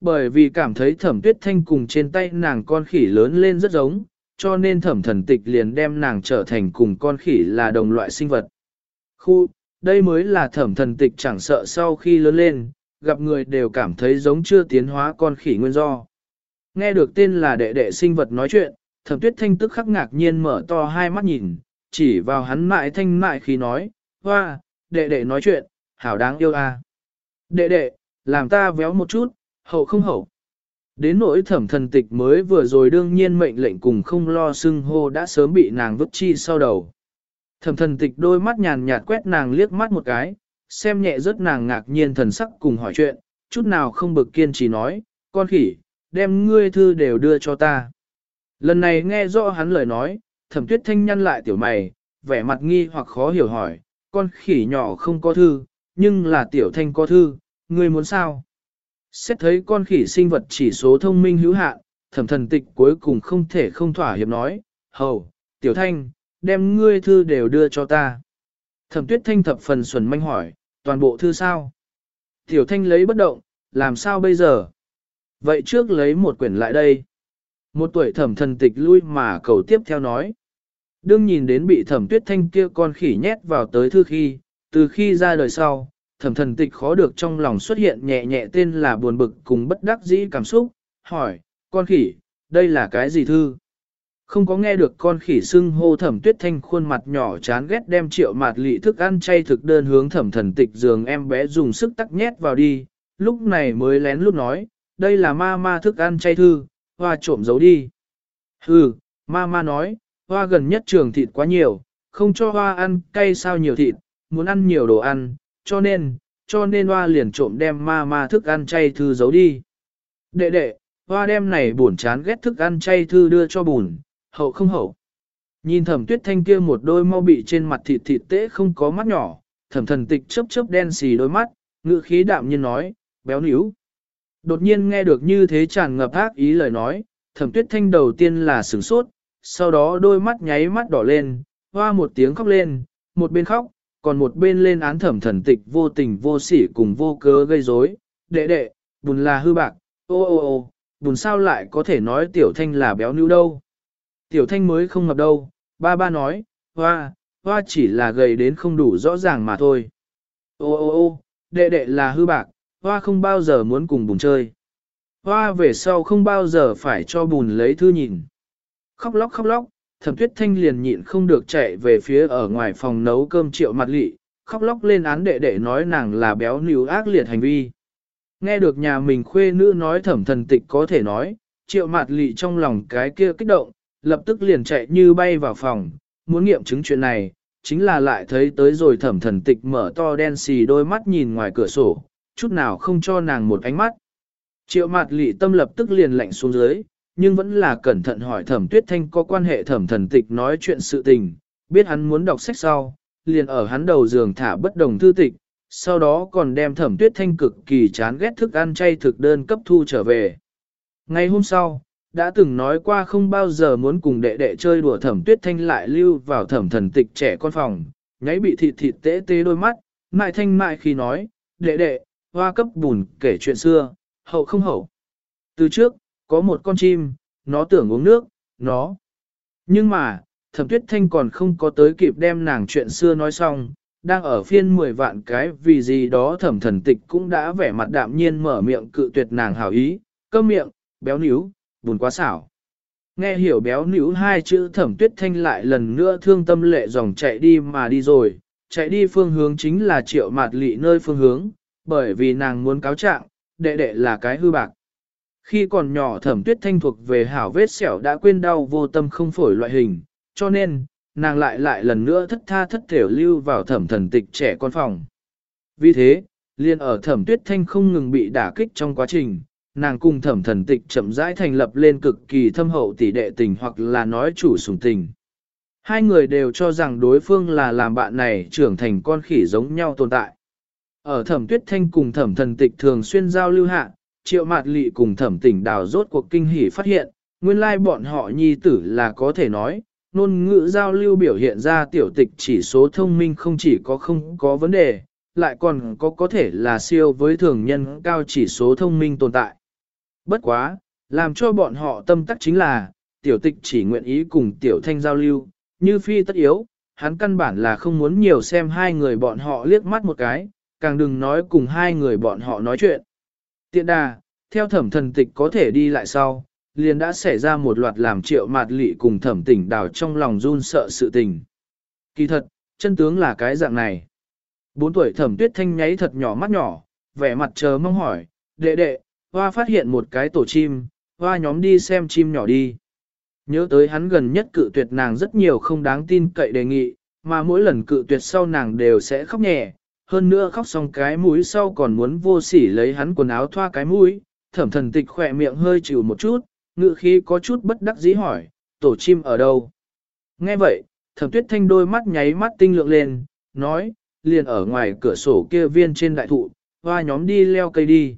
Bởi vì cảm thấy thẩm tuyết thanh cùng trên tay nàng con khỉ lớn lên rất giống, cho nên thẩm thần tịch liền đem nàng trở thành cùng con khỉ là đồng loại sinh vật. Khu, đây mới là thẩm thần tịch chẳng sợ sau khi lớn lên, gặp người đều cảm thấy giống chưa tiến hóa con khỉ nguyên do. Nghe được tên là đệ đệ sinh vật nói chuyện, thẩm tuyết thanh tức khắc ngạc nhiên mở to hai mắt nhìn, chỉ vào hắn mại thanh mại khi nói, hoa, đệ đệ nói chuyện, hảo đáng yêu a. Đệ đệ, làm ta véo một chút, hậu không hậu. Đến nỗi thẩm thần tịch mới vừa rồi đương nhiên mệnh lệnh cùng không lo xưng hô đã sớm bị nàng vứt chi sau đầu. Thẩm thần tịch đôi mắt nhàn nhạt quét nàng liếc mắt một cái, xem nhẹ rất nàng ngạc nhiên thần sắc cùng hỏi chuyện, chút nào không bực kiên trì nói, con khỉ, đem ngươi thư đều đưa cho ta. Lần này nghe rõ hắn lời nói, thẩm tuyết thanh nhăn lại tiểu mày, vẻ mặt nghi hoặc khó hiểu hỏi, con khỉ nhỏ không có thư, nhưng là tiểu thanh có thư, ngươi muốn sao? Xét thấy con khỉ sinh vật chỉ số thông minh hữu hạn, thẩm thần tịch cuối cùng không thể không thỏa hiệp nói, hầu, tiểu thanh, đem ngươi thư đều đưa cho ta. Thẩm tuyết thanh thập phần xuẩn manh hỏi, toàn bộ thư sao? Tiểu thanh lấy bất động, làm sao bây giờ? Vậy trước lấy một quyển lại đây. Một tuổi thẩm thần tịch lui mà cầu tiếp theo nói. Đương nhìn đến bị thẩm tuyết thanh kia con khỉ nhét vào tới thư khi, từ khi ra đời sau, thẩm thần tịch khó được trong lòng xuất hiện nhẹ nhẹ tên là buồn bực cùng bất đắc dĩ cảm xúc, hỏi, con khỉ, đây là cái gì thư? Không có nghe được con khỉ xưng hô thẩm tuyết thanh khuôn mặt nhỏ chán ghét đem triệu mạt lị thức ăn chay thực đơn hướng thẩm thần tịch giường em bé dùng sức tắc nhét vào đi, lúc này mới lén lúc nói, đây là ma ma thức ăn chay thư, hoa trộm giấu đi. Hừ, ma ma nói, hoa gần nhất trường thịt quá nhiều, không cho hoa ăn cay sao nhiều thịt, muốn ăn nhiều đồ ăn, cho nên, cho nên hoa liền trộm đem ma ma thức ăn chay thư giấu đi. Đệ đệ, hoa đem này buồn chán ghét thức ăn chay thư đưa cho bùn, hậu không hậu. Nhìn thẩm tuyết thanh kia một đôi mau bị trên mặt thịt thịt tế không có mắt nhỏ, thẩm thần tịch chớp chớp đen xì đôi mắt, ngự khí đạm nhiên nói, béo níu. Đột nhiên nghe được như thế tràn ngập ác ý lời nói, thẩm tuyết thanh đầu tiên là sửng sốt, sau đó đôi mắt nháy mắt đỏ lên, hoa một tiếng khóc lên, một bên khóc, còn một bên lên án thẩm thần tịch vô tình vô sỉ cùng vô cớ gây rối. Đệ đệ, bùn là hư bạc, ô ô ô, bùn sao lại có thể nói tiểu thanh là béo nữ đâu. Tiểu thanh mới không ngập đâu, ba ba nói, hoa, hoa chỉ là gầy đến không đủ rõ ràng mà thôi. Ô ô ô, đệ đệ là hư bạc, hoa không bao giờ muốn cùng bùn chơi. Hoa về sau không bao giờ phải cho bùn lấy thư nhìn. Khóc lóc khóc lóc, thẩm tuyết thanh liền nhịn không được chạy về phía ở ngoài phòng nấu cơm triệu mặt lị, khóc lóc lên án đệ đệ nói nàng là béo níu ác liệt hành vi. Nghe được nhà mình khuê nữ nói thẩm thần tịch có thể nói, triệu mặt lị trong lòng cái kia kích động, lập tức liền chạy như bay vào phòng, muốn nghiệm chứng chuyện này, chính là lại thấy tới rồi thẩm thần tịch mở to đen xì đôi mắt nhìn ngoài cửa sổ, chút nào không cho nàng một ánh mắt. Triệu mặt lị tâm lập tức liền lạnh xuống dưới, nhưng vẫn là cẩn thận hỏi thẩm tuyết thanh có quan hệ thẩm thần tịch nói chuyện sự tình, biết hắn muốn đọc sách sau, liền ở hắn đầu giường thả bất đồng thư tịch, sau đó còn đem thẩm tuyết thanh cực kỳ chán ghét thức ăn chay thực đơn cấp thu trở về. Ngày hôm sau, đã từng nói qua không bao giờ muốn cùng đệ đệ chơi đùa thẩm tuyết thanh lại lưu vào thẩm thần tịch trẻ con phòng, nháy bị thịt thịt tế tế đôi mắt, mại thanh mại khi nói, đệ đệ, hoa cấp bùn kể chuyện xưa, hậu không hậu. Từ trước, có một con chim, nó tưởng uống nước, nó. Nhưng mà, thẩm tuyết thanh còn không có tới kịp đem nàng chuyện xưa nói xong, đang ở phiên 10 vạn cái vì gì đó thẩm thần tịch cũng đã vẻ mặt đạm nhiên mở miệng cự tuyệt nàng hảo ý, cơm miệng, béo níu, buồn quá xảo. Nghe hiểu béo níu hai chữ thẩm tuyết thanh lại lần nữa thương tâm lệ dòng chạy đi mà đi rồi, chạy đi phương hướng chính là triệu mạt lị nơi phương hướng, bởi vì nàng muốn cáo trạng, đệ đệ là cái hư bạc. Khi còn nhỏ thẩm tuyết thanh thuộc về hảo vết sẹo đã quên đau vô tâm không phổi loại hình, cho nên, nàng lại lại lần nữa thất tha thất thểu lưu vào thẩm thần tịch trẻ con phòng. Vì thế, liền ở thẩm tuyết thanh không ngừng bị đả kích trong quá trình, nàng cùng thẩm thần tịch chậm rãi thành lập lên cực kỳ thâm hậu tỷ đệ tình hoặc là nói chủ sùng tình. Hai người đều cho rằng đối phương là làm bạn này trưởng thành con khỉ giống nhau tồn tại. Ở thẩm tuyết thanh cùng thẩm thần tịch thường xuyên giao lưu hạ, triệu mạt lị cùng thẩm tỉnh đào rốt cuộc kinh hỉ phát hiện, nguyên lai bọn họ nhi tử là có thể nói, ngôn ngữ giao lưu biểu hiện ra tiểu tịch chỉ số thông minh không chỉ có không có vấn đề, lại còn có có thể là siêu với thường nhân cao chỉ số thông minh tồn tại. Bất quá, làm cho bọn họ tâm tắc chính là, tiểu tịch chỉ nguyện ý cùng tiểu thanh giao lưu, như phi tất yếu, hắn căn bản là không muốn nhiều xem hai người bọn họ liếc mắt một cái, càng đừng nói cùng hai người bọn họ nói chuyện. Tiện đà, theo thẩm thần tịch có thể đi lại sau, liền đã xảy ra một loạt làm triệu mạt lị cùng thẩm tỉnh đào trong lòng run sợ sự tình. Kỳ thật, chân tướng là cái dạng này. Bốn tuổi thẩm tuyết thanh nháy thật nhỏ mắt nhỏ, vẻ mặt chờ mong hỏi, đệ đệ, hoa phát hiện một cái tổ chim, hoa nhóm đi xem chim nhỏ đi. Nhớ tới hắn gần nhất cự tuyệt nàng rất nhiều không đáng tin cậy đề nghị, mà mỗi lần cự tuyệt sau nàng đều sẽ khóc nhẹ, hơn nữa khóc xong cái mũi sau còn muốn vô sỉ lấy hắn quần áo thoa cái mũi, thẩm thần tịch khỏe miệng hơi chịu một chút, ngự khí có chút bất đắc dĩ hỏi, tổ chim ở đâu? Nghe vậy, thẩm tuyết thanh đôi mắt nháy mắt tinh lượng lên, nói, liền ở ngoài cửa sổ kia viên trên đại thụ, hoa nhóm đi leo cây đi.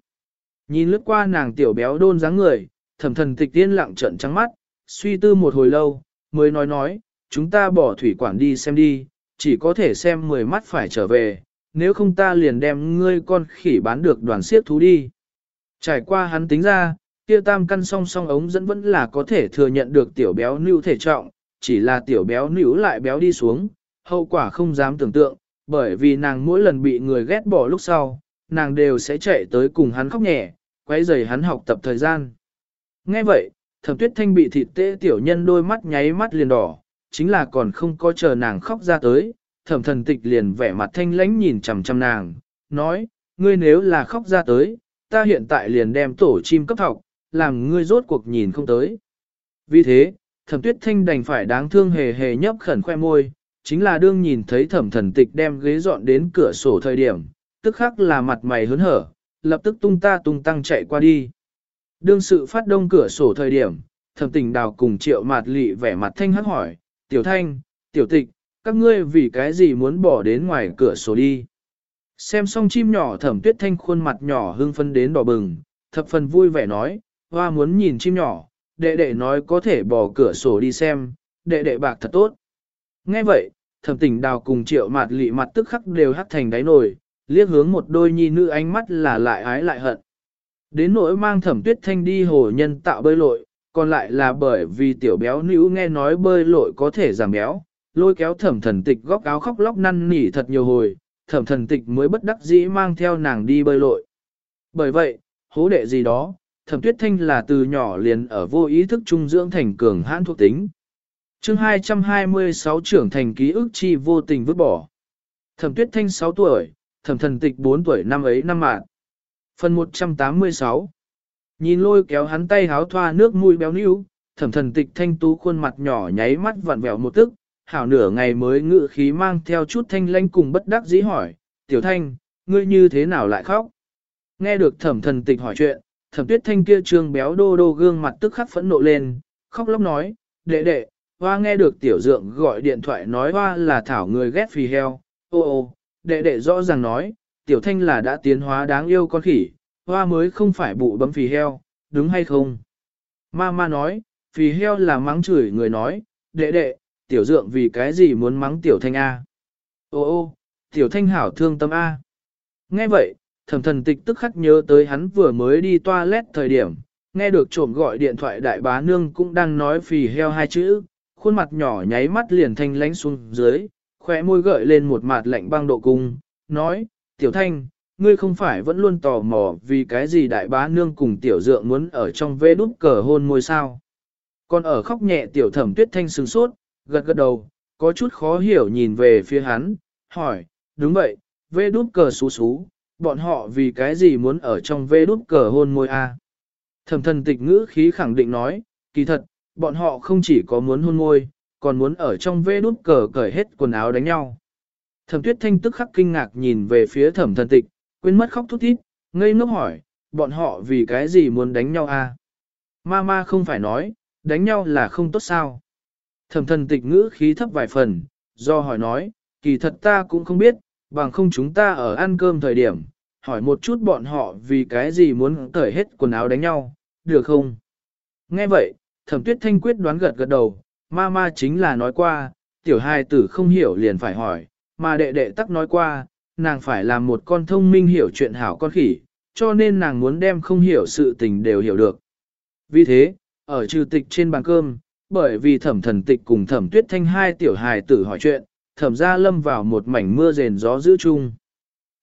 Nhìn lướt qua nàng tiểu béo đôn dáng người, thẩm thần tịch tiên lặng trận trắng mắt, suy tư một hồi lâu, mới nói nói, chúng ta bỏ thủy quản đi xem đi, chỉ có thể xem mười mắt phải trở về, nếu không ta liền đem ngươi con khỉ bán được đoàn siết thú đi. Trải qua hắn tính ra, kia tam căn song song ống dẫn vẫn là có thể thừa nhận được tiểu béo nữ thể trọng, chỉ là tiểu béo nữ lại béo đi xuống, hậu quả không dám tưởng tượng, bởi vì nàng mỗi lần bị người ghét bỏ lúc sau, nàng đều sẽ chạy tới cùng hắn khóc nhẹ, quay rầy hắn học tập thời gian. Nghe vậy, thẩm tuyết thanh bị thịt tê tiểu nhân đôi mắt nháy mắt liền đỏ, chính là còn không có chờ nàng khóc ra tới, thẩm thần tịch liền vẻ mặt thanh lãnh nhìn chằm chằm nàng, nói, ngươi nếu là khóc ra tới, ta hiện tại liền đem tổ chim cấp học, làm ngươi rốt cuộc nhìn không tới. Vì thế, thẩm tuyết thanh đành phải đáng thương hề hề nhấp khẩn khoe môi, chính là đương nhìn thấy thẩm thần tịch đem ghế dọn đến cửa sổ thời điểm, tức khắc là mặt mày hớn hở, lập tức tung ta tung tăng chạy qua đi. Đương sự phát đông cửa sổ thời điểm, thẩm tình đào cùng triệu mạt lị vẻ mặt thanh hắc hỏi, tiểu thanh, tiểu tịch, các ngươi vì cái gì muốn bỏ đến ngoài cửa sổ đi. Xem xong chim nhỏ thẩm tuyết thanh khuôn mặt nhỏ hưng phân đến đỏ bừng, thập phần vui vẻ nói, hoa muốn nhìn chim nhỏ, đệ đệ nói có thể bỏ cửa sổ đi xem, đệ đệ bạc thật tốt. Nghe vậy, thẩm tình đào cùng triệu mạt lị mặt tức khắc đều hắt thành đáy nồi, liếc hướng một đôi nhi nữ ánh mắt là lại ái lại hận. Đến nỗi mang thẩm tuyết thanh đi hồ nhân tạo bơi lội, còn lại là bởi vì tiểu béo nữ nghe nói bơi lội có thể giảm béo, lôi kéo thẩm thần tịch góc áo khóc lóc năn nỉ thật nhiều hồi, thẩm thần tịch mới bất đắc dĩ mang theo nàng đi bơi lội. Bởi vậy, hố đệ gì đó, thẩm tuyết thanh là từ nhỏ liền ở vô ý thức trung dưỡng thành cường hãn thuộc tính. chương 226 trưởng thành ký ức chi vô tình vứt bỏ. Thẩm tuyết thanh 6 tuổi, thẩm thần tịch 4 tuổi năm ấy năm mạng. Phần 186 Nhìn lôi kéo hắn tay háo thoa nước mũi béo níu, thẩm thần tịch thanh tú khuôn mặt nhỏ nháy mắt vặn vẹo một tức, hảo nửa ngày mới ngự khí mang theo chút thanh lanh cùng bất đắc dĩ hỏi, tiểu thanh, ngươi như thế nào lại khóc? Nghe được thẩm thần tịch hỏi chuyện, thẩm tuyết thanh kia trương béo đô đô gương mặt tức khắc phẫn nộ lên, khóc lóc nói, đệ đệ, hoa nghe được tiểu dượng gọi điện thoại nói hoa là thảo người ghét phì heo, ô ô, đệ đệ rõ ràng nói, tiểu thanh là đã tiến hóa đáng yêu con khỉ, hoa mới không phải bụ bấm phì heo, đúng hay không? Ma ma nói, phì heo là mắng chửi người nói, đệ đệ, tiểu dượng vì cái gì muốn mắng tiểu thanh A. Ô ô, tiểu thanh hảo thương tâm A. Nghe vậy, thẩm thần tịch tức khắc nhớ tới hắn vừa mới đi toilet thời điểm, nghe được trộm gọi điện thoại đại bá nương cũng đang nói phì heo hai chữ, khuôn mặt nhỏ nháy mắt liền thanh lánh xuống dưới, khỏe môi gợi lên một mặt lạnh băng độ cung, nói, tiểu thanh, ngươi không phải vẫn luôn tò mò vì cái gì đại bá nương cùng tiểu dượng muốn ở trong vê đút cờ hôn môi sao. Còn ở khóc nhẹ tiểu thẩm tuyết thanh sừng sốt, gật gật đầu, có chút khó hiểu nhìn về phía hắn, hỏi, đúng vậy, vê đút cờ xú xú, bọn họ vì cái gì muốn ở trong vê đút cờ hôn môi a? Thẩm thần tịch ngữ khí khẳng định nói, kỳ thật, bọn họ không chỉ có muốn hôn môi, còn muốn ở trong vê đút cờ cởi hết quần áo đánh nhau. Thẩm tuyết thanh tức khắc kinh ngạc nhìn về phía thẩm thần tịch, quên mất khóc thút thít, ngây ngốc hỏi, bọn họ vì cái gì muốn đánh nhau a? Mama không phải nói, đánh nhau là không tốt sao? Thẩm thần tịch ngữ khí thấp vài phần, do hỏi nói, kỳ thật ta cũng không biết, bằng không chúng ta ở ăn cơm thời điểm, hỏi một chút bọn họ vì cái gì muốn cởi hết quần áo đánh nhau, được không? Nghe vậy, thẩm tuyết thanh quyết đoán gật gật đầu, ma ma chính là nói qua, tiểu hai tử không hiểu liền phải hỏi, mà đệ đệ tắc nói qua, nàng phải làm một con thông minh hiểu chuyện hảo con khỉ, cho nên nàng muốn đem không hiểu sự tình đều hiểu được. Vì thế, ở trừ tịch trên bàn cơm, bởi vì thẩm thần tịch cùng thẩm tuyết thanh hai tiểu hài tử hỏi chuyện, thẩm ra lâm vào một mảnh mưa rền gió giữ chung.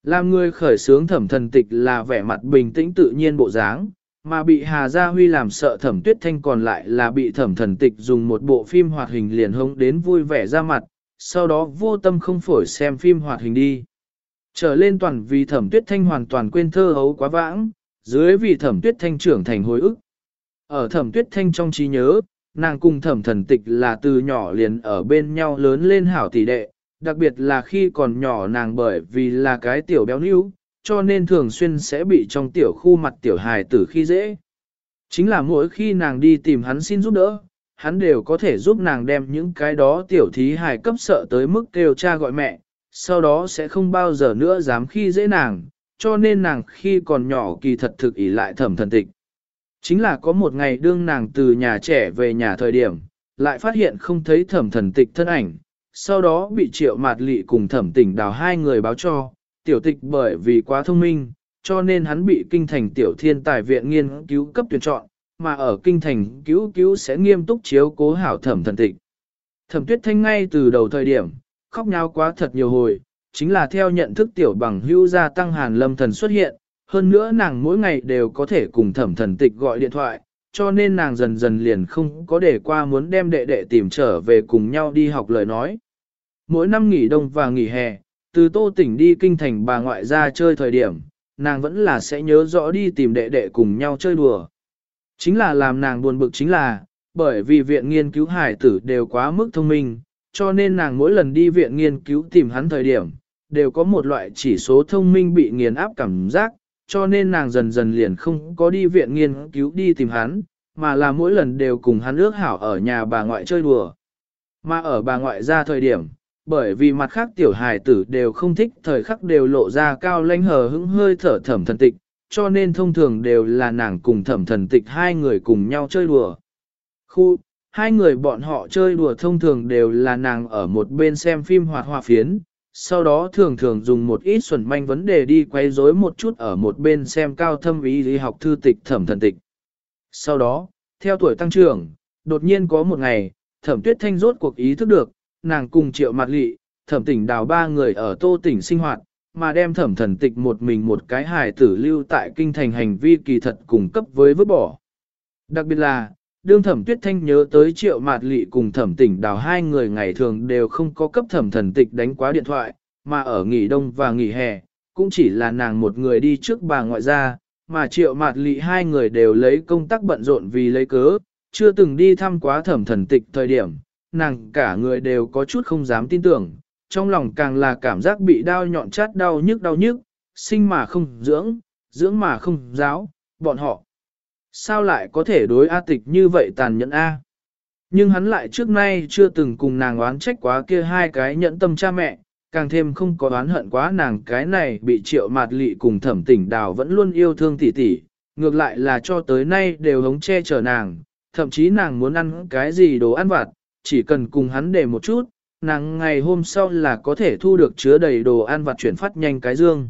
Làm người khởi sướng thẩm thần tịch là vẻ mặt bình tĩnh tự nhiên bộ dáng, mà bị Hà Gia Huy làm sợ thẩm tuyết thanh còn lại là bị thẩm thần tịch dùng một bộ phim hoạt hình liền hông đến vui vẻ ra mặt, sau đó vô tâm không phổi xem phim hoạt hình đi. Trở lên toàn vì thẩm tuyết thanh hoàn toàn quên thơ hấu quá vãng, dưới vì thẩm tuyết thanh trưởng thành hồi ức. Ở thẩm tuyết thanh trong trí nhớ, nàng cùng thẩm thần tịch là từ nhỏ liền ở bên nhau lớn lên hảo tỷ đệ, đặc biệt là khi còn nhỏ nàng bởi vì là cái tiểu béo níu, cho nên thường xuyên sẽ bị trong tiểu khu mặt tiểu hài tử khi dễ. Chính là mỗi khi nàng đi tìm hắn xin giúp đỡ, hắn đều có thể giúp nàng đem những cái đó tiểu thí hài cấp sợ tới mức kêu cha gọi mẹ, sau đó sẽ không bao giờ nữa dám khi dễ nàng, cho nên nàng khi còn nhỏ kỳ thật thực ỷ lại thẩm thần tịch. Chính là có một ngày đương nàng từ nhà trẻ về nhà thời điểm, lại phát hiện không thấy thẩm thần tịch thân ảnh, sau đó bị triệu mạt lị cùng thẩm tỉnh đào hai người báo cho, tiểu tịch bởi vì quá thông minh, cho nên hắn bị kinh thành tiểu thiên tài viện nghiên cứu cấp tuyển chọn, mà ở kinh thành cứu cứu sẽ nghiêm túc chiếu cố hảo thẩm thần tịch. Thẩm tuyết thanh ngay từ đầu thời điểm, khóc nhau quá thật nhiều hồi, chính là theo nhận thức tiểu bằng hưu gia tăng hàn lâm thần xuất hiện, hơn nữa nàng mỗi ngày đều có thể cùng thẩm thần tịch gọi điện thoại, cho nên nàng dần dần liền không có để qua muốn đem đệ đệ tìm trở về cùng nhau đi học lời nói. Mỗi năm nghỉ đông và nghỉ hè, từ tô tỉnh đi kinh thành bà ngoại ra chơi thời điểm, nàng vẫn là sẽ nhớ rõ đi tìm đệ đệ cùng nhau chơi đùa. Chính là làm nàng buồn bực chính là, bởi vì viện nghiên cứu hải tử đều quá mức thông minh, cho nên nàng mỗi lần đi viện nghiên cứu tìm hắn thời điểm, đều có một loại chỉ số thông minh bị nghiền áp cảm giác, cho nên nàng dần dần liền không có đi viện nghiên cứu đi tìm hắn, mà là mỗi lần đều cùng hắn ước hảo ở nhà bà ngoại chơi đùa. Mà ở bà ngoại ra thời điểm, bởi vì mặt khác tiểu hài tử đều không thích thời khắc đều lộ ra cao lãnh hờ hững hơi thở thẩm thần tịch, cho nên thông thường đều là nàng cùng thẩm thần tịch hai người cùng nhau chơi đùa. Khu, hai người bọn họ chơi đùa thông thường đều là nàng ở một bên xem phim hoạt hòa phiến, sau đó thường thường dùng một ít xuẩn manh vấn đề đi quay rối một chút ở một bên xem cao thâm ý lý học thư tịch thẩm thần tịch. Sau đó, theo tuổi tăng trưởng, đột nhiên có một ngày, thẩm tuyết thanh rốt cuộc ý thức được, nàng cùng triệu mặt lị, thẩm tỉnh đào ba người ở tô tỉnh sinh hoạt, mà đem thẩm thần tịch một mình một cái hài tử lưu tại kinh thành hành vi kỳ thật cùng cấp với vứt bỏ. Đặc biệt là, đương thẩm tuyết thanh nhớ tới triệu mạt lị cùng thẩm tỉnh đào hai người ngày thường đều không có cấp thẩm thần tịch đánh quá điện thoại, mà ở nghỉ đông và nghỉ hè, cũng chỉ là nàng một người đi trước bà ngoại gia, mà triệu mạt lị hai người đều lấy công tác bận rộn vì lấy cớ, chưa từng đi thăm quá thẩm thần tịch thời điểm, nàng cả người đều có chút không dám tin tưởng, trong lòng càng là cảm giác bị đau nhọn chát đau nhức đau nhức, sinh mà không dưỡng, dưỡng mà không giáo, bọn họ. Sao lại có thể đối A tịch như vậy tàn nhẫn A? Nhưng hắn lại trước nay chưa từng cùng nàng oán trách quá kia hai cái nhẫn tâm cha mẹ, càng thêm không có oán hận quá nàng cái này bị triệu mạt lị cùng thẩm tỉnh đào vẫn luôn yêu thương tỉ tỉ, ngược lại là cho tới nay đều hống che chở nàng, thậm chí nàng muốn ăn cái gì đồ ăn vặt, chỉ cần cùng hắn để một chút, nàng ngày hôm sau là có thể thu được chứa đầy đồ ăn vặt chuyển phát nhanh cái dương.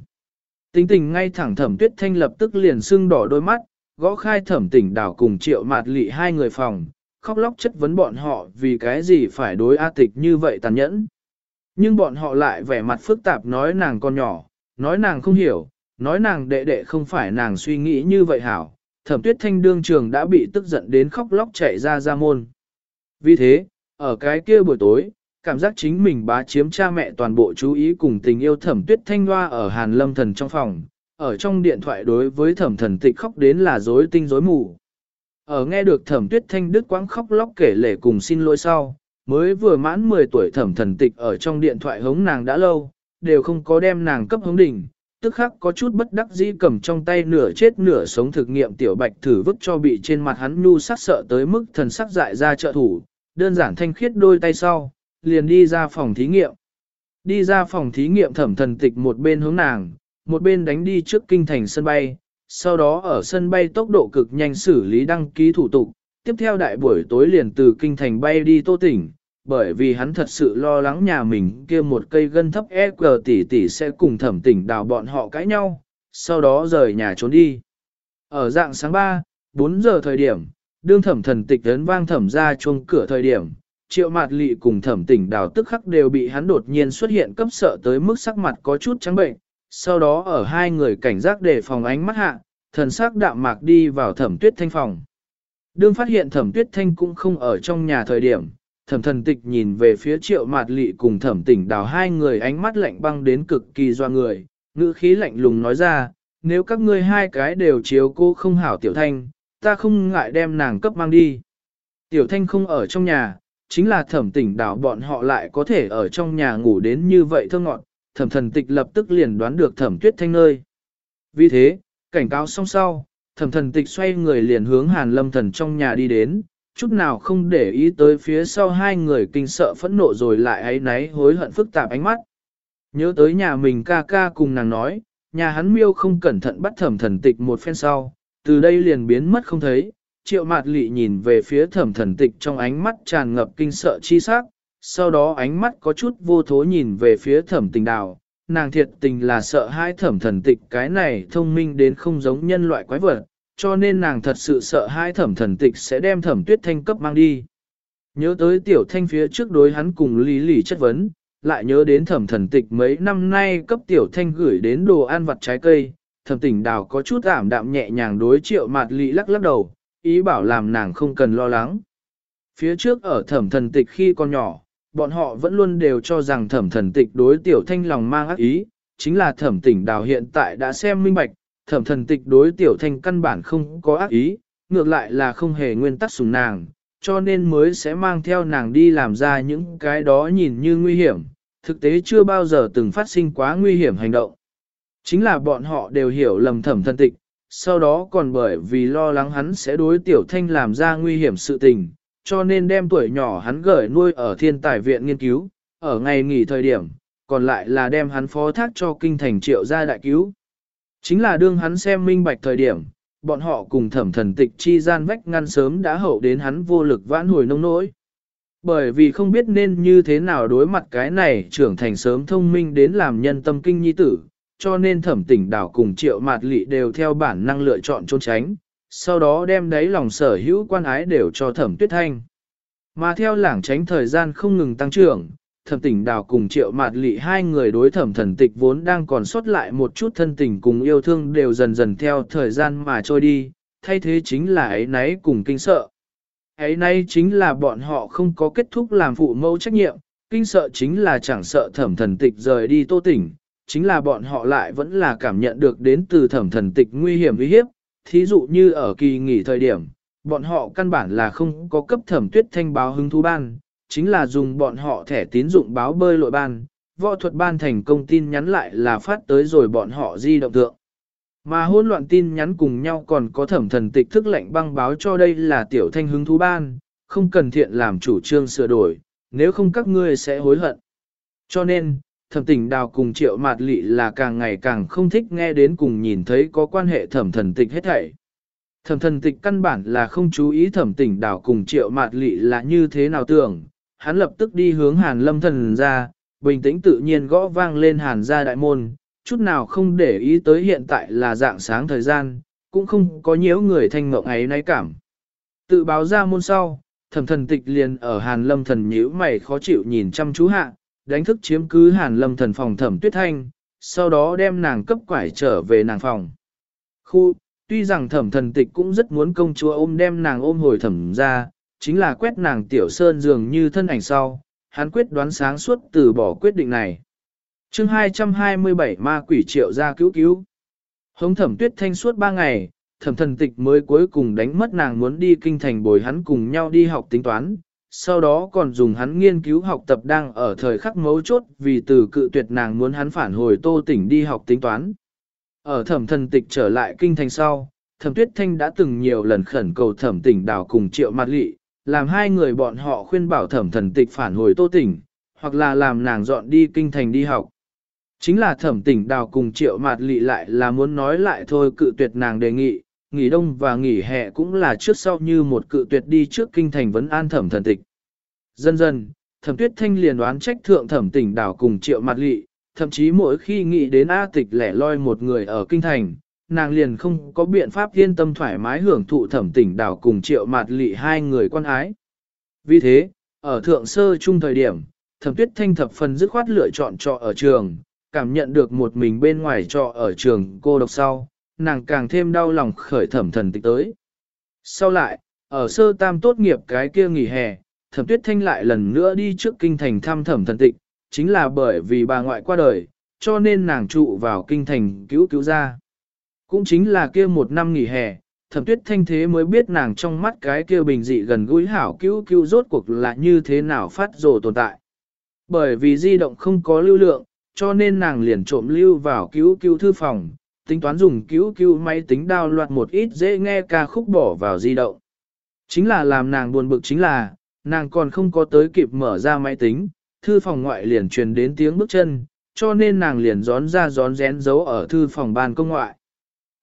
Tính tình ngay thẳng thẩm tuyết thanh lập tức liền sưng đỏ đôi mắt, gõ khai thẩm tỉnh đảo cùng triệu mạt lị hai người phòng, khóc lóc chất vấn bọn họ vì cái gì phải đối A tịch như vậy tàn nhẫn. Nhưng bọn họ lại vẻ mặt phức tạp nói nàng con nhỏ, nói nàng không hiểu, nói nàng đệ đệ không phải nàng suy nghĩ như vậy hảo. Thẩm tuyết thanh đương trường đã bị tức giận đến khóc lóc chạy ra ra môn. Vì thế, ở cái kia buổi tối, cảm giác chính mình bá chiếm cha mẹ toàn bộ chú ý cùng tình yêu thẩm tuyết thanh loa ở hàn lâm thần trong phòng, ở trong điện thoại đối với thẩm thần tịch khóc đến là rối tinh rối mù. Ở nghe được thẩm tuyết thanh đứt quãng khóc lóc kể lể cùng xin lỗi sau, mới vừa mãn 10 tuổi thẩm thần tịch ở trong điện thoại hống nàng đã lâu, đều không có đem nàng cấp hống đỉnh, tức khắc có chút bất đắc dĩ cầm trong tay nửa chết nửa sống thực nghiệm tiểu bạch thử vứt cho bị trên mặt hắn nhu sắc sợ tới mức thần sắc dại ra trợ thủ, đơn giản thanh khiết đôi tay sau, liền đi ra phòng thí nghiệm. Đi ra phòng thí nghiệm thẩm thần tịch một bên hướng nàng, một bên đánh đi trước kinh thành sân bay, sau đó ở sân bay tốc độ cực nhanh xử lý đăng ký thủ tục, tiếp theo đại buổi tối liền từ kinh thành bay đi tô tỉnh, bởi vì hắn thật sự lo lắng nhà mình kia một cây gân thấp EQ tỷ tỷ sẽ cùng thẩm tỉnh đào bọn họ cãi nhau, sau đó rời nhà trốn đi. Ở dạng sáng 3, 4 giờ thời điểm, đương thẩm thần tịch đến vang thẩm ra chuông cửa thời điểm, triệu mạt lị cùng thẩm tỉnh đào tức khắc đều bị hắn đột nhiên xuất hiện cấp sợ tới mức sắc mặt có chút trắng bệnh, sau đó ở hai người cảnh giác để phòng ánh mắt hạ, thần sắc đạm mạc đi vào thẩm tuyết thanh phòng. Đương phát hiện thẩm tuyết thanh cũng không ở trong nhà thời điểm, thẩm thần tịch nhìn về phía triệu mạt lị cùng thẩm tỉnh đào hai người ánh mắt lạnh băng đến cực kỳ doa người, ngữ khí lạnh lùng nói ra, nếu các ngươi hai cái đều chiếu cô không hảo tiểu thanh, ta không ngại đem nàng cấp mang đi. Tiểu thanh không ở trong nhà, chính là thẩm tỉnh đảo bọn họ lại có thể ở trong nhà ngủ đến như vậy thơ ngọn, thẩm thần tịch lập tức liền đoán được thẩm tuyết thanh nơi. Vì thế, cảnh cáo xong sau, thẩm thần tịch xoay người liền hướng hàn lâm thần trong nhà đi đến, chút nào không để ý tới phía sau hai người kinh sợ phẫn nộ rồi lại ấy náy hối hận phức tạp ánh mắt. Nhớ tới nhà mình ca ca cùng nàng nói, nhà hắn miêu không cẩn thận bắt thẩm thần tịch một phen sau, từ đây liền biến mất không thấy. Triệu mạt lị nhìn về phía thẩm thần tịch trong ánh mắt tràn ngập kinh sợ chi sắc, sau đó ánh mắt có chút vô thố nhìn về phía thẩm tình đào. Nàng thiệt tình là sợ hai thẩm thần tịch cái này thông minh đến không giống nhân loại quái vật, cho nên nàng thật sự sợ hai thẩm thần tịch sẽ đem thẩm tuyết thanh cấp mang đi. Nhớ tới tiểu thanh phía trước đối hắn cùng lý lì chất vấn, lại nhớ đến thẩm thần tịch mấy năm nay cấp tiểu thanh gửi đến đồ ăn vặt trái cây, thẩm tỉnh đào có chút ảm đạm nhẹ nhàng đối triệu mạt lị lắc lắc đầu, ý bảo làm nàng không cần lo lắng. Phía trước ở thẩm thần tịch khi còn nhỏ, bọn họ vẫn luôn đều cho rằng thẩm thần tịch đối tiểu thanh lòng mang ác ý, chính là thẩm tỉnh đào hiện tại đã xem minh bạch, thẩm thần tịch đối tiểu thanh căn bản không có ác ý, ngược lại là không hề nguyên tắc sùng nàng, cho nên mới sẽ mang theo nàng đi làm ra những cái đó nhìn như nguy hiểm, thực tế chưa bao giờ từng phát sinh quá nguy hiểm hành động. Chính là bọn họ đều hiểu lầm thẩm thần tịch, sau đó còn bởi vì lo lắng hắn sẽ đối tiểu thanh làm ra nguy hiểm sự tình, cho nên đem tuổi nhỏ hắn gửi nuôi ở thiên tài viện nghiên cứu, ở ngày nghỉ thời điểm, còn lại là đem hắn phó thác cho kinh thành triệu gia đại cứu. Chính là đương hắn xem minh bạch thời điểm, bọn họ cùng thẩm thần tịch chi gian vách ngăn sớm đã hậu đến hắn vô lực vãn hồi nông nỗi. Bởi vì không biết nên như thế nào đối mặt cái này trưởng thành sớm thông minh đến làm nhân tâm kinh nhi tử, cho nên thẩm tỉnh đảo cùng triệu mạt lị đều theo bản năng lựa chọn trốn tránh, sau đó đem đấy lòng sở hữu quan ái đều cho thẩm tuyết thanh. Mà theo lảng tránh thời gian không ngừng tăng trưởng, thẩm tỉnh đào cùng triệu mạt lị hai người đối thẩm thần tịch vốn đang còn sót lại một chút thân tình cùng yêu thương đều dần dần theo thời gian mà trôi đi, thay thế chính là ấy náy cùng kinh sợ. Ấy nay chính là bọn họ không có kết thúc làm phụ mẫu trách nhiệm, kinh sợ chính là chẳng sợ thẩm thần tịch rời đi tô tỉnh, chính là bọn họ lại vẫn là cảm nhận được đến từ thẩm thần tịch nguy hiểm uy hiếp, thí dụ như ở kỳ nghỉ thời điểm, bọn họ căn bản là không có cấp thẩm tuyết thanh báo hứng thú ban, chính là dùng bọn họ thẻ tín dụng báo bơi lội ban, võ thuật ban thành công tin nhắn lại là phát tới rồi bọn họ di động tượng. Mà hỗn loạn tin nhắn cùng nhau còn có thẩm thần tịch thức lệnh băng báo cho đây là tiểu thanh hứng thú ban, không cần thiện làm chủ trương sửa đổi, nếu không các ngươi sẽ hối hận. Cho nên, thẩm tỉnh đào cùng triệu mạt lị là càng ngày càng không thích nghe đến cùng nhìn thấy có quan hệ thẩm thần tịch hết thảy. Thẩm thần tịch căn bản là không chú ý thẩm tỉnh đào cùng triệu mạt lị là như thế nào tưởng, hắn lập tức đi hướng hàn lâm thần ra, bình tĩnh tự nhiên gõ vang lên hàn ra đại môn, chút nào không để ý tới hiện tại là dạng sáng thời gian, cũng không có nhiễu người thanh mộng ấy náy cảm. Tự báo ra môn sau, thẩm thần tịch liền ở hàn lâm thần nhíu mày khó chịu nhìn chăm chú hạ, đánh thức chiếm cứ hàn lâm thần phòng thẩm tuyết thanh, sau đó đem nàng cấp quải trở về nàng phòng. Khu, tuy rằng thẩm thần tịch cũng rất muốn công chúa ôm đem nàng ôm hồi thẩm ra, chính là quét nàng tiểu sơn dường như thân ảnh sau, hắn quyết đoán sáng suốt từ bỏ quyết định này. chương 227 ma quỷ triệu ra cứu cứu. Hống thẩm tuyết thanh suốt ba ngày, thẩm thần tịch mới cuối cùng đánh mất nàng muốn đi kinh thành bồi hắn cùng nhau đi học tính toán, sau đó còn dùng hắn nghiên cứu học tập đang ở thời khắc mấu chốt vì từ cự tuyệt nàng muốn hắn phản hồi tô tỉnh đi học tính toán. Ở thẩm thần tịch trở lại kinh thành sau, thẩm tuyết thanh đã từng nhiều lần khẩn cầu thẩm tỉnh đào cùng triệu mặt lị, làm hai người bọn họ khuyên bảo thẩm thần tịch phản hồi tô tỉnh, hoặc là làm nàng dọn đi kinh thành đi học. Chính là thẩm tỉnh đào cùng triệu mạt lị lại là muốn nói lại thôi cự tuyệt nàng đề nghị, nghỉ đông và nghỉ hè cũng là trước sau như một cự tuyệt đi trước kinh thành vấn an thẩm thần tịch. Dần dần, thẩm tuyết thanh liền đoán trách thượng thẩm tỉnh đảo cùng triệu mặt lị, thậm chí mỗi khi nghĩ đến A tịch lẻ loi một người ở kinh thành, nàng liền không có biện pháp yên tâm thoải mái hưởng thụ thẩm tỉnh đảo cùng triệu mặt lị hai người quan ái. Vì thế, ở thượng sơ trung thời điểm, thẩm tuyết thanh thập phần dứt khoát lựa chọn trọ ở trường, cảm nhận được một mình bên ngoài trọ ở trường cô độc sau, nàng càng thêm đau lòng khởi thẩm thần tịch tới. Sau lại, ở sơ tam tốt nghiệp cái kia nghỉ hè, thẩm tuyết thanh lại lần nữa đi trước kinh thành thăm thẩm thần tịch, chính là bởi vì bà ngoại qua đời, cho nên nàng trụ vào kinh thành cứu cứu ra. Cũng chính là kia một năm nghỉ hè, thẩm tuyết thanh thế mới biết nàng trong mắt cái kia bình dị gần gũi hảo cứu cứu rốt cuộc là như thế nào phát rồ tồn tại. Bởi vì di động không có lưu lượng, cho nên nàng liền trộm lưu vào cứu cứu thư phòng, tính toán dùng cứu cứu máy tính đao loạt một ít dễ nghe ca khúc bỏ vào di động. Chính là làm nàng buồn bực chính là, nàng còn không có tới kịp mở ra máy tính, thư phòng ngoại liền truyền đến tiếng bước chân, cho nên nàng liền gión ra gión rén giấu ở thư phòng ban công ngoại.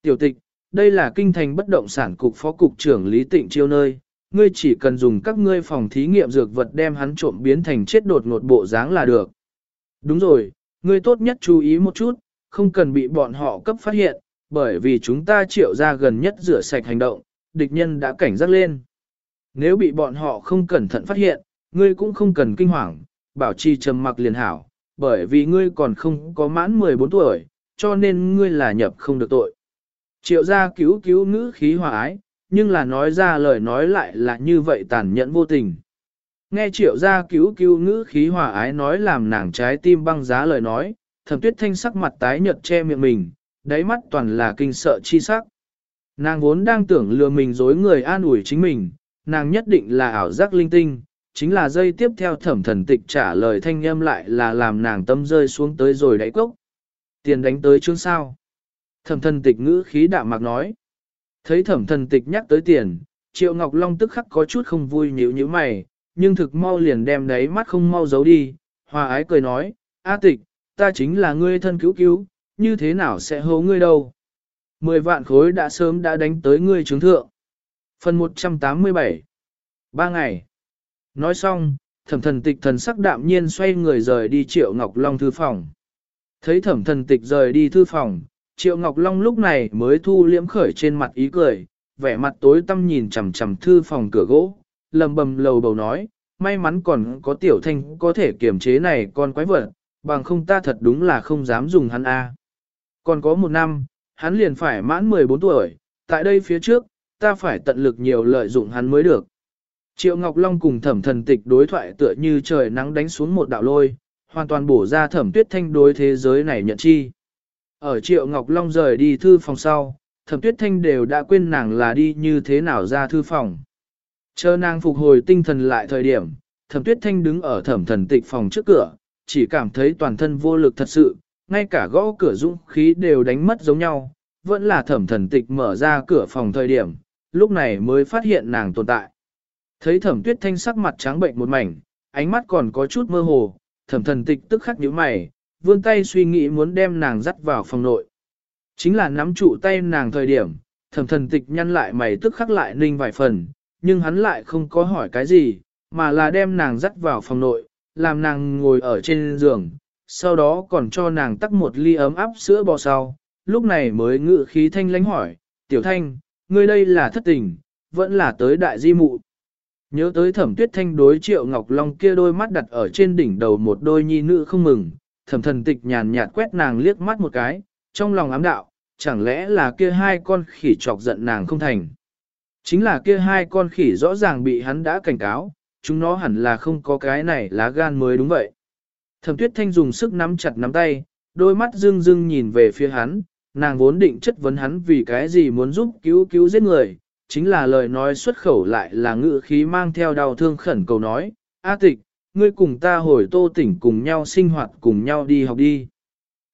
Tiểu tịch, đây là kinh thành bất động sản cục phó cục trưởng Lý Tịnh Chiêu nơi, ngươi chỉ cần dùng các ngươi phòng thí nghiệm dược vật đem hắn trộm biến thành chết đột ngột bộ dáng là được. Đúng rồi, ngươi tốt nhất chú ý một chút, không cần bị bọn họ cấp phát hiện, bởi vì chúng ta triệu ra gần nhất rửa sạch hành động, địch nhân đã cảnh giác lên. Nếu bị bọn họ không cẩn thận phát hiện, ngươi cũng không cần kinh hoàng, bảo trì trầm mặc liền hảo, bởi vì ngươi còn không có mãn 14 tuổi, cho nên ngươi là nhập không được tội. Triệu gia cứu cứu ngữ khí hòa ái, nhưng là nói ra lời nói lại là như vậy tàn nhẫn vô tình. Nghe triệu gia cứu cứu ngữ khí hòa ái nói làm nàng trái tim băng giá lời nói, thẩm tuyết thanh sắc mặt tái nhợt che miệng mình, đáy mắt toàn là kinh sợ chi sắc. Nàng vốn đang tưởng lừa mình dối người an ủi chính mình, nàng nhất định là ảo giác linh tinh, chính là dây tiếp theo thẩm thần tịch trả lời thanh âm lại là làm nàng tâm rơi xuống tới rồi đáy cốc. Tiền đánh tới chương sao. Thẩm thần tịch ngữ khí đạm mạc nói. Thấy thẩm thần tịch nhắc tới tiền, Triệu Ngọc Long tức khắc có chút không vui nhíu như mày, nhưng thực mau liền đem đáy mắt không mau giấu đi, hòa ái cười nói, A tịch, ta chính là ngươi thân cứu cứu, như thế nào sẽ hố ngươi đâu. Mười vạn khối đã sớm đã đánh tới ngươi trướng thượng. Phần 187 Ba ngày Nói xong, thẩm thần tịch thần sắc đạm nhiên xoay người rời đi Triệu Ngọc Long thư phòng. Thấy thẩm thần tịch rời đi thư phòng, Triệu Ngọc Long lúc này mới thu liễm khởi trên mặt ý cười, vẻ mặt tối tăm nhìn chằm chằm thư phòng cửa gỗ, lầm bầm lầu bầu nói, may mắn còn có tiểu thanh có thể kiềm chế này con quái vật, bằng không ta thật đúng là không dám dùng hắn a. Còn có một năm, hắn liền phải mãn 14 tuổi, tại đây phía trước, ta phải tận lực nhiều lợi dụng hắn mới được. Triệu Ngọc Long cùng thẩm thần tịch đối thoại tựa như trời nắng đánh xuống một đạo lôi, hoàn toàn bổ ra thẩm tuyết thanh đối thế giới này nhận chi. Ở Triệu Ngọc Long rời đi thư phòng sau, thẩm tuyết thanh đều đã quên nàng là đi như thế nào ra thư phòng. Chờ nàng phục hồi tinh thần lại thời điểm, thẩm tuyết thanh đứng ở thẩm thần tịch phòng trước cửa, chỉ cảm thấy toàn thân vô lực thật sự, ngay cả gõ cửa dũng khí đều đánh mất giống nhau, vẫn là thẩm thần tịch mở ra cửa phòng thời điểm, lúc này mới phát hiện nàng tồn tại. Thấy thẩm tuyết thanh sắc mặt trắng bệnh một mảnh, ánh mắt còn có chút mơ hồ, thẩm thần tịch tức khắc nhíu mày, vươn tay suy nghĩ muốn đem nàng dắt vào phòng nội. Chính là nắm trụ tay nàng thời điểm, thẩm thần tịch nhăn lại mày tức khắc lại ninh vài phần, nhưng hắn lại không có hỏi cái gì, mà là đem nàng dắt vào phòng nội, làm nàng ngồi ở trên giường, sau đó còn cho nàng tắc một ly ấm áp sữa bò sau, lúc này mới ngự khí thanh lánh hỏi, tiểu thanh, ngươi đây là thất tình, vẫn là tới đại di mụ. Nhớ tới thẩm tuyết thanh đối triệu ngọc long kia đôi mắt đặt ở trên đỉnh đầu một đôi nhi nữ không mừng, thẩm thần tịch nhàn nhạt quét nàng liếc mắt một cái, trong lòng ám đạo, chẳng lẽ là kia hai con khỉ chọc giận nàng không thành. Chính là kia hai con khỉ rõ ràng bị hắn đã cảnh cáo, chúng nó hẳn là không có cái này lá gan mới đúng vậy. Thẩm tuyết thanh dùng sức nắm chặt nắm tay, đôi mắt dưng dưng nhìn về phía hắn, nàng vốn định chất vấn hắn vì cái gì muốn giúp cứu cứu giết người, chính là lời nói xuất khẩu lại là ngữ khí mang theo đau thương khẩn cầu nói, A tịch, ngươi cùng ta hồi tô tỉnh cùng nhau sinh hoạt cùng nhau đi học đi.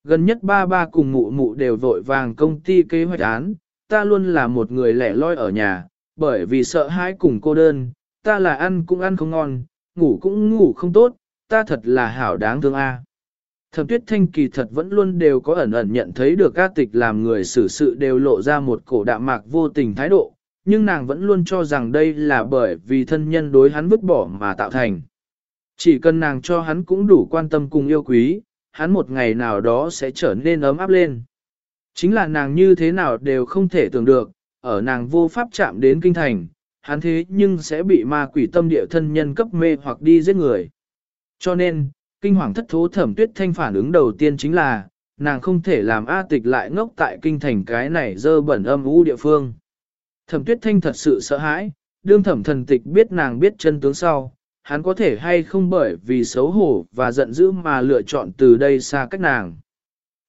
Gần nhất ba ba cùng mụ mụ đều vội vàng công ty kế hoạch án, ta luôn là một người lẻ loi ở nhà, bởi vì sợ hãi cùng cô đơn, ta là ăn cũng ăn không ngon, ngủ cũng ngủ không tốt, ta thật là hảo đáng thương a. Thẩm tuyết thanh kỳ thật vẫn luôn đều có ẩn ẩn nhận thấy được các tịch làm người xử sự đều lộ ra một cổ đạm mạc vô tình thái độ, nhưng nàng vẫn luôn cho rằng đây là bởi vì thân nhân đối hắn vứt bỏ mà tạo thành. Chỉ cần nàng cho hắn cũng đủ quan tâm cùng yêu quý, hắn một ngày nào đó sẽ trở nên ấm áp lên. Chính là nàng như thế nào đều không thể tưởng được, ở nàng vô pháp chạm đến kinh thành, hắn thế nhưng sẽ bị ma quỷ tâm địa thân nhân cấp mê hoặc đi giết người. Cho nên, kinh hoàng thất thố thẩm tuyết thanh phản ứng đầu tiên chính là, nàng không thể làm A tịch lại ngốc tại kinh thành cái này dơ bẩn âm u địa phương. Thẩm tuyết thanh thật sự sợ hãi, đương thẩm thần tịch biết nàng biết chân tướng sau, hắn có thể hay không bởi vì xấu hổ và giận dữ mà lựa chọn từ đây xa cách nàng.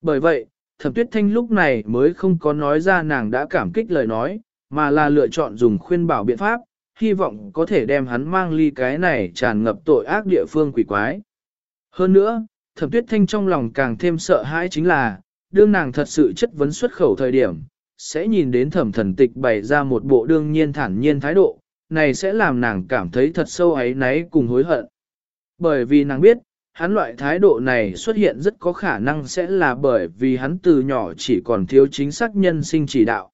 Bởi vậy, thẩm tuyết thanh lúc này mới không có nói ra nàng đã cảm kích lời nói, mà là lựa chọn dùng khuyên bảo biện pháp, hy vọng có thể đem hắn mang ly cái này tràn ngập tội ác địa phương quỷ quái. Hơn nữa, thẩm tuyết thanh trong lòng càng thêm sợ hãi chính là, đương nàng thật sự chất vấn xuất khẩu thời điểm, sẽ nhìn đến thẩm thần tịch bày ra một bộ đương nhiên thản nhiên thái độ, này sẽ làm nàng cảm thấy thật sâu ấy náy cùng hối hận. Bởi vì nàng biết, hắn loại thái độ này xuất hiện rất có khả năng sẽ là bởi vì hắn từ nhỏ chỉ còn thiếu chính xác nhân sinh chỉ đạo.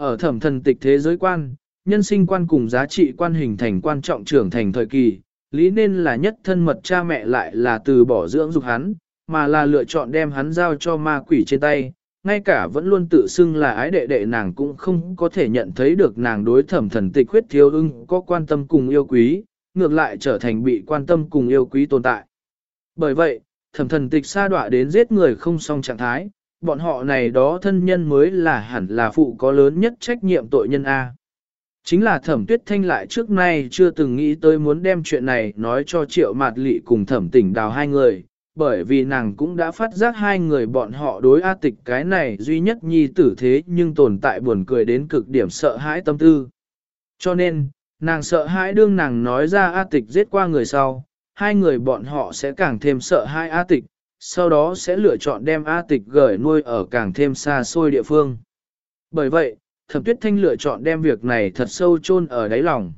Ở thẩm thần tịch thế giới quan, nhân sinh quan cùng giá trị quan hình thành quan trọng trưởng thành thời kỳ, lý nên là nhất thân mật cha mẹ lại là từ bỏ dưỡng dục hắn, mà là lựa chọn đem hắn giao cho ma quỷ trên tay, ngay cả vẫn luôn tự xưng là ái đệ đệ nàng cũng không có thể nhận thấy được nàng đối thẩm thần tịch huyết thiếu ưng có quan tâm cùng yêu quý, ngược lại trở thành bị quan tâm cùng yêu quý tồn tại. Bởi vậy, thẩm thần tịch sa đọa đến giết người không song trạng thái, bọn họ này đó thân nhân mới là hẳn là phụ có lớn nhất trách nhiệm tội nhân A. Chính là thẩm tuyết thanh lại trước nay chưa từng nghĩ tới muốn đem chuyện này nói cho triệu mạt lị cùng thẩm tỉnh đào hai người, bởi vì nàng cũng đã phát giác hai người bọn họ đối A tịch cái này duy nhất nhi tử thế nhưng tồn tại buồn cười đến cực điểm sợ hãi tâm tư. Cho nên, nàng sợ hãi đương nàng nói ra A tịch giết qua người sau, hai người bọn họ sẽ càng thêm sợ hai A tịch, sau đó sẽ lựa chọn đem A tịch gửi nuôi ở càng thêm xa xôi địa phương. Bởi vậy, thẩm tuyết thanh lựa chọn đem việc này thật sâu chôn ở đáy lòng.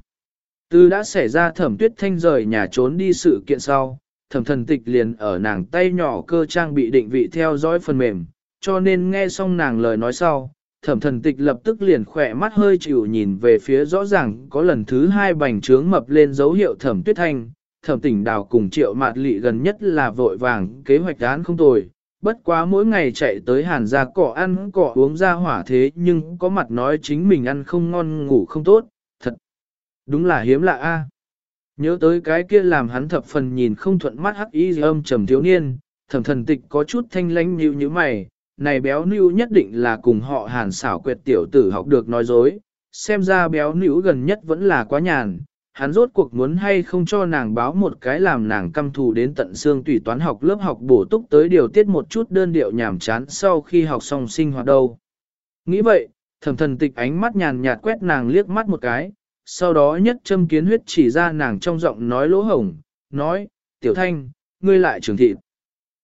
Từ đã xảy ra thẩm tuyết thanh rời nhà trốn đi sự kiện sau, thẩm thần tịch liền ở nàng tay nhỏ cơ trang bị định vị theo dõi phần mềm, cho nên nghe xong nàng lời nói sau, thẩm thần tịch lập tức liền khỏe mắt hơi chịu nhìn về phía rõ ràng có lần thứ hai bành trướng mập lên dấu hiệu thẩm tuyết thanh, thẩm tỉnh đào cùng triệu mạt lị gần nhất là vội vàng kế hoạch án không tồi. Bất quá mỗi ngày chạy tới hàn ra cỏ ăn cỏ uống ra hỏa thế nhưng có mặt nói chính mình ăn không ngon ngủ không tốt, thật. Đúng là hiếm lạ a. Nhớ tới cái kia làm hắn thập phần nhìn không thuận mắt hắc y âm trầm thiếu niên, thẩm thần tịch có chút thanh lánh như như mày, này béo nữ nhất định là cùng họ hàn xảo quyệt tiểu tử học được nói dối, xem ra béo nữ gần nhất vẫn là quá nhàn, hắn rốt cuộc muốn hay không cho nàng báo một cái làm nàng căm thù đến tận xương tùy toán học lớp học bổ túc tới điều tiết một chút đơn điệu nhàm chán sau khi học xong sinh hoạt đâu. Nghĩ vậy, thẩm thần tịch ánh mắt nhàn nhạt quét nàng liếc mắt một cái, sau đó nhất châm kiến huyết chỉ ra nàng trong giọng nói lỗ hổng, nói, tiểu thanh, ngươi lại trường thịt.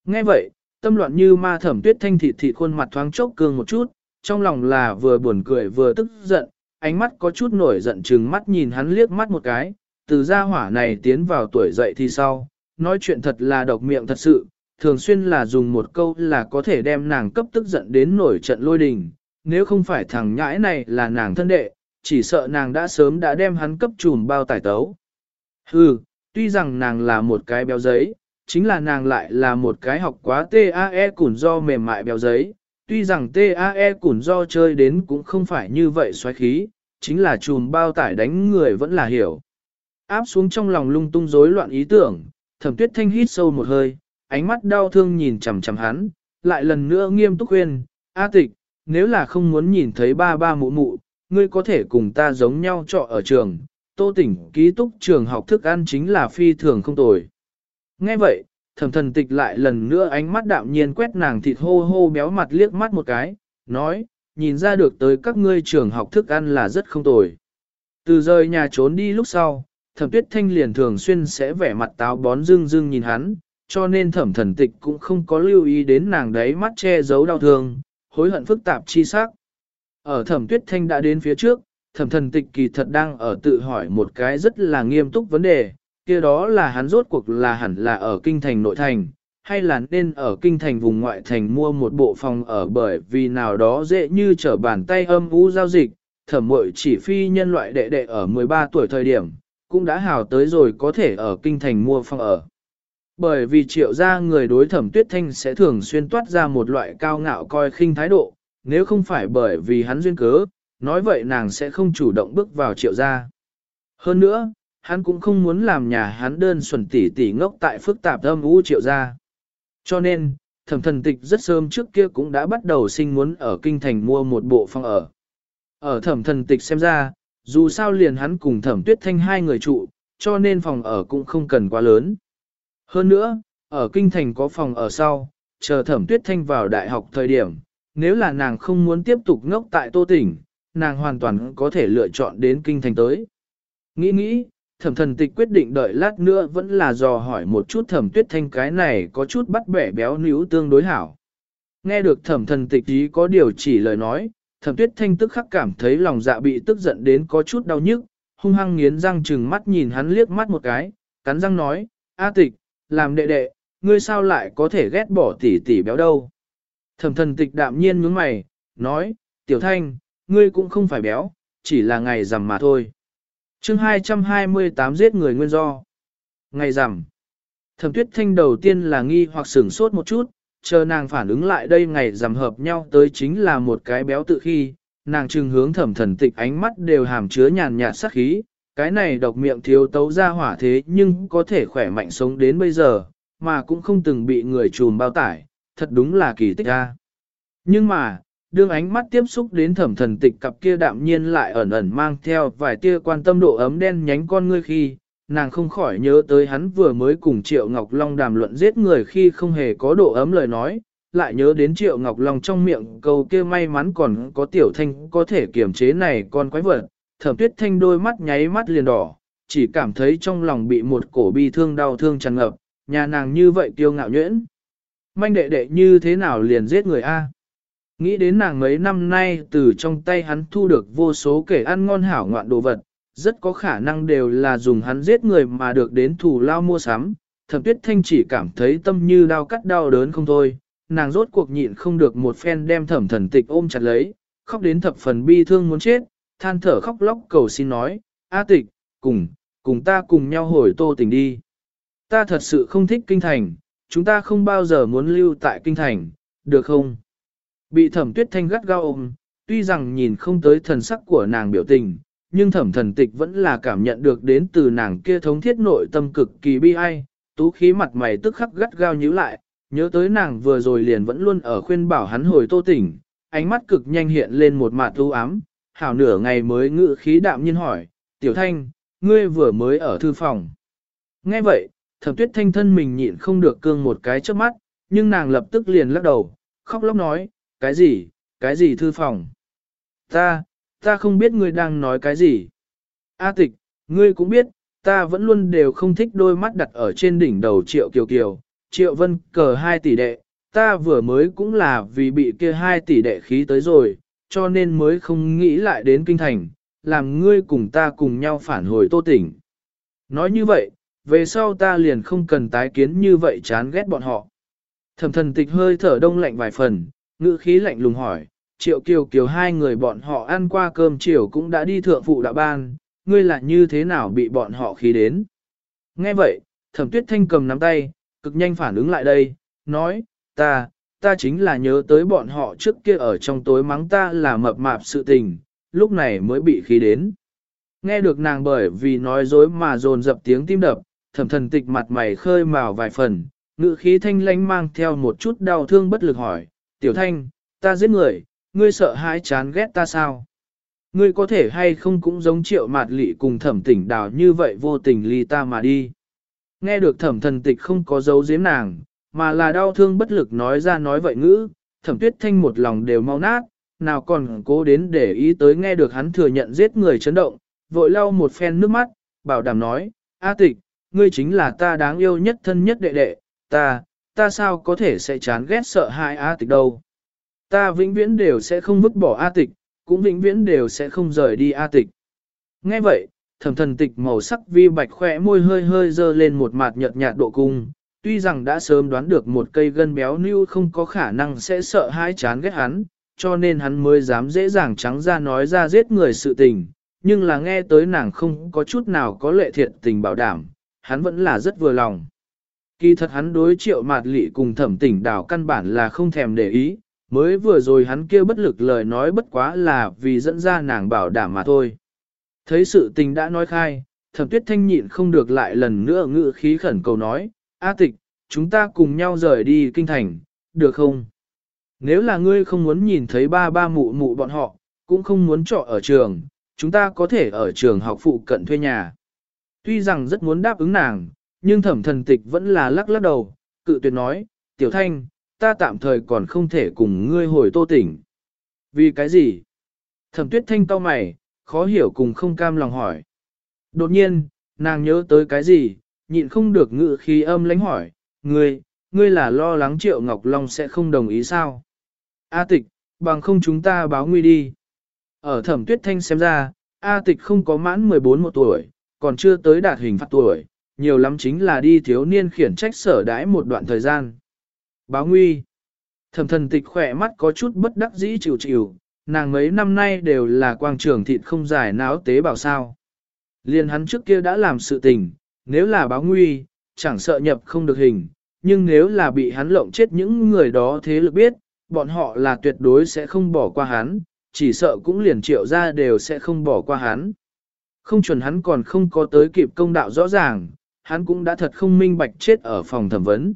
Nghe vậy, tâm loạn như ma thẩm tuyết thanh thịt thịt khuôn mặt thoáng chốc cương một chút, trong lòng là vừa buồn cười vừa tức giận, ánh mắt có chút nổi giận chừng mắt nhìn hắn liếc mắt một cái, từ gia hỏa này tiến vào tuổi dậy thì sau, nói chuyện thật là độc miệng thật sự, thường xuyên là dùng một câu là có thể đem nàng cấp tức giận đến nổi trận lôi đình, nếu không phải thằng nhãi này là nàng thân đệ, chỉ sợ nàng đã sớm đã đem hắn cấp trùm bao tải tấu. Hừ, tuy rằng nàng là một cái béo giấy, chính là nàng lại là một cái học quá TAE củn do mềm mại béo giấy, tuy rằng TAE củn do chơi đến cũng không phải như vậy xoáy khí, chính là chùm bao tải đánh người vẫn là hiểu. Áp xuống trong lòng lung tung rối loạn ý tưởng, thẩm tuyết thanh hít sâu một hơi, ánh mắt đau thương nhìn chằm chằm hắn, lại lần nữa nghiêm túc khuyên, A tịch, nếu là không muốn nhìn thấy ba ba mụ mụ, ngươi có thể cùng ta giống nhau trọ ở trường, tô tỉnh ký túc trường học thức ăn chính là phi thường không tồi. Nghe vậy, thẩm thần tịch lại lần nữa ánh mắt đạm nhiên quét nàng thịt hô hô béo mặt liếc mắt một cái, nói, nhìn ra được tới các ngươi trường học thức ăn là rất không tồi. Từ rời nhà trốn đi lúc sau, thẩm tuyết thanh liền thường xuyên sẽ vẻ mặt táo bón dưng dưng nhìn hắn, cho nên thẩm thần tịch cũng không có lưu ý đến nàng đấy mắt che giấu đau thương, hối hận phức tạp chi sắc. Ở thẩm tuyết thanh đã đến phía trước, thẩm thần tịch kỳ thật đang ở tự hỏi một cái rất là nghiêm túc vấn đề, kia đó là hắn rốt cuộc là hẳn là ở kinh thành nội thành, hay là nên ở kinh thành vùng ngoại thành mua một bộ phòng ở bởi vì nào đó dễ như trở bàn tay âm u giao dịch, thẩm mội chỉ phi nhân loại đệ đệ ở 13 tuổi thời điểm, cũng đã hào tới rồi có thể ở kinh thành mua phòng ở. Bởi vì triệu gia người đối thẩm tuyết thanh sẽ thường xuyên toát ra một loại cao ngạo coi khinh thái độ, nếu không phải bởi vì hắn duyên cớ, nói vậy nàng sẽ không chủ động bước vào triệu gia. Hơn nữa, hắn cũng không muốn làm nhà hắn đơn xuẩn tỉ tỉ ngốc tại phức tạp âm u triệu gia. Cho nên, thẩm thần tịch rất sớm trước kia cũng đã bắt đầu sinh muốn ở kinh thành mua một bộ phòng ở. Ở thẩm thần tịch xem ra, dù sao liền hắn cùng thẩm tuyết thanh hai người trụ, cho nên phòng ở cũng không cần quá lớn. Hơn nữa, ở kinh thành có phòng ở sau, chờ thẩm tuyết thanh vào đại học thời điểm, nếu là nàng không muốn tiếp tục ngốc tại tô tỉnh, nàng hoàn toàn có thể lựa chọn đến kinh thành tới. Nghĩ nghĩ, thẩm thần tịch quyết định đợi lát nữa vẫn là dò hỏi một chút thẩm tuyết thanh cái này có chút bắt bẻ béo níu tương đối hảo. Nghe được thẩm thần tịch ý có điều chỉ lời nói, thẩm tuyết thanh tức khắc cảm thấy lòng dạ bị tức giận đến có chút đau nhức, hung hăng nghiến răng chừng mắt nhìn hắn liếc mắt một cái, cắn răng nói, A tịch, làm đệ đệ, ngươi sao lại có thể ghét bỏ tỷ tỷ béo đâu. Thẩm thần tịch đạm nhiên nhướng mày, nói, tiểu thanh, ngươi cũng không phải béo, chỉ là ngày rằm mà thôi chương 228 giết người nguyên do. Ngày rằm. Thẩm tuyết thanh đầu tiên là nghi hoặc sửng sốt một chút, chờ nàng phản ứng lại đây ngày rằm hợp nhau tới chính là một cái béo tự khi, nàng trừng hướng thẩm thần tịch ánh mắt đều hàm chứa nhàn nhạt sắc khí, cái này độc miệng thiếu tấu ra hỏa thế nhưng có thể khỏe mạnh sống đến bây giờ, mà cũng không từng bị người trùm bao tải, thật đúng là kỳ tích a. Nhưng mà, đương ánh mắt tiếp xúc đến thẩm thần tịch cặp kia đạm nhiên lại ẩn ẩn mang theo vài tia quan tâm độ ấm đen nhánh con ngươi khi, nàng không khỏi nhớ tới hắn vừa mới cùng Triệu Ngọc Long đàm luận giết người khi không hề có độ ấm lời nói, lại nhớ đến Triệu Ngọc Long trong miệng câu kia may mắn còn có tiểu thanh có thể kiềm chế này con quái vật, thẩm tuyết thanh đôi mắt nháy mắt liền đỏ, chỉ cảm thấy trong lòng bị một cổ bi thương đau thương tràn ngập, nhà nàng như vậy tiêu ngạo nhuyễn. Manh đệ đệ như thế nào liền giết người A. Nghĩ đến nàng mấy năm nay từ trong tay hắn thu được vô số kể ăn ngon hảo ngoạn đồ vật, rất có khả năng đều là dùng hắn giết người mà được đến thủ lao mua sắm. Thẩm tuyết thanh chỉ cảm thấy tâm như đau cắt đau đớn không thôi, nàng rốt cuộc nhịn không được một phen đem thẩm thần tịch ôm chặt lấy, khóc đến thập phần bi thương muốn chết, than thở khóc lóc cầu xin nói, A tịch, cùng, cùng ta cùng nhau hồi tô tình đi. Ta thật sự không thích kinh thành, chúng ta không bao giờ muốn lưu tại kinh thành, được không? Bị thẩm tuyết thanh gắt gao ôm, tuy rằng nhìn không tới thần sắc của nàng biểu tình, nhưng thẩm thần tịch vẫn là cảm nhận được đến từ nàng kia thống thiết nội tâm cực kỳ bi ai, tú khí mặt mày tức khắc gắt gao nhíu lại, nhớ tới nàng vừa rồi liền vẫn luôn ở khuyên bảo hắn hồi tô tỉnh, ánh mắt cực nhanh hiện lên một mặt u ám, hảo nửa ngày mới ngự khí đạm nhiên hỏi, tiểu thanh, ngươi vừa mới ở thư phòng. Nghe vậy, thẩm tuyết thanh thân mình nhịn không được cương một cái trước mắt, nhưng nàng lập tức liền lắc đầu, khóc lóc nói, cái gì, cái gì thư phòng? Ta, ta không biết ngươi đang nói cái gì. A tịch, ngươi cũng biết, ta vẫn luôn đều không thích đôi mắt đặt ở trên đỉnh đầu triệu kiều kiều, triệu vân cờ hai tỷ đệ, ta vừa mới cũng là vì bị kia hai tỷ đệ khí tới rồi, cho nên mới không nghĩ lại đến kinh thành, làm ngươi cùng ta cùng nhau phản hồi tô tỉnh. Nói như vậy, về sau ta liền không cần tái kiến như vậy chán ghét bọn họ. Thẩm thần tịch hơi thở đông lạnh vài phần, ngữ khí lạnh lùng hỏi, triệu kiều kiều hai người bọn họ ăn qua cơm chiều cũng đã đi thượng phụ đạo ban, ngươi là như thế nào bị bọn họ khí đến. Nghe vậy, thẩm tuyết thanh cầm nắm tay, cực nhanh phản ứng lại đây, nói, ta, ta chính là nhớ tới bọn họ trước kia ở trong tối mắng ta là mập mạp sự tình, lúc này mới bị khí đến. Nghe được nàng bởi vì nói dối mà dồn dập tiếng tim đập, thẩm thần tịch mặt mày khơi màu vài phần, ngữ khí thanh lánh mang theo một chút đau thương bất lực hỏi, tiểu thanh, ta giết người, ngươi sợ hãi chán ghét ta sao? Ngươi có thể hay không cũng giống triệu mạt lị cùng thẩm tỉnh đào như vậy vô tình ly ta mà đi. Nghe được thẩm thần tịch không có dấu giếm nàng, mà là đau thương bất lực nói ra nói vậy ngữ, thẩm tuyết thanh một lòng đều mau nát, nào còn cố đến để ý tới nghe được hắn thừa nhận giết người chấn động, vội lau một phen nước mắt, bảo đảm nói, A tịch, ngươi chính là ta đáng yêu nhất thân nhất đệ đệ, ta, ta sao có thể sẽ chán ghét sợ hãi A tịch đâu. Ta vĩnh viễn đều sẽ không vứt bỏ A tịch, cũng vĩnh viễn đều sẽ không rời đi A tịch. Nghe vậy, thẩm thần tịch màu sắc vi bạch khỏe môi hơi hơi dơ lên một mặt nhợt nhạt độ cung, tuy rằng đã sớm đoán được một cây gân béo như không có khả năng sẽ sợ hãi chán ghét hắn, cho nên hắn mới dám dễ dàng trắng ra nói ra giết người sự tình, nhưng là nghe tới nàng không có chút nào có lệ thiệt tình bảo đảm, hắn vẫn là rất vừa lòng. Kỳ thật hắn đối triệu mạt lị cùng thẩm tỉnh đảo căn bản là không thèm để ý, mới vừa rồi hắn kia bất lực lời nói bất quá là vì dẫn ra nàng bảo đảm mà thôi. Thấy sự tình đã nói khai, thẩm tuyết thanh nhịn không được lại lần nữa ngự khí khẩn cầu nói, A tịch, chúng ta cùng nhau rời đi kinh thành, được không? Nếu là ngươi không muốn nhìn thấy ba ba mụ mụ bọn họ, cũng không muốn trọ ở trường, chúng ta có thể ở trường học phụ cận thuê nhà. Tuy rằng rất muốn đáp ứng nàng, nhưng thẩm thần tịch vẫn là lắc lắc đầu, cự tuyệt nói, tiểu thanh, ta tạm thời còn không thể cùng ngươi hồi tô tỉnh. Vì cái gì? Thẩm tuyết thanh to mày, khó hiểu cùng không cam lòng hỏi. Đột nhiên, nàng nhớ tới cái gì, nhịn không được ngự khí âm lánh hỏi, ngươi, ngươi là lo lắng triệu Ngọc Long sẽ không đồng ý sao? A tịch, bằng không chúng ta báo nguy đi. Ở thẩm tuyết thanh xem ra, A tịch không có mãn 14 một tuổi, còn chưa tới đạt hình phạt tuổi, nhiều lắm chính là đi thiếu niên khiển trách sở đãi một đoạn thời gian. Báo nguy. Thẩm thần tịch khỏe mắt có chút bất đắc dĩ chịu chịu, nàng mấy năm nay đều là quang trường thịt không giải náo tế bảo sao. Liên hắn trước kia đã làm sự tình, nếu là báo nguy, chẳng sợ nhập không được hình, nhưng nếu là bị hắn lộng chết những người đó thế lực biết, bọn họ là tuyệt đối sẽ không bỏ qua hắn, chỉ sợ cũng liền triệu ra đều sẽ không bỏ qua hắn. Không chuẩn hắn còn không có tới kịp công đạo rõ ràng, hắn cũng đã thật không minh bạch chết ở phòng thẩm vấn.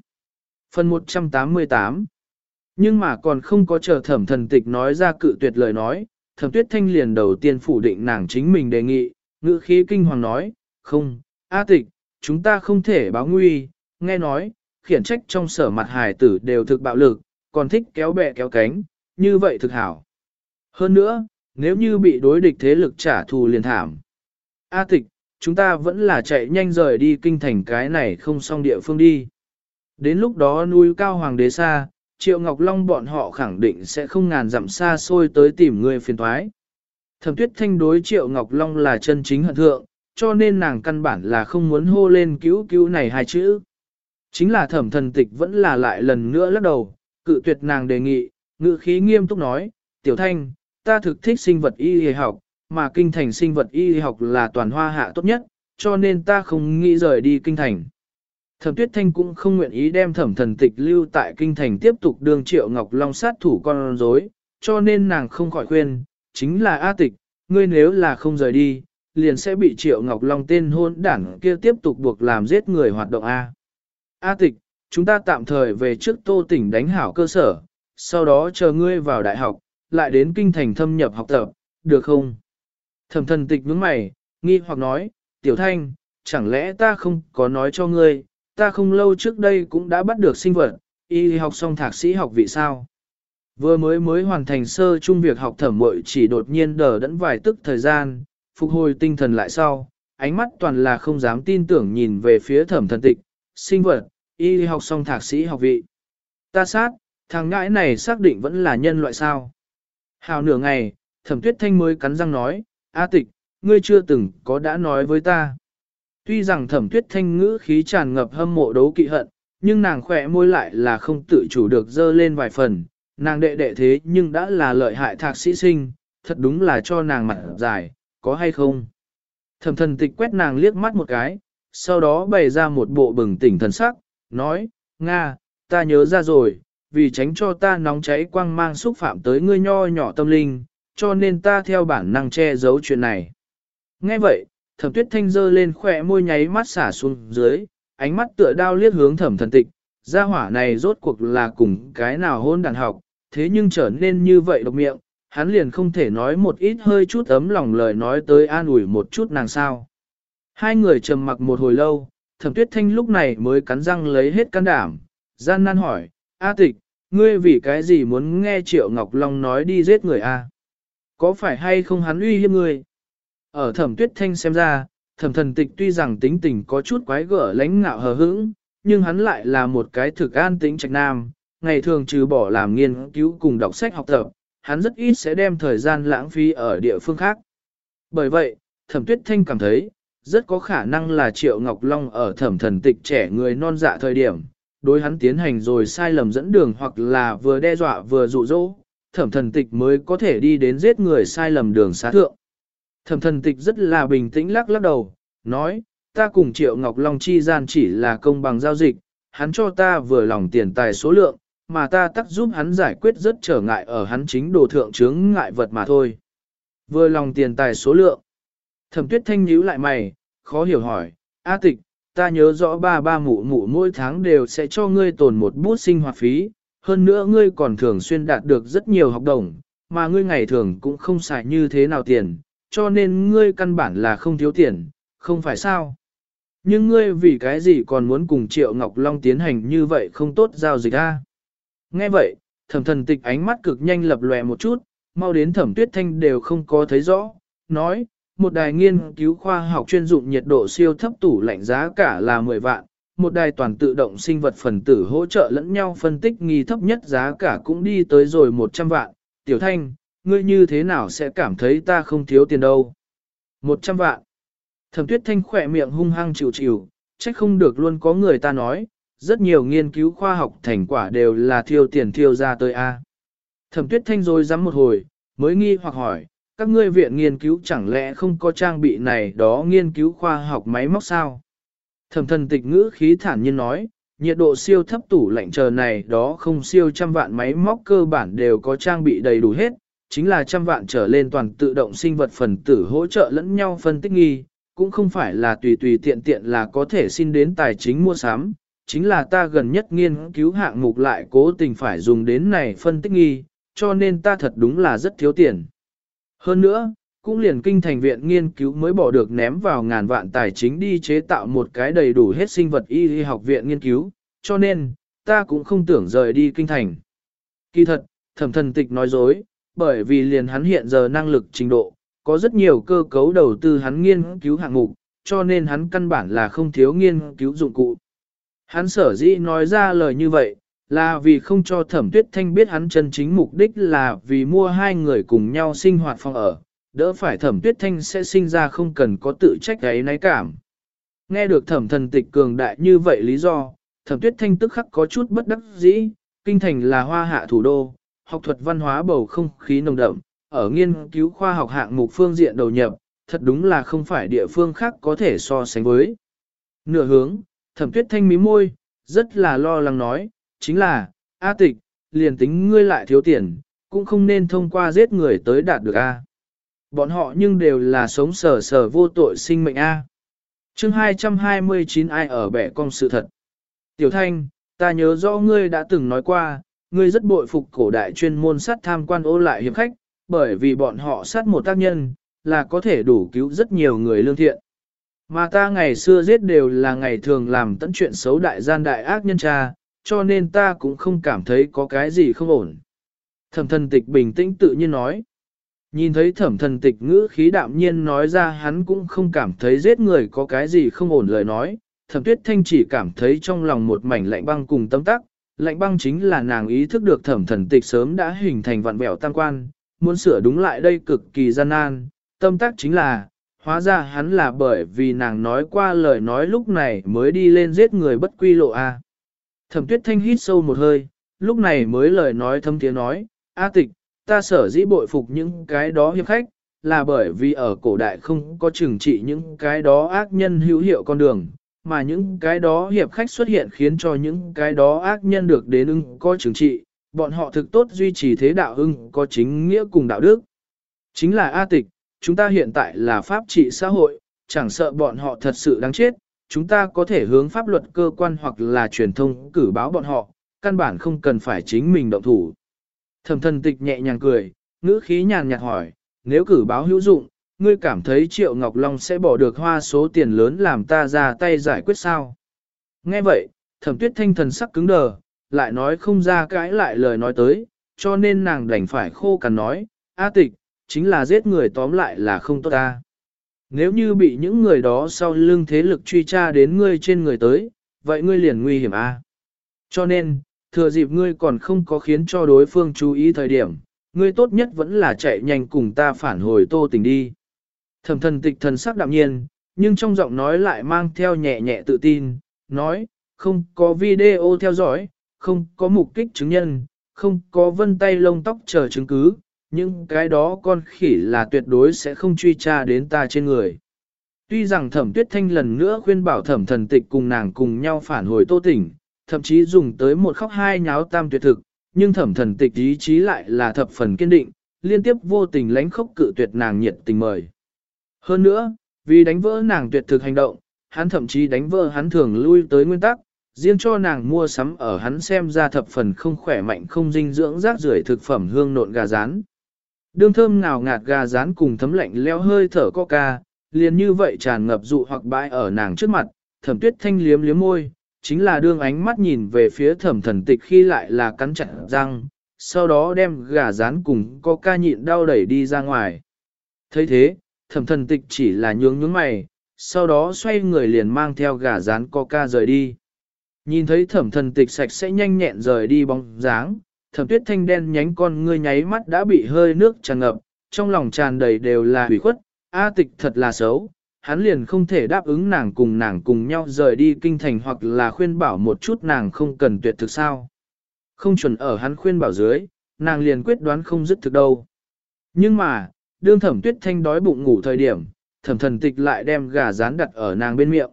Phần 188 Nhưng mà còn không có chờ thẩm thần tịch nói ra cự tuyệt lời nói, thẩm tuyết thanh liền đầu tiên phủ định nàng chính mình đề nghị, ngữ khí kinh hoàng nói, không, A tịch, chúng ta không thể báo nguy, nghe nói, khiển trách trong sở mặt hài tử đều thực bạo lực, còn thích kéo bè kéo cánh, như vậy thực hảo. Hơn nữa, nếu như bị đối địch thế lực trả thù liền thảm. A tịch, chúng ta vẫn là chạy nhanh rời đi kinh thành cái này không xong địa phương đi. Đến lúc đó núi cao hoàng đế xa, Triệu Ngọc Long bọn họ khẳng định sẽ không ngàn dặm xa xôi tới tìm người phiền thoái. Thẩm tuyết thanh đối Triệu Ngọc Long là chân chính hận thượng, cho nên nàng căn bản là không muốn hô lên cứu cứu này hai chữ. Chính là thẩm thần tịch vẫn là lại lần nữa lắc đầu, cự tuyệt nàng đề nghị, ngự khí nghiêm túc nói, tiểu thanh, ta thực thích sinh vật y học, mà kinh thành sinh vật y học là toàn hoa hạ tốt nhất, cho nên ta không nghĩ rời đi kinh thành. Thẩm Tuyết Thanh cũng không nguyện ý đem thẩm thần tịch lưu tại kinh thành tiếp tục đương triệu Ngọc Long sát thủ con rối, cho nên nàng không khỏi khuyên, chính là A tịch, ngươi nếu là không rời đi, liền sẽ bị triệu Ngọc Long tên hôn đảng kia tiếp tục buộc làm giết người hoạt động A. A tịch, chúng ta tạm thời về trước tô tỉnh đánh hảo cơ sở, sau đó chờ ngươi vào đại học, lại đến kinh thành thâm nhập học tập, được không? Thẩm thần tịch nhướng mày, nghi hoặc nói, tiểu thanh, chẳng lẽ ta không có nói cho ngươi, ta không lâu trước đây cũng đã bắt được sinh vật, y học xong thạc sĩ học vị sao. Vừa mới mới hoàn thành sơ chung việc học thẩm mội chỉ đột nhiên đờ đẫn vài tức thời gian, phục hồi tinh thần lại sau, ánh mắt toàn là không dám tin tưởng nhìn về phía thẩm thần tịch, sinh vật, y học xong thạc sĩ học vị. Ta sát, thằng ngãi này xác định vẫn là nhân loại sao. Hào nửa ngày, thẩm tuyết thanh mới cắn răng nói, A tịch, ngươi chưa từng có đã nói với ta. Tuy rằng thẩm tuyết thanh ngữ khí tràn ngập hâm mộ đấu kỵ hận, nhưng nàng khỏe môi lại là không tự chủ được dơ lên vài phần, nàng đệ đệ thế nhưng đã là lợi hại thạc sĩ sinh, thật đúng là cho nàng mặt dài, có hay không? Thẩm thần tịch quét nàng liếc mắt một cái, sau đó bày ra một bộ bừng tỉnh thần sắc, nói, Nga, ta nhớ ra rồi, vì tránh cho ta nóng cháy quang mang xúc phạm tới ngươi nho nhỏ tâm linh, cho nên ta theo bản năng che giấu chuyện này. Nghe vậy, thẩm tuyết thanh dơ lên khỏe môi nháy mắt xả xuống dưới, ánh mắt tựa đao liếc hướng thẩm thần tịch, gia hỏa này rốt cuộc là cùng cái nào hôn đàn học, thế nhưng trở nên như vậy độc miệng, hắn liền không thể nói một ít hơi chút ấm lòng lời nói tới an ủi một chút nàng sao. Hai người trầm mặc một hồi lâu, thẩm tuyết thanh lúc này mới cắn răng lấy hết can đảm, gian nan hỏi, A tịch, ngươi vì cái gì muốn nghe Triệu Ngọc Long nói đi giết người A? Có phải hay không hắn uy hiếp ngươi? Ở thẩm tuyết thanh xem ra, thẩm thần tịch tuy rằng tính tình có chút quái gở lãnh ngạo hờ hững, nhưng hắn lại là một cái thực an tính trạch nam, ngày thường trừ bỏ làm nghiên cứu cùng đọc sách học tập, hắn rất ít sẽ đem thời gian lãng phí ở địa phương khác. Bởi vậy, thẩm tuyết thanh cảm thấy, rất có khả năng là Triệu Ngọc Long ở thẩm thần tịch trẻ người non dạ thời điểm, đối hắn tiến hành rồi sai lầm dẫn đường hoặc là vừa đe dọa vừa dụ dỗ, thẩm thần tịch mới có thể đi đến giết người sai lầm đường xá thượng. Thẩm thần tịch rất là bình tĩnh lắc lắc đầu, nói, ta cùng Triệu Ngọc Long chi gian chỉ là công bằng giao dịch, hắn cho ta vừa lòng tiền tài số lượng, mà ta tắt giúp hắn giải quyết rất trở ngại ở hắn chính đồ thượng chướng ngại vật mà thôi. Vừa lòng tiền tài số lượng. Thẩm tuyết thanh nhíu lại mày, khó hiểu hỏi, A tịch, ta nhớ rõ ba ba mụ mụ mỗi tháng đều sẽ cho ngươi tồn một bút sinh hoạt phí, hơn nữa ngươi còn thường xuyên đạt được rất nhiều học đồng, mà ngươi ngày thường cũng không xài như thế nào tiền, cho nên ngươi căn bản là không thiếu tiền, không phải sao? Nhưng ngươi vì cái gì còn muốn cùng Triệu Ngọc Long tiến hành như vậy không tốt giao dịch a? Nghe vậy, thẩm thần tịch ánh mắt cực nhanh lập lòe một chút, mau đến thẩm tuyết thanh đều không có thấy rõ, nói, một đài nghiên cứu khoa học chuyên dụng nhiệt độ siêu thấp tủ lạnh giá cả là 10 vạn, một đài toàn tự động sinh vật phần tử hỗ trợ lẫn nhau phân tích nghi thấp nhất giá cả cũng đi tới rồi 100 vạn. Tiểu Thanh, ngươi như thế nào sẽ cảm thấy ta không thiếu tiền đâu? 100 vạn. Thẩm tuyết thanh khỏe miệng hung hăng chịu chịu, trách không được luôn có người ta nói, rất nhiều nghiên cứu khoa học thành quả đều là thiêu tiền thiêu ra tới A. Thẩm tuyết thanh rồi dám một hồi, mới nghi hoặc hỏi, các ngươi viện nghiên cứu chẳng lẽ không có trang bị này đó nghiên cứu khoa học máy móc sao? Thẩm thần tịch ngữ khí thản nhiên nói, nhiệt độ siêu thấp tủ lạnh chờ này đó không siêu trăm vạn máy móc cơ bản đều có trang bị đầy đủ hết, chính là trăm vạn trở lên toàn tự động sinh vật phần tử hỗ trợ lẫn nhau phân tích nghi, cũng không phải là tùy tùy tiện tiện là có thể xin đến tài chính mua sắm, chính là ta gần nhất nghiên cứu hạng mục lại cố tình phải dùng đến này phân tích nghi, cho nên ta thật đúng là rất thiếu tiền. Hơn nữa, cũng liền kinh thành viện nghiên cứu mới bỏ được ném vào ngàn vạn tài chính đi chế tạo một cái đầy đủ hết sinh vật y học viện nghiên cứu, cho nên, ta cũng không tưởng rời đi kinh thành. Kỳ thật, thẩm thần tịch nói dối, bởi vì liền hắn hiện giờ năng lực trình độ, có rất nhiều cơ cấu đầu tư hắn nghiên cứu hạng mục, cho nên hắn căn bản là không thiếu nghiên cứu dụng cụ. Hắn sở dĩ nói ra lời như vậy, là vì không cho thẩm tuyết thanh biết hắn chân chính mục đích là vì mua hai người cùng nhau sinh hoạt phòng ở, đỡ phải thẩm tuyết thanh sẽ sinh ra không cần có tự trách ấy náy cảm. Nghe được thẩm thần tịch cường đại như vậy lý do, thẩm tuyết thanh tức khắc có chút bất đắc dĩ, kinh thành là hoa hạ thủ đô, học thuật văn hóa bầu không khí nồng đậm, ở nghiên cứu khoa học hạng mục phương diện đầu nhập, thật đúng là không phải địa phương khác có thể so sánh với. Nửa hướng, thẩm tuyết thanh mí môi, rất là lo lắng nói, chính là, A tịch, liền tính ngươi lại thiếu tiền, cũng không nên thông qua giết người tới đạt được A. Bọn họ nhưng đều là sống sở sở vô tội sinh mệnh A. chương 229 ai ở bẻ cong sự thật. Tiểu Thanh, ta nhớ rõ ngươi đã từng nói qua, ngươi rất bội phục cổ đại chuyên môn sát tham quan ô lại hiệp khách, bởi vì bọn họ sát một tác nhân, là có thể đủ cứu rất nhiều người lương thiện. Mà ta ngày xưa giết đều là ngày thường làm tận chuyện xấu đại gian đại ác nhân cha, cho nên ta cũng không cảm thấy có cái gì không ổn. Thẩm thần tịch bình tĩnh tự nhiên nói. Nhìn thấy thẩm thần tịch ngữ khí đạm nhiên nói ra hắn cũng không cảm thấy giết người có cái gì không ổn lời nói. Thẩm tuyết thanh chỉ cảm thấy trong lòng một mảnh lạnh băng cùng tâm tắc. Lạnh băng chính là nàng ý thức được thẩm thần tịch sớm đã hình thành vạn bẹo tăng quan, muốn sửa đúng lại đây cực kỳ gian nan. Tâm tắc chính là, hóa ra hắn là bởi vì nàng nói qua lời nói lúc này mới đi lên giết người bất quy lộ a. Thẩm tuyết thanh hít sâu một hơi, lúc này mới lời nói thâm tiếng nói, A tịch, ta sở dĩ bội phục những cái đó hiệp khách, là bởi vì ở cổ đại không có trừng trị những cái đó ác nhân hữu hiệu con đường, mà những cái đó hiệp khách xuất hiện khiến cho những cái đó ác nhân được đến ưng có trừng trị, bọn họ thực tốt duy trì thế đạo ưng có chính nghĩa cùng đạo đức. Chính là A tịch, chúng ta hiện tại là pháp trị xã hội, chẳng sợ bọn họ thật sự đáng chết, chúng ta có thể hướng pháp luật cơ quan hoặc là truyền thông cử báo bọn họ, căn bản không cần phải chính mình động thủ. Thẩm thần tịch nhẹ nhàng cười, ngữ khí nhàn nhạt hỏi, nếu cử báo hữu dụng, ngươi cảm thấy Triệu Ngọc Long sẽ bỏ được hoa số tiền lớn làm ta ra tay giải quyết sao? Nghe vậy, thẩm tuyết thanh thần sắc cứng đờ, lại nói không ra cãi lại lời nói tới, cho nên nàng đành phải khô cằn nói, A tịch, chính là giết người tóm lại là không tốt ta. Nếu như bị những người đó sau lưng thế lực truy tra đến ngươi trên người tới, vậy ngươi liền nguy hiểm a. Cho nên, thừa dịp ngươi còn không có khiến cho đối phương chú ý thời điểm, ngươi tốt nhất vẫn là chạy nhanh cùng ta phản hồi tô tình đi. Thẩm thần tịch thần sắc đạm nhiên, nhưng trong giọng nói lại mang theo nhẹ nhẹ tự tin, nói, không có video theo dõi, không có mục kích chứng nhân, không có vân tay lông tóc chờ chứng cứ, những cái đó con khỉ là tuyệt đối sẽ không truy tra đến ta trên người. Tuy rằng thẩm tuyết thanh lần nữa khuyên bảo thẩm thần tịch cùng nàng cùng nhau phản hồi tô tỉnh, thậm chí dùng tới một khóc hai nháo tam tuyệt thực, nhưng thẩm thần tịch ý chí lại là thập phần kiên định, liên tiếp vô tình lánh khóc cự tuyệt nàng nhiệt tình mời. Hơn nữa, vì đánh vỡ nàng tuyệt thực hành động, hắn thậm chí đánh vỡ hắn thường lui tới nguyên tắc, riêng cho nàng mua sắm ở hắn xem ra thập phần không khỏe mạnh không dinh dưỡng rác rưởi thực phẩm hương nộn gà rán. Đương thơm ngào ngạt gà rán cùng thấm lạnh leo hơi thở coca, liền như vậy tràn ngập dụ hoặc bãi ở nàng trước mặt, thẩm tuyết thanh liếm liếm môi, chính là đương ánh mắt nhìn về phía thẩm thần tịch khi lại là cắn chặt răng, sau đó đem gà rán cùng coca nhịn đau đẩy đi ra ngoài. thấy thế, thẩm thần tịch chỉ là nhướng nhướng mày, sau đó xoay người liền mang theo gà rán coca rời đi. Nhìn thấy thẩm thần tịch sạch sẽ nhanh nhẹn rời đi bóng dáng, thẩm tuyết thanh đen nhánh con ngươi nháy mắt đã bị hơi nước tràn ngập, trong lòng tràn đầy đều là hủy khuất, A tịch thật là xấu, hắn liền không thể đáp ứng nàng cùng nàng cùng nhau rời đi kinh thành hoặc là khuyên bảo một chút nàng không cần tuyệt thực sao. Không chuẩn ở hắn khuyên bảo dưới, nàng liền quyết đoán không dứt thực đâu. Nhưng mà, đương thẩm tuyết thanh đói bụng ngủ thời điểm, thẩm thần tịch lại đem gà rán đặt ở nàng bên miệng.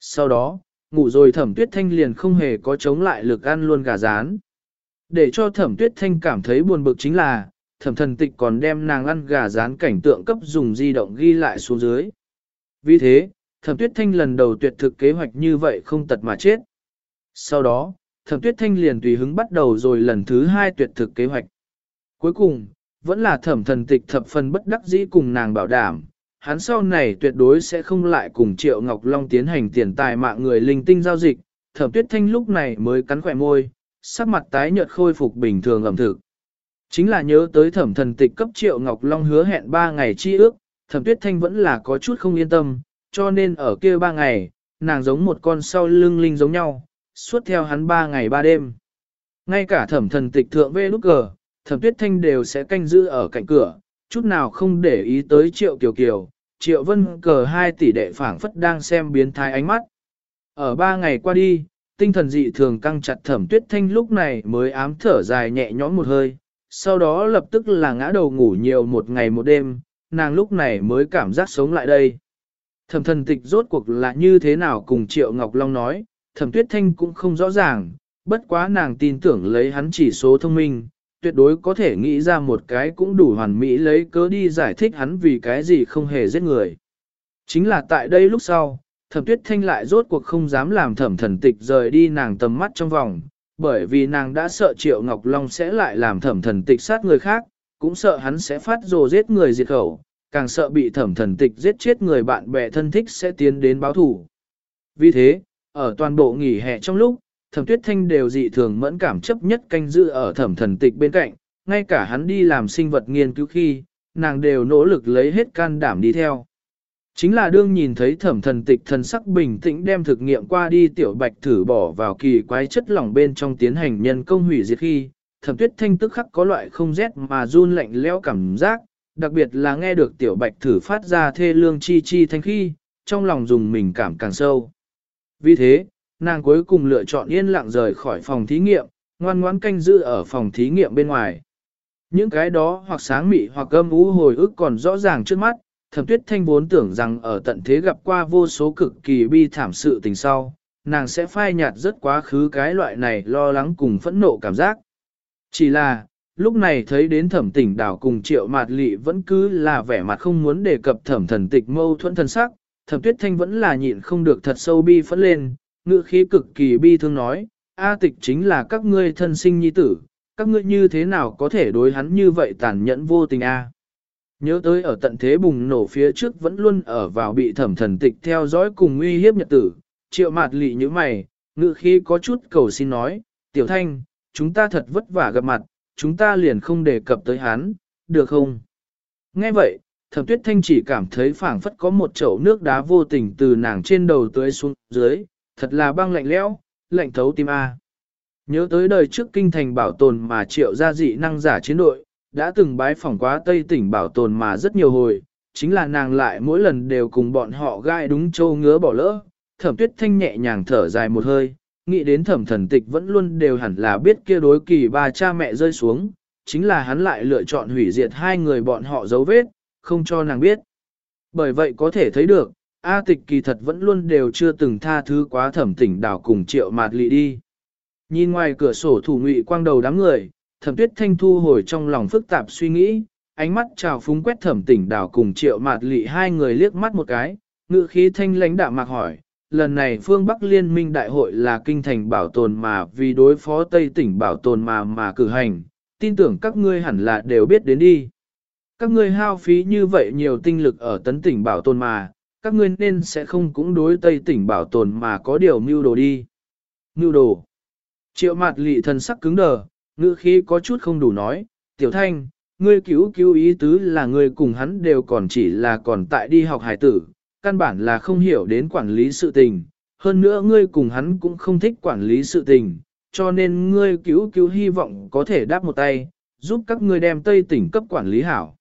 Sau đó, ngủ rồi thẩm tuyết thanh liền không hề có chống lại lực ăn luôn gà rán. Để cho thẩm tuyết thanh cảm thấy buồn bực chính là, thẩm thần tịch còn đem nàng ăn gà rán cảnh tượng cấp dùng di động ghi lại xuống dưới. Vì thế, thẩm tuyết thanh lần đầu tuyệt thực kế hoạch như vậy không tật mà chết. Sau đó, thẩm tuyết thanh liền tùy hứng bắt đầu rồi lần thứ hai tuyệt thực kế hoạch. Cuối cùng, vẫn là thẩm thần tịch thập phần bất đắc dĩ cùng nàng bảo đảm, hắn sau này tuyệt đối sẽ không lại cùng Triệu Ngọc Long tiến hành tiền tài mạng người linh tinh giao dịch, thẩm tuyết thanh lúc này mới cắn khỏe môi, sắc mặt tái nhợt khôi phục bình thường ẩm thực. Chính là nhớ tới thẩm thần tịch cấp Triệu Ngọc Long hứa hẹn 3 ngày chi ước, thẩm tuyết thanh vẫn là có chút không yên tâm, cho nên ở kia ba ngày, nàng giống một con sau lưng linh giống nhau, suốt theo hắn ba ngày ba đêm. Ngay cả thẩm thần tịch thượng vê lúc cờ, thẩm tuyết thanh đều sẽ canh giữ ở cạnh cửa, chút nào không để ý tới triệu kiều kiều, triệu vân cờ hai tỷ đệ phảng phất đang xem biến thái ánh mắt. Ở ba ngày qua đi, tinh thần dị thường căng chặt thẩm tuyết thanh lúc này mới ám thở dài nhẹ nhõm một hơi, sau đó lập tức là ngã đầu ngủ nhiều một ngày một đêm, nàng lúc này mới cảm giác sống lại đây. Thẩm thần tịch rốt cuộc là như thế nào cùng Triệu Ngọc Long nói, thẩm tuyết thanh cũng không rõ ràng, bất quá nàng tin tưởng lấy hắn chỉ số thông minh, tuyệt đối có thể nghĩ ra một cái cũng đủ hoàn mỹ lấy cớ đi giải thích hắn vì cái gì không hề giết người. Chính là tại đây lúc sau, thẩm tuyết thanh lại rốt cuộc không dám làm thẩm thần tịch rời đi nàng tầm mắt trong vòng, bởi vì nàng đã sợ Triệu Ngọc Long sẽ lại làm thẩm thần tịch sát người khác, cũng sợ hắn sẽ phát rồ giết người diệt khẩu, càng sợ bị thẩm thần tịch giết chết người bạn bè thân thích sẽ tiến đến báo thủ. Vì thế, ở toàn bộ nghỉ hè trong lúc, thẩm tuyết thanh đều dị thường mẫn cảm chấp nhất canh giữ ở thẩm thần tịch bên cạnh, ngay cả hắn đi làm sinh vật nghiên cứu khi, nàng đều nỗ lực lấy hết can đảm đi theo. Chính là đương nhìn thấy thẩm thần tịch thần sắc bình tĩnh đem thực nghiệm qua đi tiểu bạch thử bỏ vào kỳ quái chất lỏng bên trong tiến hành nhân công hủy diệt khi, thẩm tuyết thanh tức khắc có loại không rét mà run lạnh lẽo cảm giác, đặc biệt là nghe được tiểu bạch thử phát ra thê lương chi chi thanh khi, trong lòng dùng mình cảm càng sâu. Vì thế, nàng cuối cùng lựa chọn yên lặng rời khỏi phòng thí nghiệm, ngoan ngoãn canh giữ ở phòng thí nghiệm bên ngoài. Những cái đó hoặc sáng mị hoặc âm ú hồi ức còn rõ ràng trước mắt, thẩm tuyết thanh vốn tưởng rằng ở tận thế gặp qua vô số cực kỳ bi thảm sự tình sau, nàng sẽ phai nhạt rất quá khứ cái loại này lo lắng cùng phẫn nộ cảm giác. Chỉ là, lúc này thấy đến thẩm tỉnh đảo cùng triệu mạt lị vẫn cứ là vẻ mặt không muốn đề cập thẩm thần tịch mâu thuẫn thần sắc, thẩm tuyết thanh vẫn là nhịn không được thật sâu bi phẫn lên, ngữ khí cực kỳ bi thương nói, A tịch chính là các ngươi thân sinh nhi tử, các ngươi như thế nào có thể đối hắn như vậy tàn nhẫn vô tình A. Nhớ tới ở tận thế bùng nổ phía trước vẫn luôn ở vào bị thẩm thần tịch theo dõi cùng uy hiếp nhật tử, triệu mạt lị như mày, ngữ khí có chút cầu xin nói, tiểu thanh, chúng ta thật vất vả gặp mặt, chúng ta liền không đề cập tới hắn, được không? Nghe vậy, thẩm tuyết thanh chỉ cảm thấy phảng phất có một chậu nước đá vô tình từ nàng trên đầu tới xuống dưới, thật là băng lạnh lẽo, lạnh thấu tim A. Nhớ tới đời trước kinh thành bảo tồn mà triệu gia dị năng giả chiến đội, đã từng bái phỏng quá Tây tỉnh bảo tồn mà rất nhiều hồi, chính là nàng lại mỗi lần đều cùng bọn họ gai đúng châu ngứa bỏ lỡ. Thẩm tuyết thanh nhẹ nhàng thở dài một hơi, nghĩ đến thẩm thần tịch vẫn luôn đều hẳn là biết kia đối kỳ ba cha mẹ rơi xuống, chính là hắn lại lựa chọn hủy diệt hai người bọn họ dấu vết, không cho nàng biết. Bởi vậy có thể thấy được, A tịch kỳ thật vẫn luôn đều chưa từng tha thứ quá thẩm tỉnh đảo cùng triệu mạt lị đi. Nhìn ngoài cửa sổ thủ ngụy quang đầu đám người, thẩm tuyết thanh thu hồi trong lòng phức tạp suy nghĩ, ánh mắt trào phúng quét thẩm tỉnh đảo cùng triệu mạt lị hai người liếc mắt một cái, ngự khí thanh lãnh đạm mạc hỏi, lần này phương Bắc Liên minh đại hội là kinh thành bảo tồn mà vì đối phó Tây tỉnh bảo tồn mà mà cử hành, tin tưởng các ngươi hẳn là đều biết đến đi. Các ngươi hao phí như vậy nhiều tinh lực ở tấn tỉnh bảo tồn mà, các ngươi nên sẽ không cũng đối Tây tỉnh bảo tồn mà có điều mưu đồ đi. Mưu đồ. Triệu mặt lị thần sắc cứng đờ, ngữ khí có chút không đủ nói, tiểu thanh, ngươi cứu cứu ý tứ là ngươi cùng hắn đều còn chỉ là còn tại đi học hải tử, căn bản là không hiểu đến quản lý sự tình, hơn nữa ngươi cùng hắn cũng không thích quản lý sự tình, cho nên ngươi cứu cứu hy vọng có thể đáp một tay, giúp các ngươi đem Tây tỉnh cấp quản lý hảo.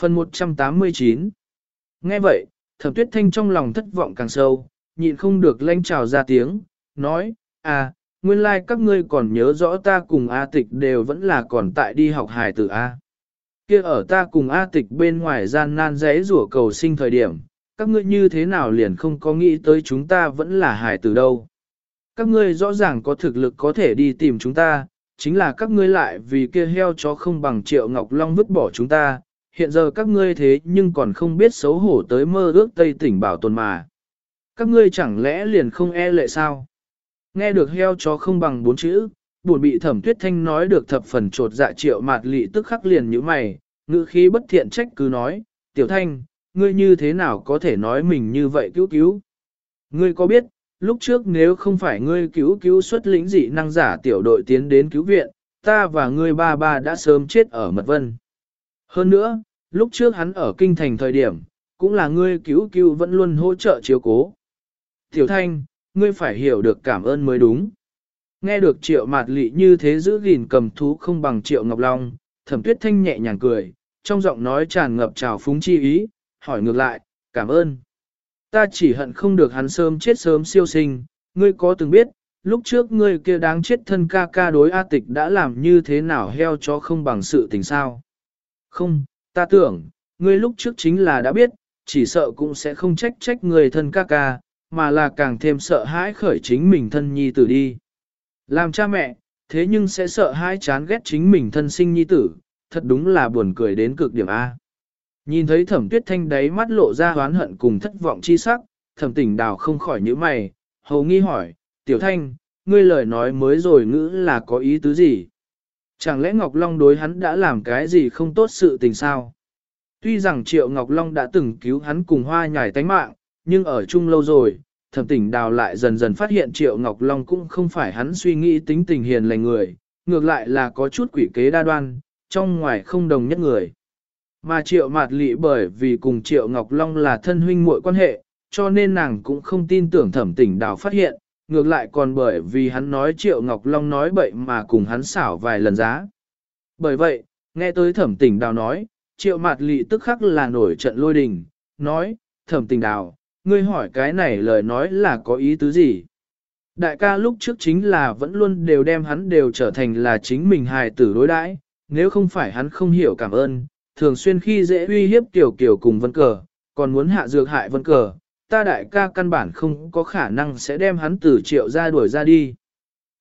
Phần 189 Nghe vậy, thẩm tuyết thanh trong lòng thất vọng càng sâu, nhịn không được lanh trào ra tiếng, nói, à, nguyên lai like các ngươi còn nhớ rõ ta cùng A tịch đều vẫn là còn tại đi học hài tử A. kia ở ta cùng A tịch bên ngoài gian nan rẽ rủa cầu sinh thời điểm, các ngươi như thế nào liền không có nghĩ tới chúng ta vẫn là hài tử đâu. Các ngươi rõ ràng có thực lực có thể đi tìm chúng ta, chính là các ngươi lại vì kia heo chó không bằng triệu ngọc long vứt bỏ chúng ta, hiện giờ các ngươi thế nhưng còn không biết xấu hổ tới mơ ước Tây tỉnh bảo tồn mà. Các ngươi chẳng lẽ liền không e lệ sao? Nghe được heo chó không bằng bốn chữ, buồn bị thẩm tuyết thanh nói được thập phần trột dạ triệu mạt lị tức khắc liền như mày, ngữ khí bất thiện trách cứ nói, tiểu thanh, ngươi như thế nào có thể nói mình như vậy cứu cứu? Ngươi có biết, lúc trước nếu không phải ngươi cứu cứu xuất lĩnh dị năng giả tiểu đội tiến đến cứu viện, ta và ngươi ba ba đã sớm chết ở mật vân. Hơn nữa, lúc trước hắn ở kinh thành thời điểm, cũng là ngươi cứu cứu vẫn luôn hỗ trợ chiếu cố. Tiểu thanh, ngươi phải hiểu được cảm ơn mới đúng. Nghe được triệu mạt lị như thế giữ gìn cầm thú không bằng triệu ngọc long, thẩm tuyết thanh nhẹ nhàng cười, trong giọng nói tràn ngập trào phúng chi ý, hỏi ngược lại, cảm ơn. Ta chỉ hận không được hắn sớm chết sớm siêu sinh, ngươi có từng biết, lúc trước ngươi kia đáng chết thân ca ca đối A tịch đã làm như thế nào heo cho không bằng sự tình sao. Không, ta tưởng, ngươi lúc trước chính là đã biết, chỉ sợ cũng sẽ không trách trách người thân ca ca, mà là càng thêm sợ hãi khởi chính mình thân nhi tử đi. Làm cha mẹ, thế nhưng sẽ sợ hãi chán ghét chính mình thân sinh nhi tử, thật đúng là buồn cười đến cực điểm A. Nhìn thấy thẩm tuyết thanh đáy mắt lộ ra hoán hận cùng thất vọng chi sắc, thẩm tỉnh đào không khỏi nhíu mày, hầu nghi hỏi, tiểu thanh, ngươi lời nói mới rồi ngữ là có ý tứ gì? Chẳng lẽ Ngọc Long đối hắn đã làm cái gì không tốt sự tình sao? Tuy rằng Triệu Ngọc Long đã từng cứu hắn cùng hoa nhảy tánh mạng, nhưng ở chung lâu rồi, thẩm tỉnh đào lại dần dần phát hiện Triệu Ngọc Long cũng không phải hắn suy nghĩ tính tình hiền lành người, ngược lại là có chút quỷ kế đa đoan, trong ngoài không đồng nhất người. Mà Triệu Mạt Lị bởi vì cùng Triệu Ngọc Long là thân huynh muội quan hệ, cho nên nàng cũng không tin tưởng thẩm tỉnh đào phát hiện, ngược lại còn bởi vì hắn nói Triệu Ngọc Long nói bậy mà cùng hắn xảo vài lần giá. Bởi vậy, nghe tới thẩm tỉnh đào nói, Triệu Mạt Lị tức khắc là nổi trận lôi đình, nói, thẩm tỉnh đào, ngươi hỏi cái này lời nói là có ý tứ gì? Đại ca lúc trước chính là vẫn luôn đều đem hắn đều trở thành là chính mình hài tử đối đãi, nếu không phải hắn không hiểu cảm ơn, thường xuyên khi dễ uy hiếp tiểu kiểu cùng vân cờ, còn muốn hạ dược hại vân cờ, ta đại ca căn bản không có khả năng sẽ đem hắn từ triệu ra đuổi ra đi.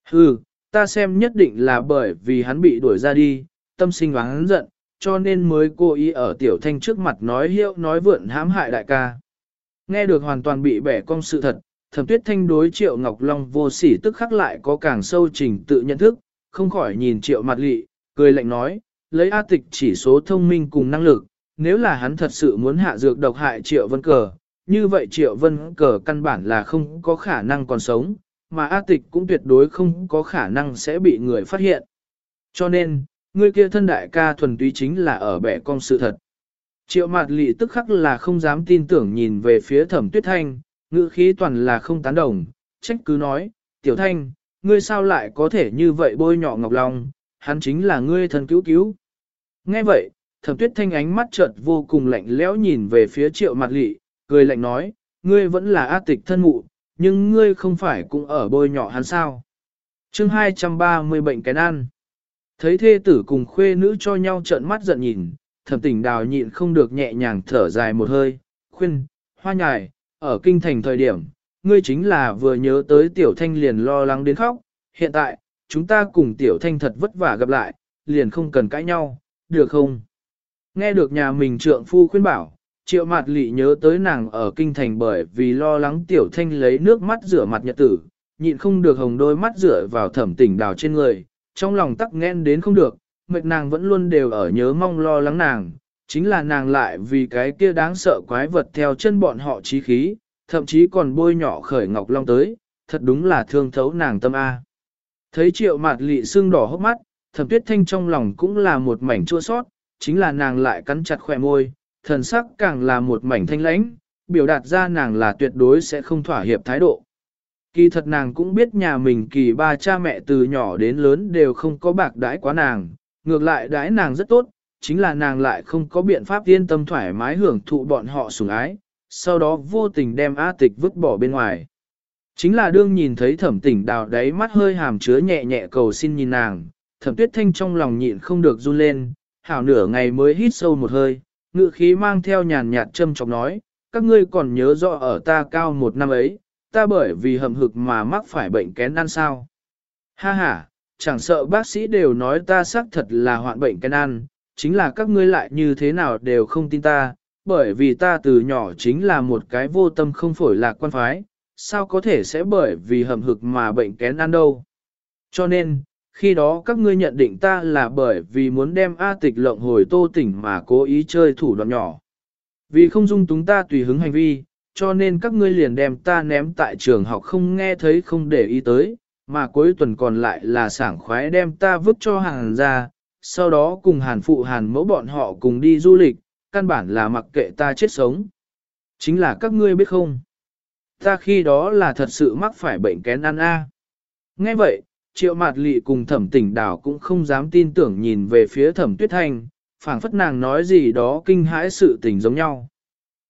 Hừ, ta xem nhất định là bởi vì hắn bị đuổi ra đi, tâm sinh hắn giận, cho nên mới cố ý ở tiểu thanh trước mặt nói hiệu nói vượn hãm hại đại ca. Nghe được hoàn toàn bị bẻ cong sự thật, thẩm tuyết thanh đối triệu Ngọc Long vô sỉ tức khắc lại có càng sâu trình tự nhận thức, không khỏi nhìn triệu mặt lị, cười lạnh nói, lấy A tịch chỉ số thông minh cùng năng lực, nếu là hắn thật sự muốn hạ dược độc hại triệu vân cờ, như vậy triệu vân cờ căn bản là không có khả năng còn sống, mà A tịch cũng tuyệt đối không có khả năng sẽ bị người phát hiện. Cho nên, người kia thân đại ca thuần túy chính là ở bẻ con sự thật. Triệu mạt lị tức khắc là không dám tin tưởng nhìn về phía thẩm tuyết thanh, ngữ khí toàn là không tán đồng, trách cứ nói, tiểu thanh, ngươi sao lại có thể như vậy bôi nhọ Ngọc Long, hắn chính là ngươi thân cứu cứu. Nghe vậy, thẩm tuyết thanh ánh mắt chợt vô cùng lạnh lẽo nhìn về phía triệu mặt lị, cười lạnh nói, ngươi vẫn là ác tịch thân mụ, nhưng ngươi không phải cũng ở bôi nhỏ hắn sao. chương 230 bệnh cái ăn. Thấy thê tử cùng khuê nữ cho nhau trợn mắt giận nhìn, thẩm tỉnh đào nhịn không được nhẹ nhàng thở dài một hơi, khuyên, hoa nhài, ở kinh thành thời điểm, ngươi chính là vừa nhớ tới tiểu thanh liền lo lắng đến khóc, hiện tại, chúng ta cùng tiểu thanh thật vất vả gặp lại, liền không cần cãi nhau, được không? Nghe được nhà mình trượng phu khuyên bảo, triệu mặt lị nhớ tới nàng ở kinh thành bởi vì lo lắng tiểu thanh lấy nước mắt rửa mặt nhật tử, nhịn không được hồng đôi mắt rửa vào thẩm tỉnh đào trên người, trong lòng tắc nghẽn đến không được, mệt nàng vẫn luôn đều ở nhớ mong lo lắng nàng, chính là nàng lại vì cái kia đáng sợ quái vật theo chân bọn họ trí khí, thậm chí còn bôi nhỏ khởi ngọc long tới, thật đúng là thương thấu nàng tâm A. Thấy triệu mạt lị xương đỏ hốc mắt, thẩm tuyết thanh trong lòng cũng là một mảnh chua sót, chính là nàng lại cắn chặt khỏe môi, thần sắc càng là một mảnh thanh lãnh, biểu đạt ra nàng là tuyệt đối sẽ không thỏa hiệp thái độ. Kỳ thật nàng cũng biết nhà mình kỳ ba cha mẹ từ nhỏ đến lớn đều không có bạc đãi quá nàng, ngược lại đãi nàng rất tốt, chính là nàng lại không có biện pháp yên tâm thoải mái hưởng thụ bọn họ sủng ái, sau đó vô tình đem A tịch vứt bỏ bên ngoài. Chính là đương nhìn thấy thẩm tỉnh đào đáy mắt hơi hàm chứa nhẹ nhẹ cầu xin nhìn nàng, thẩm tuyết thanh trong lòng nhịn không được run lên, hảo nửa ngày mới hít sâu một hơi, ngự khí mang theo nhàn nhạt châm chọc nói, các ngươi còn nhớ rõ ở ta cao một năm ấy, ta bởi vì hầm hực mà mắc phải bệnh kén ăn sao. Ha ha, chẳng sợ bác sĩ đều nói ta xác thật là hoạn bệnh kén ăn, chính là các ngươi lại như thế nào đều không tin ta, bởi vì ta từ nhỏ chính là một cái vô tâm không phổi lạc quan phái, sao có thể sẽ bởi vì hầm hực mà bệnh kén ăn đâu. Cho nên, khi đó các ngươi nhận định ta là bởi vì muốn đem A tịch lộng hồi tô tỉnh mà cố ý chơi thủ đoạn nhỏ. Vì không dung túng ta tùy hứng hành vi, cho nên các ngươi liền đem ta ném tại trường học không nghe thấy không để ý tới, mà cuối tuần còn lại là sảng khoái đem ta vứt cho hàng ra, sau đó cùng hàn phụ hàn mẫu bọn họ cùng đi du lịch, căn bản là mặc kệ ta chết sống. Chính là các ngươi biết không? Ta khi đó là thật sự mắc phải bệnh kén ăn a. Nghe vậy, triệu mạt lị cùng thẩm tỉnh đảo cũng không dám tin tưởng nhìn về phía thẩm tuyết thanh, phảng phất nàng nói gì đó kinh hãi sự tình giống nhau.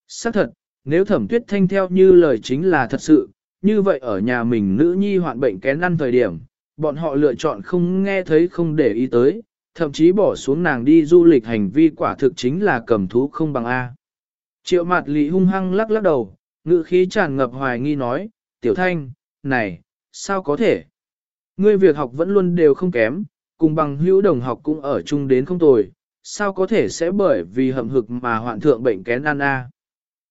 Xác thật, nếu thẩm tuyết thanh theo như lời chính là thật sự, như vậy ở nhà mình nữ nhi hoạn bệnh kén ăn thời điểm, bọn họ lựa chọn không nghe thấy không để ý tới, thậm chí bỏ xuống nàng đi du lịch hành vi quả thực chính là cầm thú không bằng A. Triệu mạt lị hung hăng lắc lắc đầu, ngự khí tràn ngập hoài nghi nói, tiểu thanh, này, sao có thể? Ngươi việc học vẫn luôn đều không kém, cùng bằng hữu đồng học cũng ở chung đến không tồi, sao có thể sẽ bởi vì hậm hực mà hoạn thượng bệnh kén ăn A.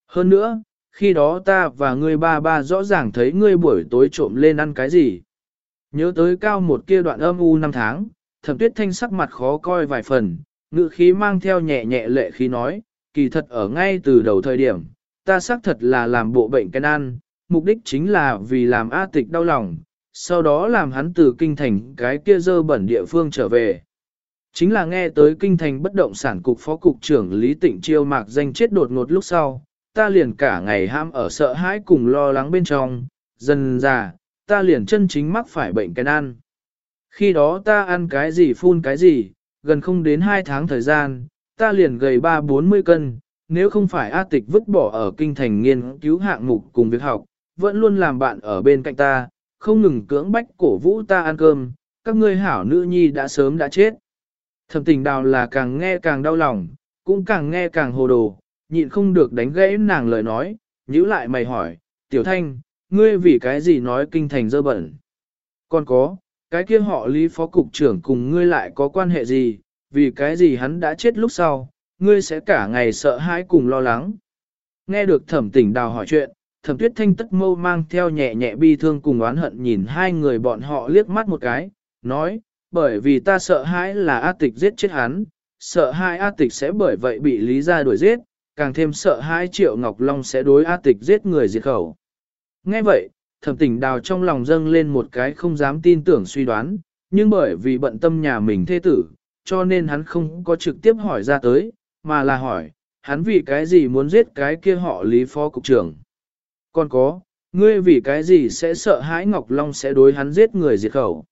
Hơn nữa, khi đó ta và ngươi ba ba rõ ràng thấy ngươi buổi tối trộm lên ăn cái gì. Nhớ tới cao một kia đoạn âm u năm tháng, thẩm tuyết thanh sắc mặt khó coi vài phần, ngự khí mang theo nhẹ nhẹ lệ khí nói, kỳ thật ở ngay từ đầu thời điểm, ta xác thật là làm bộ bệnh cái ăn, mục đích chính là vì làm A tịch đau lòng, sau đó làm hắn từ kinh thành cái kia dơ bẩn địa phương trở về. Chính là nghe tới kinh thành bất động sản cục phó cục trưởng Lý Tịnh Chiêu mạc danh chết đột ngột lúc sau, ta liền cả ngày ham ở sợ hãi cùng lo lắng bên trong, dần già, ta liền chân chính mắc phải bệnh cái ăn. Khi đó ta ăn cái gì phun cái gì, gần không đến 2 tháng thời gian, ta liền gầy 3-40 cân, nếu không phải A tịch vứt bỏ ở kinh thành nghiên cứu hạng mục cùng việc học, vẫn luôn làm bạn ở bên cạnh ta, không ngừng cưỡng bách cổ vũ ta ăn cơm, các ngươi hảo nữ nhi đã sớm đã chết. Thẩm tình đào là càng nghe càng đau lòng, cũng càng nghe càng hồ đồ, nhịn không được đánh gãy nàng lời nói, nhữ lại mày hỏi, tiểu thanh, ngươi vì cái gì nói kinh thành dơ bẩn? Còn có, cái kia họ lý phó cục trưởng cùng ngươi lại có quan hệ gì, vì cái gì hắn đã chết lúc sau, ngươi sẽ cả ngày sợ hãi cùng lo lắng. Nghe được thẩm tỉnh đào hỏi chuyện, thẩm tuyết thanh tất mâu mang theo nhẹ nhẹ bi thương cùng oán hận nhìn hai người bọn họ liếc mắt một cái, nói, bởi vì ta sợ hãi là A tịch giết chết hắn, sợ hãi A tịch sẽ bởi vậy bị lý ra đuổi giết, càng thêm sợ hãi triệu Ngọc Long sẽ đối A tịch giết người diệt khẩu. Nghe vậy, thẩm tỉnh đào trong lòng dâng lên một cái không dám tin tưởng suy đoán, nhưng bởi vì bận tâm nhà mình thê tử, cho nên hắn không có trực tiếp hỏi ra tới, mà là hỏi, hắn vì cái gì muốn giết cái kia họ lý phó cục trưởng. Còn có, ngươi vì cái gì sẽ sợ hãi Ngọc Long sẽ đối hắn giết người diệt khẩu.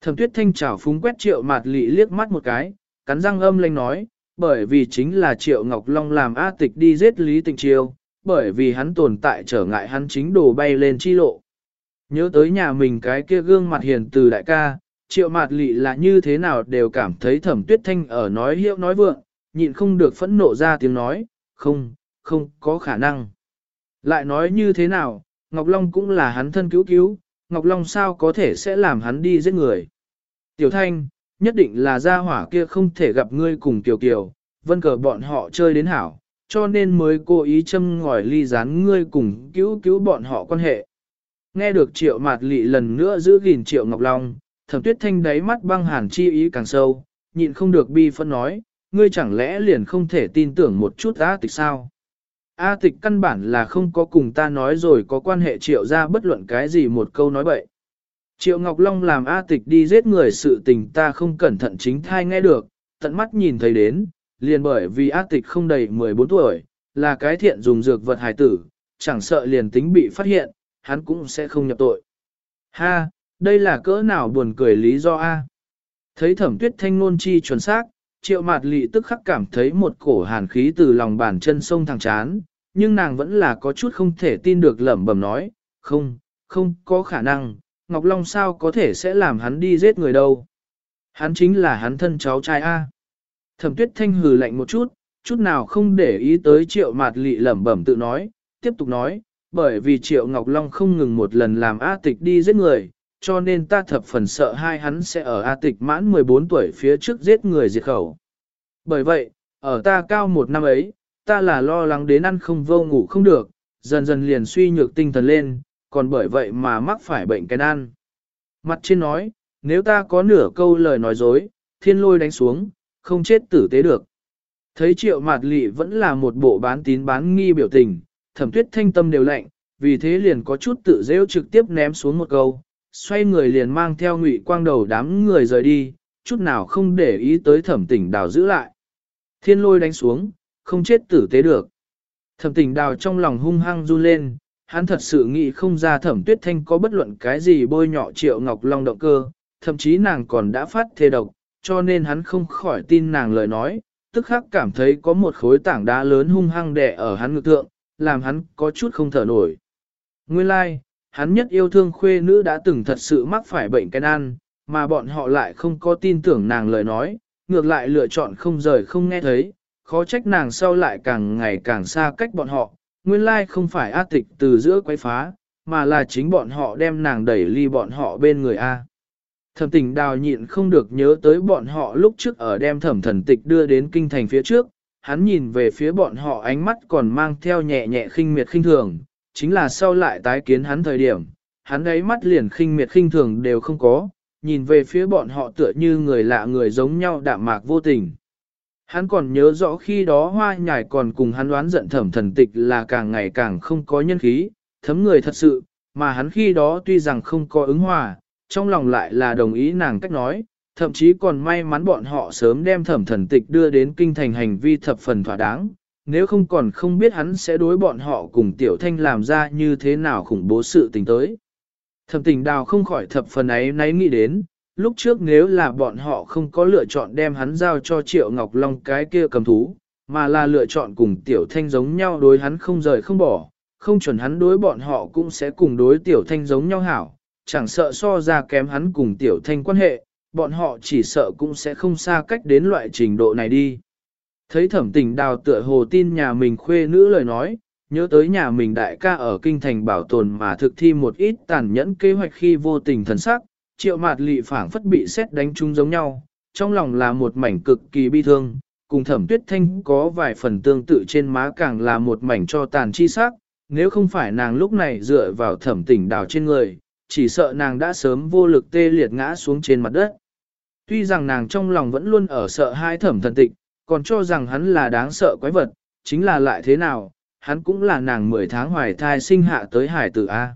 Thẩm tuyết thanh trào phúng quét triệu mạt lị liếc mắt một cái, cắn răng âm lanh nói, bởi vì chính là triệu Ngọc Long làm A tịch đi giết Lý Tịnh Chiêu, bởi vì hắn tồn tại trở ngại hắn chính đồ bay lên chi lộ. Nhớ tới nhà mình cái kia gương mặt hiền từ đại ca, triệu mạt lị là như thế nào đều cảm thấy thẩm tuyết thanh ở nói hiệu nói vượng, nhịn không được phẫn nộ ra tiếng nói, không, không có khả năng. Lại nói như thế nào, Ngọc Long cũng là hắn thân cứu cứu, Ngọc Long sao có thể sẽ làm hắn đi giết người. Tiểu thanh, nhất định là gia hỏa kia không thể gặp ngươi cùng tiểu kiều, vân cờ bọn họ chơi đến hảo, cho nên mới cố ý châm ngòi ly gián ngươi cùng cứu cứu bọn họ quan hệ. Nghe được triệu mạt lị lần nữa giữ gìn triệu ngọc long, thẩm tuyết thanh đáy mắt băng hàn chi ý càng sâu, nhịn không được bi phân nói, ngươi chẳng lẽ liền không thể tin tưởng một chút A tịch sao? A tịch căn bản là không có cùng ta nói rồi có quan hệ triệu ra bất luận cái gì một câu nói bậy. Triệu Ngọc Long làm A tịch đi giết người sự tình ta không cẩn thận chính thai nghe được, tận mắt nhìn thấy đến, liền bởi vì A tịch không đầy 14 tuổi, là cái thiện dùng dược vật hài tử, chẳng sợ liền tính bị phát hiện, hắn cũng sẽ không nhập tội. Ha, đây là cỡ nào buồn cười lý do A. Thấy thẩm tuyết thanh nôn chi chuẩn xác, triệu mạt lị tức khắc cảm thấy một cổ hàn khí từ lòng bàn chân sông thẳng chán, nhưng nàng vẫn là có chút không thể tin được lẩm bẩm nói, không, không có khả năng, Ngọc Long sao có thể sẽ làm hắn đi giết người đâu. Hắn chính là hắn thân cháu trai A. Thẩm tuyết thanh hừ lạnh một chút, chút nào không để ý tới triệu mạt lị lẩm bẩm tự nói, tiếp tục nói, bởi vì triệu Ngọc Long không ngừng một lần làm A tịch đi giết người, cho nên ta thập phần sợ hai hắn sẽ ở A tịch mãn 14 tuổi phía trước giết người diệt khẩu. Bởi vậy, ở ta cao một năm ấy, ta là lo lắng đến ăn không vô ngủ không được, dần dần liền suy nhược tinh thần lên, còn bởi vậy mà mắc phải bệnh cái nan. Mặt trên nói, nếu ta có nửa câu lời nói dối, thiên lôi đánh xuống, không chết tử tế được. Thấy triệu mạt lị vẫn là một bộ bán tín bán nghi biểu tình, thẩm tuyết thanh tâm đều lạnh, vì thế liền có chút tự rêu trực tiếp ném xuống một câu, xoay người liền mang theo ngụy quang đầu đám người rời đi, chút nào không để ý tới thẩm tỉnh đào giữ lại. Thiên lôi đánh xuống, không chết tử tế được. Thẩm tỉnh đào trong lòng hung hăng run lên, hắn thật sự nghĩ không ra thẩm tuyết thanh có bất luận cái gì bôi nhọ triệu ngọc long động cơ, thậm chí nàng còn đã phát thề độc, cho nên hắn không khỏi tin nàng lời nói, tức khắc cảm thấy có một khối tảng đá lớn hung hăng đè ở hắn ngực thượng, làm hắn có chút không thở nổi. Nguyên lai, like, hắn nhất yêu thương khuê nữ đã từng thật sự mắc phải bệnh cái ăn, mà bọn họ lại không có tin tưởng nàng lời nói, ngược lại lựa chọn không rời không nghe thấy, khó trách nàng sau lại càng ngày càng xa cách bọn họ, nguyên lai không phải A tịch từ giữa quấy phá, mà là chính bọn họ đem nàng đẩy ly bọn họ bên người A. Thẩm tình đào nhịn không được nhớ tới bọn họ lúc trước ở đem thẩm thần tịch đưa đến kinh thành phía trước, hắn nhìn về phía bọn họ ánh mắt còn mang theo nhẹ nhẹ khinh miệt khinh thường, chính là sau lại tái kiến hắn thời điểm, hắn ấy mắt liền khinh miệt khinh thường đều không có, nhìn về phía bọn họ tựa như người lạ người giống nhau đạm mạc vô tình. Hắn còn nhớ rõ khi đó hoa nhài còn cùng hắn đoán giận thẩm thần tịch là càng ngày càng không có nhân khí, thấm người thật sự, mà hắn khi đó tuy rằng không có ứng hòa, trong lòng lại là đồng ý nàng cách nói, thậm chí còn may mắn bọn họ sớm đem thẩm thần tịch đưa đến kinh thành hành vi thập phần thỏa đáng, nếu không còn không biết hắn sẽ đối bọn họ cùng tiểu thanh làm ra như thế nào khủng bố sự tình tới. Thẩm tình đào không khỏi thập phần ấy nấy nghĩ đến, lúc trước nếu là bọn họ không có lựa chọn đem hắn giao cho Triệu Ngọc Long cái kia cầm thú, mà là lựa chọn cùng tiểu thanh giống nhau đối hắn không rời không bỏ, không chuẩn hắn đối bọn họ cũng sẽ cùng đối tiểu thanh giống nhau hảo, chẳng sợ so ra kém hắn cùng tiểu thanh quan hệ, bọn họ chỉ sợ cũng sẽ không xa cách đến loại trình độ này đi. Thấy thẩm tình đào tựa hồ tin nhà mình khuê nữ lời nói, nhớ tới nhà mình đại ca ở kinh thành bảo tồn mà thực thi một ít tàn nhẫn kế hoạch khi vô tình thần sắc, triệu mạt lị phảng phất bị xét đánh chung giống nhau, trong lòng là một mảnh cực kỳ bi thương, cùng thẩm tuyết thanh có vài phần tương tự trên má càng là một mảnh cho tàn chi sắc, nếu không phải nàng lúc này dựa vào thẩm tình đào trên người, chỉ sợ nàng đã sớm vô lực tê liệt ngã xuống trên mặt đất. Tuy rằng nàng trong lòng vẫn luôn ở sợ hai thẩm thần tịch, còn cho rằng hắn là đáng sợ quái vật, chính là lại thế nào, hắn cũng là nàng 10 tháng hoài thai sinh hạ tới hải tử A.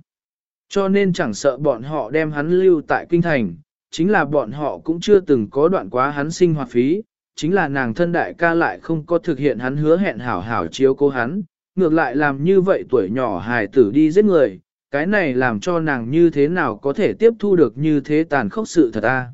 Cho nên chẳng sợ bọn họ đem hắn lưu tại kinh thành, chính là bọn họ cũng chưa từng có đoạn quá hắn sinh hoạt phí, chính là nàng thân đại ca lại không có thực hiện hắn hứa hẹn hảo hảo chiếu cố hắn, ngược lại làm như vậy tuổi nhỏ hài tử đi giết người, cái này làm cho nàng như thế nào có thể tiếp thu được như thế tàn khốc sự thật a.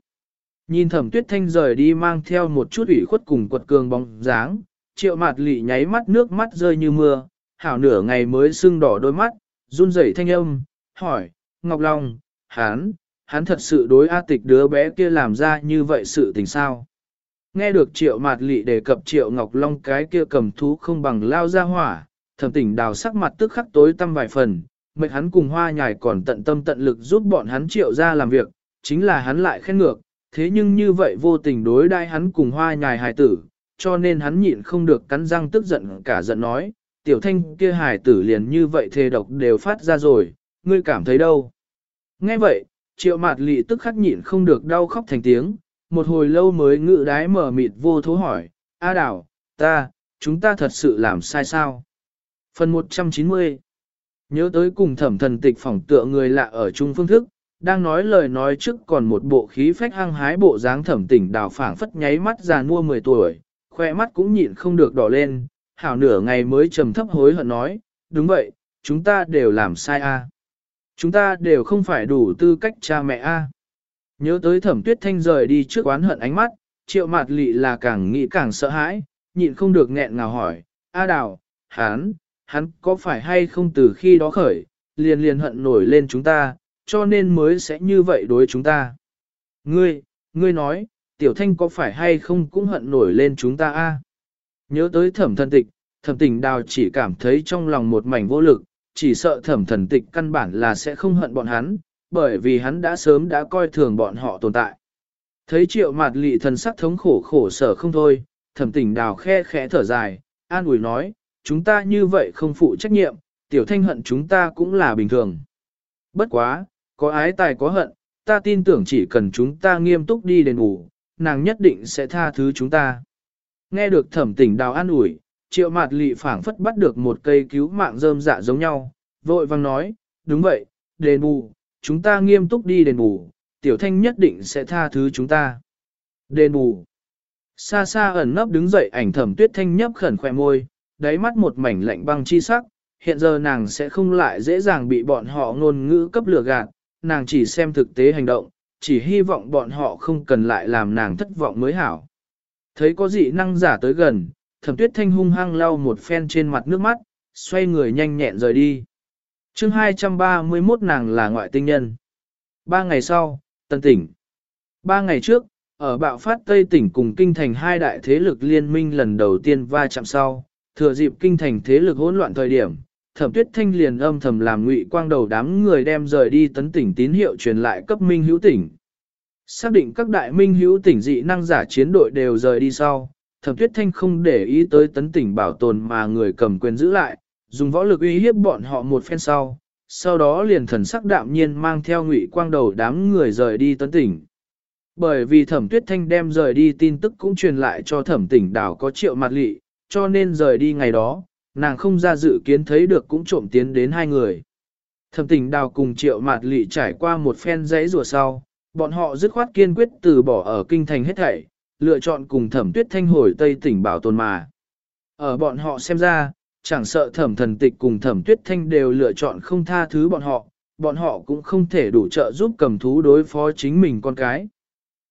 Nhìn thẩm tuyết thanh rời đi mang theo một chút ủy khuất cùng quật cường bóng dáng, triệu mạt lị nháy mắt nước mắt rơi như mưa, hảo nửa ngày mới sưng đỏ đôi mắt, run rẩy thanh âm, hỏi, Ngọc Long, hắn, hắn thật sự đối A tịch đứa bé kia làm ra như vậy sự tình sao? Nghe được triệu mạt lị đề cập triệu Ngọc Long cái kia cầm thú không bằng lao ra hỏa, thẩm tỉnh đào sắc mặt tức khắc tối tăm vài phần, mệnh hắn cùng hoa nhài còn tận tâm tận lực giúp bọn hắn triệu ra làm việc, chính là hắn lại khen ngược, thế nhưng như vậy vô tình đối đai hắn cùng hoa nhài hài tử, cho nên hắn nhịn không được cắn răng tức giận cả giận nói, tiểu thanh kia hài tử liền như vậy thề độc đều phát ra rồi, ngươi cảm thấy đâu? Nghe vậy, triệu mạt lị tức khắc nhịn không được đau khóc thành tiếng, một hồi lâu mới ngự đái mở mịt vô thố hỏi, A đảo, ta, chúng ta thật sự làm sai sao? Phần 190 Nhớ tới cùng thẩm thần tịch phỏng tựa người lạ ở chung phương thức, đang nói lời nói trước còn một bộ khí phách hăng hái bộ dáng thẩm tỉnh đào phảng phất nháy mắt già mua 10 tuổi, khoe mắt cũng nhịn không được đỏ lên, hảo nửa ngày mới trầm thấp hối hận nói, đúng vậy, chúng ta đều làm sai a, Chúng ta đều không phải đủ tư cách cha mẹ a. Nhớ tới thẩm tuyết thanh rời đi trước quán hận ánh mắt, triệu mạt lị là càng nghĩ càng sợ hãi, nhịn không được nghẹn ngào hỏi, A đào, hắn, hắn có phải hay không từ khi đó khởi, liền liền hận nổi lên chúng ta, cho nên mới sẽ như vậy đối chúng ta. Ngươi, ngươi nói, tiểu thanh có phải hay không cũng hận nổi lên chúng ta a? Nhớ tới thẩm thần tịch, thẩm tình đào chỉ cảm thấy trong lòng một mảnh vô lực, chỉ sợ thẩm thần tịch căn bản là sẽ không hận bọn hắn, bởi vì hắn đã sớm đã coi thường bọn họ tồn tại. Thấy triệu mặt lị thần sắc thống khổ khổ sở không thôi, thẩm tình đào khe khẽ thở dài, an ủi nói, chúng ta như vậy không phụ trách nhiệm, tiểu thanh hận chúng ta cũng là bình thường. Bất quá, có ái tài có hận, ta tin tưởng chỉ cần chúng ta nghiêm túc đi đền bù, nàng nhất định sẽ tha thứ chúng ta. Nghe được thẩm tỉnh đào an ủi, triệu mạt lị phảng phất bắt được một cây cứu mạng rơm dạ giống nhau, vội vang nói, đúng vậy, đền bù, chúng ta nghiêm túc đi đền bù, tiểu thanh nhất định sẽ tha thứ chúng ta. Đền bù. Xa xa ẩn nấp đứng dậy ảnh thẩm tuyết thanh nhấp khẩn khỏe môi, đáy mắt một mảnh lạnh băng chi sắc, hiện giờ nàng sẽ không lại dễ dàng bị bọn họ ngôn ngữ cấp lừa gạt, nàng chỉ xem thực tế hành động, chỉ hy vọng bọn họ không cần lại làm nàng thất vọng mới hảo. Thấy có dị năng giả tới gần, thẩm tuyết thanh hung hăng lau một phen trên mặt nước mắt, xoay người nhanh nhẹn rời đi. chương 231 nàng là ngoại tinh nhân. Ba ngày sau, tân tỉnh. Ba ngày trước, ở bạo phát Tây tỉnh cùng kinh thành hai đại thế lực liên minh lần đầu tiên va chạm sau, thừa dịp kinh thành thế lực hỗn loạn thời điểm, thẩm tuyết thanh liền âm thầm làm ngụy quang đầu đám người đem rời đi tấn tỉnh tín hiệu truyền lại cấp minh hữu tỉnh. Xác định các đại minh hữu tỉnh dị năng giả chiến đội đều rời đi sau, thẩm tuyết thanh không để ý tới tấn tỉnh bảo tồn mà người cầm quyền giữ lại, dùng võ lực uy hiếp bọn họ một phen sau, sau đó liền thần sắc đạm nhiên mang theo ngụy quang đầu đám người rời đi tấn tỉnh. Bởi vì thẩm tuyết thanh đem rời đi tin tức cũng truyền lại cho thẩm tỉnh đảo có triệu mặt lị, cho nên rời đi ngày đó, nàng không ra dự kiến thấy được cũng trộm tiến đến hai người. Thẩm tình đào cùng triệu mạt lị trải qua một phen giấy rùa sau, bọn họ dứt khoát kiên quyết từ bỏ ở kinh thành hết thảy, lựa chọn cùng thẩm tuyết thanh hồi Tây tỉnh bảo tồn mà. Ở bọn họ xem ra, chẳng sợ thẩm thần tịch cùng thẩm tuyết thanh đều lựa chọn không tha thứ bọn họ, bọn họ cũng không thể đủ trợ giúp cầm thú đối phó chính mình con cái.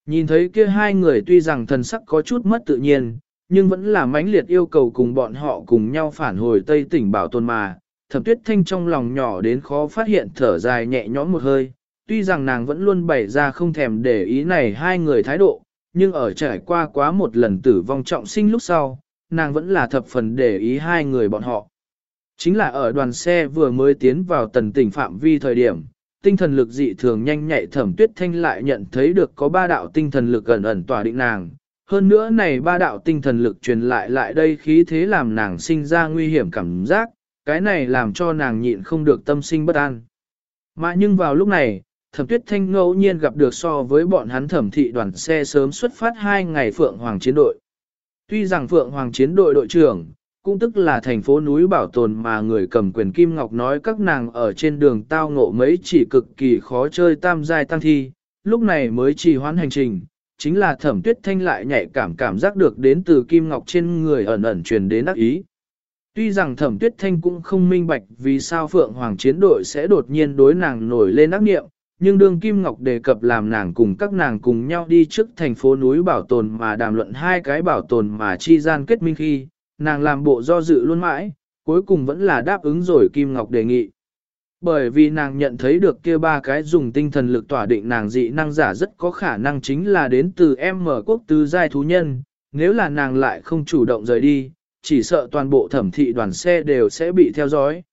Nhìn thấy kia hai người tuy rằng thần sắc có chút mất tự nhiên, nhưng vẫn là mãnh liệt yêu cầu cùng bọn họ cùng nhau phản hồi Tây tỉnh bảo tồn mà. Thẩm tuyết thanh trong lòng nhỏ đến khó phát hiện thở dài nhẹ nhõm một hơi, tuy rằng nàng vẫn luôn bày ra không thèm để ý này hai người thái độ, nhưng ở trải qua quá một lần tử vong trọng sinh lúc sau, nàng vẫn là thập phần để ý hai người bọn họ. Chính là ở đoàn xe vừa mới tiến vào tần tỉnh phạm vi thời điểm, tinh thần lực dị thường nhanh nhạy thẩm tuyết thanh lại nhận thấy được có ba đạo tinh thần lực gần ẩn tỏa định nàng, hơn nữa này ba đạo tinh thần lực truyền lại lại đây khí thế làm nàng sinh ra nguy hiểm cảm giác, cái này làm cho nàng nhịn không được tâm sinh bất an. Mà nhưng vào lúc này, thẩm tuyết thanh ngẫu nhiên gặp được so với bọn hắn thẩm thị đoàn xe sớm xuất phát hai ngày Phượng Hoàng chiến đội. Tuy rằng Phượng Hoàng chiến đội đội trưởng, cũng tức là thành phố núi bảo tồn mà người cầm quyền Kim Ngọc nói các nàng ở trên đường tao ngộ mấy chỉ cực kỳ khó chơi tam giai tăng thi, lúc này mới chỉ hoãn hành trình, chính là thẩm tuyết thanh lại nhạy cảm cảm giác được đến từ kim ngọc trên người ẩn ẩn truyền đến ác ý. Tuy rằng thẩm tuyết thanh cũng không minh bạch vì sao Phượng Hoàng chiến đội sẽ đột nhiên đối nàng nổi lên ác nghiệm, nhưng đương Kim Ngọc đề cập làm nàng cùng các nàng cùng nhau đi trước thành phố núi bảo tồn mà đàm luận hai cái bảo tồn mà chi gian kết minh khi, nàng làm bộ do dự luôn mãi, cuối cùng vẫn là đáp ứng rồi Kim Ngọc đề nghị. Bởi vì nàng nhận thấy được kia ba cái dùng tinh thần lực tỏa định nàng dị năng giả rất có khả năng chính là đến từ em mở quốc tứ giai thú nhân, nếu là nàng lại không chủ động rời đi, chỉ sợ toàn bộ thẩm thị đoàn xe đều sẽ bị theo dõi.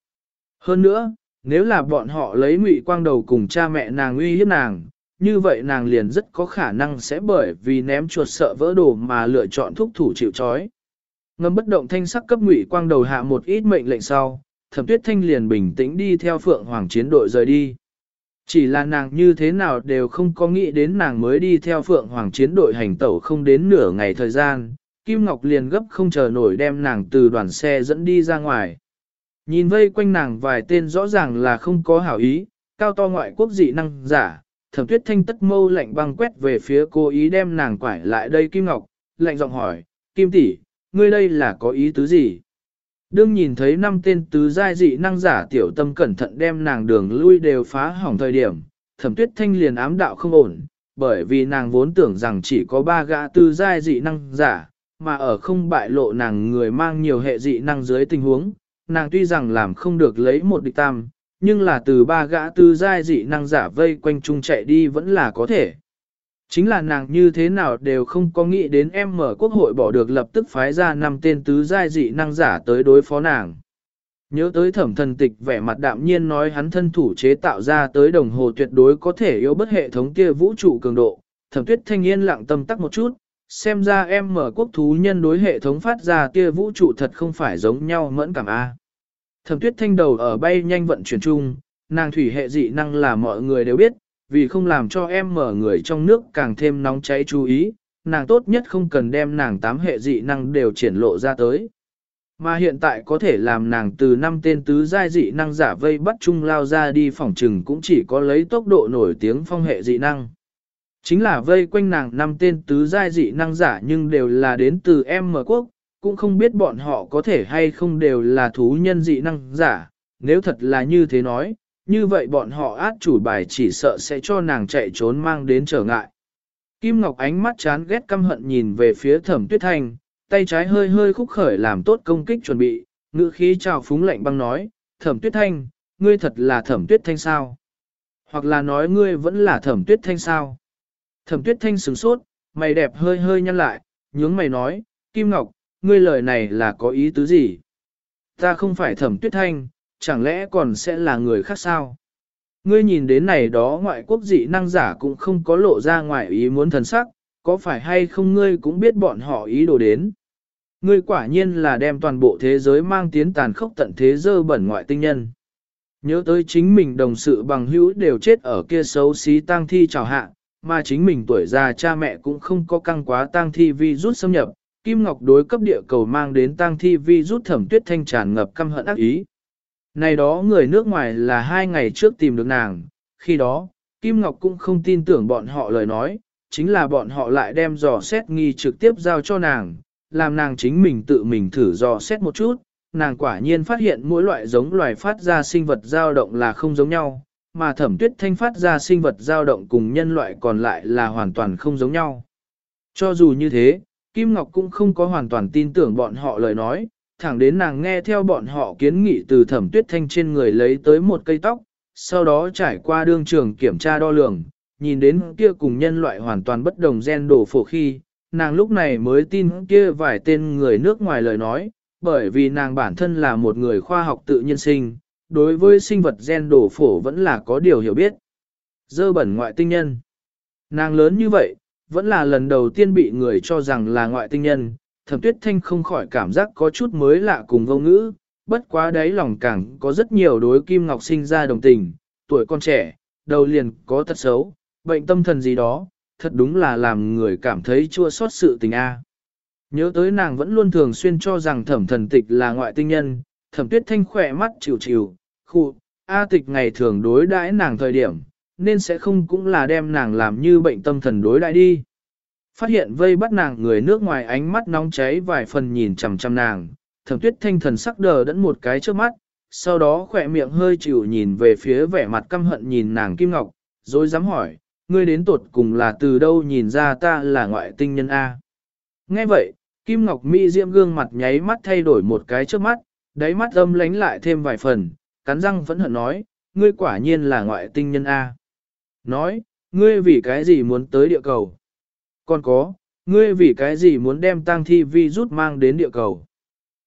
Hơn nữa, nếu là bọn họ lấy ngụy quang đầu cùng cha mẹ nàng uy hiếp nàng, như vậy nàng liền rất có khả năng sẽ bởi vì ném chuột sợ vỡ đồ mà lựa chọn thúc thủ chịu trói. Ngâm bất động thanh sắc cấp ngụy quang đầu hạ một ít mệnh lệnh sau, thẩm tuyết thanh liền bình tĩnh đi theo phượng hoàng chiến đội rời đi. Chỉ là nàng như thế nào đều không có nghĩ đến nàng mới đi theo phượng hoàng chiến đội hành tẩu không đến nửa ngày thời gian, Kim Ngọc liền gấp không chờ nổi đem nàng từ đoàn xe dẫn đi ra ngoài. Nhìn vây quanh nàng vài tên rõ ràng là không có hảo ý, cao to ngoại quốc dị năng giả, thẩm tuyết thanh tất mâu lạnh băng quét về phía cô ý đem nàng quải lại đây Kim Ngọc, lạnh giọng hỏi, Kim tỷ, ngươi đây là có ý tứ gì? Đương nhìn thấy năm tên tứ giai dị năng giả tiểu tâm cẩn thận đem nàng đường lui đều phá hỏng thời điểm, thẩm tuyết thanh liền ám đạo không ổn, bởi vì nàng vốn tưởng rằng chỉ có ba gã tứ giai dị năng giả, mà ở không bại lộ nàng người mang nhiều hệ dị năng dưới tình huống, nàng tuy rằng làm không được lấy một địch tam, nhưng là từ ba gã tứ giai dị năng giả vây quanh chung chạy đi vẫn là có thể. Chính là nàng như thế nào đều không có nghĩ đến em mở quốc hội bỏ được lập tức phái ra năm tên tứ giai dị năng giả tới đối phó nàng. Nhớ tới thẩm thần tịch vẻ mặt đạm nhiên nói hắn thân thủ chế tạo ra tới đồng hồ tuyệt đối có thể yếu bất hệ thống kia vũ trụ cường độ. Thẩm tuyết thanh yên lặng tâm tắc một chút, xem ra em mở quốc thú nhân đối hệ thống phát ra kia vũ trụ thật không phải giống nhau mẫn cảm A. Thẩm tuyết thanh đầu ở bay nhanh vận chuyển chung, nàng thủy hệ dị năng là mọi người đều biết, vì không làm cho em mở người trong nước càng thêm nóng cháy chú ý, nàng tốt nhất không cần đem nàng tám hệ dị năng đều triển lộ ra tới. Mà hiện tại có thể làm nàng từ năm tên tứ giai dị năng giả vây bắt chung lao ra đi phòng trừng cũng chỉ có lấy tốc độ nổi tiếng phong hệ dị năng. Chính là vây quanh nàng năm tên tứ giai dị năng giả nhưng đều là đến từ em mở quốc, cũng không biết bọn họ có thể hay không đều là thú nhân dị năng giả, nếu thật là như thế nói, như vậy bọn họ át chủ bài chỉ sợ sẽ cho nàng chạy trốn mang đến trở ngại. Kim Ngọc ánh mắt chán ghét căm hận nhìn về phía thẩm tuyết thanh, tay trái hơi hơi khúc khởi làm tốt công kích chuẩn bị, ngữ khí trào phúng lạnh băng nói, thẩm tuyết thanh, ngươi thật là thẩm tuyết thanh sao? Hoặc là nói ngươi vẫn là thẩm tuyết thanh sao? Thẩm tuyết thanh sửng sốt, mày đẹp hơi hơi nhăn lại, nhướng mày nói, Kim Ngọc, ngươi lời này là có ý tứ gì? Ta không phải thẩm tuyết thanh, chẳng lẽ còn sẽ là người khác sao? Ngươi nhìn đến này đó ngoại quốc dị năng giả cũng không có lộ ra ngoài ý muốn thần sắc, có phải hay không ngươi cũng biết bọn họ ý đồ đến? Ngươi quả nhiên là đem toàn bộ thế giới mang tiến tàn khốc tận thế dơ bẩn ngoại tinh nhân. Nhớ tới chính mình đồng sự bằng hữu đều chết ở kia xấu xí tang thi trào hạ, mà chính mình tuổi già cha mẹ cũng không có căng quá tang thi vi rút xâm nhập, Kim Ngọc đối cấp địa cầu mang đến tang thi vi rút thẩm tuyết thanh tràn ngập căm hận ác ý. Này đó người nước ngoài là hai ngày trước tìm được nàng, khi đó, Kim Ngọc cũng không tin tưởng bọn họ lời nói, chính là bọn họ lại đem dò xét nghi trực tiếp giao cho nàng, làm nàng chính mình tự mình thử dò xét một chút, nàng quả nhiên phát hiện mỗi loại giống loài phát ra sinh vật dao động là không giống nhau, mà thẩm tuyết thanh phát ra sinh vật dao động cùng nhân loại còn lại là hoàn toàn không giống nhau. Cho dù như thế, Kim Ngọc cũng không có hoàn toàn tin tưởng bọn họ lời nói, thẳng đến nàng nghe theo bọn họ kiến nghị từ thẩm tuyết thanh trên người lấy tới một cây tóc, sau đó trải qua đương trường kiểm tra đo lường, nhìn đến kia cùng nhân loại hoàn toàn bất đồng gen đổ phổ khi, nàng lúc này mới tin kia vài tên người nước ngoài lời nói, bởi vì nàng bản thân là một người khoa học tự nhiên sinh, đối với sinh vật gen đổ phổ vẫn là có điều hiểu biết. Dơ bẩn ngoại tinh nhân. Nàng lớn như vậy, vẫn là lần đầu tiên bị người cho rằng là ngoại tinh nhân, thẩm tuyết thanh không khỏi cảm giác có chút mới lạ cùng vô ngữ, bất quá đấy lòng càng có rất nhiều đối Kim Ngọc sinh ra đồng tình, tuổi con trẻ, đầu liền có tật xấu, bệnh tâm thần gì đó, thật đúng là làm người cảm thấy chua xót sự tình a. Nhớ tới nàng vẫn luôn thường xuyên cho rằng thẩm thần tịch là ngoại tinh nhân, thẩm tuyết thanh khỏe mắt chịu chịu, khu, A tịch ngày thường đối đãi nàng thời điểm, nên sẽ không cũng là đem nàng làm như bệnh tâm thần đối đãi đi. Phát hiện vây bắt nàng người nước ngoài ánh mắt nóng cháy vài phần nhìn chằm chằm nàng, thẩm tuyết thanh thần sắc đờ đẫn một cái trước mắt, sau đó khỏe miệng hơi chịu nhìn về phía vẻ mặt căm hận nhìn nàng Kim Ngọc, rồi dám hỏi, ngươi đến tuột cùng là từ đâu nhìn ra ta là ngoại tinh nhân A. Nghe vậy, Kim Ngọc Mỹ diễm gương mặt nháy mắt thay đổi một cái trước mắt, đáy mắt âm lánh lại thêm vài phần, cắn răng vẫn hận nói, ngươi quả nhiên là ngoại tinh nhân A. Nói, ngươi vì cái gì muốn tới địa cầu? Còn có, ngươi vì cái gì muốn đem tang thi vi rút mang đến địa cầu?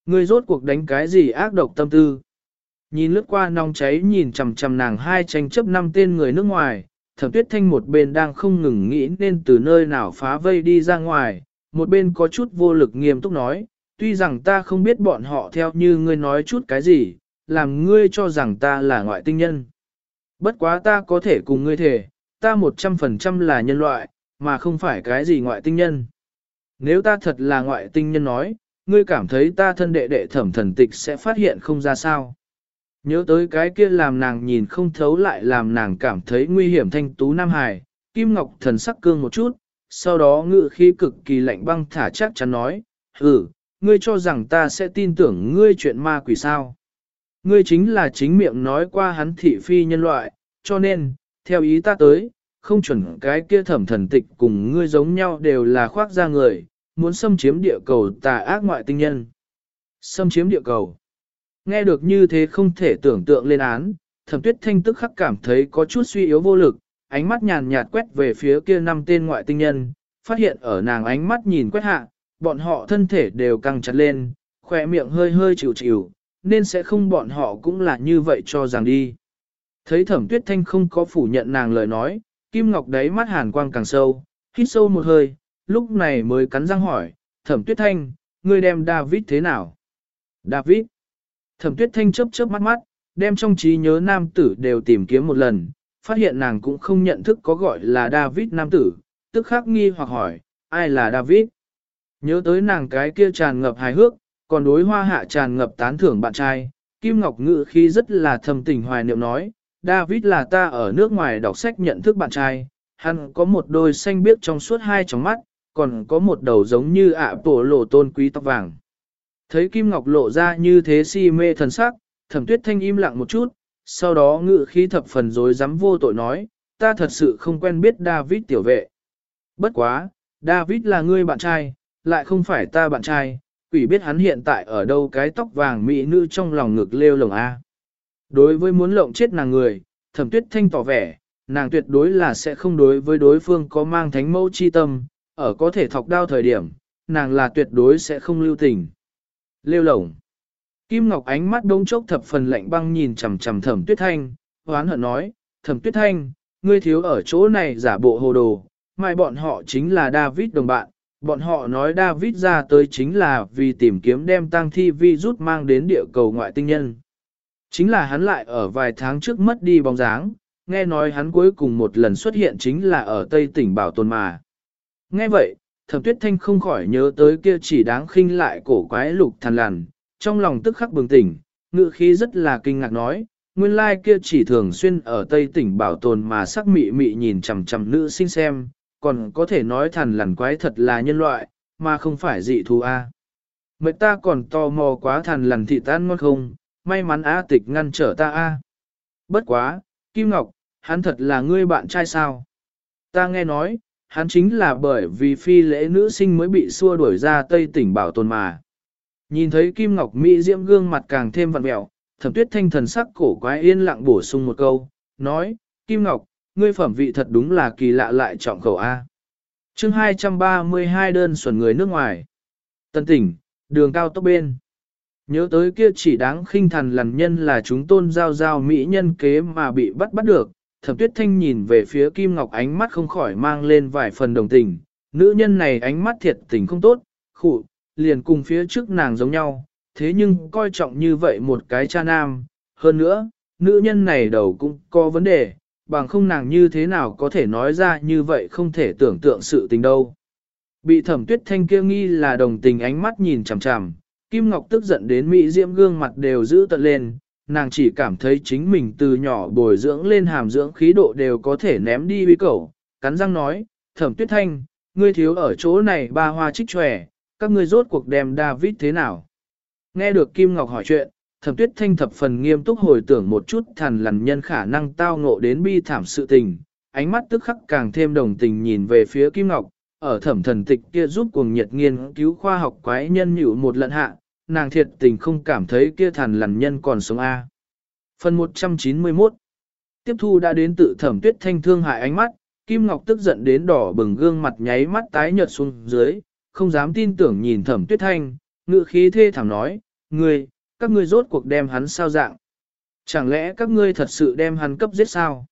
Ngươi rốt cuộc đánh cái gì ác độc tâm tư? Nhìn lướt qua nóng cháy nhìn chằm chằm nàng hai tranh chấp năm tên người nước ngoài, thẩm tuyết thanh một bên đang không ngừng nghĩ nên từ nơi nào phá vây đi ra ngoài, một bên có chút vô lực nghiêm túc nói, tuy rằng ta không biết bọn họ theo như ngươi nói chút cái gì, làm ngươi cho rằng ta là ngoại tinh nhân. Bất quá ta có thể cùng ngươi thể, ta một trăm phần trăm là nhân loại, mà không phải cái gì ngoại tinh nhân. Nếu ta thật là ngoại tinh nhân nói, ngươi cảm thấy ta thân đệ đệ thẩm thần tịch sẽ phát hiện không ra sao. Nhớ tới cái kia làm nàng nhìn không thấu lại làm nàng cảm thấy nguy hiểm thanh tú Nam Hải, Kim Ngọc thần sắc cương một chút, sau đó ngự khí cực kỳ lạnh băng thả chắc chắn nói, ừ, ngươi cho rằng ta sẽ tin tưởng ngươi chuyện ma quỷ sao. Ngươi chính là chính miệng nói qua hắn thị phi nhân loại, cho nên, theo ý ta tới, không chuẩn cái kia thẩm thần tịch cùng ngươi giống nhau đều là khoác ra người, muốn xâm chiếm địa cầu tà ác ngoại tinh nhân. Xâm chiếm địa cầu. Nghe được như thế không thể tưởng tượng lên án, thẩm tuyết thanh tức khắc cảm thấy có chút suy yếu vô lực, ánh mắt nhàn nhạt quét về phía kia năm tên ngoại tinh nhân, phát hiện ở nàng ánh mắt nhìn quét hạ, bọn họ thân thể đều căng chặt lên, khỏe miệng hơi hơi chịu chịu, nên sẽ không bọn họ cũng là như vậy cho rằng đi. Thấy thẩm tuyết thanh không có phủ nhận nàng lời nói, Kim Ngọc đáy mắt hàn quang càng sâu, hít sâu một hơi, lúc này mới cắn răng hỏi, thẩm tuyết thanh, ngươi đem David thế nào? David. Thẩm tuyết thanh chớp chớp mắt mắt, đem trong trí nhớ nam tử đều tìm kiếm một lần, phát hiện nàng cũng không nhận thức có gọi là David nam tử, tức khắc nghi hoặc hỏi, ai là David? Nhớ tới nàng cái kia tràn ngập hài hước, còn đối hoa hạ tràn ngập tán thưởng bạn trai, Kim Ngọc ngự khi rất là thầm tình hoài niệm nói, David là ta ở nước ngoài đọc sách nhận thức bạn trai, hắn có một đôi xanh biếc trong suốt hai tròng mắt, còn có một đầu giống như ạ tổ lộ tôn quý tóc vàng. Thấy Kim Ngọc lộ ra như thế si mê thần sắc, thẩm tuyết thanh im lặng một chút, sau đó ngự khí thập phần dối dám vô tội nói, ta thật sự không quen biết David tiểu vệ. Bất quá, David là ngươi bạn trai, lại không phải ta bạn trai, quỷ biết hắn hiện tại ở đâu cái tóc vàng mỹ nữ trong lòng ngực lêu lồng A. Đối với muốn lộng chết nàng người, thẩm tuyết thanh tỏ vẻ, nàng tuyệt đối là sẽ không đối với đối phương có mang thánh mẫu chi tâm, ở có thể thọc đao thời điểm, nàng là tuyệt đối sẽ không lưu tình. Lêu lồng. Kim Ngọc ánh mắt đông chốc thập phần lạnh băng nhìn chằm chằm thẩm tuyết thanh, hoán hận nói, thẩm tuyết thanh, ngươi thiếu ở chỗ này giả bộ hồ đồ, mai bọn họ chính là David đồng bạn, bọn họ nói David ra tới chính là vì tìm kiếm đem tăng thi vi rút mang đến địa cầu ngoại tinh nhân. Chính là hắn lại ở vài tháng trước mất đi bóng dáng, nghe nói hắn cuối cùng một lần xuất hiện chính là ở Tây tỉnh Bảo Tồn mà. Nghe vậy, thẩm tuyết thanh không khỏi nhớ tới kia chỉ đáng khinh lại cổ quái lục thần lằn, trong lòng tức khắc bừng tỉnh, ngự khí rất là kinh ngạc nói, nguyên lai kia chỉ thường xuyên ở Tây tỉnh Bảo Tồn mà sắc mị mị nhìn chằm chằm nữ sinh xem, còn có thể nói thần lằn quái thật là nhân loại, mà không phải dị thú A. Mấy ta còn tò mò quá thần lằn thị tan ngon không, may mắn A tịch ngăn trở ta A. Bất quá, Kim Ngọc, hắn thật là ngươi bạn trai sao? Ta nghe nói, hắn chính là bởi vì phi lễ nữ sinh mới bị xua đuổi ra Tây tỉnh bảo tồn mà. Nhìn thấy Kim Ngọc Mỹ diễm gương mặt càng thêm vặn mẹo, thẩm tuyết thanh thần sắc cổ quái yên lặng bổ sung một câu, nói, Kim Ngọc, ngươi phẩm vị thật đúng là kỳ lạ lại trọng khẩu A. chương 232 đơn xuẩn người nước ngoài. Tân tỉnh, đường cao tốc bên. Nhớ tới kia chỉ đáng khinh thần lằn nhân là chúng tôn giao giao mỹ nhân kế mà bị bắt bắt được, thẩm tuyết thanh nhìn về phía Kim Ngọc ánh mắt không khỏi mang lên vài phần đồng tình. Nữ nhân này ánh mắt thiệt tình không tốt, khụ, liền cùng phía trước nàng giống nhau, thế nhưng coi trọng như vậy một cái cha nam. Hơn nữa, nữ nhân này đầu cũng có vấn đề, bằng không nàng như thế nào có thể nói ra như vậy không thể tưởng tượng sự tình đâu. Bị thẩm tuyết thanh kia nghi là đồng tình ánh mắt nhìn chằm chằm, Kim Ngọc tức giận đến Mỹ Diễm gương mặt đều giữ tận lên, nàng chỉ cảm thấy chính mình từ nhỏ bồi dưỡng lên hàm dưỡng khí độ đều có thể ném đi uy cầu, cắn răng nói, thẩm tuyết thanh, ngươi thiếu ở chỗ này ba hoa trích tròe, các ngươi rốt cuộc đem David thế nào? Nghe được Kim Ngọc hỏi chuyện, thẩm tuyết thanh thập phần nghiêm túc hồi tưởng một chút thằn lằn nhân khả năng tao ngộ đến bi thảm sự tình, ánh mắt tức khắc càng thêm đồng tình nhìn về phía Kim Ngọc, ở thẩm thần tịch kia giúp cuồng nhiệt nghiên cứu khoa học quái nhân nhữ một lần hạ, nàng thiệt tình không cảm thấy kia thần lằn nhân còn sống A. Phần 191 Tiếp thu đã đến tự thẩm tuyết thanh thương hại ánh mắt, Kim Ngọc tức giận đến đỏ bừng gương mặt nháy mắt tái nhợt xuống dưới, không dám tin tưởng nhìn thẩm tuyết thanh, ngự khí thê thảm nói, ngươi, các ngươi rốt cuộc đem hắn sao dạng? Chẳng lẽ các ngươi thật sự đem hắn cấp giết sao?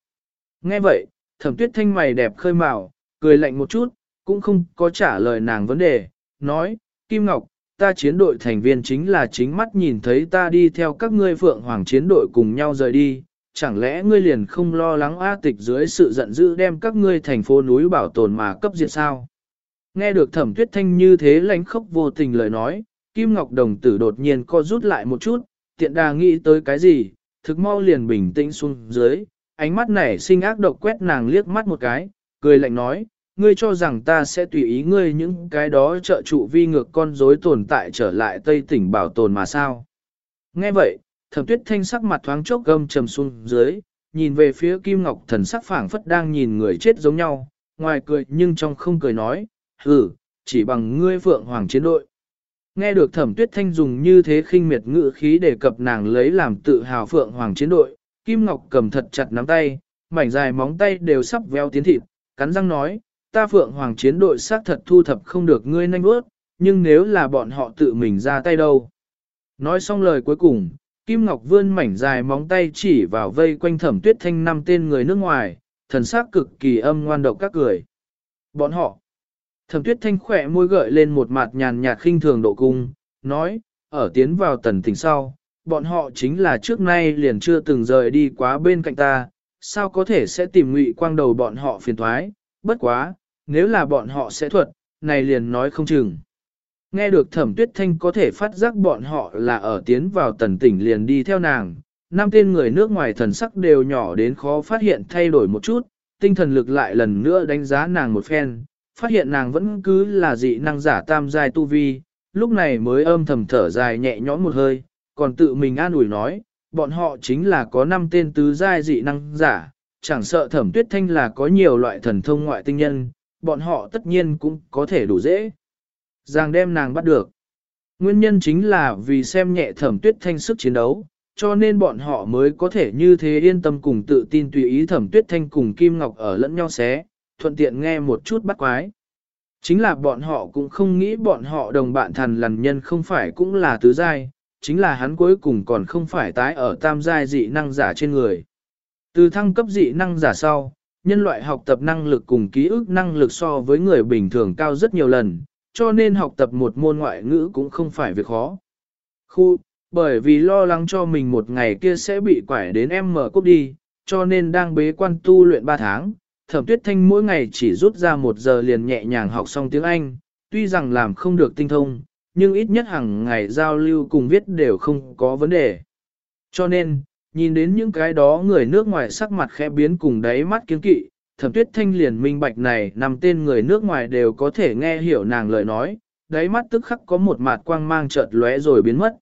Nghe vậy, thẩm tuyết thanh mày đẹp khơi mào, cười lạnh một chút, cũng không có trả lời nàng vấn đề, nói, Kim Ngọc, ta chiến đội thành viên chính là chính mắt nhìn thấy ta đi theo các ngươi phượng hoàng chiến đội cùng nhau rời đi, chẳng lẽ ngươi liền không lo lắng A tịch dưới sự giận dữ đem các ngươi thành phố núi bảo tồn mà cấp diệt sao? Nghe được thẩm tuyết thanh như thế lãnh khốc vô tình lời nói, Kim Ngọc đồng tử đột nhiên co rút lại một chút, tiện đà nghĩ tới cái gì, thực mau liền bình tĩnh xuống dưới, ánh mắt nảy sinh ác độc quét nàng liếc mắt một cái, cười lạnh nói, ngươi cho rằng ta sẽ tùy ý ngươi những cái đó trợ trụ vi ngược con rối tồn tại trở lại Tây tỉnh bảo tồn mà sao. Nghe vậy, thẩm tuyết thanh sắc mặt thoáng chốc gâm trầm xuống dưới, nhìn về phía Kim Ngọc thần sắc phảng phất đang nhìn người chết giống nhau, ngoài cười nhưng trong không cười nói, hừ, chỉ bằng ngươi phượng hoàng chiến đội. Nghe được thẩm tuyết thanh dùng như thế khinh miệt ngữ khí để cập nàng lấy làm tự hào phượng hoàng chiến đội, Kim Ngọc cầm thật chặt nắm tay, mảnh dài móng tay đều sắp veo tiến thịt, cắn răng nói, ta phượng hoàng chiến đội xác thật thu thập không được ngươi nhanh bước, nhưng nếu là bọn họ tự mình ra tay đâu. Nói xong lời cuối cùng, Kim Ngọc vươn mảnh dài móng tay chỉ vào vây quanh thẩm tuyết thanh năm tên người nước ngoài, thần sắc cực kỳ âm ngoan độc các cười. Bọn họ. Thẩm tuyết thanh khỏe môi gợi lên một mặt nhàn nhạt khinh thường độ cung, nói, ở tiến vào tần tỉnh sau, bọn họ chính là trước nay liền chưa từng rời đi quá bên cạnh ta, sao có thể sẽ tìm ngụy quang đầu bọn họ phiền thoái, bất quá, nếu là bọn họ sẽ thuật, này liền nói không chừng. Nghe được thẩm tuyết thanh có thể phát giác bọn họ là ở tiến vào tần tỉnh liền đi theo nàng, năm tên người nước ngoài thần sắc đều nhỏ đến khó phát hiện thay đổi một chút, tinh thần lực lại lần nữa đánh giá nàng một phen, phát hiện nàng vẫn cứ là dị năng giả tam giai tu vi, lúc này mới âm thầm thở dài nhẹ nhõm một hơi, còn tự mình an ủi nói, bọn họ chính là có năm tên tứ giai dị năng giả, chẳng sợ thẩm tuyết thanh là có nhiều loại thần thông ngoại tinh nhân, bọn họ tất nhiên cũng có thể đủ dễ. Giang đem nàng bắt được. Nguyên nhân chính là vì xem nhẹ thẩm tuyết thanh sức chiến đấu, cho nên bọn họ mới có thể như thế yên tâm cùng tự tin tùy ý thẩm tuyết thanh cùng Kim Ngọc ở lẫn nhau xé, thuận tiện nghe một chút bắt quái. Chính là bọn họ cũng không nghĩ bọn họ đồng bạn thần lằn nhân không phải cũng là tứ giai, chính là hắn cuối cùng còn không phải tái ở tam giai dị năng giả trên người. Từ thăng cấp dị năng giả sau, nhân loại học tập năng lực cùng ký ức năng lực so với người bình thường cao rất nhiều lần, cho nên học tập một môn ngoại ngữ cũng không phải việc khó. Khu, bởi vì lo lắng cho mình một ngày kia sẽ bị quải đến em mở cốc đi, cho nên đang bế quan tu luyện 3 tháng, thẩm tuyết thanh mỗi ngày chỉ rút ra một giờ liền nhẹ nhàng học xong tiếng Anh, tuy rằng làm không được tinh thông, nhưng ít nhất hàng ngày giao lưu cùng viết đều không có vấn đề. Cho nên, nhìn đến những cái đó người nước ngoài sắc mặt khẽ biến cùng đáy mắt kiến kỵ, thẩm tuyết thanh liền minh bạch này nằm tên người nước ngoài đều có thể nghe hiểu nàng lời nói, đáy mắt tức khắc có một mạt quang mang chợt lóe rồi biến mất.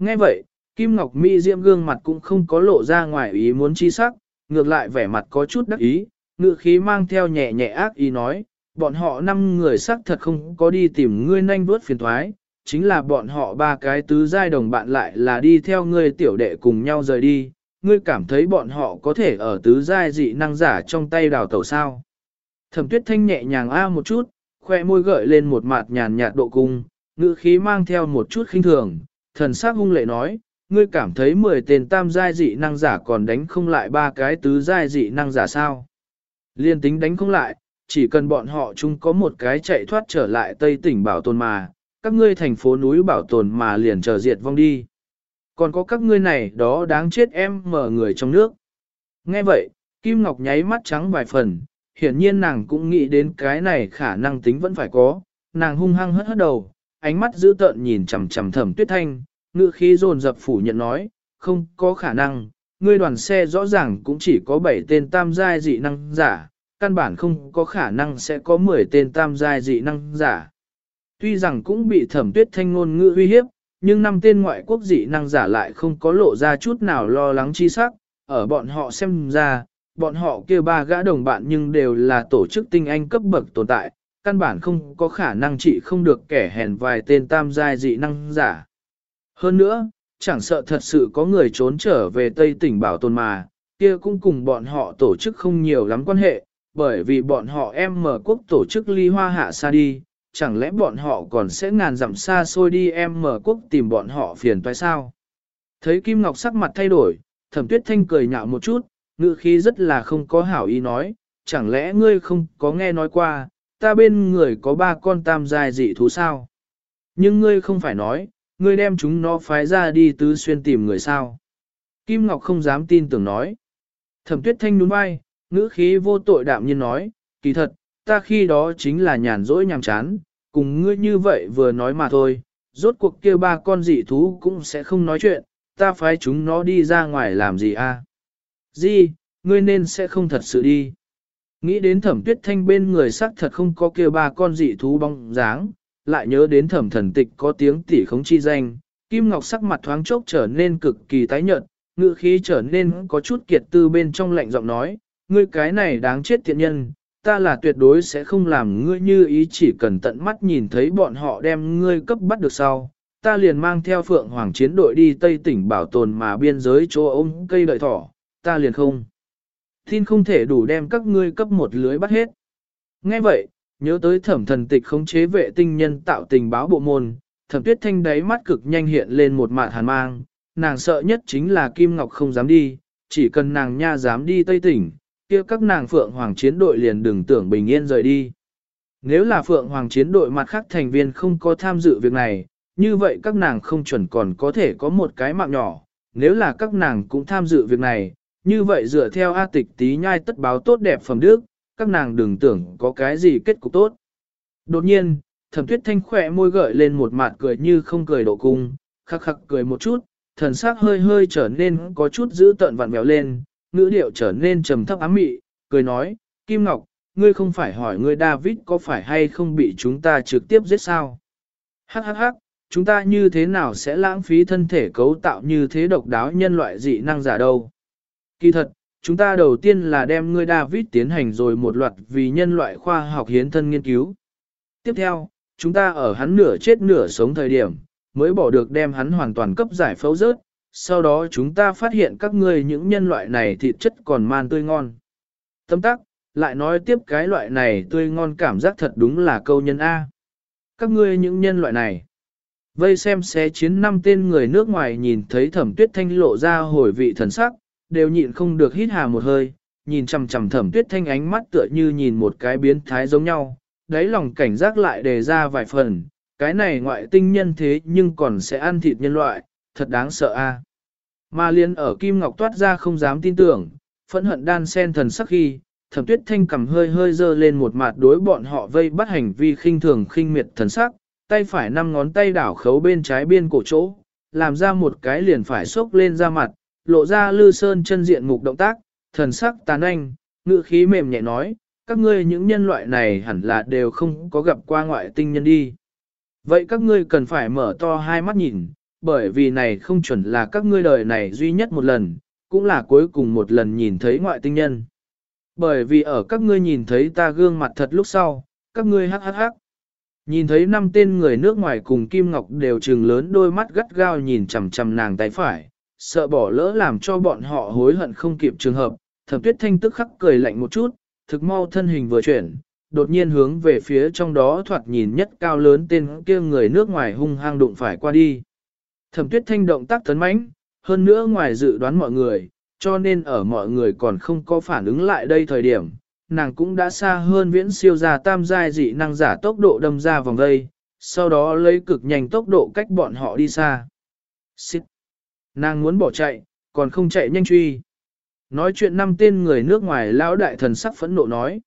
Nghe vậy, Kim Ngọc Mỹ diễm gương mặt cũng không có lộ ra ngoài ý muốn chi sắc, ngược lại vẻ mặt có chút đắc ý, ngự khí mang theo nhẹ nhẹ ác ý nói, bọn họ năm người sắc thật không có đi tìm ngươi nhanh vớt phiền thoái, chính là bọn họ ba cái tứ giai đồng bạn lại là đi theo ngươi tiểu đệ cùng nhau rời đi, ngươi cảm thấy bọn họ có thể ở tứ giai dị năng giả trong tay đào tẩu sao. Thẩm tuyết thanh nhẹ nhàng a một chút, khoe môi gợi lên một mặt nhàn nhạt độ cung, ngữ khí mang theo một chút khinh thường, thần sắc hung lệ nói, ngươi cảm thấy 10 tên tam giai dị năng giả còn đánh không lại ba cái tứ giai dị năng giả sao. Liên tính đánh không lại, chỉ cần bọn họ chung có một cái chạy thoát trở lại Tây tỉnh bảo tồn mà, các ngươi thành phố núi bảo tồn mà liền chờ diệt vong đi. Còn có các ngươi này đó đáng chết em mở người trong nước. Nghe vậy, Kim Ngọc nháy mắt trắng vài phần, hiển nhiên nàng cũng nghĩ đến cái này khả năng tính vẫn phải có, nàng hung hăng hất hất đầu, ánh mắt dữ tợn nhìn chằm chằm thẩm tuyết thanh, ngựa khí dồn dập phủ nhận nói, không có khả năng, ngươi đoàn xe rõ ràng cũng chỉ có 7 tên tam giai dị năng giả, căn bản không có khả năng sẽ có 10 tên tam giai dị năng giả. Tuy rằng cũng bị thẩm tuyết thanh ngôn ngữ uy hiếp, nhưng năm tên ngoại quốc dị năng giả lại không có lộ ra chút nào lo lắng chi sắc, ở bọn họ xem ra, bọn họ kia ba gã đồng bạn nhưng đều là tổ chức tinh anh cấp bậc tồn tại, căn bản không có khả năng trị không được kẻ hèn vài tên tam giai dị năng giả. Hơn nữa, chẳng sợ thật sự có người trốn trở về Tây tỉnh bảo tồn mà, kia cũng cùng bọn họ tổ chức không nhiều lắm quan hệ, bởi vì bọn họ em mở quốc tổ chức ly hoa hạ xa đi, chẳng lẽ bọn họ còn sẽ ngàn dặm xa xôi đi em mở quốc tìm bọn họ phiền toái sao? Thấy Kim Ngọc sắc mặt thay đổi, thẩm tuyết thanh cười nhạo một chút, ngữ khí rất là không có hảo ý nói, chẳng lẽ ngươi không có nghe nói qua, ta bên người có ba con tam giai dị thú sao? Nhưng ngươi không phải nói, ngươi đem chúng nó phái ra đi tứ xuyên tìm người sao? Kim Ngọc không dám tin tưởng nói. Thẩm tuyết thanh nhún vai, ngữ khí vô tội đạm nhiên nói, kỳ thật, ta khi đó chính là nhàn rỗi nhàm chán, cùng ngươi như vậy vừa nói mà thôi, rốt cuộc kia ba con dị thú cũng sẽ không nói chuyện, ta phái chúng nó đi ra ngoài làm gì a? À? Di, ngươi nên sẽ không thật sự đi. Nghĩ đến thẩm tuyết thanh bên người sắc thật không có kia ba con dị thú bóng dáng, lại nhớ đến thẩm thần tịch có tiếng tỉ khống chi danh, Kim Ngọc sắc mặt thoáng chốc trở nên cực kỳ tái nhợt, ngữ khí trở nên có chút kiệt tư bên trong lạnh giọng nói, ngươi cái này đáng chết thiện nhân, ta là tuyệt đối sẽ không làm ngươi như ý chỉ cần tận mắt nhìn thấy bọn họ đem ngươi cấp bắt được sau. Ta liền mang theo Phượng Hoàng chiến đội đi Tây tỉnh bảo tồn mà biên giới chỗ ôm cây đợi thỏ, ta liền không. Tin không thể đủ đem các ngươi cấp một lưới bắt hết. Nghe vậy, nhớ tới thẩm thần tịch khống chế vệ tinh nhân tạo tình báo bộ môn, thẩm tuyết thanh đáy mắt cực nhanh hiện lên một mạt hàn mang, nàng sợ nhất chính là Kim Ngọc không dám đi, chỉ cần nàng nha dám đi Tây tỉnh, kia các nàng Phượng Hoàng chiến đội liền đừng tưởng bình yên rời đi. Nếu là Phượng Hoàng chiến đội mặt khác thành viên không có tham dự việc này, như vậy các nàng không chuẩn còn có thể có một cái mạng nhỏ. Nếu là các nàng cũng tham dự việc này, như vậy dựa theo A tịch tí nhai tất báo tốt đẹp phẩm đức, các nàng đừng tưởng có cái gì kết cục tốt. Đột nhiên, thẩm tuyết thanh khỏe môi gợi lên một mặt cười như không cười độ cung, khắc khắc cười một chút, thần sắc hơi hơi trở nên có chút giữ tợn vặn vẹo lên, ngữ điệu trở nên trầm thấp ám mị, cười nói, Kim Ngọc, ngươi không phải hỏi ngươi David có phải hay không bị chúng ta trực tiếp giết sao? Hắc hắc hắc, chúng ta như thế nào sẽ lãng phí thân thể cấu tạo như thế độc đáo nhân loại dị năng giả đâu? Kỳ thật, chúng ta đầu tiên là đem ngươi David tiến hành rồi một loạt vì nhân loại khoa học hiến thân nghiên cứu. Tiếp theo, chúng ta ở hắn nửa chết nửa sống thời điểm, mới bỏ được đem hắn hoàn toàn cấp giải phẫu rớt, sau đó chúng ta phát hiện các ngươi những nhân loại này thịt chất còn man tươi ngon. Tâm tắc, lại nói tiếp cái loại này tươi ngon cảm giác thật đúng là câu nhân A. Các ngươi những nhân loại này. Vây xem xé chiến năm tên người nước ngoài nhìn thấy thẩm tuyết thanh lộ ra hồi vị thần sắc, đều nhịn không được hít hà một hơi, nhìn chằm chằm thẩm tuyết thanh ánh mắt tựa như nhìn một cái biến thái giống nhau, đáy lòng cảnh giác lại đề ra vài phần, cái này ngoại tinh nhân thế nhưng còn sẽ ăn thịt nhân loại, thật đáng sợ a. Mà liên ở Kim Ngọc toát ra không dám tin tưởng, phẫn hận đan sen thần sắc khi, thẩm tuyết thanh cầm hơi hơi dơ lên một mặt đối bọn họ vây bắt hành vi khinh thường khinh miệt thần sắc, tay phải năm ngón tay đảo khấu bên trái biên cổ chỗ, làm ra một cái liền phải xốc lên ra mặt, lộ ra lư sơn chân diện mục động tác, thần sắc tàn anh, ngữ khí mềm nhẹ nói, các ngươi những nhân loại này hẳn là đều không có gặp qua ngoại tinh nhân đi. Vậy các ngươi cần phải mở to hai mắt nhìn, bởi vì này không chuẩn là các ngươi đời này duy nhất một lần, cũng là cuối cùng một lần nhìn thấy ngoại tinh nhân. Bởi vì ở các ngươi nhìn thấy ta gương mặt thật lúc sau, các ngươi hắc hắc hắc. Nhìn thấy năm tên người nước ngoài cùng Kim Ngọc đều trừng lớn đôi mắt gắt gao nhìn chằm chằm nàng tay phải, sợ bỏ lỡ làm cho bọn họ hối hận không kịp trường hợp, thẩm tuyết thanh tức khắc cười lạnh một chút, thực mau thân hình vừa chuyển, đột nhiên hướng về phía trong đó thoạt nhìn nhất cao lớn tên kia người nước ngoài hung hăng đụng phải qua đi. Thẩm tuyết thanh động tác tấn mãnh, hơn nữa ngoài dự đoán mọi người, cho nên ở mọi người còn không có phản ứng lại đây thời điểm, nàng cũng đã xa hơn viễn siêu ra tam giai dị năng giả tốc độ đâm ra vòng dây, sau đó lấy cực nhanh tốc độ cách bọn họ đi xa. Xích! Nàng muốn bỏ chạy, còn không chạy nhanh truy. Nói chuyện năm tên người nước ngoài lão đại thần sắc phẫn nộ nói.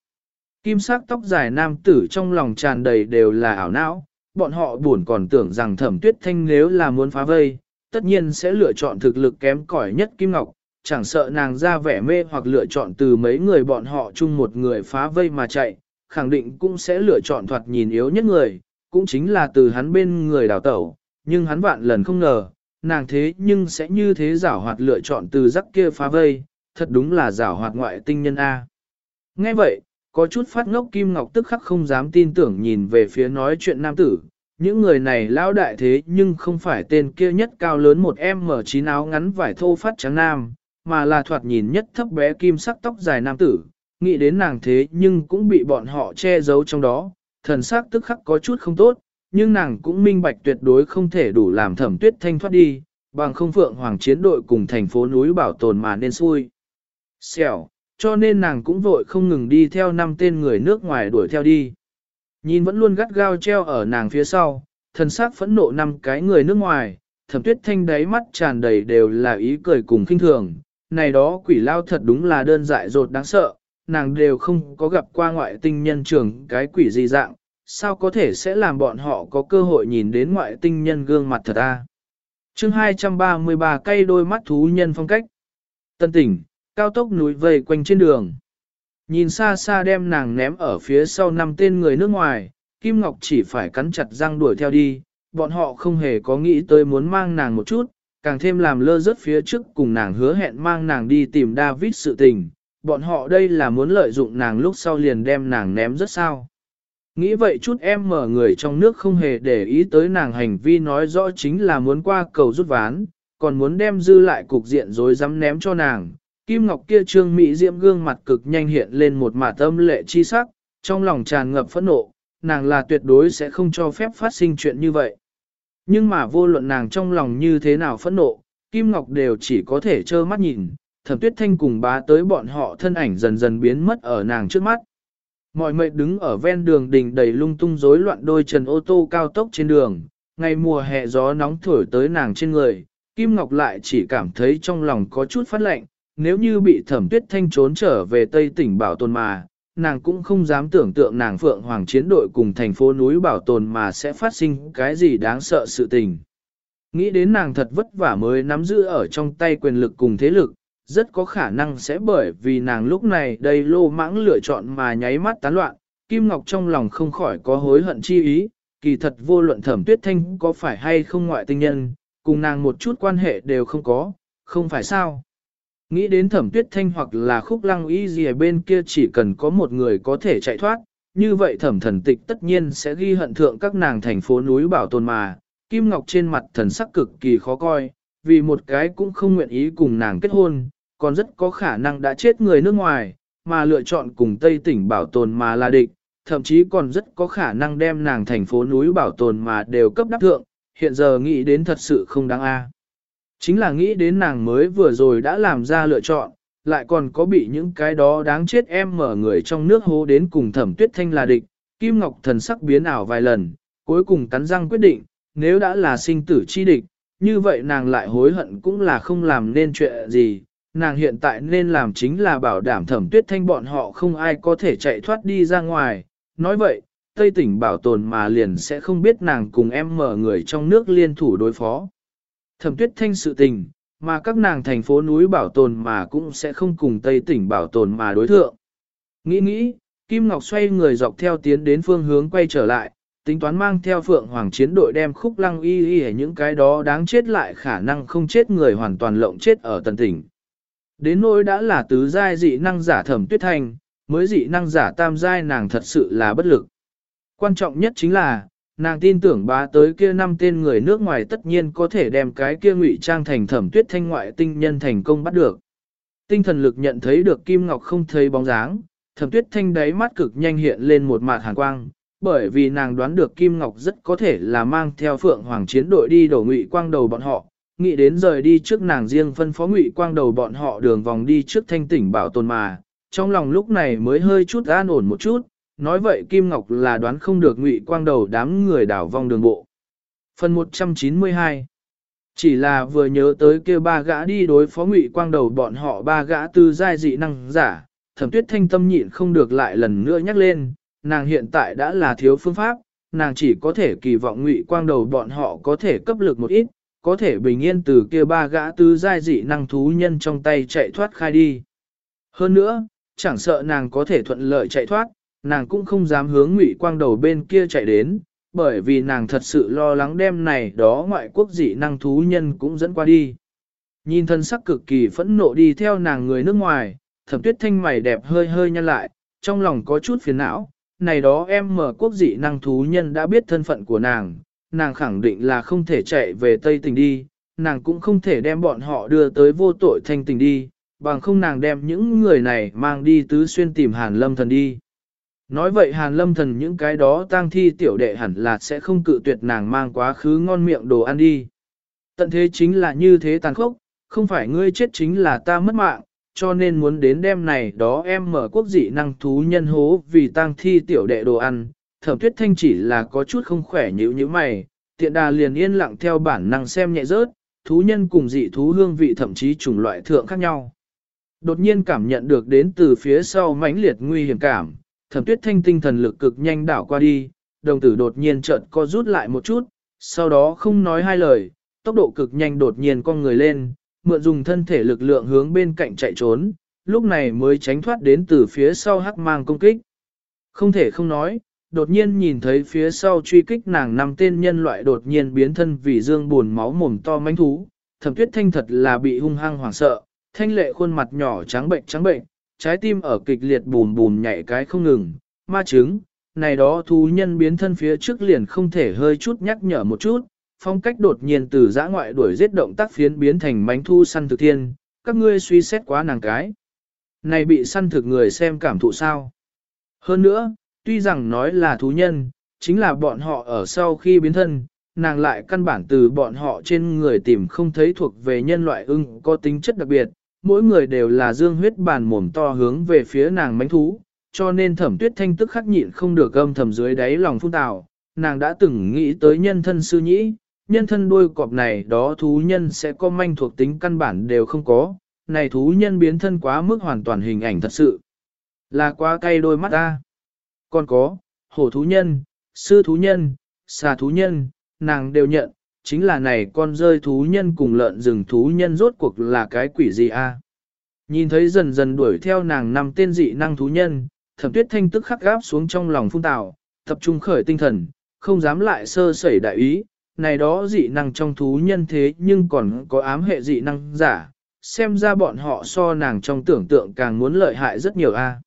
Kim sắc tóc dài nam tử trong lòng tràn đầy đều là ảo não, bọn họ buồn còn tưởng rằng thẩm tuyết thanh nếu là muốn phá vây, tất nhiên sẽ lựa chọn thực lực kém cỏi nhất Kim Ngọc, chẳng sợ nàng ra vẻ mê hoặc lựa chọn từ mấy người bọn họ chung một người phá vây mà chạy, khẳng định cũng sẽ lựa chọn thoạt nhìn yếu nhất người, cũng chính là từ hắn bên người đào tẩu, nhưng hắn vạn lần không ngờ, nàng thế nhưng sẽ như thế giảo hoạt lựa chọn từ rắc kia phá vây, thật đúng là giảo hoạt ngoại tinh nhân A. Nghe vậy, có chút phát ngốc Kim Ngọc tức khắc không dám tin tưởng nhìn về phía nói chuyện nam tử, những người này lão đại thế nhưng không phải tên kia nhất cao lớn một em mở chín áo ngắn vải thô phát trắng nam, mà là thoạt nhìn nhất thấp bé kim sắc tóc dài nam tử, nghĩ đến nàng thế nhưng cũng bị bọn họ che giấu trong đó, thần sắc tức khắc có chút không tốt, nhưng nàng cũng minh bạch tuyệt đối không thể đủ làm thẩm tuyết thanh thoát đi, bằng không phượng hoàng chiến đội cùng thành phố núi bảo tồn mà nên xui. Xẻo, cho nên nàng cũng vội không ngừng đi theo năm tên người nước ngoài đuổi theo đi. Nhìn vẫn luôn gắt gao treo ở nàng phía sau, thần sắc phẫn nộ năm cái người nước ngoài, thẩm tuyết thanh đáy mắt tràn đầy đều là ý cười cùng khinh thường. Này đó quỷ lao thật đúng là đơn dại dột đáng sợ, nàng đều không có gặp qua ngoại tinh nhân trường cái quỷ gì dạng, sao có thể sẽ làm bọn họ có cơ hội nhìn đến ngoại tinh nhân gương mặt thật ta. À? Chương 233 cây đôi mắt thú nhân phong cách. Tân tỉnh, cao tốc núi vây quanh trên đường. Nhìn xa xa đem nàng ném ở phía sau năm tên người nước ngoài, Kim Ngọc chỉ phải cắn chặt răng đuổi theo đi, bọn họ không hề có nghĩ tới muốn mang nàng một chút, càng thêm làm lơ rớt phía trước cùng nàng hứa hẹn mang nàng đi tìm David sự tình, bọn họ đây là muốn lợi dụng nàng lúc sau liền đem nàng ném rất sao. Nghĩ vậy chút em mở người trong nước không hề để ý tới nàng hành vi nói rõ chính là muốn qua cầu rút ván, còn muốn đem dư lại cục diện rồi dám ném cho nàng. Kim Ngọc kia trương mỹ diễm gương mặt cực nhanh hiện lên một mả tâm lệ chi sắc, trong lòng tràn ngập phẫn nộ, nàng là tuyệt đối sẽ không cho phép phát sinh chuyện như vậy. Nhưng mà vô luận nàng trong lòng như thế nào phẫn nộ, Kim Ngọc đều chỉ có thể trơ mắt nhìn, thẩm tuyết thanh cùng bá tới bọn họ thân ảnh dần dần biến mất ở nàng trước mắt. Mọi mệnh đứng ở ven đường đình đầy lung tung rối loạn đôi trần ô tô cao tốc trên đường, ngày mùa hè gió nóng thổi tới nàng trên người, Kim Ngọc lại chỉ cảm thấy trong lòng có chút phát lạnh, nếu như bị thẩm tuyết thanh trốn trở về Tây tỉnh bảo tồn mà, nàng cũng không dám tưởng tượng nàng Phượng Hoàng chiến đội cùng thành phố núi bảo tồn mà sẽ phát sinh cái gì đáng sợ sự tình. Nghĩ đến nàng thật vất vả mới nắm giữ ở trong tay quyền lực cùng thế lực, rất có khả năng sẽ bởi vì nàng lúc này đầy lô mãng lựa chọn mà nháy mắt tán loạn, Kim Ngọc trong lòng không khỏi có hối hận chi ý, kỳ thật vô luận thẩm tuyết thanh có phải hay không ngoại tinh nhân, cùng nàng một chút quan hệ đều không có, không phải sao. Nghĩ đến thẩm tuyết thanh hoặc là khúc lăng y gì bên kia chỉ cần có một người có thể chạy thoát, như vậy thẩm thần tịch tất nhiên sẽ ghi hận thượng các nàng thành phố núi bảo tồn mà, Kim Ngọc trên mặt thần sắc cực kỳ khó coi, vì một cái cũng không nguyện ý cùng nàng kết hôn, còn rất có khả năng đã chết người nước ngoài, mà lựa chọn cùng Tây tỉnh bảo tồn mà là địch, thậm chí còn rất có khả năng đem nàng thành phố núi bảo tồn mà đều cấp đắc thượng, hiện giờ nghĩ đến thật sự không đáng a. Chính là nghĩ đến nàng mới vừa rồi đã làm ra lựa chọn, lại còn có bị những cái đó đáng chết em mở người trong nước hố đến cùng thẩm tuyết thanh là địch, Kim Ngọc thần sắc biến ảo vài lần, cuối cùng cắn răng quyết định, nếu đã là sinh tử chi địch, như vậy nàng lại hối hận cũng là không làm nên chuyện gì, nàng hiện tại nên làm chính là bảo đảm thẩm tuyết thanh bọn họ không ai có thể chạy thoát đi ra ngoài. Nói vậy, Tây tỉnh bảo tồn mà liền sẽ không biết nàng cùng em mở người trong nước liên thủ đối phó. Thẩm tuyết thanh sự tình, mà các nàng thành phố núi bảo tồn mà cũng sẽ không cùng Tây tỉnh bảo tồn mà đối thượng. Nghĩ nghĩ, Kim Ngọc xoay người dọc theo tiến đến phương hướng quay trở lại, tính toán mang theo Phượng Hoàng chiến đội đem khúc lăng y y những cái đó đáng chết lại khả năng không chết người hoàn toàn lộng chết ở tần tỉnh. Đến nỗi đã là tứ giai dị năng giả thẩm tuyết thanh, mới dị năng giả tam giai nàng thật sự là bất lực. Quan trọng nhất chính là, nàng tin tưởng bá tới kia năm tên người nước ngoài tất nhiên có thể đem cái kia ngụy trang thành thẩm tuyết thanh ngoại tinh nhân thành công bắt được. Tinh thần lực nhận thấy được Kim Ngọc không thấy bóng dáng, thẩm tuyết thanh đáy mắt cực nhanh hiện lên một mạt hàn quang, bởi vì nàng đoán được Kim Ngọc rất có thể là mang theo phượng hoàng chiến đội đi đổ ngụy quang đầu bọn họ, nghĩ đến rời đi trước nàng riêng phân phó ngụy quang đầu bọn họ đường vòng đi trước thanh tỉnh bảo tồn mà, trong lòng lúc này mới hơi chút an ổn một chút, nói vậy Kim Ngọc là đoán không được ngụy quang đầu đám người đảo vong đường bộ. Phần 192 Chỉ là vừa nhớ tới kia ba gã đi đối phó ngụy quang đầu bọn họ ba gã tư giai dị năng giả, thẩm tuyết thanh tâm nhịn không được lại lần nữa nhắc lên, nàng hiện tại đã là thiếu phương pháp, nàng chỉ có thể kỳ vọng ngụy quang đầu bọn họ có thể cấp lực một ít, có thể bình yên từ kia ba gã tư giai dị năng thú nhân trong tay chạy thoát khai đi. Hơn nữa, chẳng sợ nàng có thể thuận lợi chạy thoát, nàng cũng không dám hướng ngụy quang đầu bên kia chạy đến, bởi vì nàng thật sự lo lắng đem này đó ngoại quốc dị năng thú nhân cũng dẫn qua đi. Nhìn thân sắc cực kỳ phẫn nộ đi theo nàng người nước ngoài, thẩm tuyết thanh mày đẹp hơi hơi nhăn lại, trong lòng có chút phiền não, này đó em mở quốc dị năng thú nhân đã biết thân phận của nàng, nàng khẳng định là không thể chạy về Tây Tình đi, nàng cũng không thể đem bọn họ đưa tới vô tội thanh tình đi, bằng không nàng đem những người này mang đi tứ xuyên tìm Hàn Lâm Thần đi. Nói vậy Hàn Lâm Thần những cái đó tang thi tiểu đệ hẳn là sẽ không cự tuyệt nàng mang quá khứ ngon miệng đồ ăn đi. Tận thế chính là như thế tàn khốc, không phải ngươi chết chính là ta mất mạng, cho nên muốn đến đêm này đó em mở quốc dị năng thú nhân hố vì tang thi tiểu đệ đồ ăn, thẩm tuyết thanh chỉ là có chút không khỏe nhíu như mày, tiện đà liền yên lặng theo bản năng xem nhẹ rớt, thú nhân cùng dị thú hương vị thậm chí chủng loại thượng khác nhau. Đột nhiên cảm nhận được đến từ phía sau mãnh liệt nguy hiểm cảm, thẩm tuyết thanh tinh thần lực cực nhanh đảo qua đi, đồng tử đột nhiên chợt co rút lại một chút, sau đó không nói hai lời, tốc độ cực nhanh đột nhiên con người lên, mượn dùng thân thể lực lượng hướng bên cạnh chạy trốn, lúc này mới tránh thoát đến từ phía sau hắc mang công kích. Không thể không nói, đột nhiên nhìn thấy phía sau truy kích nàng năm tên nhân loại đột nhiên biến thân vì dương buồn máu mồm to manh thú, thẩm tuyết thanh thật là bị hung hăng hoảng sợ, thanh lệ khuôn mặt nhỏ trắng bệnh trắng bệnh, trái tim ở kịch liệt bùm bùm nhảy cái không ngừng, ma trứng, này đó thú nhân biến thân phía trước liền không thể hơi chút nhắc nhở một chút, phong cách đột nhiên từ giã ngoại đuổi giết động tác phiến biến thành mánh thu săn thực thiên, các ngươi suy xét quá nàng cái. Này bị săn thực người xem cảm thụ sao. Hơn nữa, tuy rằng nói là thú nhân, chính là bọn họ ở sau khi biến thân, nàng lại căn bản từ bọn họ trên người tìm không thấy thuộc về nhân loại ưng có tính chất đặc biệt, mỗi người đều là dương huyết bàn mồm to hướng về phía nàng mánh thú, cho nên thẩm tuyết thanh tức khắc nhịn không được âm thầm dưới đáy lòng phun tào, nàng đã từng nghĩ tới nhân thân sư nhĩ, nhân thân đuôi cọp này đó thú nhân sẽ có manh thuộc tính căn bản đều không có, này thú nhân biến thân quá mức hoàn toàn hình ảnh thật sự. Là quá cay đôi mắt ta. Còn có, hổ thú nhân, sư thú nhân, xà thú nhân, nàng đều nhận, chính là này con rơi thú nhân cùng lợn rừng thú nhân rốt cuộc là cái quỷ gì a? Nhìn thấy dần dần đuổi theo nàng năm tên dị năng thú nhân, thẩm tuyết thanh tức khắc gáp xuống trong lòng phung tạo, tập trung khởi tinh thần, không dám lại sơ sẩy đại ý, này đó dị năng trong thú nhân thế nhưng còn có ám hệ dị năng giả, xem ra bọn họ so nàng trong tưởng tượng càng muốn lợi hại rất nhiều a.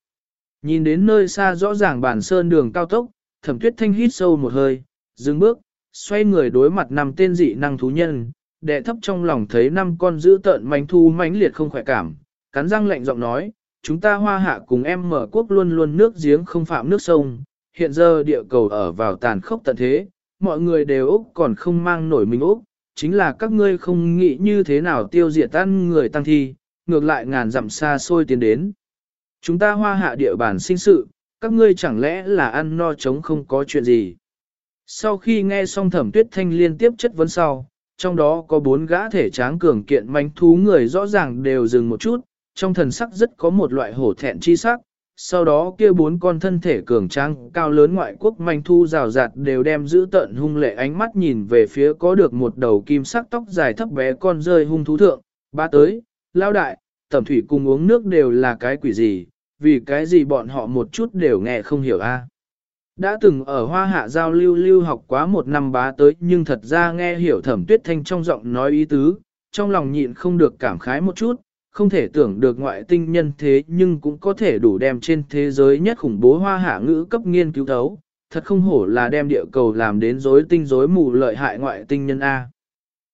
Nhìn đến nơi xa rõ ràng bản sơn đường cao tốc, thẩm tuyết thanh hít sâu một hơi, dừng bước, xoay người đối mặt năm tên dị năng thú nhân, đệ thấp trong lòng thấy năm con dữ tợn mánh thu mãnh liệt không khỏe cảm, cắn răng lạnh giọng nói, chúng ta hoa hạ cùng em mở quốc luôn luôn nước giếng không phạm nước sông, hiện giờ địa cầu ở vào tàn khốc tận thế, mọi người đều Úc còn không mang nổi mình Úc, chính là các ngươi không nghĩ như thế nào tiêu diệt tan người tăng thi, ngược lại ngàn dặm xa xôi tiến đến. Chúng ta hoa hạ địa bàn sinh sự, các ngươi chẳng lẽ là ăn no chống không có chuyện gì. Sau khi nghe xong thẩm tuyết thanh liên tiếp chất vấn sau, trong đó có bốn gã thể tráng cường kiện manh thú người rõ ràng đều dừng một chút, trong thần sắc rất có một loại hổ thẹn chi sắc, sau đó kia bốn con thân thể cường tráng cao lớn ngoại quốc manh thu rào rạt đều đem giữ tận hung lệ ánh mắt nhìn về phía có được một đầu kim sắc tóc dài thấp bé con rơi hung thú thượng, ba tới, lao đại, tẩm thủy cùng uống nước đều là cái quỷ gì, vì cái gì bọn họ một chút đều nghe không hiểu a. Đã từng ở hoa hạ giao lưu lưu học quá một năm bá tới nhưng thật ra nghe hiểu thẩm tuyết thanh trong giọng nói ý tứ, trong lòng nhịn không được cảm khái một chút, không thể tưởng được ngoại tinh nhân thế nhưng cũng có thể đủ đem trên thế giới nhất khủng bố hoa hạ ngữ cấp nghiên cứu thấu, thật không hổ là đem địa cầu làm đến rối tinh rối mù lợi hại ngoại tinh nhân A.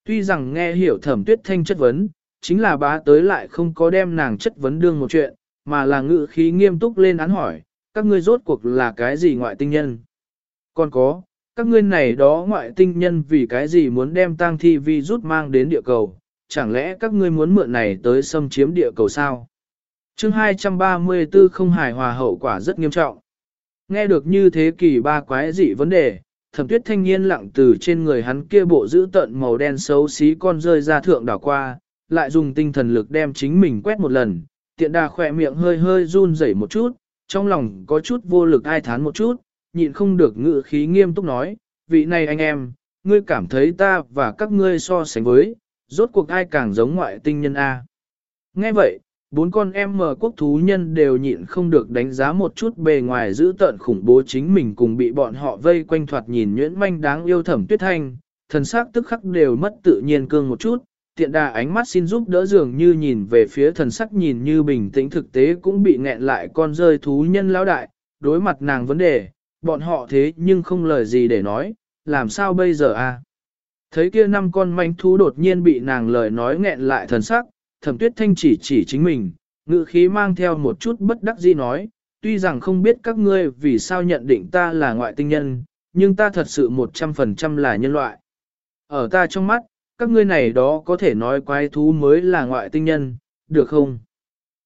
Tuy rằng nghe hiểu thẩm tuyết thanh chất vấn, chính là bá tới lại không có đem nàng chất vấn đương một chuyện, mà là ngữ khí nghiêm túc lên án hỏi, các ngươi rốt cuộc là cái gì ngoại tinh nhân? Còn có, các ngươi này đó ngoại tinh nhân vì cái gì muốn đem tang thi vi rút mang đến địa cầu, chẳng lẽ các ngươi muốn mượn này tới xâm chiếm địa cầu sao? chương 234 không hài hòa hậu quả rất nghiêm trọng. Nghe được như thế kỷ ba quái dị vấn đề, thẩm tuyết thanh niên lặng từ trên người hắn kia bộ giữ tận màu đen xấu xí con rơi ra thượng đảo qua, lại dùng tinh thần lực đem chính mình quét một lần, tiện đà khỏe miệng hơi hơi run rẩy một chút, trong lòng có chút vô lực ai thán một chút, nhịn không được ngự khí nghiêm túc nói, vị này anh em, ngươi cảm thấy ta và các ngươi so sánh với, rốt cuộc ai càng giống ngoại tinh nhân A. Nghe vậy, bốn con em mờ quốc thú nhân đều nhịn không được đánh giá một chút bề ngoài giữ tợn khủng bố chính mình cùng bị bọn họ vây quanh thoạt nhìn nhuyễn manh đáng yêu thẩm tuyết thanh, thần sắc tức khắc đều mất tự nhiên cương một chút, tiện đà ánh mắt xin giúp đỡ dường như nhìn về phía thần sắc nhìn như bình tĩnh thực tế cũng bị nghẹn lại con rơi thú nhân lão đại, đối mặt nàng vấn đề, bọn họ thế nhưng không lời gì để nói, làm sao bây giờ a? Thấy kia năm con manh thú đột nhiên bị nàng lời nói nghẹn lại thần sắc, thẩm tuyết thanh chỉ chỉ chính mình, ngự khí mang theo một chút bất đắc dĩ nói, tuy rằng không biết các ngươi vì sao nhận định ta là ngoại tinh nhân, nhưng ta thật sự một trăm phần trăm là nhân loại. Ở ta trong mắt, các ngươi này đó có thể nói quái thú mới là ngoại tinh nhân, được không?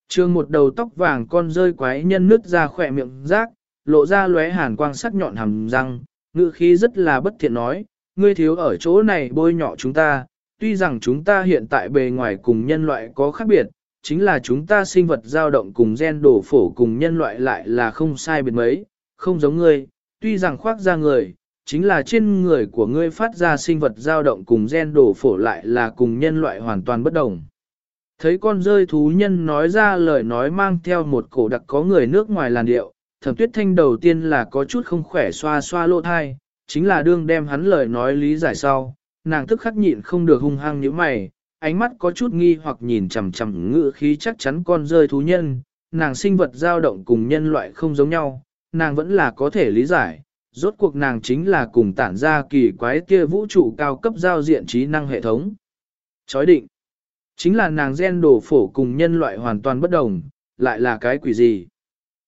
Trường một đầu tóc vàng con rơi quái nhân nứt ra khỏe miệng rác, lộ ra lóe hàn quang sắc nhọn hàm răng, ngữ khí rất là bất thiện nói, ngươi thiếu ở chỗ này bôi nhọ chúng ta, tuy rằng chúng ta hiện tại bề ngoài cùng nhân loại có khác biệt, chính là chúng ta sinh vật dao động cùng gen đổ phổ cùng nhân loại lại là không sai biệt mấy, không giống ngươi, tuy rằng khoác ra người, chính là trên người của ngươi phát ra sinh vật dao động cùng gen đổ phổ lại là cùng nhân loại hoàn toàn bất đồng. Thấy con rơi thú nhân nói ra lời nói mang theo một cổ đặc có người nước ngoài làn điệu, thẩm tuyết thanh đầu tiên là có chút không khỏe xoa xoa lỗ thai, chính là đương đem hắn lời nói lý giải sau, nàng tức khắc nhịn không được hung hăng như mày, ánh mắt có chút nghi hoặc nhìn chằm chằm ngự khí chắc chắn con rơi thú nhân, nàng sinh vật dao động cùng nhân loại không giống nhau, nàng vẫn là có thể lý giải, rốt cuộc nàng chính là cùng tản ra kỳ quái kia vũ trụ cao cấp giao diện trí năng hệ thống. Chói định, chính là nàng gen đồ phổ cùng nhân loại hoàn toàn bất đồng, lại là cái quỷ gì?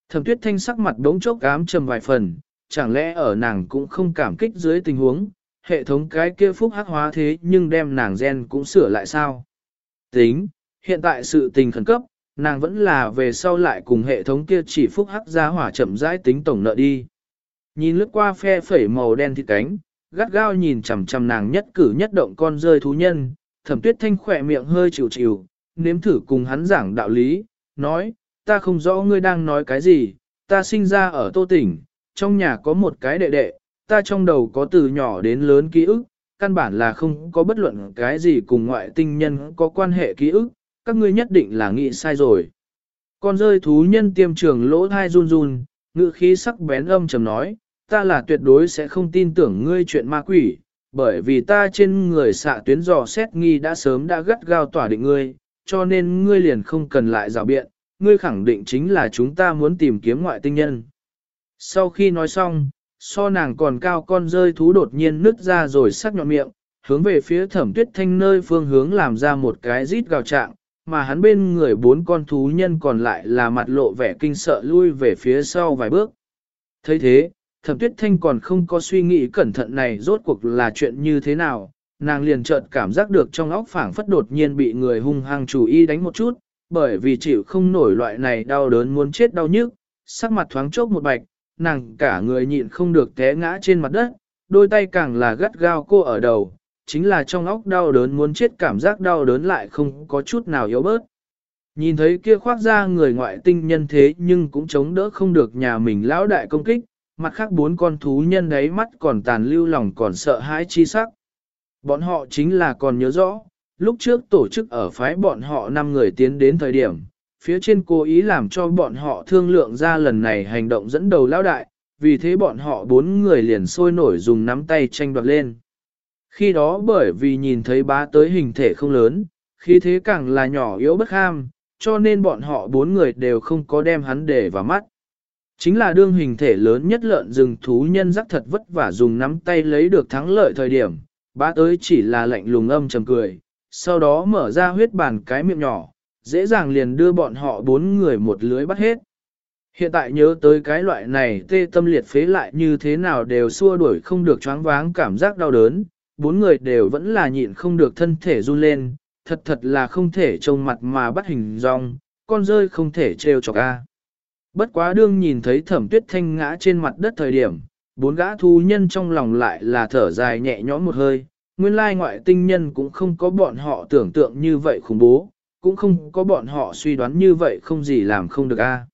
Thẩm tuyết thanh sắc mặt đống chốc ám trầm vài phần, chẳng lẽ ở nàng cũng không cảm kích dưới tình huống, hệ thống cái kia phúc hắc hóa thế nhưng đem nàng gen cũng sửa lại sao? Tính, hiện tại sự tình khẩn cấp, nàng vẫn là về sau lại cùng hệ thống kia chỉ phúc hắc giá hỏa chậm rãi tính tổng nợ đi. Nhìn lướt qua phe phẩy màu đen thịt cánh, gắt gao nhìn chằm chằm nàng nhất cử nhất động con rơi thú nhân, thẩm tuyết thanh khỏe miệng hơi chịu chịu, nếm thử cùng hắn giảng đạo lý, nói, ta không rõ ngươi đang nói cái gì, ta sinh ra ở tô tỉnh, trong nhà có một cái đệ đệ, ta trong đầu có từ nhỏ đến lớn ký ức, căn bản là không có bất luận cái gì cùng ngoại tinh nhân có quan hệ ký ức, các ngươi nhất định là nghĩ sai rồi. Con rơi thú nhân tiêm trường lỗ thai run run, ngữ khí sắc bén âm trầm nói, ta là tuyệt đối sẽ không tin tưởng ngươi chuyện ma quỷ, bởi vì ta trên người xạ tuyến dò xét nghi đã sớm đã gắt gao tỏa định ngươi, cho nên ngươi liền không cần lại rào biện, ngươi khẳng định chính là chúng ta muốn tìm kiếm ngoại tinh nhân. Sau khi nói xong, so nàng còn cao con rơi thú đột nhiên nứt ra rồi sắc nhọn miệng, hướng về phía thẩm tuyết thanh nơi phương hướng làm ra một cái rít gào trạng, mà hắn bên người bốn con thú nhân còn lại là mặt lộ vẻ kinh sợ lui về phía sau vài bước. thấy thế, thẩm tuyết thanh còn không có suy nghĩ cẩn thận này rốt cuộc là chuyện như thế nào, nàng liền chợt cảm giác được trong óc phảng phất đột nhiên bị người hung hăng chủ y đánh một chút, bởi vì chịu không nổi loại này đau đớn muốn chết đau nhức, sắc mặt thoáng chốc một bạch, nàng cả người nhịn không được té ngã trên mặt đất, đôi tay càng là gắt gao cô ở đầu, chính là trong óc đau đớn muốn chết cảm giác đau đớn lại không có chút nào yếu bớt. Nhìn thấy kia khoác ra người ngoại tinh nhân thế nhưng cũng chống đỡ không được nhà mình lão đại công kích, mặt khác bốn con thú nhân đấy mắt còn tàn lưu lòng còn sợ hãi chi sắc. Bọn họ chính là còn nhớ rõ, lúc trước tổ chức ở phái bọn họ 5 người tiến đến thời điểm, phía trên cố ý làm cho bọn họ thương lượng ra lần này hành động dẫn đầu lão đại, vì thế bọn họ bốn người liền sôi nổi dùng nắm tay tranh đoạt lên. Khi đó bởi vì nhìn thấy bá tới hình thể không lớn, khi thế càng là nhỏ yếu bất ham, cho nên bọn họ bốn người đều không có đem hắn để vào mắt. Chính là đương hình thể lớn nhất lợn rừng thú nhân rắc thật vất vả dùng nắm tay lấy được thắng lợi thời điểm, bá tới chỉ là lạnh lùng âm trầm cười, sau đó mở ra huyết bàn cái miệng nhỏ, dễ dàng liền đưa bọn họ bốn người một lưới bắt hết. Hiện tại nhớ tới cái loại này tê tâm liệt phế lại như thế nào đều xua đuổi không được choáng váng cảm giác đau đớn, bốn người đều vẫn là nhịn không được thân thể run lên, thật thật là không thể trông mặt mà bắt hình dong, con rơi không thể trêu chọc a. Bất quá đương nhìn thấy thẩm tuyết thanh ngã trên mặt đất thời điểm, bốn gã thu nhân trong lòng lại là thở dài nhẹ nhõm một hơi, nguyên lai ngoại tinh nhân cũng không có bọn họ tưởng tượng như vậy khủng bố, cũng không có bọn họ suy đoán như vậy không gì làm không được a.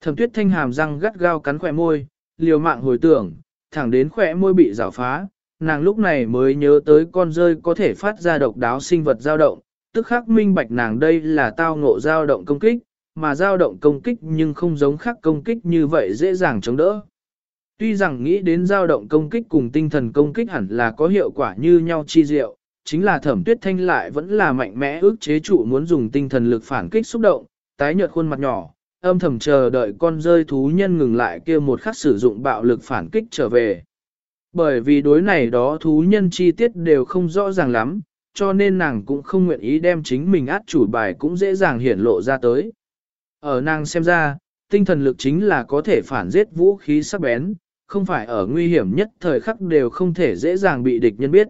Thẩm tuyết thanh hàm răng gắt gao cắn khỏe môi, liều mạng hồi tưởng, thẳng đến khỏe môi bị rào phá, nàng lúc này mới nhớ tới con rơi có thể phát ra độc đáo sinh vật dao động, tức khắc minh bạch nàng đây là tao ngộ dao động công kích, mà dao động công kích nhưng không giống khác công kích như vậy dễ dàng chống đỡ. Tuy rằng nghĩ đến dao động công kích cùng tinh thần công kích hẳn là có hiệu quả như nhau chi diệu, chính là thẩm tuyết thanh lại vẫn là mạnh mẽ ước chế trụ muốn dùng tinh thần lực phản kích xúc động, tái nhợt khuôn mặt nhỏ, âm thầm chờ đợi con rơi thú nhân ngừng lại kia một khắc sử dụng bạo lực phản kích trở về. Bởi vì đối này đó thú nhân chi tiết đều không rõ ràng lắm, cho nên nàng cũng không nguyện ý đem chính mình át chủ bài cũng dễ dàng hiển lộ ra tới. Ở nàng xem ra, tinh thần lực chính là có thể phản giết vũ khí sắc bén, không phải ở nguy hiểm nhất thời khắc đều không thể dễ dàng bị địch nhân biết.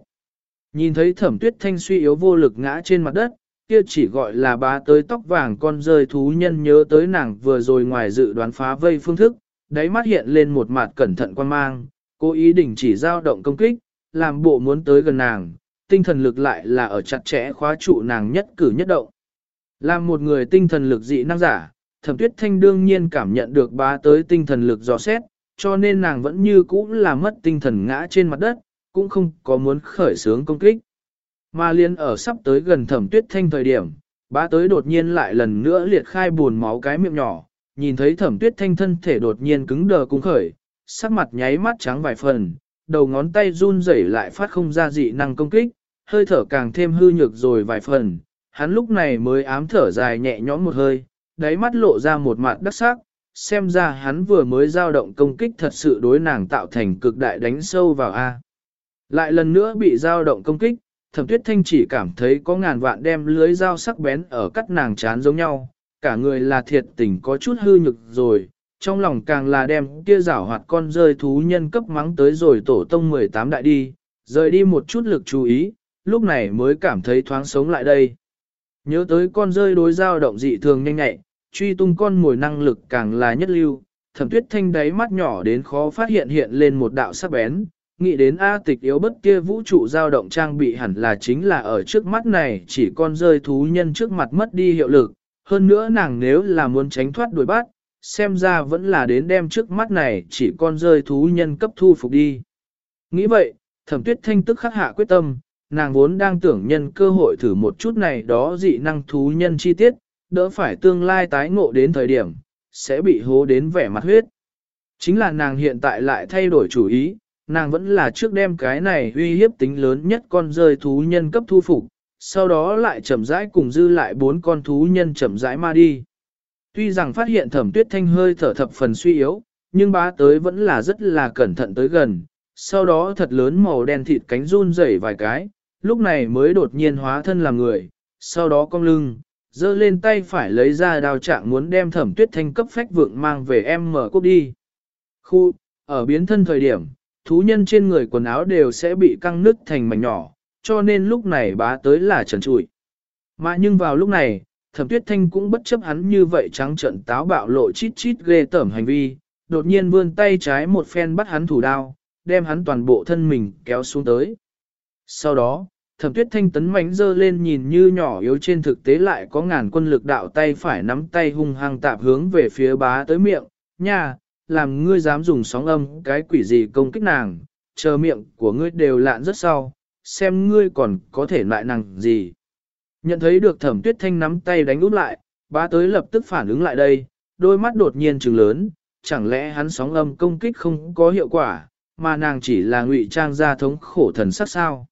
Nhìn thấy thẩm tuyết thanh suy yếu vô lực ngã trên mặt đất, kia chỉ gọi là bá tới tóc vàng con rơi thú nhân nhớ tới nàng vừa rồi ngoài dự đoán phá vây phương thức, đáy mắt hiện lên một mặt cẩn thận quan mang, cố ý đình chỉ dao động công kích, làm bộ muốn tới gần nàng, tinh thần lực lại là ở chặt chẽ khóa trụ nàng nhất cử nhất động. Làm một người tinh thần lực dị năng giả, thẩm tuyết thanh đương nhiên cảm nhận được bá tới tinh thần lực dò xét, cho nên nàng vẫn như cũ là mất tinh thần ngã trên mặt đất, cũng không có muốn khởi sướng công kích. Mà liên ở sắp tới gần thẩm tuyết thanh thời điểm, bá tới đột nhiên lại lần nữa liệt khai buồn máu cái miệng nhỏ, nhìn thấy thẩm tuyết thanh thân thể đột nhiên cứng đờ cung khởi, sắc mặt nháy mắt trắng vài phần, đầu ngón tay run rẩy lại phát không ra dị năng công kích, hơi thở càng thêm hư nhược rồi vài phần, hắn lúc này mới ám thở dài nhẹ nhõm một hơi, đáy mắt lộ ra một mặt đắc sắc, xem ra hắn vừa mới giao động công kích thật sự đối nàng tạo thành cực đại đánh sâu vào A. Lại lần nữa bị giao động công kích, thẩm tuyết thanh chỉ cảm thấy có ngàn vạn đem lưới dao sắc bén ở cắt nàng chán giống nhau, cả người là thiệt tình có chút hư nhực rồi, trong lòng càng là đem kia rảo hoạt con rơi thú nhân cấp mắng tới rồi tổ tông 18 đại đi, rời đi một chút lực chú ý, lúc này mới cảm thấy thoáng sống lại đây. Nhớ tới con rơi đối giao động dị thường nhanh nhẹ, truy tung con mồi năng lực càng là nhất lưu, thẩm tuyết thanh đáy mắt nhỏ đến khó phát hiện hiện lên một đạo sắc bén, nghĩ đến A tịch yếu bất kia vũ trụ dao động trang bị hẳn là chính là ở trước mắt này chỉ con rơi thú nhân trước mặt mất đi hiệu lực, hơn nữa nàng nếu là muốn tránh thoát đuổi bắt, xem ra vẫn là đến đem trước mắt này chỉ con rơi thú nhân cấp thu phục đi. Nghĩ vậy, thẩm tuyết thanh tức khắc hạ quyết tâm, nàng vốn đang tưởng nhân cơ hội thử một chút này đó dị năng thú nhân chi tiết, đỡ phải tương lai tái ngộ đến thời điểm, sẽ bị hố đến vẻ mặt huyết. Chính là nàng hiện tại lại thay đổi chủ ý, nàng vẫn là trước đem cái này uy hiếp tính lớn nhất con rơi thú nhân cấp thu phục, sau đó lại chậm rãi cùng dư lại bốn con thú nhân chậm rãi ma đi. Tuy rằng phát hiện thẩm tuyết thanh hơi thở thập phần suy yếu, nhưng bá tới vẫn là rất là cẩn thận tới gần, sau đó thật lớn màu đen thịt cánh run rẩy vài cái, lúc này mới đột nhiên hóa thân làm người, sau đó cong lưng, giơ lên tay phải lấy ra đao trạng muốn đem thẩm tuyết thanh cấp phách vượng mang về em mở cốt đi. Khu, ở biến thân thời điểm, thú nhân trên người quần áo đều sẽ bị căng nứt thành mảnh nhỏ, cho nên lúc này bá tới là trần trụi. Mà nhưng vào lúc này, thẩm tuyết thanh cũng bất chấp hắn như vậy trắng trận táo bạo lộ chít chít ghê tởm hành vi, đột nhiên vươn tay trái một phen bắt hắn thủ đao, đem hắn toàn bộ thân mình kéo xuống tới. Sau đó, thẩm tuyết thanh tấn mánh dơ lên nhìn như nhỏ yếu trên thực tế lại có ngàn quân lực đạo tay phải nắm tay hung hăng tạp hướng về phía bá tới miệng, nha, làm ngươi dám dùng sóng âm cái quỷ gì công kích nàng, chờ miệng của ngươi đều lạn rất sau, xem ngươi còn có thể lại nàng gì. Nhận thấy được thẩm tuyết thanh nắm tay đánh úp lại, bá tới lập tức phản ứng lại đây, đôi mắt đột nhiên trừng lớn, chẳng lẽ hắn sóng âm công kích không có hiệu quả, mà nàng chỉ là ngụy trang ra thống khổ thần sắc sao.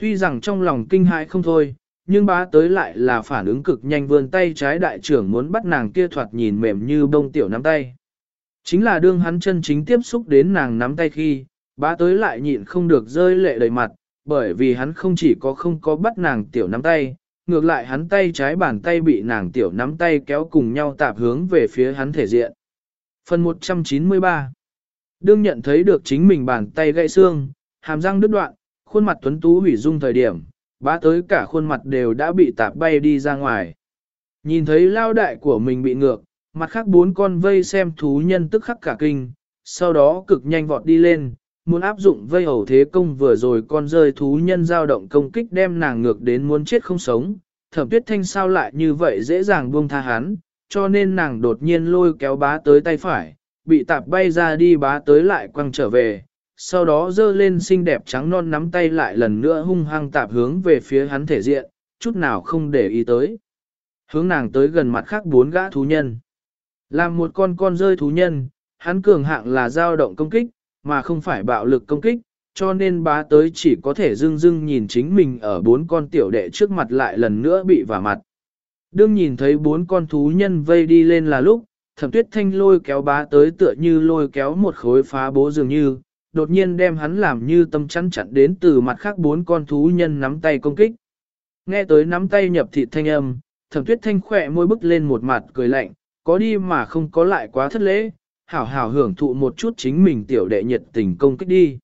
Tuy rằng trong lòng kinh hãi không thôi, nhưng bá tới lại là phản ứng cực nhanh vươn tay trái đại trưởng muốn bắt nàng kia thoạt nhìn mềm như bông tiểu nắm tay. Chính là đương hắn chân chính tiếp xúc đến nàng nắm tay khi, bá tới lại nhịn không được rơi lệ đầy mặt, bởi vì hắn không chỉ có không có bắt nàng tiểu nắm tay, ngược lại hắn tay trái bàn tay bị nàng tiểu nắm tay kéo cùng nhau tạp hướng về phía hắn thể diện. Phần 193 Đương nhận thấy được chính mình bàn tay gãy xương, hàm răng đứt đoạn, khuôn mặt tuấn tú hủy dung thời điểm, bá tới cả khuôn mặt đều đã bị tạp bay đi ra ngoài. Nhìn thấy lao đại của mình bị ngược, mặt khác bốn con vây xem thú nhân tức khắc cả kinh, sau đó cực nhanh vọt đi lên, muốn áp dụng vây hầu thế công vừa rồi con rơi thú nhân giao động công kích đem nàng ngược đến muốn chết không sống, thẩm tuyết thanh sao lại như vậy dễ dàng buông tha hắn, cho nên nàng đột nhiên lôi kéo bá tới tay phải, bị tạp bay ra đi bá tới lại quăng trở về, sau đó dơ lên xinh đẹp trắng non nắm tay lại lần nữa hung hăng tạp hướng về phía hắn thể diện, chút nào không để ý tới. Hướng nàng tới gần mặt khác bốn gã thú nhân. Làm một con con rơi thú nhân, hắn cường hạng là dao động công kích, mà không phải bạo lực công kích, cho nên bá tới chỉ có thể dưng dưng nhìn chính mình ở bốn con tiểu đệ trước mặt lại lần nữa bị vả mặt. Đương nhìn thấy bốn con thú nhân vây đi lên là lúc, thẩm tuyết thanh lôi kéo bá tới tựa như lôi kéo một khối phá bố dường như, đột nhiên đem hắn làm như tâm chắn chặn đến từ mặt khác bốn con thú nhân nắm tay công kích. Nghe tới nắm tay nhập thịt thanh âm, thẩm tuyết thanh khỏe môi bức lên một mặt cười lạnh, có đi mà không có lại quá thất lễ, hảo hảo hưởng thụ một chút chính mình tiểu đệ nhiệt tình công kích đi.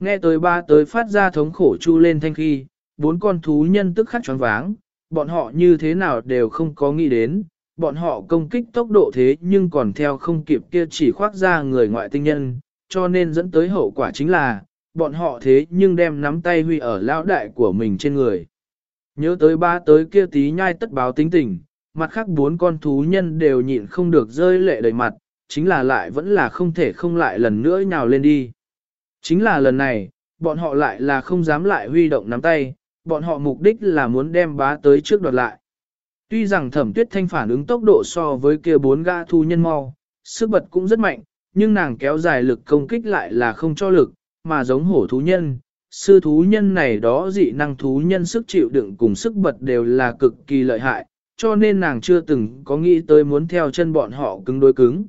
Nghe tới ba tới phát ra thống khổ chu lên thanh khi, bốn con thú nhân tức khắc choáng váng, bọn họ như thế nào đều không có nghĩ đến, bọn họ công kích tốc độ thế nhưng còn theo không kịp kia chỉ khoác ra người ngoại tinh nhân, cho nên dẫn tới hậu quả chính là, bọn họ thế nhưng đem nắm tay huy ở lão đại của mình trên người. Nhớ tới ba tới kia tí nhai tất báo tính tình, mặt khác bốn con thú nhân đều nhịn không được rơi lệ đầy mặt, chính là lại vẫn là không thể không lại lần nữa nhào lên đi. Chính là lần này, bọn họ lại là không dám lại huy động nắm tay, bọn họ mục đích là muốn đem bá tới trước đoạt lại. Tuy rằng thẩm tuyết thanh phản ứng tốc độ so với kia bốn gã thu nhân mau, sức bật cũng rất mạnh, nhưng nàng kéo dài lực công kích lại là không cho lực, mà giống hổ thú nhân, sư thú nhân này đó dị năng thú nhân sức chịu đựng cùng sức bật đều là cực kỳ lợi hại, cho nên nàng chưa từng có nghĩ tới muốn theo chân bọn họ cứng đối cứng.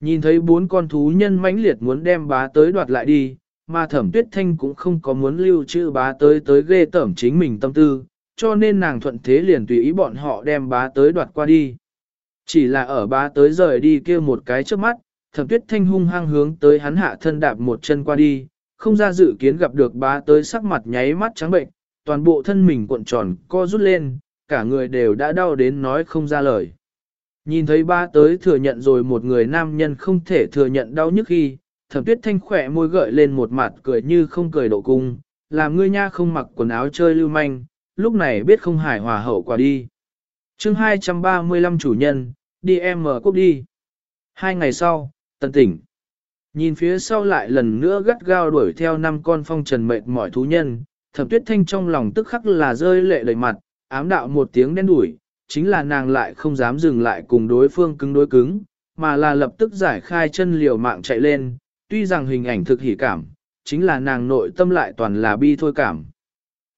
Nhìn thấy bốn con thú nhân mãnh liệt muốn đem bá tới đoạt lại đi, mà thẩm tuyết thanh cũng không có muốn lưu trữ bá tới tới ghê tẩm chính mình tâm tư, cho nên nàng thuận thế liền tùy ý bọn họ đem bá tới đoạt qua đi. Chỉ là ở bá tới rời đi kia một cái trước mắt, thẩm tuyết thanh hung hăng hướng tới hắn hạ thân đạp một chân qua đi, không ra dự kiến gặp được bá tới sắc mặt nháy mắt trắng bệnh, toàn bộ thân mình cuộn tròn co rút lên, cả người đều đã đau đến nói không ra lời. Nhìn thấy ba tới thừa nhận rồi một người nam nhân không thể thừa nhận đau nhức khi, thẩm tuyết thanh khỏe môi gợi lên một mặt cười như không cười độ cung, làm ngươi nha không mặc quần áo chơi lưu manh, lúc này biết không hài hòa hậu quả đi. chương 235 chủ nhân, đi em mở cốc đi. Hai ngày sau, Tân tỉnh. Nhìn phía sau lại lần nữa gắt gao đuổi theo năm con phong trần mệt mỏi thú nhân, thẩm tuyết thanh trong lòng tức khắc là rơi lệ đầy mặt, ám đạo một tiếng đen đuổi, chính là nàng lại không dám dừng lại cùng đối phương cứng đối cứng, mà là lập tức giải khai chân liều mạng chạy lên, tuy rằng hình ảnh thực hỉ cảm, chính là nàng nội tâm lại toàn là bi thôi cảm.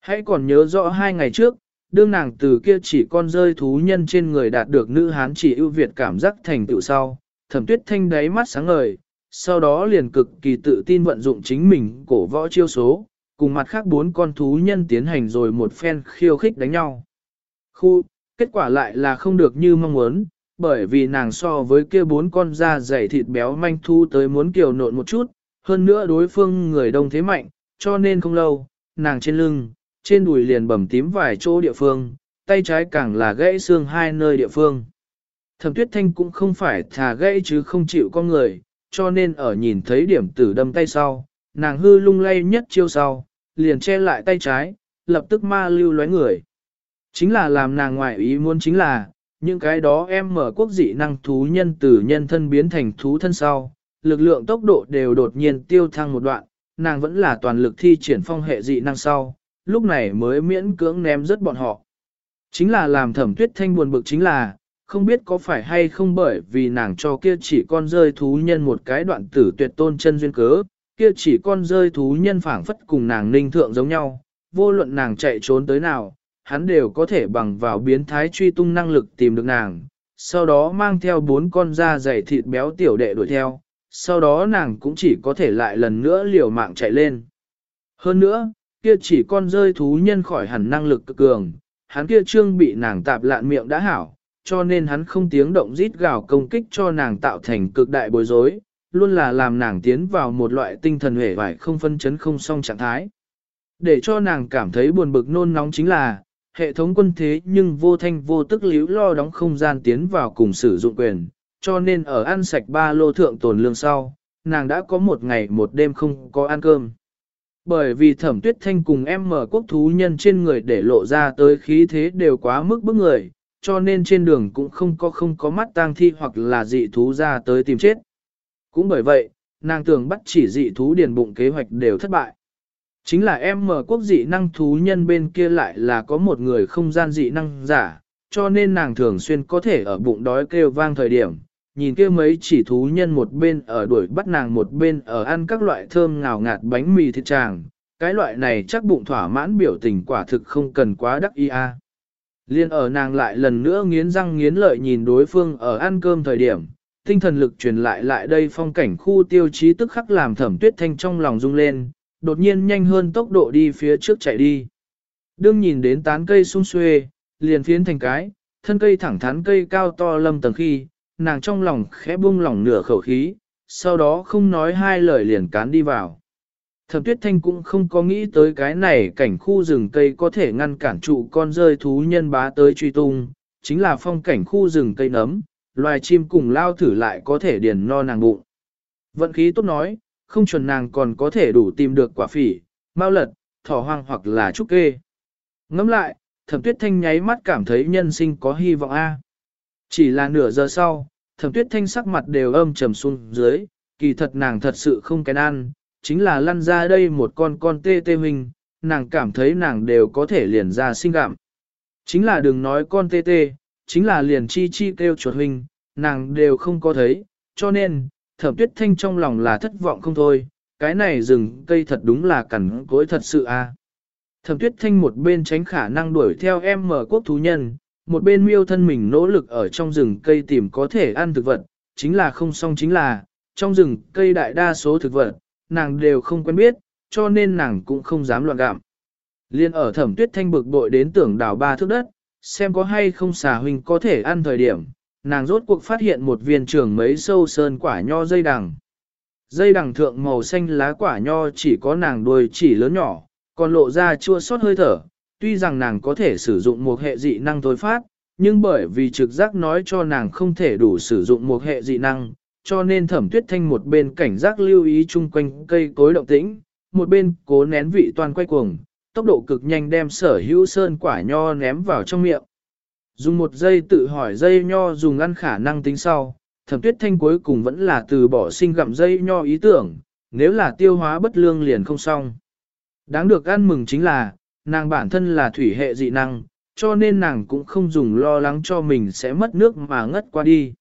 Hãy còn nhớ rõ hai ngày trước, đương nàng từ kia chỉ con rơi thú nhân trên người đạt được nữ hán chỉ ưu việt cảm giác thành tựu sau, thẩm tuyết thanh đáy mắt sáng ngời, sau đó liền cực kỳ tự tin vận dụng chính mình cổ võ chiêu số, cùng mặt khác bốn con thú nhân tiến hành rồi một phen khiêu khích đánh nhau. Khu, kết quả lại là không được như mong muốn, bởi vì nàng so với kia bốn con da dày thịt béo manh thu tới muốn kiều nộn một chút, hơn nữa đối phương người đông thế mạnh, cho nên không lâu, nàng trên lưng, trên đùi liền bầm tím vài chỗ địa phương, tay trái càng là gãy xương hai nơi địa phương. Thẩm tuyết thanh cũng không phải thà gãy chứ không chịu con người, cho nên ở nhìn thấy điểm tử đâm tay sau, nàng hư lung lay nhất chiêu sau, liền che lại tay trái, lập tức ma lưu lóe người. Chính là làm nàng ngoại ý muốn chính là, những cái đó em mở quốc dị năng thú nhân từ nhân thân biến thành thú thân sau, lực lượng tốc độ đều đột nhiên tiêu thăng một đoạn, nàng vẫn là toàn lực thi triển phong hệ dị năng sau, lúc này mới miễn cưỡng ném rất bọn họ. Chính là làm thẩm tuyết thanh buồn bực chính là, không biết có phải hay không bởi vì nàng cho kia chỉ con rơi thú nhân một cái đoạn tử tuyệt tôn chân duyên cớ, kia chỉ con rơi thú nhân phảng phất cùng nàng ninh thượng giống nhau, vô luận nàng chạy trốn tới nào, hắn đều có thể bằng vào biến thái truy tung năng lực tìm được nàng, sau đó mang theo bốn con da dày thịt béo tiểu đệ đuổi theo, sau đó nàng cũng chỉ có thể lại lần nữa liều mạng chạy lên. Hơn nữa, kia chỉ con rơi thú nhân khỏi hẳn năng lực cực cường, hắn kia trương bị nàng tạp lạn miệng đã hảo, cho nên hắn không tiếng động rít gào công kích cho nàng tạo thành cực đại bối rối, luôn là làm nàng tiến vào một loại tinh thần hể vải không phân chấn không song trạng thái. Để cho nàng cảm thấy buồn bực nôn nóng chính là, hệ thống quân thế nhưng vô thanh vô tức liễu lo đóng không gian tiến vào cùng sử dụng quyền, cho nên ở ăn sạch ba lô thượng tồn lương sau, nàng đã có một ngày một đêm không có ăn cơm. Bởi vì thẩm tuyết thanh cùng em mở quốc thú nhân trên người để lộ ra tới khí thế đều quá mức bức người, cho nên trên đường cũng không có không có mắt tang thi hoặc là dị thú ra tới tìm chết. Cũng bởi vậy, nàng tưởng bắt chỉ dị thú điền bụng kế hoạch đều thất bại. Chính là em mở quốc dị năng thú nhân bên kia lại là có một người không gian dị năng giả, cho nên nàng thường xuyên có thể ở bụng đói kêu vang thời điểm, nhìn kia mấy chỉ thú nhân một bên ở đuổi bắt nàng một bên ở ăn các loại thơm ngào ngạt bánh mì thịt tràng, cái loại này chắc bụng thỏa mãn biểu tình quả thực không cần quá đắc ý a. Liên ở nàng lại lần nữa nghiến răng nghiến lợi nhìn đối phương ở ăn cơm thời điểm, tinh thần lực truyền lại lại đây phong cảnh khu tiêu chí tức khắc làm thẩm tuyết thanh trong lòng rung lên, đột nhiên nhanh hơn tốc độ đi phía trước chạy đi. Đương nhìn đến tán cây sung xuê, liền phiến thành cái, thân cây thẳng thắn cây cao to lâm tầng khi, nàng trong lòng khẽ buông lỏng nửa khẩu khí, sau đó không nói hai lời liền cán đi vào. Thẩm tuyết thanh cũng không có nghĩ tới cái này cảnh khu rừng cây có thể ngăn cản trụ con rơi thú nhân bá tới truy tung, chính là phong cảnh khu rừng cây nấm, loài chim cùng lao thử lại có thể điền no nàng bụng. Vận khí tốt nói, không chuẩn nàng còn có thể đủ tìm được quả phỉ, mau lật, thỏ hoang hoặc là trúc kê. Ngắm lại, thẩm tuyết thanh nháy mắt cảm thấy nhân sinh có hy vọng A. Chỉ là nửa giờ sau, thẩm tuyết thanh sắc mặt đều âm trầm xuống dưới, kỳ thật nàng thật sự không kén ăn, chính là lăn ra đây một con con tê tê huynh, nàng cảm thấy nàng đều có thể liền ra sinh gạm. Chính là đừng nói con tê tê, chính là liền chi chi kêu chuột huynh, nàng đều không có thấy, cho nên, thẩm tuyết thanh trong lòng là thất vọng không thôi, cái này rừng cây thật đúng là cẩn cối thật sự a. Thẩm tuyết thanh một bên tránh khả năng đuổi theo em mở quốc thú nhân, một bên miêu thân mình nỗ lực ở trong rừng cây tìm có thể ăn thực vật, chính là không xong chính là, trong rừng cây đại đa số thực vật, nàng đều không quen biết, cho nên nàng cũng không dám loạn gạm. Liên ở thẩm tuyết thanh bực bội đến tưởng đào ba thước đất, xem có hay không xà huynh có thể ăn thời điểm, nàng rốt cuộc phát hiện một viên trường mấy sâu sơn quả nho dây đằng. Dây đằng thượng màu xanh lá quả nho chỉ có nàng đuôi chỉ lớn nhỏ, còn lộ ra chua sót hơi thở, tuy rằng nàng có thể sử dụng một hệ dị năng thôi phát, nhưng bởi vì trực giác nói cho nàng không thể đủ sử dụng một hệ dị năng, cho nên thẩm tuyết thanh một bên cảnh giác lưu ý chung quanh cây cối động tĩnh, một bên cố nén vị toàn quay cuồng, tốc độ cực nhanh đem sở hữu sơn quả nho ném vào trong miệng. Dùng một giây tự hỏi dây nho dùng ăn khả năng tính sau, thẩm tuyết thanh cuối cùng vẫn là từ bỏ sinh gặm dây nho ý tưởng, nếu là tiêu hóa bất lương liền không xong. Đáng được ăn mừng chính là, nàng bản thân là thủy hệ dị năng, cho nên nàng cũng không dùng lo lắng cho mình sẽ mất nước mà ngất qua đi.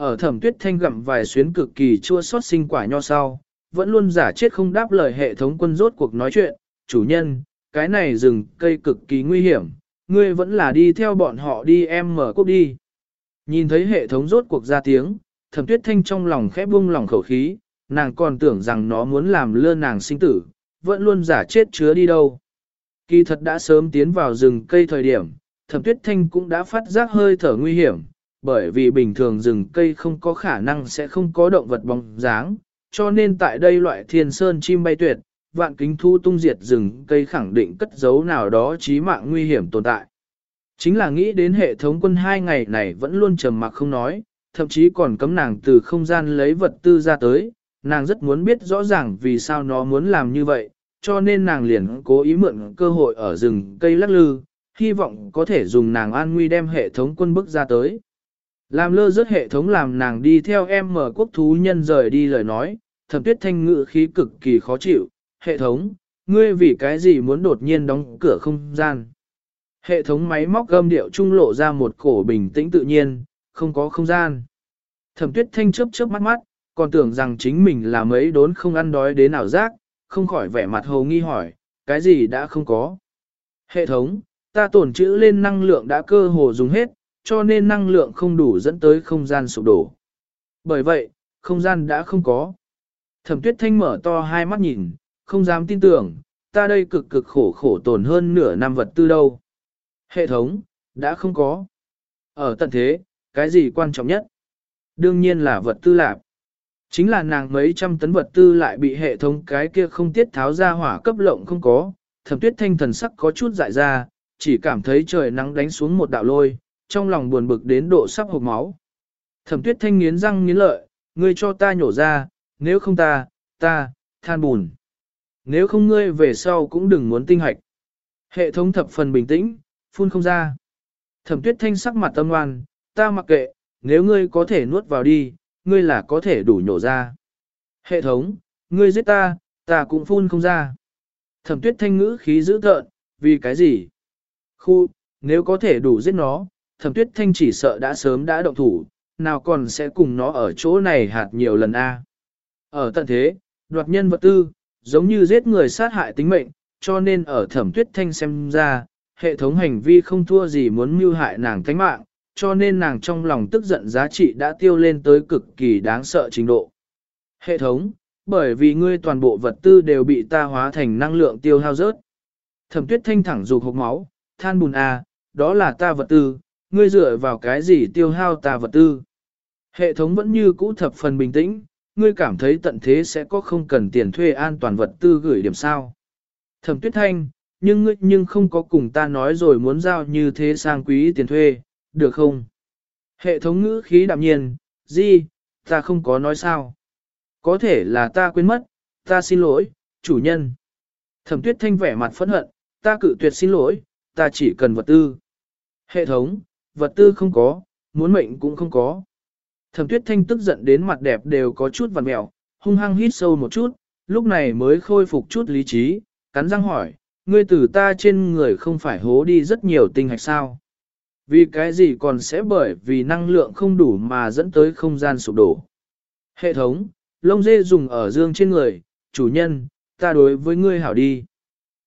Ở thẩm tuyết thanh gặm vài xuyến cực kỳ chua xót sinh quả nho sau, vẫn luôn giả chết không đáp lời hệ thống quân rốt cuộc nói chuyện, chủ nhân, cái này rừng cây cực kỳ nguy hiểm, ngươi vẫn là đi theo bọn họ đi em mở cốc đi. Nhìn thấy hệ thống rốt cuộc ra tiếng, thẩm tuyết thanh trong lòng khẽ buông lòng khẩu khí, nàng còn tưởng rằng nó muốn làm lơ nàng sinh tử, vẫn luôn giả chết chứa đi đâu. Kỳ thật đã sớm tiến vào rừng cây thời điểm, thẩm tuyết thanh cũng đã phát giác hơi thở nguy hiểm, bởi vì bình thường rừng cây không có khả năng sẽ không có động vật bóng dáng, cho nên tại đây loại thiên sơn chim bay tuyệt, vạn kính thu tung diệt rừng cây khẳng định cất giấu nào đó chí mạng nguy hiểm tồn tại. Chính là nghĩ đến hệ thống quân hai ngày này vẫn luôn trầm mặc không nói, thậm chí còn cấm nàng từ không gian lấy vật tư ra tới, nàng rất muốn biết rõ ràng vì sao nó muốn làm như vậy, cho nên nàng liền cố ý mượn cơ hội ở rừng cây lắc lư, hy vọng có thể dùng nàng an nguy đem hệ thống quân bức ra tới. Làm lơ rất hệ thống làm nàng đi theo em mở quốc thú nhân rời đi lời nói, thẩm tuyết thanh ngự khí cực kỳ khó chịu, hệ thống, ngươi vì cái gì muốn đột nhiên đóng cửa không gian. Hệ thống máy móc gâm điệu trung lộ ra một cổ bình tĩnh tự nhiên, không có không gian. Thẩm tuyết thanh chớp chớp mắt mắt, còn tưởng rằng chính mình là mấy đốn không ăn đói đến nào giác, không khỏi vẻ mặt hồ nghi hỏi, cái gì đã không có. Hệ thống, ta tổn trữ lên năng lượng đã cơ hồ dùng hết, cho nên năng lượng không đủ dẫn tới không gian sụp đổ. Bởi vậy, không gian đã không có. Thẩm tuyết thanh mở to hai mắt nhìn, không dám tin tưởng, ta đây cực cực khổ khổ tổn hơn nửa năm vật tư đâu. Hệ thống, đã không có. Ở tận thế, cái gì quan trọng nhất? Đương nhiên là vật tư lạp. Chính là nàng mấy trăm tấn vật tư lại bị hệ thống cái kia không tiết tháo ra hỏa cấp lộng không có, thẩm tuyết thanh thần sắc có chút dại ra, chỉ cảm thấy trời nắng đánh xuống một đạo lôi, trong lòng buồn bực đến độ sắp hộp máu. Thẩm tuyết thanh nghiến răng nghiến lợi, ngươi cho ta nhổ ra, nếu không ta, ta, than bùn. Nếu không ngươi về sau cũng đừng muốn tinh hạch. Hệ thống thập phần bình tĩnh, phun không ra. Thẩm tuyết thanh sắc mặt tâm ngoan, ta mặc kệ, nếu ngươi có thể nuốt vào đi, ngươi là có thể đủ nhổ ra. Hệ thống, ngươi giết ta, ta cũng phun không ra. Thẩm tuyết thanh ngữ khí dữ tợn, vì cái gì? Khu, nếu có thể đủ giết nó, thẩm tuyết thanh chỉ sợ đã sớm đã động thủ, nào còn sẽ cùng nó ở chỗ này hạt nhiều lần a. Ở tận thế, đoạt nhân vật tư, giống như giết người sát hại tính mệnh, cho nên ở thẩm tuyết thanh xem ra, hệ thống hành vi không thua gì muốn mưu hại nàng tánh mạng, cho nên nàng trong lòng tức giận giá trị đã tiêu lên tới cực kỳ đáng sợ trình độ. Hệ thống, bởi vì ngươi toàn bộ vật tư đều bị ta hóa thành năng lượng tiêu hao rớt. Thẩm tuyết thanh thẳng dục hộp máu, than bùn à, đó là ta vật tư, ngươi dựa vào cái gì tiêu hao ta vật tư. Hệ thống vẫn như cũ thập phần bình tĩnh, ngươi cảm thấy tận thế sẽ có không cần tiền thuê an toàn vật tư gửi điểm sao. Thẩm tuyết thanh, nhưng ngươi nhưng không có cùng ta nói rồi muốn giao như thế sang quý tiền thuê, được không? Hệ thống ngữ khí đạm nhiên, gì, ta không có nói sao. Có thể là ta quên mất, ta xin lỗi, chủ nhân. Thẩm tuyết thanh vẻ mặt phẫn hận, ta cự tuyệt xin lỗi, ta chỉ cần vật tư. Hệ thống, vật tư không có, muốn mệnh cũng không có. Thẩm tuyết thanh tức giận đến mặt đẹp đều có chút vằn mẹo, hung hăng hít sâu một chút, lúc này mới khôi phục chút lý trí, cắn răng hỏi, ngươi tử ta trên người không phải hố đi rất nhiều tinh hạch sao? Vì cái gì còn sẽ bởi vì năng lượng không đủ mà dẫn tới không gian sụp đổ? Hệ thống, lông dê dùng ở dương trên người, chủ nhân, ta đối với ngươi hảo đi.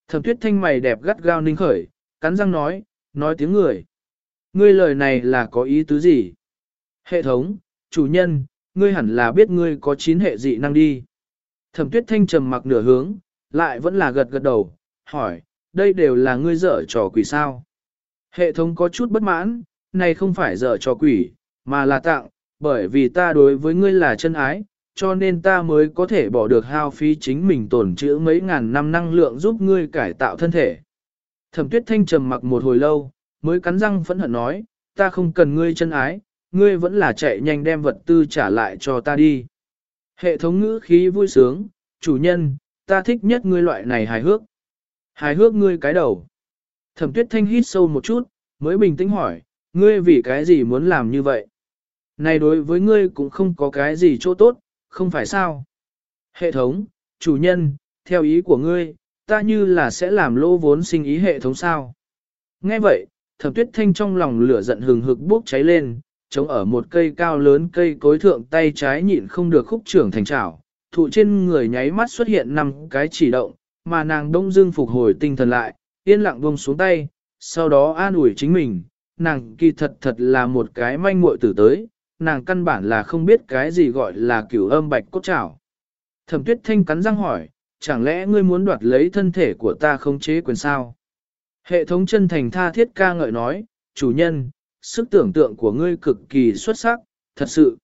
Thẩm tuyết thanh mày đẹp gắt gao ninh khởi, cắn răng nói, nói tiếng người. Ngươi lời này là có ý tứ gì? Hệ thống, chủ nhân, ngươi hẳn là biết ngươi có chín hệ dị năng đi. Thẩm tuyết thanh trầm mặc nửa hướng, lại vẫn là gật gật đầu, hỏi, đây đều là ngươi dở trò quỷ sao. Hệ thống có chút bất mãn, này không phải dở trò quỷ, mà là tặng, bởi vì ta đối với ngươi là chân ái, cho nên ta mới có thể bỏ được hao phí chính mình tổn trữ mấy ngàn năm năng lượng giúp ngươi cải tạo thân thể. Thẩm tuyết thanh trầm mặc một hồi lâu, mới cắn răng phẫn hận nói, ta không cần ngươi chân ái, ngươi vẫn là chạy nhanh đem vật tư trả lại cho ta đi. Hệ thống ngữ khí vui sướng, chủ nhân, ta thích nhất ngươi loại này hài hước. Hài hước ngươi cái đầu. Thẩm tuyết thanh hít sâu một chút, mới bình tĩnh hỏi, ngươi vì cái gì muốn làm như vậy? Này đối với ngươi cũng không có cái gì chỗ tốt, không phải sao? Hệ thống, chủ nhân, theo ý của ngươi, ta như là sẽ làm lô vốn sinh ý hệ thống sao? Nghe vậy, thẩm tuyết thanh trong lòng lửa giận hừng hực bốc cháy lên, chống ở một cây cao lớn cây cối thượng tay trái nhịn không được khúc trưởng thành trảo, thụ trên người nháy mắt xuất hiện năm cái chỉ động, mà nàng đông Dương phục hồi tinh thần lại, yên lặng buông xuống tay, sau đó an ủi chính mình, nàng kỳ thật thật là một cái manh muội tử tới, nàng căn bản là không biết cái gì gọi là cửu âm bạch cốt trảo. Thẩm tuyết thanh cắn răng hỏi, chẳng lẽ ngươi muốn đoạt lấy thân thể của ta không chế quyền sao? Hệ thống chân thành tha thiết ca ngợi nói, chủ nhân, sức tưởng tượng của ngươi cực kỳ xuất sắc, thật sự.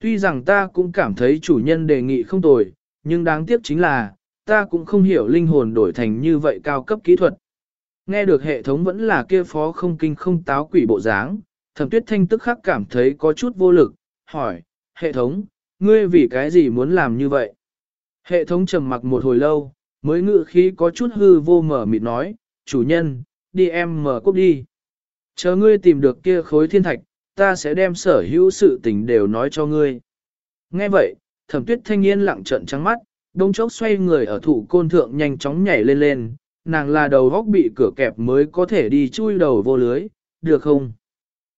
Tuy rằng ta cũng cảm thấy chủ nhân đề nghị không tồi, nhưng đáng tiếc chính là, ta cũng không hiểu linh hồn đổi thành như vậy cao cấp kỹ thuật. Nghe được hệ thống vẫn là kia phó không kinh không táo quỷ bộ dáng, thẩm tuyết thanh tức khắc cảm thấy có chút vô lực, hỏi, hệ thống, ngươi vì cái gì muốn làm như vậy? Hệ thống trầm mặc một hồi lâu, mới ngự khí có chút hư vô mở mịt nói, chủ nhân, đi em mở cốc đi. Chờ ngươi tìm được kia khối thiên thạch, ta sẽ đem sở hữu sự tình đều nói cho ngươi. Nghe vậy, thẩm tuyết thanh niên lặng trận trắng mắt, đông chốc xoay người ở thủ côn thượng nhanh chóng nhảy lên lên, nàng là đầu góc bị cửa kẹp mới có thể đi chui đầu vô lưới, được không?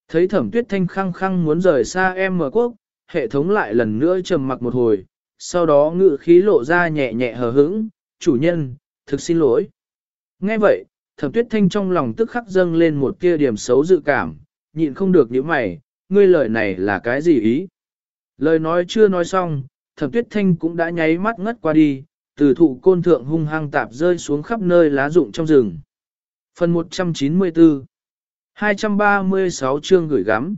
Thấy thẩm tuyết thanh khăng khăng muốn rời xa em mở quốc, hệ thống lại lần nữa trầm mặc một hồi, sau đó ngự khí lộ ra nhẹ nhẹ hờ hững, chủ nhân, thực xin lỗi. Nghe vậy, thẩm tuyết thanh trong lòng tức khắc dâng lên một tia điểm xấu dự cảm, nhịn không được những mày, ngươi lời này là cái gì ý? Lời nói chưa nói xong, thẩm tuyết thanh cũng đã nháy mắt ngất qua đi, từ thụ côn thượng hung hăng tạp rơi xuống khắp nơi lá rụng trong rừng. Phần 194 236 chương gửi gắm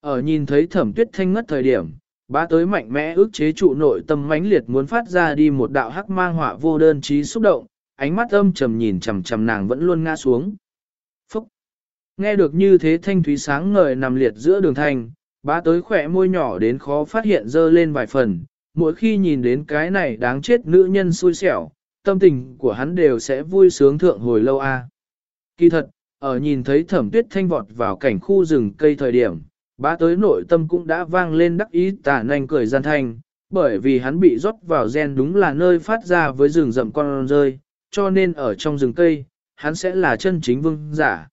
Ở nhìn thấy thẩm tuyết thanh ngất thời điểm, bá tới mạnh mẽ ước chế trụ nội tâm mãnh liệt muốn phát ra đi một đạo hắc mang họa vô đơn trí xúc động, ánh mắt âm trầm nhìn chằm chằm nàng vẫn luôn ngã xuống. Phúc! Nghe được như thế thanh thúy sáng ngời nằm liệt giữa đường thành, bá tới khỏe môi nhỏ đến khó phát hiện dơ lên vài phần, mỗi khi nhìn đến cái này đáng chết nữ nhân xui xẻo, tâm tình của hắn đều sẽ vui sướng thượng hồi lâu a. Kỳ thật, ở nhìn thấy thẩm tuyết thanh vọt vào cảnh khu rừng cây thời điểm, bá tới nội tâm cũng đã vang lên đắc ý tả nanh cười gian thanh, bởi vì hắn bị rót vào gen đúng là nơi phát ra với rừng rậm con rơi, cho nên ở trong rừng cây, hắn sẽ là chân chính vương giả.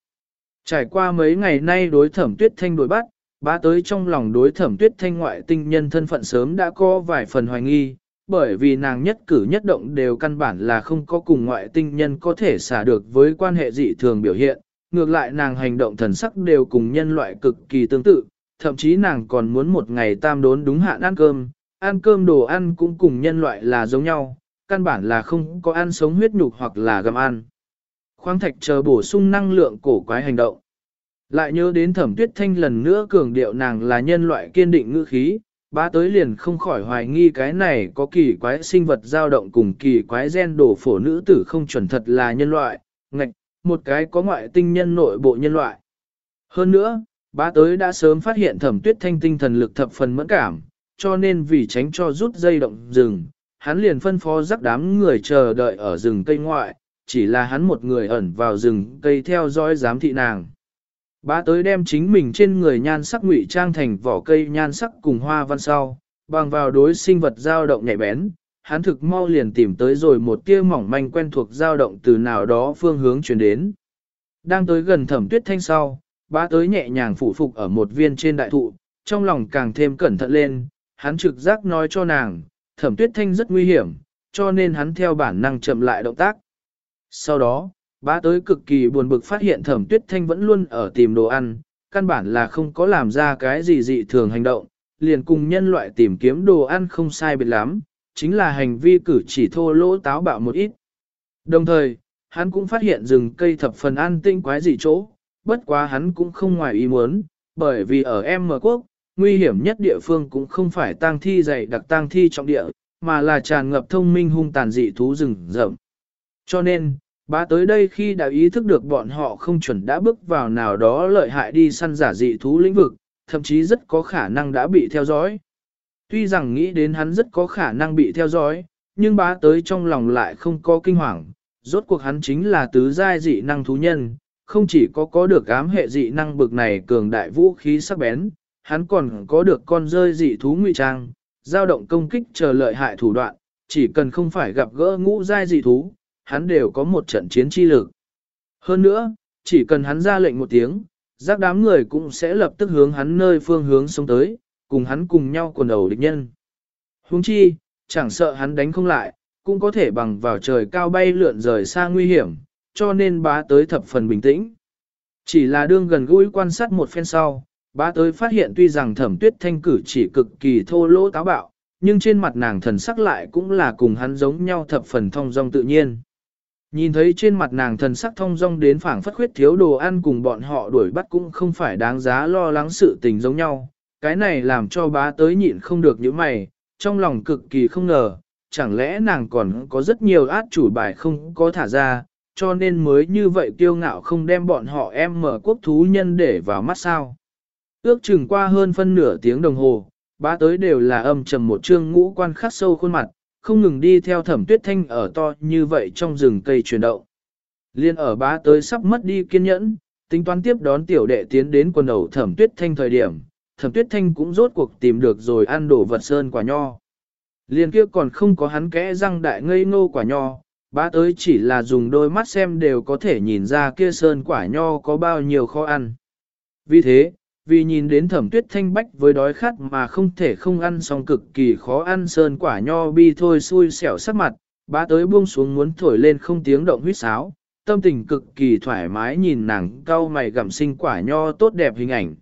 Trải qua mấy ngày nay đối thẩm tuyết thanh đối bắt, bá tới trong lòng đối thẩm tuyết thanh ngoại tinh nhân thân phận sớm đã có vài phần hoài nghi, bởi vì nàng nhất cử nhất động đều căn bản là không có cùng ngoại tinh nhân có thể xả được với quan hệ dị thường biểu hiện, ngược lại nàng hành động thần sắc đều cùng nhân loại cực kỳ tương tự, thậm chí nàng còn muốn một ngày tam đốn đúng hạn ăn cơm, ăn cơm đồ ăn cũng cùng nhân loại là giống nhau, căn bản là không có ăn sống huyết nhục hoặc là gặm ăn. Khoáng thạch chờ bổ sung năng lượng cổ quái hành động. Lại nhớ đến thẩm tuyết thanh lần nữa cường điệu nàng là nhân loại kiên định ngữ khí, bá tới liền không khỏi hoài nghi cái này có kỳ quái sinh vật dao động cùng kỳ quái gen đổ phổ nữ tử không chuẩn thật là nhân loại, ngạch, một cái có ngoại tinh nhân nội bộ nhân loại. Hơn nữa, bá tới đã sớm phát hiện thẩm tuyết thanh tinh thần lực thập phần mẫn cảm, cho nên vì tránh cho rút dây động rừng, hắn liền phân phó rắc đám người chờ đợi ở rừng cây ngoại, chỉ là hắn một người ẩn vào rừng cây theo dõi giám thị nàng. Bá tới đem chính mình trên người nhan sắc ngụy trang thành vỏ cây nhan sắc cùng hoa văn sau, bằng vào đối sinh vật dao động nhạy bén, hắn thực mau liền tìm tới rồi một tia mỏng manh quen thuộc dao động từ nào đó phương hướng chuyển đến. Đang tới gần thẩm tuyết thanh sau, bá tới nhẹ nhàng phụ phục ở một viên trên đại thụ, trong lòng càng thêm cẩn thận lên, hắn trực giác nói cho nàng, thẩm tuyết thanh rất nguy hiểm, cho nên hắn theo bản năng chậm lại động tác. Sau đó, bá tới cực kỳ buồn bực phát hiện thẩm tuyết thanh vẫn luôn ở tìm đồ ăn, căn bản là không có làm ra cái gì dị thường hành động, liền cùng nhân loại tìm kiếm đồ ăn không sai biệt lắm, chính là hành vi cử chỉ thô lỗ táo bạo một ít. Đồng thời, hắn cũng phát hiện rừng cây thập phần an tinh quái dị chỗ, bất quá hắn cũng không ngoài ý muốn, bởi vì ở M quốc, nguy hiểm nhất địa phương cũng không phải tang thi dày đặc tang thi trọng địa, mà là tràn ngập thông minh hung tàn dị thú rừng rậm. Cho nên, bá tới đây khi đã ý thức được bọn họ không chuẩn đã bước vào nào đó lợi hại đi săn giả dị thú lĩnh vực, thậm chí rất có khả năng đã bị theo dõi. Tuy rằng nghĩ đến hắn rất có khả năng bị theo dõi, nhưng bá tới trong lòng lại không có kinh hoàng, rốt cuộc hắn chính là tứ giai dị năng thú nhân, không chỉ có có được ám hệ dị năng bực này cường đại vũ khí sắc bén, hắn còn có được con rơi dị thú ngụy trang, dao động công kích chờ lợi hại thủ đoạn, chỉ cần không phải gặp gỡ ngũ giai dị thú, hắn đều có một trận chiến chi lực. Hơn nữa, chỉ cần hắn ra lệnh một tiếng, giác đám người cũng sẽ lập tức hướng hắn nơi phương hướng sống tới, cùng hắn cùng nhau quần đầu địch nhân. Huống chi, chẳng sợ hắn đánh không lại, cũng có thể bằng vào trời cao bay lượn rời xa nguy hiểm, cho nên bá tới thập phần bình tĩnh. Chỉ là đương gần gũi quan sát một phen sau, bá tới phát hiện tuy rằng thẩm tuyết thanh cử chỉ cực kỳ thô lỗ táo bạo, nhưng trên mặt nàng thần sắc lại cũng là cùng hắn giống nhau thập phần thông dong tự nhiên. Nhìn thấy trên mặt nàng thần sắc thông dong đến phảng phất khuyết thiếu đồ ăn cùng bọn họ đuổi bắt cũng không phải đáng giá lo lắng sự tình giống nhau. Cái này làm cho bá tới nhịn không được những mày, trong lòng cực kỳ không ngờ, chẳng lẽ nàng còn có rất nhiều át chủ bài không có thả ra, cho nên mới như vậy kiêu ngạo không đem bọn họ em mở quốc thú nhân để vào mắt sao. Ước chừng qua hơn phân nửa tiếng đồng hồ, bá tới đều là âm trầm một trương ngũ quan khắc sâu khuôn mặt, không ngừng đi theo thẩm tuyết thanh ở to như vậy trong rừng cây chuyển động. Liên ở bá tới sắp mất đi kiên nhẫn, tính toán tiếp đón tiểu đệ tiến đến quần đầu thẩm tuyết thanh thời điểm, thẩm tuyết thanh cũng rốt cuộc tìm được rồi ăn đổ vật sơn quả nho. Liên kia còn không có hắn kẽ răng đại ngây ngô quả nho, bá tới chỉ là dùng đôi mắt xem đều có thể nhìn ra kia sơn quả nho có bao nhiêu khó ăn. Vì thế, vì nhìn đến thẩm tuyết thanh bách với đói khát mà không thể không ăn xong cực kỳ khó ăn sơn quả nho bi thôi xui xẻo sắc mặt, bá tới buông xuống muốn thổi lên không tiếng động huyết sáo, tâm tình cực kỳ thoải mái nhìn nàng cau mày gặm sinh quả nho tốt đẹp hình ảnh.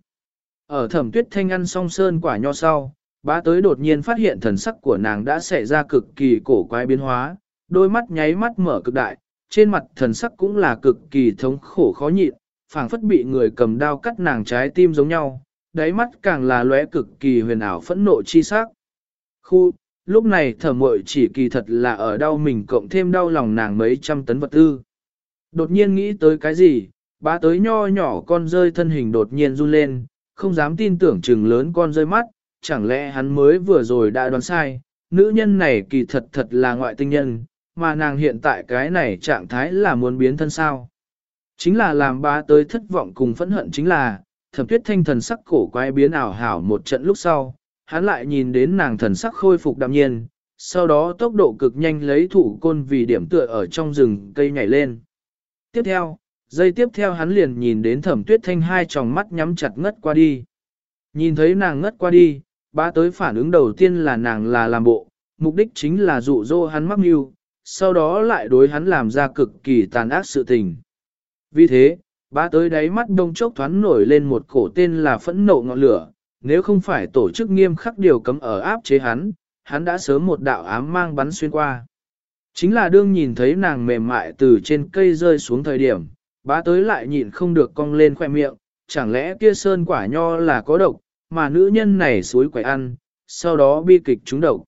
Ở thẩm tuyết thanh ăn xong sơn quả nho sau, bá tới đột nhiên phát hiện thần sắc của nàng đã xảy ra cực kỳ cổ quái biến hóa, đôi mắt nháy mắt mở cực đại, trên mặt thần sắc cũng là cực kỳ thống khổ khó nhịn, phảng phất bị người cầm đao cắt nàng trái tim giống nhau, đáy mắt càng là lóe cực kỳ huyền ảo phẫn nộ chi sắc. Khu, lúc này thẩm mội chỉ kỳ thật là ở đau mình cộng thêm đau lòng nàng mấy trăm tấn vật tư. Đột nhiên nghĩ tới cái gì, bá tới nho nhỏ con rơi thân hình đột nhiên run lên, không dám tin tưởng chừng lớn con rơi mắt, chẳng lẽ hắn mới vừa rồi đã đoán sai, nữ nhân này kỳ thật thật là ngoại tinh nhân, mà nàng hiện tại cái này trạng thái là muốn biến thân sao. Chính là làm bá tới thất vọng cùng phẫn hận chính là, thẩm tuyết thanh thần sắc cổ quái biến ảo hảo một trận lúc sau, hắn lại nhìn đến nàng thần sắc khôi phục đạm nhiên, sau đó tốc độ cực nhanh lấy thủ côn vì điểm tựa ở trong rừng cây nhảy lên. Tiếp theo, giây tiếp theo hắn liền nhìn đến thẩm tuyết thanh hai tròng mắt nhắm chặt ngất qua đi. Nhìn thấy nàng ngất qua đi, bá tới phản ứng đầu tiên là nàng là làm bộ, mục đích chính là dụ dỗ hắn mắc mưu, sau đó lại đối hắn làm ra cực kỳ tàn ác sự tình. Vì thế, bá tới đáy mắt đông chốc thoáng nổi lên một cổ tên là phẫn nộ ngọn lửa, nếu không phải tổ chức nghiêm khắc điều cấm ở áp chế hắn, hắn đã sớm một đạo ám mang bắn xuyên qua. Chính là đương nhìn thấy nàng mềm mại từ trên cây rơi xuống thời điểm, bá tới lại nhịn không được cong lên khoe miệng, chẳng lẽ kia sơn quả nho là có độc, mà nữ nhân này suối quậy ăn, sau đó bi kịch trúng độc.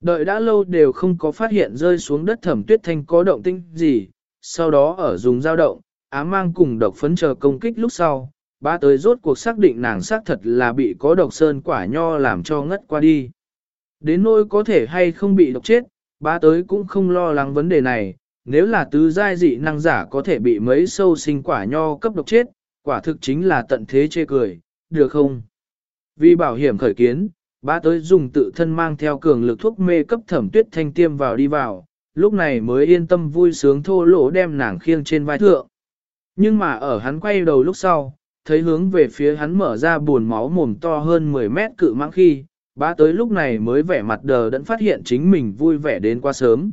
Đợi đã lâu đều không có phát hiện rơi xuống đất thẩm tuyết thanh có động tinh gì, sau đó ở dùng dao động, ám mang cùng độc phấn chờ công kích lúc sau, ba tới rốt cuộc xác định nàng xác thật là bị có độc sơn quả nho làm cho ngất qua đi. Đến nỗi có thể hay không bị độc chết, ba tới cũng không lo lắng vấn đề này, nếu là tứ giai dị năng giả có thể bị mấy sâu sinh quả nho cấp độc chết, quả thực chính là tận thế chê cười, được không? Vì bảo hiểm khởi kiến, ba tới dùng tự thân mang theo cường lực thuốc mê cấp thẩm tuyết thanh tiêm vào đi vào, lúc này mới yên tâm vui sướng thô lỗ đem nàng khiêng trên vai thượng. Nhưng mà ở hắn quay đầu lúc sau, thấy hướng về phía hắn mở ra buồn máu mồm to hơn 10 mét cự mãng khi, bá tới lúc này mới vẻ mặt đờ đẫn phát hiện chính mình vui vẻ đến quá sớm.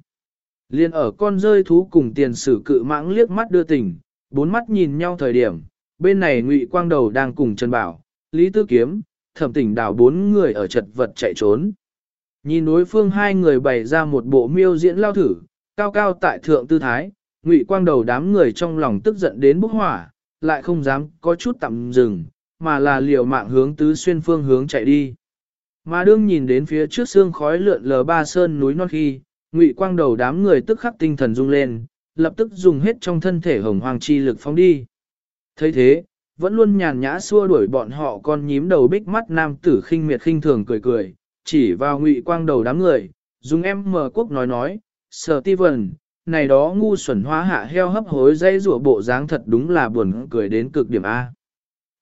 Liên ở con rơi thú cùng tiền sử cự mãng liếc mắt đưa tình, bốn mắt nhìn nhau thời điểm, bên này ngụy quang đầu đang cùng Trần Bảo, Lý Tư Kiếm, thẩm tỉnh đảo bốn người ở chật vật chạy trốn. Nhìn đối phương hai người bày ra một bộ miêu diễn lao thử, cao cao tại thượng tư thái, ngụy quang đầu đám người trong lòng tức giận đến bốc hỏa, lại không dám có chút tạm dừng, mà là liều mạng hướng tứ xuyên phương hướng chạy đi. Mà đương nhìn đến phía trước xương khói lượn lờ ba sơn núi non khi, ngụy quang đầu đám người tức khắc tinh thần rung lên, lập tức dùng hết trong thân thể hồng hoàng chi lực phóng đi. thấy thế, vẫn luôn nhàn nhã xua đuổi bọn họ con nhím đầu bích mắt nam tử khinh miệt khinh thường cười cười, chỉ vào ngụy quang đầu đám người, dùng em mờ quốc nói nói, sở ti vần, này đó ngu xuẩn hóa hạ heo hấp hối dây rủa bộ dáng thật đúng là buồn cười đến cực điểm A.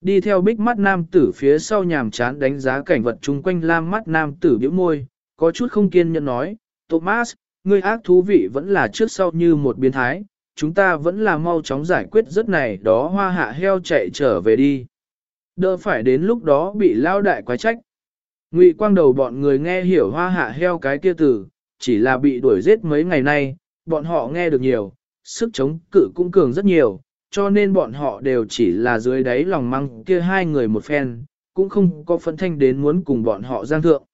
Đi theo bích mắt nam tử phía sau nhàm chán đánh giá cảnh vật chung quanh lam mắt nam tử biểu môi, có chút không kiên nhẫn nói, Thomas, ngươi ác thú vị vẫn là trước sau như một biến thái, chúng ta vẫn là mau chóng giải quyết rất này đó hoa hạ heo chạy trở về đi. Đỡ phải đến lúc đó bị lao đại quái trách. Ngụy quang đầu bọn người nghe hiểu hoa hạ heo cái kia từ, chỉ là bị đuổi giết mấy ngày nay, bọn họ nghe được nhiều, sức chống cự cũng cường rất nhiều, cho nên bọn họ đều chỉ là dưới đáy lòng măng kia hai người một phen, cũng không có phấn thanh đến muốn cùng bọn họ giang thượng.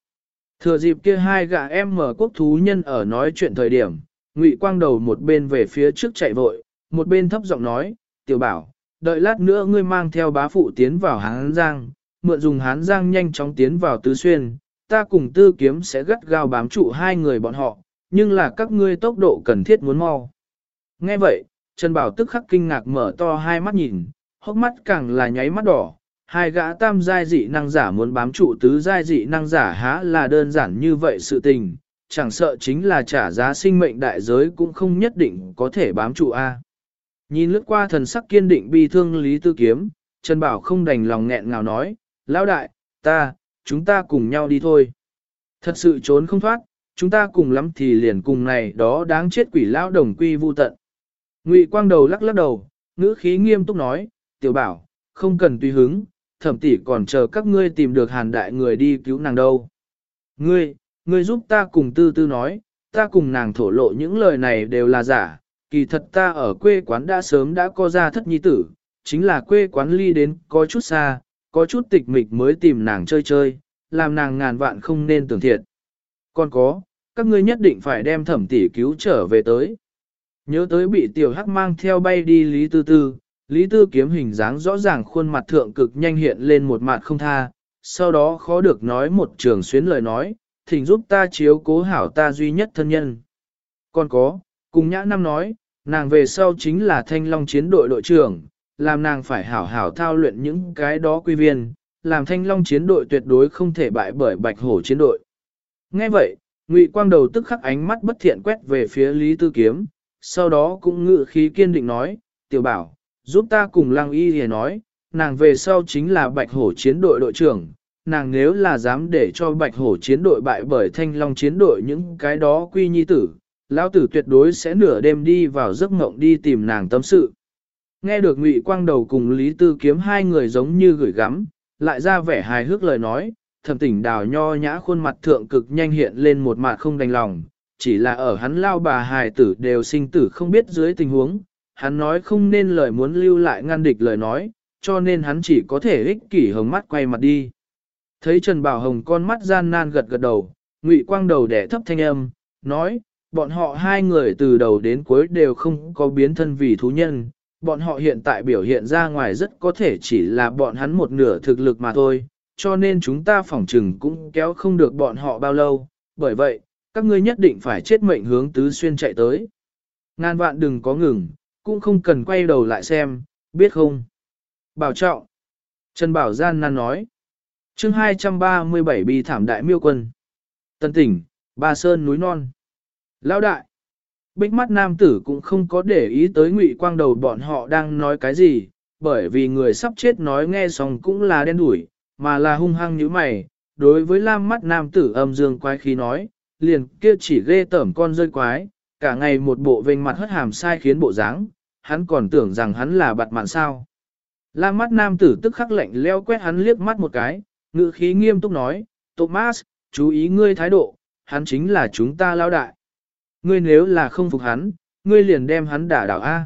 Thừa dịp kia hai gã em mở quốc thú nhân ở nói chuyện thời điểm, Ngụy Quang đầu một bên về phía trước chạy vội, một bên thấp giọng nói, tiểu bảo, đợi lát nữa ngươi mang theo bá phụ tiến vào Hán Giang, mượn dùng Hán Giang nhanh chóng tiến vào Tứ Xuyên, ta cùng tư kiếm sẽ gắt gao bám trụ hai người bọn họ, nhưng là các ngươi tốc độ cần thiết muốn mau. Nghe vậy, Trần Bảo tức khắc kinh ngạc mở to hai mắt nhìn, hốc mắt càng là nháy mắt đỏ, hai gã tam giai dị năng giả muốn bám trụ tứ giai dị năng giả há là đơn giản như vậy sự tình, chẳng sợ chính là trả giá sinh mệnh đại giới cũng không nhất định có thể bám trụ A. Nhìn lướt qua thần sắc kiên định bi thương Lý Tư Kiếm, Trần Bảo không đành lòng nghẹn ngào nói, Lão đại, ta, chúng ta cùng nhau đi thôi. Thật sự trốn không thoát, chúng ta cùng lắm thì liền cùng này đó đáng chết quỷ lão đồng quy vu tận. Ngụy quang đầu lắc lắc đầu, ngữ khí nghiêm túc nói, tiểu bảo, không cần tùy hứng, thẩm tỷ còn chờ các ngươi tìm được hàn đại người đi cứu nàng đâu. Ngươi, ngươi giúp ta cùng tư tư nói, ta cùng nàng thổ lộ những lời này đều là giả, kỳ thật ta ở quê quán đã sớm đã có ra thất nhi tử, chính là quê quán ly đến có chút xa, có chút tịch mịch mới tìm nàng chơi chơi, làm nàng ngàn vạn không nên tưởng thiệt. Còn có, các ngươi nhất định phải đem thẩm tỷ cứu trở về tới. Nhớ tới bị tiểu hắc mang theo bay đi Lý Tư Tư, Lý Tư kiếm hình dáng rõ ràng khuôn mặt thượng cực nhanh hiện lên một mặt không tha, sau đó khó được nói một trường xuyến lời nói, thỉnh giúp ta chiếu cố hảo ta duy nhất thân nhân. Còn có, cùng nhã năm nói, nàng về sau chính là thanh long chiến đội đội trưởng, làm nàng phải hảo hảo thao luyện những cái đó quy viên, làm thanh long chiến đội tuyệt đối không thể bại bởi bạch hổ chiến đội. Nghe vậy, Ngụy Quang đầu tức khắc ánh mắt bất thiện quét về phía Lý Tư Kiếm, sau đó cũng ngự khí kiên định nói, tiểu bảo, giúp ta cùng lăng y thì nói, nàng về sau chính là bạch hổ chiến đội đội trưởng, nàng nếu là dám để cho bạch hổ chiến đội bại bởi thanh long chiến đội những cái đó quy nhi tử, lão tử tuyệt đối sẽ nửa đêm đi vào giấc mộng đi tìm nàng tâm sự. Nghe được Ngụy Quang đầu cùng Lý Tư Kiếm hai người giống như gửi gắm, lại ra vẻ hài hước lời nói, thẩm tỉnh đào nho nhã khuôn mặt thượng cực nhanh hiện lên một mặt không đành lòng, chỉ là ở hắn lao bà hài tử đều sinh tử không biết dưới tình huống, hắn nói không nên lời muốn lưu lại ngăn địch lời nói, cho nên hắn chỉ có thể ích kỷ hồng mắt quay mặt đi. Thấy Trần Bảo Hồng con mắt gian nan gật gật đầu, ngụy quang đầu đẻ thấp thanh âm, nói, bọn họ hai người từ đầu đến cuối đều không có biến thân vì thú nhân, bọn họ hiện tại biểu hiện ra ngoài rất có thể chỉ là bọn hắn một nửa thực lực mà thôi, cho nên chúng ta phỏng trừng cũng kéo không được bọn họ bao lâu, bởi vậy, các ngươi nhất định phải chết mệnh hướng tứ xuyên chạy tới. Ngàn vạn đừng có ngừng, cũng không cần quay đầu lại xem, biết không? Bảo trọng. Trần Bảo Gian nan nói. chương 237 bi thảm đại miêu quân. Tân tỉnh, Ba Sơn núi non. Lão đại. Bích mắt nam tử cũng không có để ý tới ngụy quang đầu bọn họ đang nói cái gì, bởi vì người sắp chết nói nghe xong cũng là đen đủi, mà là hung hăng như mày. Đối với lam mắt nam tử âm dương quái khí nói, liền kia chỉ ghê tởm con rơi quái, cả ngày một bộ vênh mặt hất hàm sai khiến bộ dáng, hắn còn tưởng rằng hắn là bạt mạn sao. Lam mắt nam tử tức khắc lạnh leo quét hắn liếc mắt một cái, ngữ khí nghiêm túc nói, Thomas, chú ý ngươi thái độ, hắn chính là chúng ta lao đại. Ngươi nếu là không phục hắn, ngươi liền đem hắn đả đảo A.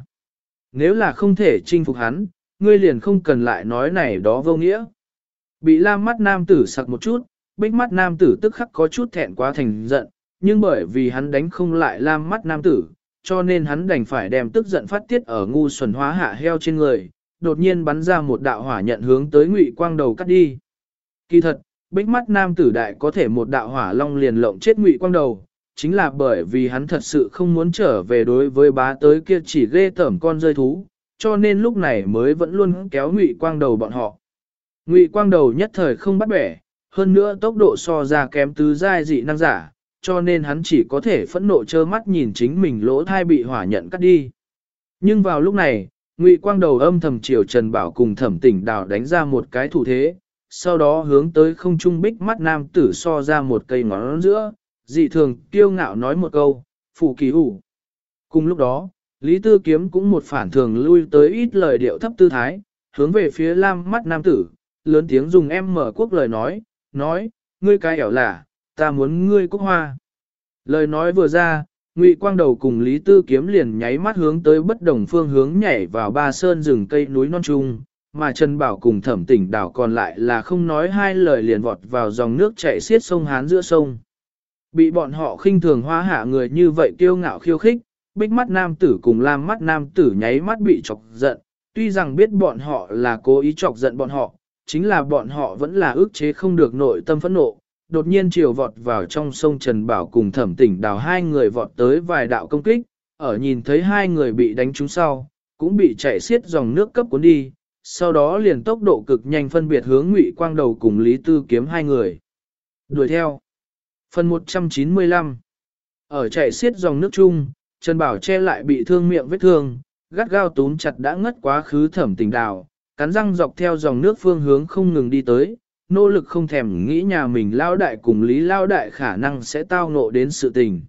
Nếu là không thể chinh phục hắn, ngươi liền không cần lại nói này đó vô nghĩa. Bị lam mắt nam tử sặc một chút, bích mắt nam tử tức khắc có chút thẹn quá thành giận, nhưng bởi vì hắn đánh không lại lam mắt nam tử, cho nên hắn đành phải đem tức giận phát tiết ở ngu xuẩn hóa hạ heo trên người, đột nhiên bắn ra một đạo hỏa nhận hướng tới ngụy quang đầu cắt đi. Kỳ thật, bích mắt nam tử đại có thể một đạo hỏa long liền lộng chết ngụy quang đầu, chính là bởi vì hắn thật sự không muốn trở về đối với bá tới kia chỉ ghê tởm con rơi thú, cho nên lúc này mới vẫn luôn kéo ngụy quang đầu bọn họ. Ngụy quang đầu nhất thời không bắt bẻ, hơn nữa tốc độ so ra kém tứ giai dị năng giả, cho nên hắn chỉ có thể phẫn nộ trơ mắt nhìn chính mình lỗ thai bị hỏa nhận cắt đi. Nhưng vào lúc này, Ngụy Quang đầu âm thầm chiều Trần Bảo cùng thẩm tỉnh đào đánh ra một cái thủ thế, sau đó hướng tới không trung bích mắt nam tử so ra một cây ngón giữa, dị thường kiêu ngạo nói một câu, phủ kỳ hủ. Cùng lúc đó, Lý Tư Kiếm cũng một phản thường lui tới ít lời điệu thấp tư thái, hướng về phía lam mắt nam tử, lớn tiếng dùng em mở quốc lời nói, nói, ngươi cái ẻo là, ta muốn ngươi quốc hoa. Lời nói vừa ra, Ngụy Quang Đầu cùng Lý Tư Kiếm liền nháy mắt hướng tới bất đồng phương hướng nhảy vào ba sơn rừng cây núi non trung, mà Trần Bảo cùng Thẩm Tỉnh đảo còn lại là không nói hai lời liền vọt vào dòng nước chảy xiết sông Hán giữa sông. Bị bọn họ khinh thường hóa hạ người như vậy kiêu ngạo khiêu khích, bích mắt nam tử cùng lam mắt nam tử nháy mắt bị chọc giận, tuy rằng biết bọn họ là cố ý chọc giận bọn họ, chính là bọn họ vẫn là ước chế không được nội tâm phẫn nộ, đột nhiên chiều vọt vào trong sông Trần Bảo cùng thẩm tỉnh đào hai người vọt tới vài đạo công kích, ở nhìn thấy hai người bị đánh trúng sau, cũng bị chạy xiết dòng nước cấp cuốn đi, sau đó liền tốc độ cực nhanh phân biệt hướng ngụy quang đầu cùng Lý Tư kiếm hai người. Đuổi theo. Phần 195 Ở chạy xiết dòng nước chung, Trần Bảo che lại bị thương miệng vết thương, gắt gao túm chặt đã ngất quá khứ thẩm tình đào, cắn răng dọc theo dòng nước phương hướng không ngừng đi tới, nỗ lực không thèm nghĩ nhà mình lao đại cùng lý lao đại khả năng sẽ tao ngộ đến sự tình.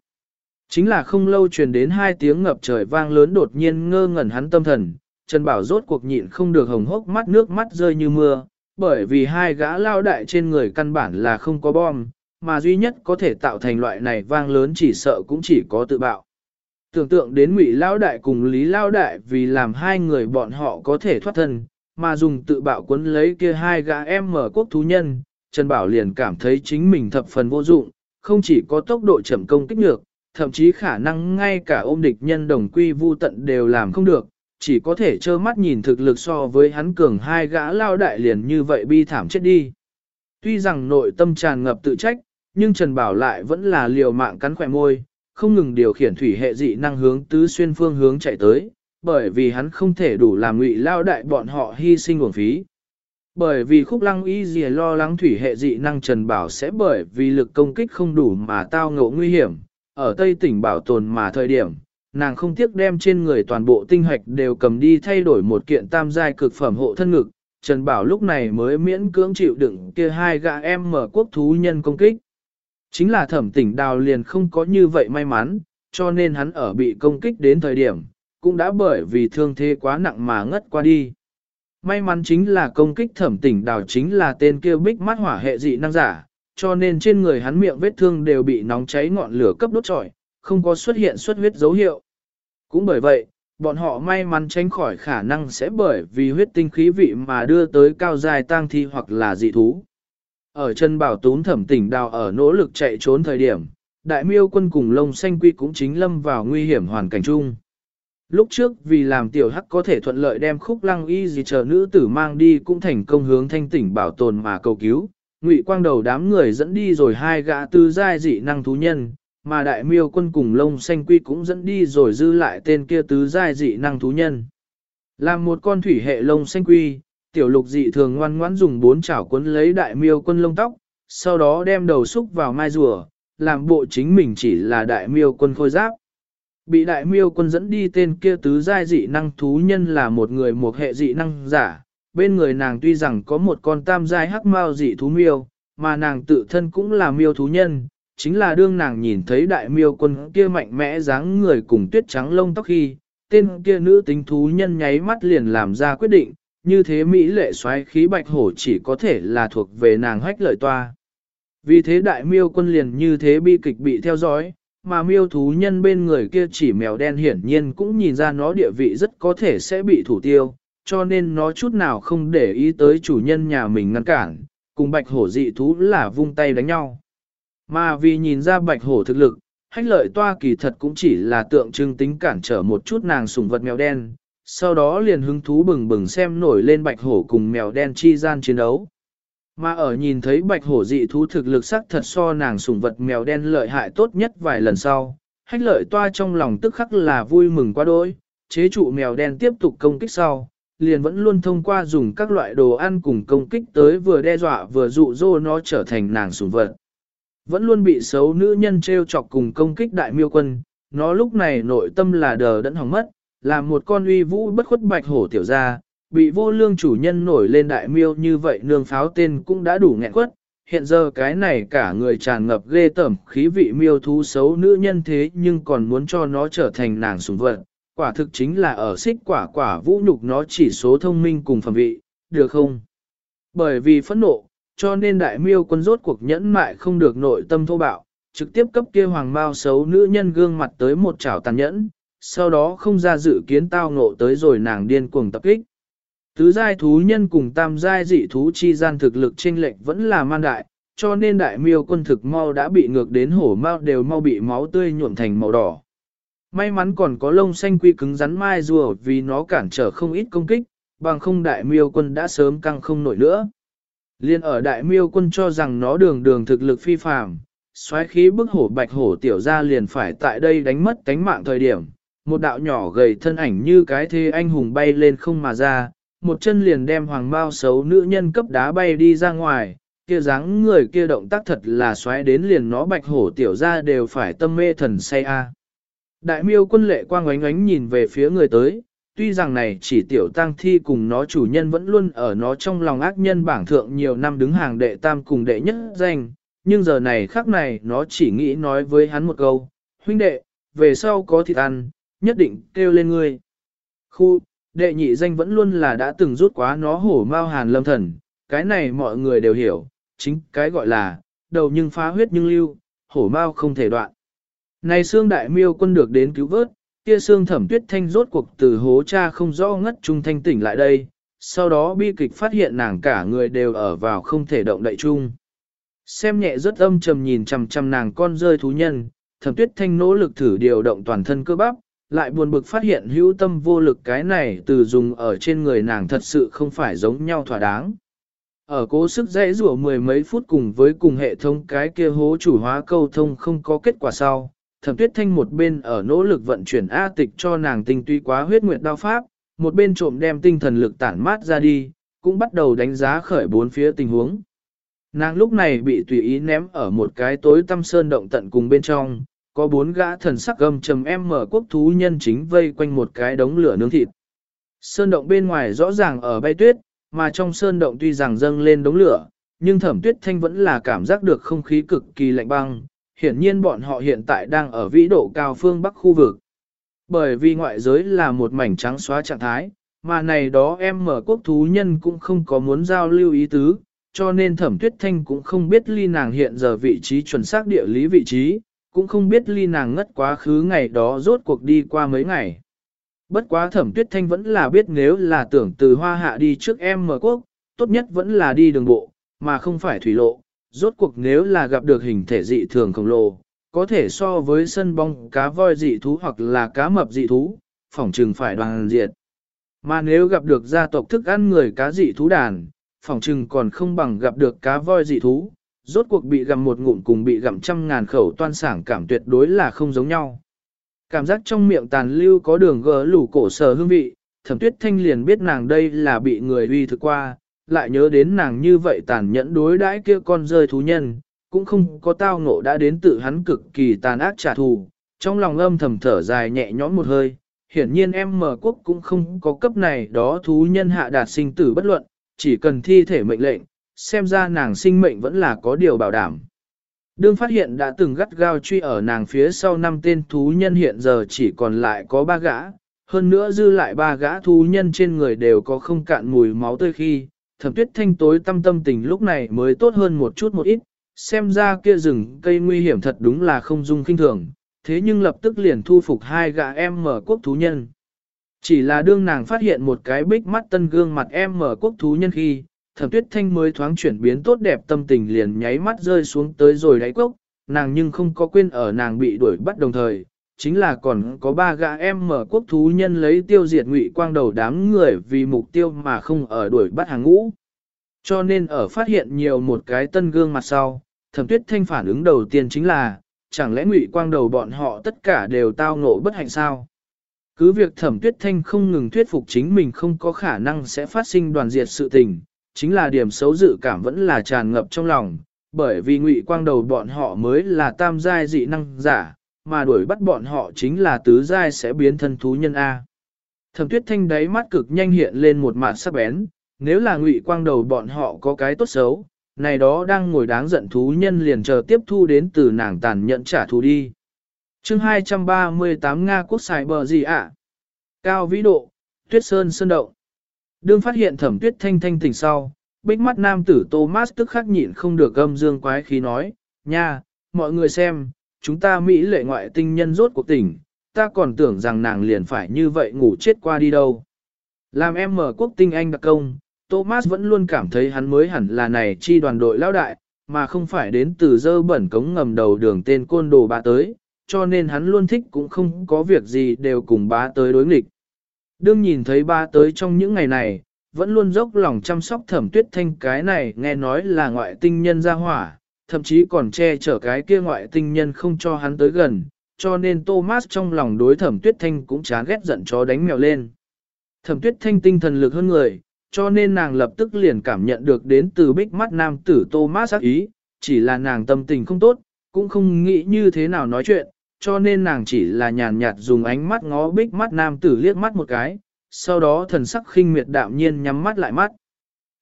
Chính là không lâu truyền đến hai tiếng ngập trời vang lớn đột nhiên ngơ ngẩn hắn tâm thần, Trần Bảo rốt cuộc nhịn không được hồng hốc mắt nước mắt rơi như mưa, bởi vì hai gã lao đại trên người căn bản là không có bom, mà duy nhất có thể tạo thành loại này vang lớn chỉ sợ cũng chỉ có tự bạo. Tưởng tượng đến ngụy lao đại cùng lý lao đại vì làm hai người bọn họ có thể thoát thân, mà dùng tự bạo cuốn lấy kia hai gã em mở quốc thú nhân, Trần Bảo liền cảm thấy chính mình thập phần vô dụng, không chỉ có tốc độ chậm công kích ngược, thậm chí khả năng ngay cả ôm địch nhân đồng quy vu tận đều làm không được, chỉ có thể trơ mắt nhìn thực lực so với hắn cường hai gã lao đại liền như vậy bi thảm chết đi. Tuy rằng nội tâm tràn ngập tự trách, nhưng Trần Bảo lại vẫn là liều mạng cắn khỏe môi, không ngừng điều khiển thủy hệ dị năng hướng tứ xuyên phương hướng chạy tới, bởi vì hắn không thể đủ làm ngụy lao đại bọn họ hy sinh uổng phí. Bởi vì khúc lăng y gì lo lắng thủy hệ dị năng Trần Bảo sẽ bởi vì lực công kích không đủ mà tao ngộ nguy hiểm, ở Tây tỉnh bảo tồn mà thời điểm, nàng không tiếc đem trên người toàn bộ tinh hoạch đều cầm đi thay đổi một kiện tam giai cực phẩm hộ thân ngực, Trần Bảo lúc này mới miễn cưỡng chịu đựng kia hai gã em mở quốc thú nhân công kích. Chính là thẩm tỉnh đào liền không có như vậy may mắn, cho nên hắn ở bị công kích đến thời điểm, cũng đã bởi vì thương thế quá nặng mà ngất qua đi. May mắn chính là công kích thẩm tỉnh đào chính là tên kia bích mắt hỏa hệ dị năng giả, cho nên trên người hắn miệng vết thương đều bị nóng cháy ngọn lửa cấp đốt trọi, không có xuất hiện xuất huyết dấu hiệu. Cũng bởi vậy, bọn họ may mắn tránh khỏi khả năng sẽ bởi vì huyết tinh khí vị mà đưa tới cao dài tang thi hoặc là dị thú. Ở chân bảo tún thẩm tỉnh đào ở nỗ lực chạy trốn thời điểm, đại miêu quân cùng lông xanh quy cũng chính lâm vào nguy hiểm hoàn cảnh chung. Lúc trước vì làm tiểu hắc có thể thuận lợi đem khúc lăng y gì chờ nữ tử mang đi cũng thành công hướng thanh tỉnh bảo tồn mà cầu cứu, ngụy quang đầu đám người dẫn đi rồi hai gã tư giai dị năng thú nhân, mà đại miêu quân cùng lông xanh quy cũng dẫn đi rồi dư lại tên kia tứ giai dị năng thú nhân. Làm một con thủy hệ lông xanh quy, tiểu lục dị thường ngoan ngoãn dùng bốn chảo cuốn lấy đại miêu quân lông tóc, sau đó đem đầu xúc vào mai rùa, làm bộ chính mình chỉ là đại miêu quân khôi giáp. Bị đại miêu quân dẫn đi tên kia tứ giai dị năng thú nhân là một người một hệ dị năng giả, bên người nàng tuy rằng có một con tam giai hắc mao dị thú miêu, mà nàng tự thân cũng là miêu thú nhân, chính là đương nàng nhìn thấy đại miêu quân kia mạnh mẽ dáng người cùng tuyết trắng lông tóc khi, tên kia nữ tính thú nhân nháy mắt liền làm ra quyết định, như thế Mỹ lệ xoáy khí bạch hổ chỉ có thể là thuộc về nàng hách lợi toa. Vì thế đại miêu quân liền như thế bi kịch bị theo dõi, mà miêu thú nhân bên người kia chỉ mèo đen hiển nhiên cũng nhìn ra nó địa vị rất có thể sẽ bị thủ tiêu, cho nên nó chút nào không để ý tới chủ nhân nhà mình ngăn cản, cùng bạch hổ dị thú là vung tay đánh nhau. Mà vì nhìn ra bạch hổ thực lực, hách lợi toa kỳ thật cũng chỉ là tượng trưng tính cản trở một chút nàng sùng vật mèo đen, sau đó liền hứng thú bừng bừng xem nổi lên bạch hổ cùng mèo đen chi gian chiến đấu. Mà ở nhìn thấy bạch hổ dị thú thực lực sắc thật so nàng sủng vật mèo đen lợi hại tốt nhất vài lần sau, hách lợi toa trong lòng tức khắc là vui mừng quá đôi, chế trụ mèo đen tiếp tục công kích sau, liền vẫn luôn thông qua dùng các loại đồ ăn cùng công kích tới vừa đe dọa vừa dụ dỗ nó trở thành nàng sủng vật. Vẫn luôn bị xấu nữ nhân treo chọc cùng công kích đại miêu quân, nó lúc này nội tâm là đờ đẫn hỏng mất, là một con uy vũ bất khuất bạch hổ tiểu ra, bị vô lương chủ nhân nổi lên đại miêu như vậy nương pháo tên cũng đã đủ nghẹn quất. Hiện giờ cái này cả người tràn ngập ghê tởm khí vị miêu thú xấu nữ nhân thế nhưng còn muốn cho nó trở thành nàng sủng vật. Quả thực chính là ở xích quả quả vũ nhục nó chỉ số thông minh cùng phẩm vị, được không? Bởi vì phẫn nộ, cho nên đại miêu quân rốt cuộc nhẫn mại không được nội tâm thô bạo, trực tiếp cấp kia hoàng mao xấu nữ nhân gương mặt tới một chảo tàn nhẫn, sau đó không ra dự kiến tao ngộ tới rồi nàng điên cuồng tập kích. Tứ giai thú nhân cùng tam giai dị thú chi gian thực lực chênh lệch vẫn là man đại, cho nên đại miêu quân thực mau đã bị ngược đến hổ mau đều mau bị máu tươi nhuộm thành màu đỏ. May mắn còn có lông xanh quy cứng rắn mai rùa vì nó cản trở không ít công kích, bằng không đại miêu quân đã sớm căng không nổi nữa. Liên ở đại miêu quân cho rằng nó đường đường thực lực phi phàm, xoáy khí bức hổ bạch hổ tiểu ra liền phải tại đây đánh mất cánh mạng thời điểm. Một đạo nhỏ gầy thân ảnh như cái thê anh hùng bay lên không mà ra, một chân liền đem hoàng bao xấu nữ nhân cấp đá bay đi ra ngoài, kia dáng người kia động tác thật là xoáy đến liền nó bạch hổ tiểu ra đều phải tâm mê thần say a. Đại miêu quân lệ quang ánh ánh nhìn về phía người tới, tuy rằng này chỉ tiểu tăng thi cùng nó chủ nhân vẫn luôn ở nó trong lòng ác nhân bảng thượng nhiều năm đứng hàng đệ tam cùng đệ nhất danh, nhưng giờ này khắc này nó chỉ nghĩ nói với hắn một câu, huynh đệ, về sau có thịt ăn, nhất định kêu lên ngươi. Khu, đệ nhị danh vẫn luôn là đã từng rút quá nó hổ mau hàn lâm thần, cái này mọi người đều hiểu, chính cái gọi là, đầu nhưng phá huyết nhưng lưu, hổ mau không thể đoạn. Này xương đại miêu quân được đến cứu vớt, kia xương thẩm tuyết thanh rốt cuộc từ hố cha không rõ ngất trung thanh tỉnh lại đây, sau đó bi kịch phát hiện nàng cả người đều ở vào không thể động đậy chung. Xem nhẹ rất âm trầm nhìn chằm chằm nàng con rơi thú nhân, thẩm tuyết thanh nỗ lực thử điều động toàn thân cơ bắp, lại buồn bực phát hiện hữu tâm vô lực cái này từ dùng ở trên người nàng thật sự không phải giống nhau thỏa đáng. Ở cố sức dễ rủa mười mấy phút cùng với cùng hệ thống cái kia hố chủ hóa câu thông không có kết quả sau, thẩm tuyết thanh một bên ở nỗ lực vận chuyển A tịch cho nàng tinh tuy quá huyết nguyệt đao pháp, một bên trộm đem tinh thần lực tản mát ra đi, cũng bắt đầu đánh giá khởi bốn phía tình huống. Nàng lúc này bị tùy ý ném ở một cái tối tăm sơn động tận cùng bên trong, có bốn gã thần sắc gầm trầm em mở quốc thú nhân chính vây quanh một cái đống lửa nướng thịt. Sơn động bên ngoài rõ ràng ở bay tuyết, mà trong sơn động tuy rằng dâng lên đống lửa, nhưng thẩm tuyết thanh vẫn là cảm giác được không khí cực kỳ lạnh băng, hiển nhiên bọn họ hiện tại đang ở vĩ độ cao phương bắc khu vực. Bởi vì ngoại giới là một mảnh trắng xóa trạng thái, mà này đó em mở quốc thú nhân cũng không có muốn giao lưu ý tứ, cho nên thẩm tuyết thanh cũng không biết ly nàng hiện giờ vị trí chuẩn xác địa lý vị trí, cũng không biết ly nàng ngất quá khứ ngày đó rốt cuộc đi qua mấy ngày. Bất quá thẩm tuyết thanh vẫn là biết nếu là tưởng từ hoa hạ đi trước em mở quốc, tốt nhất vẫn là đi đường bộ, mà không phải thủy lộ, rốt cuộc nếu là gặp được hình thể dị thường khổng lồ, có thể so với sân bóng cá voi dị thú hoặc là cá mập dị thú, phỏng trừng phải đoàn diệt. Mà nếu gặp được gia tộc thức ăn người cá dị thú đàn, phỏng trừng còn không bằng gặp được cá voi dị thú, rốt cuộc bị gặm một ngụm cùng bị gặm trăm ngàn khẩu toan sảng cảm tuyệt đối là không giống nhau. Cảm giác trong miệng tàn lưu có đường gỡ lủ cổ sở hương vị, thẩm tuyết thanh liền biết nàng đây là bị người uy thực qua, lại nhớ đến nàng như vậy tàn nhẫn đối đãi kia con rơi thú nhân, cũng không có tao ngộ đã đến tự hắn cực kỳ tàn ác trả thù, trong lòng âm thầm thở dài nhẹ nhõm một hơi, hiển nhiên em mở quốc cũng không có cấp này đó thú nhân hạ đạt sinh tử bất luận, chỉ cần thi thể mệnh lệnh, xem ra nàng sinh mệnh vẫn là có điều bảo đảm. Đương phát hiện đã từng gắt gao truy ở nàng phía sau năm tên thú nhân hiện giờ chỉ còn lại có ba gã, hơn nữa dư lại ba gã thú nhân trên người đều có không cạn mùi máu tươi khi, thẩm tuyết thanh tối tâm tâm tình lúc này mới tốt hơn một chút một ít, xem ra kia rừng cây nguy hiểm thật đúng là không dung kinh thường, thế nhưng lập tức liền thu phục hai gã em mở quốc thú nhân. Chỉ là đương nàng phát hiện một cái bích mắt tân gương mặt em mở quốc thú nhân khi, thẩm tuyết thanh mới thoáng chuyển biến tốt đẹp tâm tình liền nháy mắt rơi xuống tới rồi đáy cốc, nàng nhưng không có quên ở nàng bị đuổi bắt đồng thời, chính là còn có ba gã em mở quốc thú nhân lấy tiêu diệt ngụy quang đầu đám người vì mục tiêu mà không ở đuổi bắt hàng ngũ. Cho nên ở phát hiện nhiều một cái tân gương mặt sau, thẩm tuyết thanh phản ứng đầu tiên chính là, chẳng lẽ ngụy quang đầu bọn họ tất cả đều tao ngộ bất hạnh sao? Cứ việc thẩm tuyết thanh không ngừng thuyết phục chính mình không có khả năng sẽ phát sinh đoàn diệt sự tình, chính là điểm xấu dự cảm vẫn là tràn ngập trong lòng, bởi vì ngụy quang đầu bọn họ mới là tam giai dị năng giả, mà đuổi bắt bọn họ chính là tứ giai sẽ biến thân thú nhân A. Thẩm tuyết thanh đáy mắt cực nhanh hiện lên một mạn sắc bén, nếu là ngụy quang đầu bọn họ có cái tốt xấu, này đó đang ngồi đáng giận thú nhân liền chờ tiếp thu đến từ nàng tàn nhẫn trả thù đi. chương 238 Nga quốc xài bờ gì ạ? Cao vĩ độ, tuyết sơn sơn động. Đương phát hiện thẩm tuyết thanh thanh tỉnh sau, bích mắt nam tử Thomas tức khắc nhịn không được gâm dương quái khí nói, nha, mọi người xem, chúng ta Mỹ lệ ngoại tinh nhân rốt cuộc tỉnh, ta còn tưởng rằng nàng liền phải như vậy ngủ chết qua đi đâu. Làm em mở quốc tinh anh đặc công, Thomas vẫn luôn cảm thấy hắn mới hẳn là này chi đoàn đội lão đại, mà không phải đến từ dơ bẩn cống ngầm đầu đường tên côn đồ bá tới, cho nên hắn luôn thích cũng không có việc gì đều cùng bá tới đối nghịch. Đương nhìn thấy ba tới trong những ngày này, vẫn luôn dốc lòng chăm sóc thẩm tuyết thanh cái này nghe nói là ngoại tinh nhân ra hỏa, thậm chí còn che chở cái kia ngoại tinh nhân không cho hắn tới gần, cho nên Thomas trong lòng đối thẩm tuyết thanh cũng chán ghét giận chó đánh mèo lên. Thẩm tuyết thanh tinh thần lực hơn người, cho nên nàng lập tức liền cảm nhận được đến từ bích mắt nam tử Thomas ác ý, chỉ là nàng tâm tình không tốt, cũng không nghĩ như thế nào nói chuyện, cho nên nàng chỉ là nhàn nhạt dùng ánh mắt ngó bích mắt nam tử liếc mắt một cái, sau đó thần sắc khinh miệt đạm nhiên nhắm mắt lại mắt.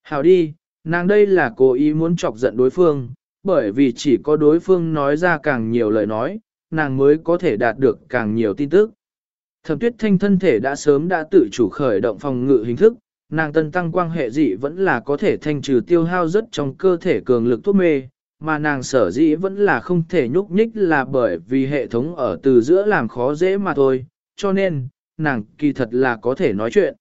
Hào đi, nàng đây là cố ý muốn chọc giận đối phương, bởi vì chỉ có đối phương nói ra càng nhiều lời nói, nàng mới có thể đạt được càng nhiều tin tức. Thẩm tuyết thanh thân thể đã sớm đã tự chủ khởi động phòng ngự hình thức, nàng tân tăng quang hệ dị vẫn là có thể thanh trừ tiêu hao rất trong cơ thể cường lực thuốc mê, mà nàng sở dĩ vẫn là không thể nhúc nhích là bởi vì hệ thống ở từ giữa làm khó dễ mà thôi, cho nên, nàng kỳ thật là có thể nói chuyện.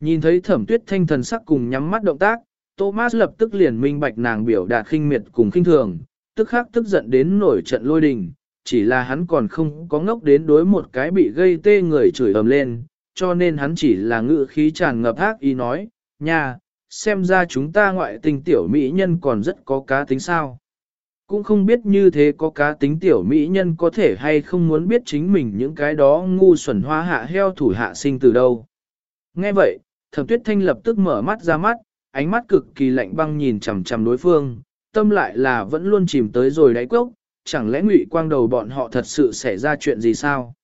Nhìn thấy thẩm tuyết thanh thần sắc cùng nhắm mắt động tác, Thomas lập tức liền minh bạch nàng biểu đạt khinh miệt cùng khinh thường, tức khắc tức giận đến nổi trận lôi đình, chỉ là hắn còn không có ngốc đến đối một cái bị gây tê người chửi ầm lên, cho nên hắn chỉ là ngự khí tràn ngập ác ý nói, nha, xem ra chúng ta ngoại tình tiểu mỹ nhân còn rất có cá tính sao. Cũng không biết như thế có cá tính tiểu mỹ nhân có thể hay không muốn biết chính mình những cái đó ngu xuẩn hoa hạ heo thủ hạ sinh từ đâu. Nghe vậy, thẩm tuyết thanh lập tức mở mắt ra mắt, ánh mắt cực kỳ lạnh băng nhìn chằm chằm đối phương, tâm lại là vẫn luôn chìm tới rồi đáy cốc, chẳng lẽ ngụy quang đầu bọn họ thật sự xảy ra chuyện gì sao?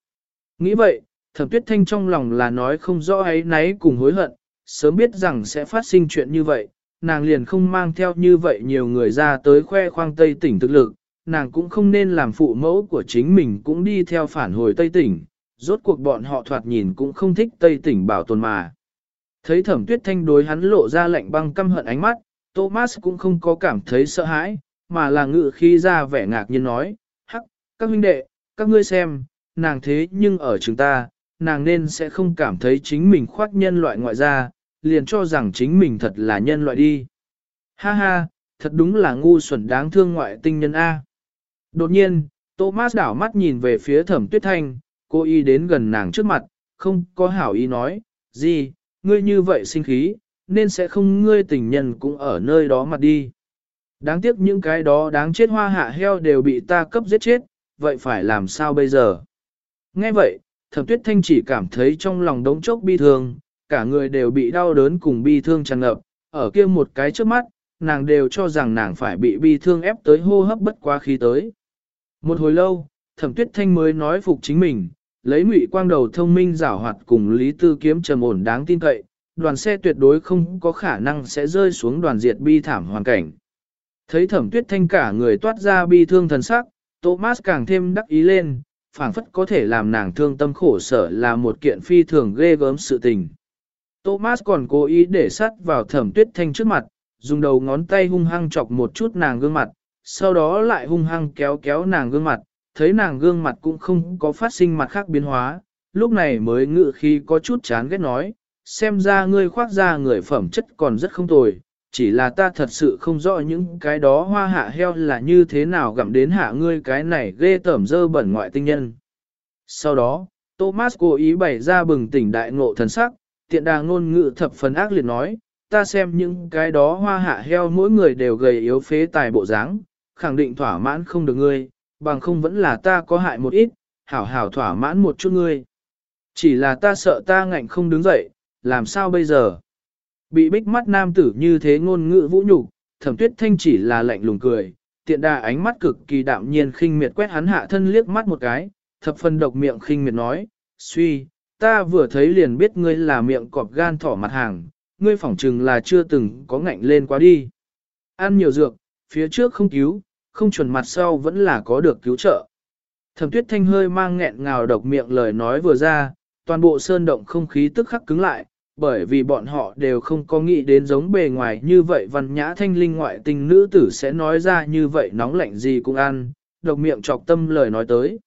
Nghĩ vậy, thẩm tuyết thanh trong lòng là nói không rõ ấy náy cùng hối hận, sớm biết rằng sẽ phát sinh chuyện như vậy, nàng liền không mang theo như vậy nhiều người ra tới khoe khoang Tây tỉnh thực lực, nàng cũng không nên làm phụ mẫu của chính mình cũng đi theo phản hồi Tây tỉnh, rốt cuộc bọn họ thoạt nhìn cũng không thích Tây tỉnh bảo tồn mà. Thấy thẩm tuyết thanh đối hắn lộ ra lạnh băng căm hận ánh mắt, Thomas cũng không có cảm thấy sợ hãi, mà là ngự khi ra vẻ ngạc nhiên nói, hắc, các huynh đệ, các ngươi xem, nàng thế nhưng ở chúng ta, nàng nên sẽ không cảm thấy chính mình khoác nhân loại ngoại gia, liền cho rằng chính mình thật là nhân loại đi. Ha ha, thật đúng là ngu xuẩn đáng thương ngoại tinh nhân A. Đột nhiên, Thomas đảo mắt nhìn về phía thẩm tuyết thanh, cô y đến gần nàng trước mặt, không có hảo ý nói, gì, ngươi như vậy sinh khí, nên sẽ không ngươi tình nhân cũng ở nơi đó mặt đi. Đáng tiếc những cái đó đáng chết hoa hạ heo đều bị ta cấp giết chết, vậy phải làm sao bây giờ? Nghe vậy, thẩm tuyết thanh chỉ cảm thấy trong lòng đống chốc bi thương, cả người đều bị đau đớn cùng bi thương tràn ngập, ở kia một cái trước mắt, nàng đều cho rằng nàng phải bị bi thương ép tới hô hấp bất quá khí tới. Một hồi lâu, thẩm tuyết thanh mới nói phục chính mình, lấy ngụy quang đầu thông minh giảo hoạt cùng Lý Tư Kiếm trầm ổn đáng tin cậy, đoàn xe tuyệt đối không có khả năng sẽ rơi xuống đoàn diệt bi thảm hoàn cảnh. Thấy thẩm tuyết thanh cả người toát ra bi thương thần sắc, Thomas càng thêm đắc ý lên, phảng phất có thể làm nàng thương tâm khổ sở là một kiện phi thường ghê gớm sự tình. Thomas còn cố ý để sát vào thẩm tuyết thanh trước mặt, dùng đầu ngón tay hung hăng chọc một chút nàng gương mặt, sau đó lại hung hăng kéo kéo nàng gương mặt, thấy nàng gương mặt cũng không có phát sinh mặt khác biến hóa, lúc này mới ngự khi có chút chán ghét nói, xem ra ngươi khoác ra người phẩm chất còn rất không tồi, chỉ là ta thật sự không rõ những cái đó hoa hạ heo là như thế nào gặm đến hạ ngươi cái này ghê tởm dơ bẩn ngoại tinh nhân. Sau đó, Thomas cố ý bày ra bừng tỉnh đại ngộ thần sắc, tiện đà ngôn ngữ thập phần ác liệt nói, ta xem những cái đó hoa hạ heo mỗi người đều gầy yếu phế tài bộ dáng, khẳng định thỏa mãn không được ngươi, bằng không vẫn là ta có hại một ít, hảo hảo thỏa mãn một chút ngươi. Chỉ là ta sợ ta ngạnh không đứng dậy, làm sao bây giờ? Bị bích mắt nam tử như thế ngôn ngữ vũ nhục, thẩm tuyết thanh chỉ là lạnh lùng cười, tiện đà ánh mắt cực kỳ đạm nhiên khinh miệt quét hắn hạ thân liếc mắt một cái, thập phần độc miệng khinh miệt nói, suy, ta vừa thấy liền biết ngươi là miệng cọp gan thỏ mặt hàng, ngươi phỏng chừng là chưa từng có ngạnh lên quá đi. Ăn nhiều dược, phía trước không cứu, không chuẩn mặt sau vẫn là có được cứu trợ. Thẩm tuyết thanh hơi mang nghẹn ngào độc miệng lời nói vừa ra, toàn bộ sơn động không khí tức khắc cứng lại, bởi vì bọn họ đều không có nghĩ đến giống bề ngoài như vậy văn nhã thanh linh ngoại tình nữ tử sẽ nói ra như vậy nóng lạnh gì cũng ăn, độc miệng chọc tâm lời nói tới.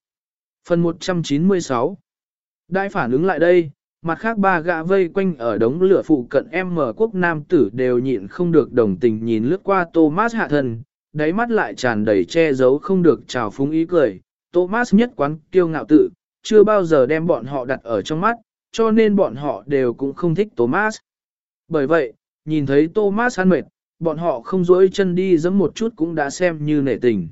Phần 196 Đại phản ứng lại đây, mặt khác ba gã vây quanh ở đống lửa phụ cận em mở quốc nam tử đều nhịn không được đồng tình nhìn lướt qua Thomas hạ thần, đáy mắt lại tràn đầy che giấu không được trào phúng ý cười. Thomas nhất quán kiêu ngạo tự, chưa bao giờ đem bọn họ đặt ở trong mắt, cho nên bọn họ đều cũng không thích Thomas. Bởi vậy, nhìn thấy Thomas ăn mệt, bọn họ không dối chân đi dẫm một chút cũng đã xem như nể tình.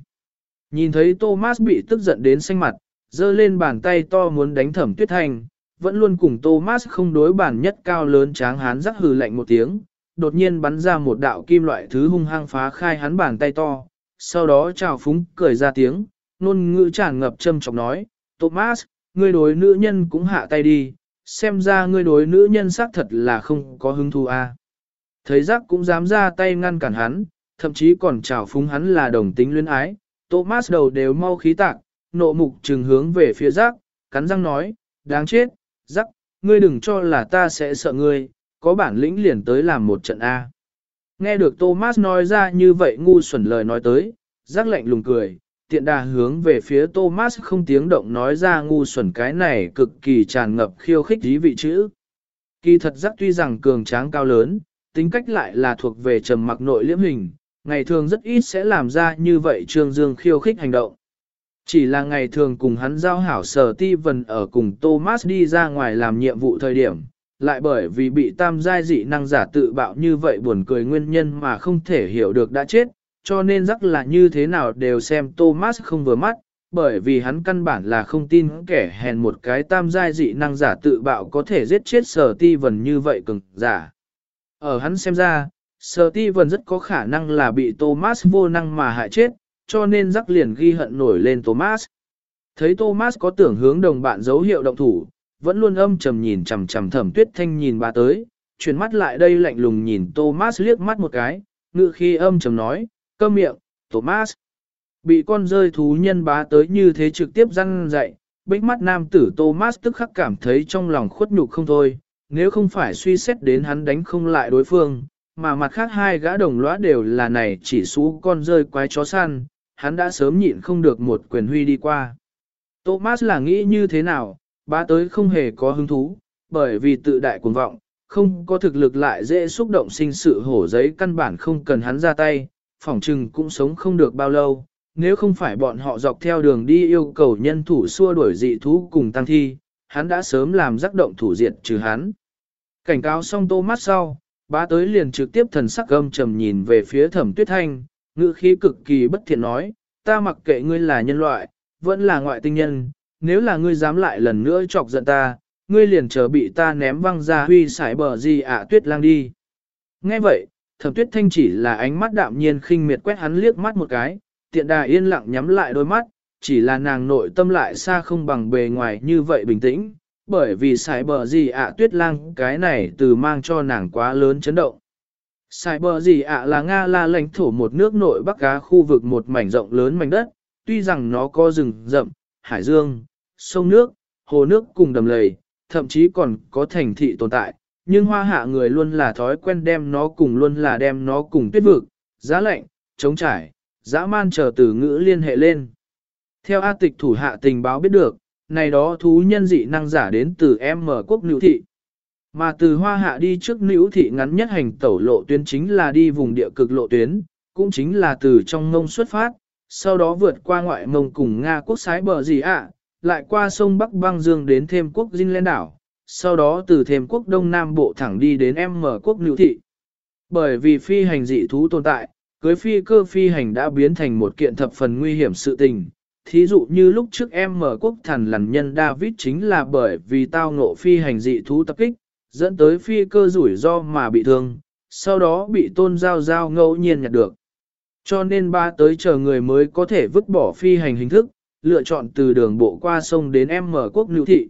Nhìn thấy Thomas bị tức giận đến xanh mặt, giơ lên bàn tay to muốn đánh thẩm tuyết thanh, vẫn luôn cùng Thomas không đối bản nhất cao lớn tráng hán rắc hừ lạnh một tiếng, đột nhiên bắn ra một đạo kim loại thứ hung hăng phá khai hắn bàn tay to, sau đó chào phúng cười ra tiếng, nôn ngữ tràn ngập châm chọc nói, Thomas, ngươi đối nữ nhân cũng hạ tay đi, xem ra ngươi đối nữ nhân xác thật là không có hứng thú a. Thấy giác cũng dám ra tay ngăn cản hắn, thậm chí còn chào phúng hắn là đồng tính luyến ái, Thomas đầu đều mau khí tạc, nộ mục trừng hướng về phía giác, cắn răng nói, đáng chết, giác, ngươi đừng cho là ta sẽ sợ ngươi, có bản lĩnh liền tới làm một trận A. Nghe được Thomas nói ra như vậy ngu xuẩn lời nói tới, giác lạnh lùng cười, tiện đà hướng về phía Thomas không tiếng động nói ra ngu xuẩn cái này cực kỳ tràn ngập khiêu khích dí vị chữ. Kỳ thật giác tuy rằng cường tráng cao lớn, tính cách lại là thuộc về trầm mặc nội liễm hình, ngày thường rất ít sẽ làm ra như vậy trương dương khiêu khích hành động. Chỉ là ngày thường cùng hắn giao hảo sở ti vần ở cùng Thomas đi ra ngoài làm nhiệm vụ thời điểm, lại bởi vì bị tam giai dị năng giả tự bạo như vậy buồn cười nguyên nhân mà không thể hiểu được đã chết, cho nên rắc là như thế nào đều xem Thomas không vừa mắt, bởi vì hắn căn bản là không tin kẻ hèn một cái tam giai dị năng giả tự bạo có thể giết chết sở ti vần như vậy cường giả. Ở hắn xem ra, sở ti vần rất có khả năng là bị Thomas vô năng mà hại chết, cho nên rắc liền ghi hận nổi lên Thomas. Thấy Thomas có tưởng hướng đồng bạn dấu hiệu động thủ, vẫn luôn âm trầm nhìn chằm chằm thẩm tuyết thanh nhìn bà tới, chuyển mắt lại đây lạnh lùng nhìn Thomas liếc mắt một cái, ngự khi âm trầm nói, cơ miệng, Thomas. Bị con rơi thú nhân bá tới như thế trực tiếp răng dậy, bích mắt nam tử Thomas tức khắc cảm thấy trong lòng khuất nhục không thôi, nếu không phải suy xét đến hắn đánh không lại đối phương, mà mặt khác hai gã đồng lõa đều là này chỉ xú con rơi quái chó săn, hắn đã sớm nhịn không được một quyền huy đi qua. Thomas là nghĩ như thế nào, bá tới không hề có hứng thú, bởi vì tự đại cuồng vọng, không có thực lực lại dễ xúc động sinh sự hổ giấy căn bản không cần hắn ra tay, phỏng trừng cũng sống không được bao lâu, nếu không phải bọn họ dọc theo đường đi yêu cầu nhân thủ xua đuổi dị thú cùng tăng thi, hắn đã sớm làm giác động thủ diện trừ hắn. Cảnh cáo xong tô mắt sau, bá tới liền trực tiếp thần sắc gâm trầm nhìn về phía thẩm tuyết thanh, ngữ khí cực kỳ bất thiện nói, ta mặc kệ ngươi là nhân loại, vẫn là ngoại tinh nhân, nếu là ngươi dám lại lần nữa chọc giận ta, ngươi liền chờ bị ta ném văng ra huy sải bờ gì ạ tuyết lang đi. Nghe vậy, thẩm tuyết thanh chỉ là ánh mắt đạm nhiên khinh miệt quét hắn liếc mắt một cái, tiện đà yên lặng nhắm lại đôi mắt, chỉ là nàng nội tâm lại xa không bằng bề ngoài như vậy bình tĩnh, bởi vì sải bờ gì ạ tuyết lang cái này từ mang cho nàng quá lớn chấn động. Sài bờ gì ạ là Nga là lãnh thổ một nước nội bắc á, khu vực một mảnh rộng lớn mảnh đất, tuy rằng nó có rừng rậm, hải dương, sông nước, hồ nước cùng đầm lầy, thậm chí còn có thành thị tồn tại, nhưng hoa hạ người luôn là thói quen đem nó cùng luôn là đem nó cùng tuyết vực, giá lạnh, chống trải, dã man chờ từ ngữ liên hệ lên. Theo A tịch thủ hạ tình báo biết được, này đó thú nhân dị năng giả đến từ M quốc nữ thị. Mà từ hoa hạ đi trước nữ thị ngắn nhất hành tẩu lộ tuyến chính là đi vùng địa cực lộ tuyến, cũng chính là từ trong ngông xuất phát, sau đó vượt qua ngoại mông cùng Nga quốc sái bờ gì ạ, lại qua sông Bắc băng dương đến thêm quốc Dinh lên đảo, sau đó từ thêm quốc Đông Nam Bộ thẳng đi đến M quốc nữ thị. Bởi vì phi hành dị thú tồn tại, cưới phi cơ phi hành đã biến thành một kiện thập phần nguy hiểm sự tình. Thí dụ như lúc trước em mở quốc thần lằn nhân David chính là bởi vì tao ngộ phi hành dị thú tập kích, dẫn tới phi cơ rủi ro mà bị thương, sau đó bị tôn giao giao ngẫu nhiên nhặt được. Cho nên ba tới chờ người mới có thể vứt bỏ phi hành hình thức, lựa chọn từ đường bộ qua sông đến em mở quốc lưu thị.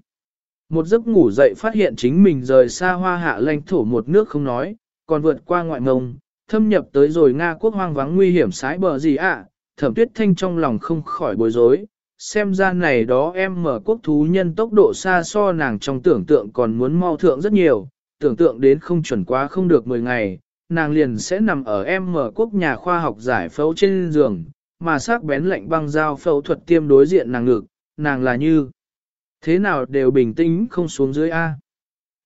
Một giấc ngủ dậy phát hiện chính mình rời xa hoa hạ lãnh thổ một nước không nói, còn vượt qua ngoại mông, thâm nhập tới rồi Nga quốc hoang vắng nguy hiểm sái bờ gì ạ, thẩm tuyết thanh trong lòng không khỏi bối rối. Xem ra này đó em mở quốc thú nhân tốc độ xa so nàng trong tưởng tượng còn muốn mau thượng rất nhiều, tưởng tượng đến không chuẩn quá không được 10 ngày, nàng liền sẽ nằm ở em mở quốc nhà khoa học giải phẫu trên giường, mà sắc bén lạnh băng dao phẫu thuật tiêm đối diện nàng ngực, nàng là như. Thế nào đều bình tĩnh không xuống dưới A.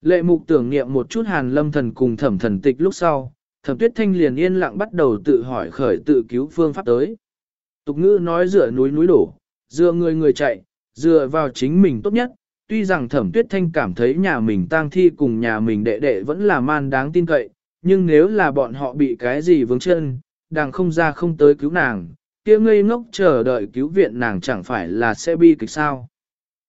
Lệ mục tưởng niệm một chút hàn lâm thần cùng thẩm thần tịch lúc sau, thẩm tuyết thanh liền yên lặng bắt đầu tự hỏi khởi tự cứu phương pháp tới. Tục ngữ nói rửa núi núi đổ, dựa người người chạy, dựa vào chính mình tốt nhất, tuy rằng thẩm tuyết thanh cảm thấy nhà mình tang thi cùng nhà mình đệ đệ vẫn là man đáng tin cậy, nhưng nếu là bọn họ bị cái gì vướng chân, đang không ra không tới cứu nàng, kia ngây ngốc chờ đợi cứu viện nàng chẳng phải là sẽ bi kịch sao.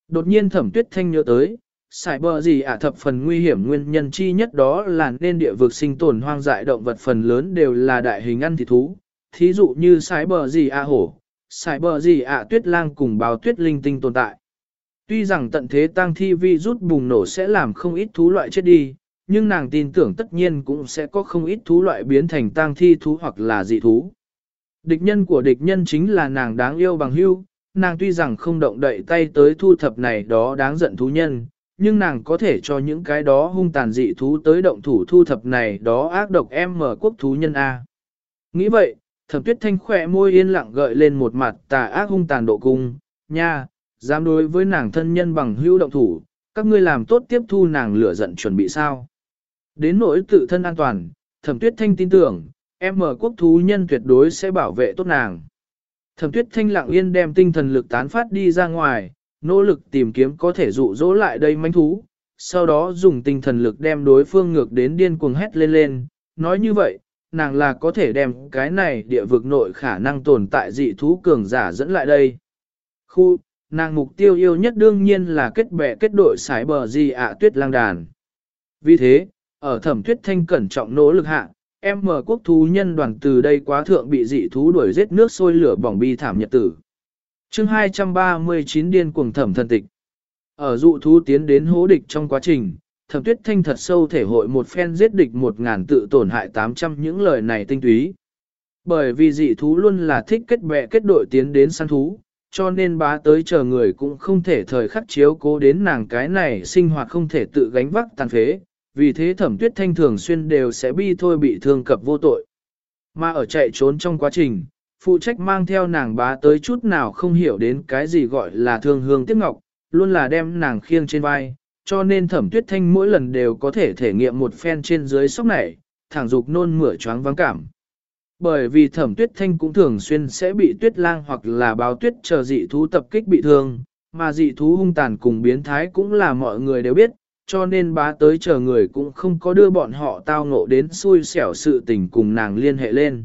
Đột nhiên thẩm tuyết thanh nhớ tới, xài bờ gì ả thập phần nguy hiểm nguyên nhân chi nhất đó là nên địa vực sinh tồn hoang dại động vật phần lớn đều là đại hình ăn thịt thú, thí dụ như xài bờ gì ả hổ, sải bờ gì ạ? tuyết lang cùng báo tuyết linh tinh tồn tại. Tuy rằng tận thế tăng thi vi rút bùng nổ sẽ làm không ít thú loại chết đi, nhưng nàng tin tưởng tất nhiên cũng sẽ có không ít thú loại biến thành tăng thi thú hoặc là dị thú. Địch nhân của địch nhân chính là nàng đáng yêu bằng hưu, nàng tuy rằng không động đậy tay tới thu thập này đó đáng giận thú nhân, nhưng nàng có thể cho những cái đó hung tàn dị thú tới động thủ thu thập này đó ác độc em mở quốc thú nhân A. Nghĩ vậy, thẩm tuyết thanh khỏe môi yên lặng gợi lên một mặt tà ác hung tàn độ cung, nha, dám đối với nàng thân nhân bằng hữu động thủ, các ngươi làm tốt tiếp thu nàng lửa giận chuẩn bị sao. Đến nỗi tự thân an toàn, thẩm tuyết thanh tin tưởng, em mở quốc thú nhân tuyệt đối sẽ bảo vệ tốt nàng. Thẩm tuyết thanh lặng yên đem tinh thần lực tán phát đi ra ngoài, nỗ lực tìm kiếm có thể dụ dỗ lại đây manh thú, sau đó dùng tinh thần lực đem đối phương ngược đến điên cuồng hét lên lên, nói như vậy, nàng là có thể đem cái này địa vực nội khả năng tồn tại dị thú cường giả dẫn lại đây. Khu, nàng mục tiêu yêu nhất đương nhiên là kết bè kết đội sái bờ gì ạ tuyết lang đàn. Vì thế, ở thẩm tuyết thanh cẩn trọng nỗ lực hạ, em mở quốc thú nhân đoàn từ đây quá thượng bị dị thú đuổi giết nước sôi lửa bỏng bi thảm nhật tử chương 239 điên cuồng thẩm thân tịch. Ở dụ thú tiến đến hố địch trong quá trình, thẩm tuyết thanh thật sâu thể hội một phen giết địch một ngàn tự tổn hại 800 những lời này tinh túy. Bởi vì dị thú luôn là thích kết bè kết đội tiến đến săn thú, cho nên bá tới chờ người cũng không thể thời khắc chiếu cố đến nàng cái này sinh hoạt không thể tự gánh vác tàn phế, vì thế thẩm tuyết thanh thường xuyên đều sẽ bi thôi bị thương cập vô tội. Mà ở chạy trốn trong quá trình, phụ trách mang theo nàng bá tới chút nào không hiểu đến cái gì gọi là thương hương tiếc ngọc, luôn là đem nàng khiêng trên vai, cho nên thẩm tuyết thanh mỗi lần đều có thể thể nghiệm một phen trên dưới sốc này, thẳng dục nôn mửa choáng vắng cảm. Bởi vì thẩm tuyết thanh cũng thường xuyên sẽ bị tuyết lang hoặc là báo tuyết chờ dị thú tập kích bị thương, mà dị thú hung tàn cùng biến thái cũng là mọi người đều biết, cho nên bá tới chờ người cũng không có đưa bọn họ tao ngộ đến xui xẻo sự tình cùng nàng liên hệ lên.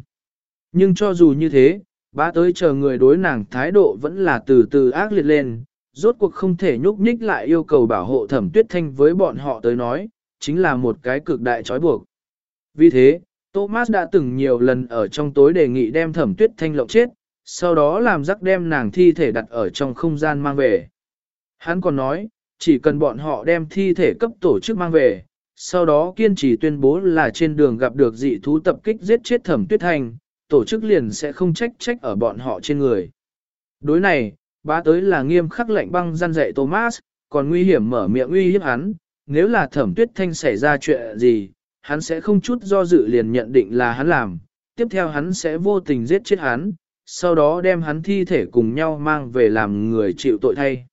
Nhưng cho dù như thế, bá tới chờ người đối nàng thái độ vẫn là từ từ ác liệt lên, rốt cuộc không thể nhúc nhích lại yêu cầu bảo hộ thẩm tuyết thanh với bọn họ tới nói, chính là một cái cực đại trói buộc. Vì thế, Thomas đã từng nhiều lần ở trong tối đề nghị đem thẩm tuyết thanh lộng chết, sau đó làm rắc đem nàng thi thể đặt ở trong không gian mang về. Hắn còn nói, chỉ cần bọn họ đem thi thể cấp tổ chức mang về, sau đó kiên trì tuyên bố là trên đường gặp được dị thú tập kích giết chết thẩm tuyết thanh, tổ chức liền sẽ không trách trách ở bọn họ trên người. Đối này, bá tới là nghiêm khắc lệnh băng gian dạy Thomas, còn nguy hiểm mở miệng uy hiếp hắn, nếu là thẩm tuyết thanh xảy ra chuyện gì, hắn sẽ không chút do dự liền nhận định là hắn làm, tiếp theo hắn sẽ vô tình giết chết hắn, sau đó đem hắn thi thể cùng nhau mang về làm người chịu tội thay.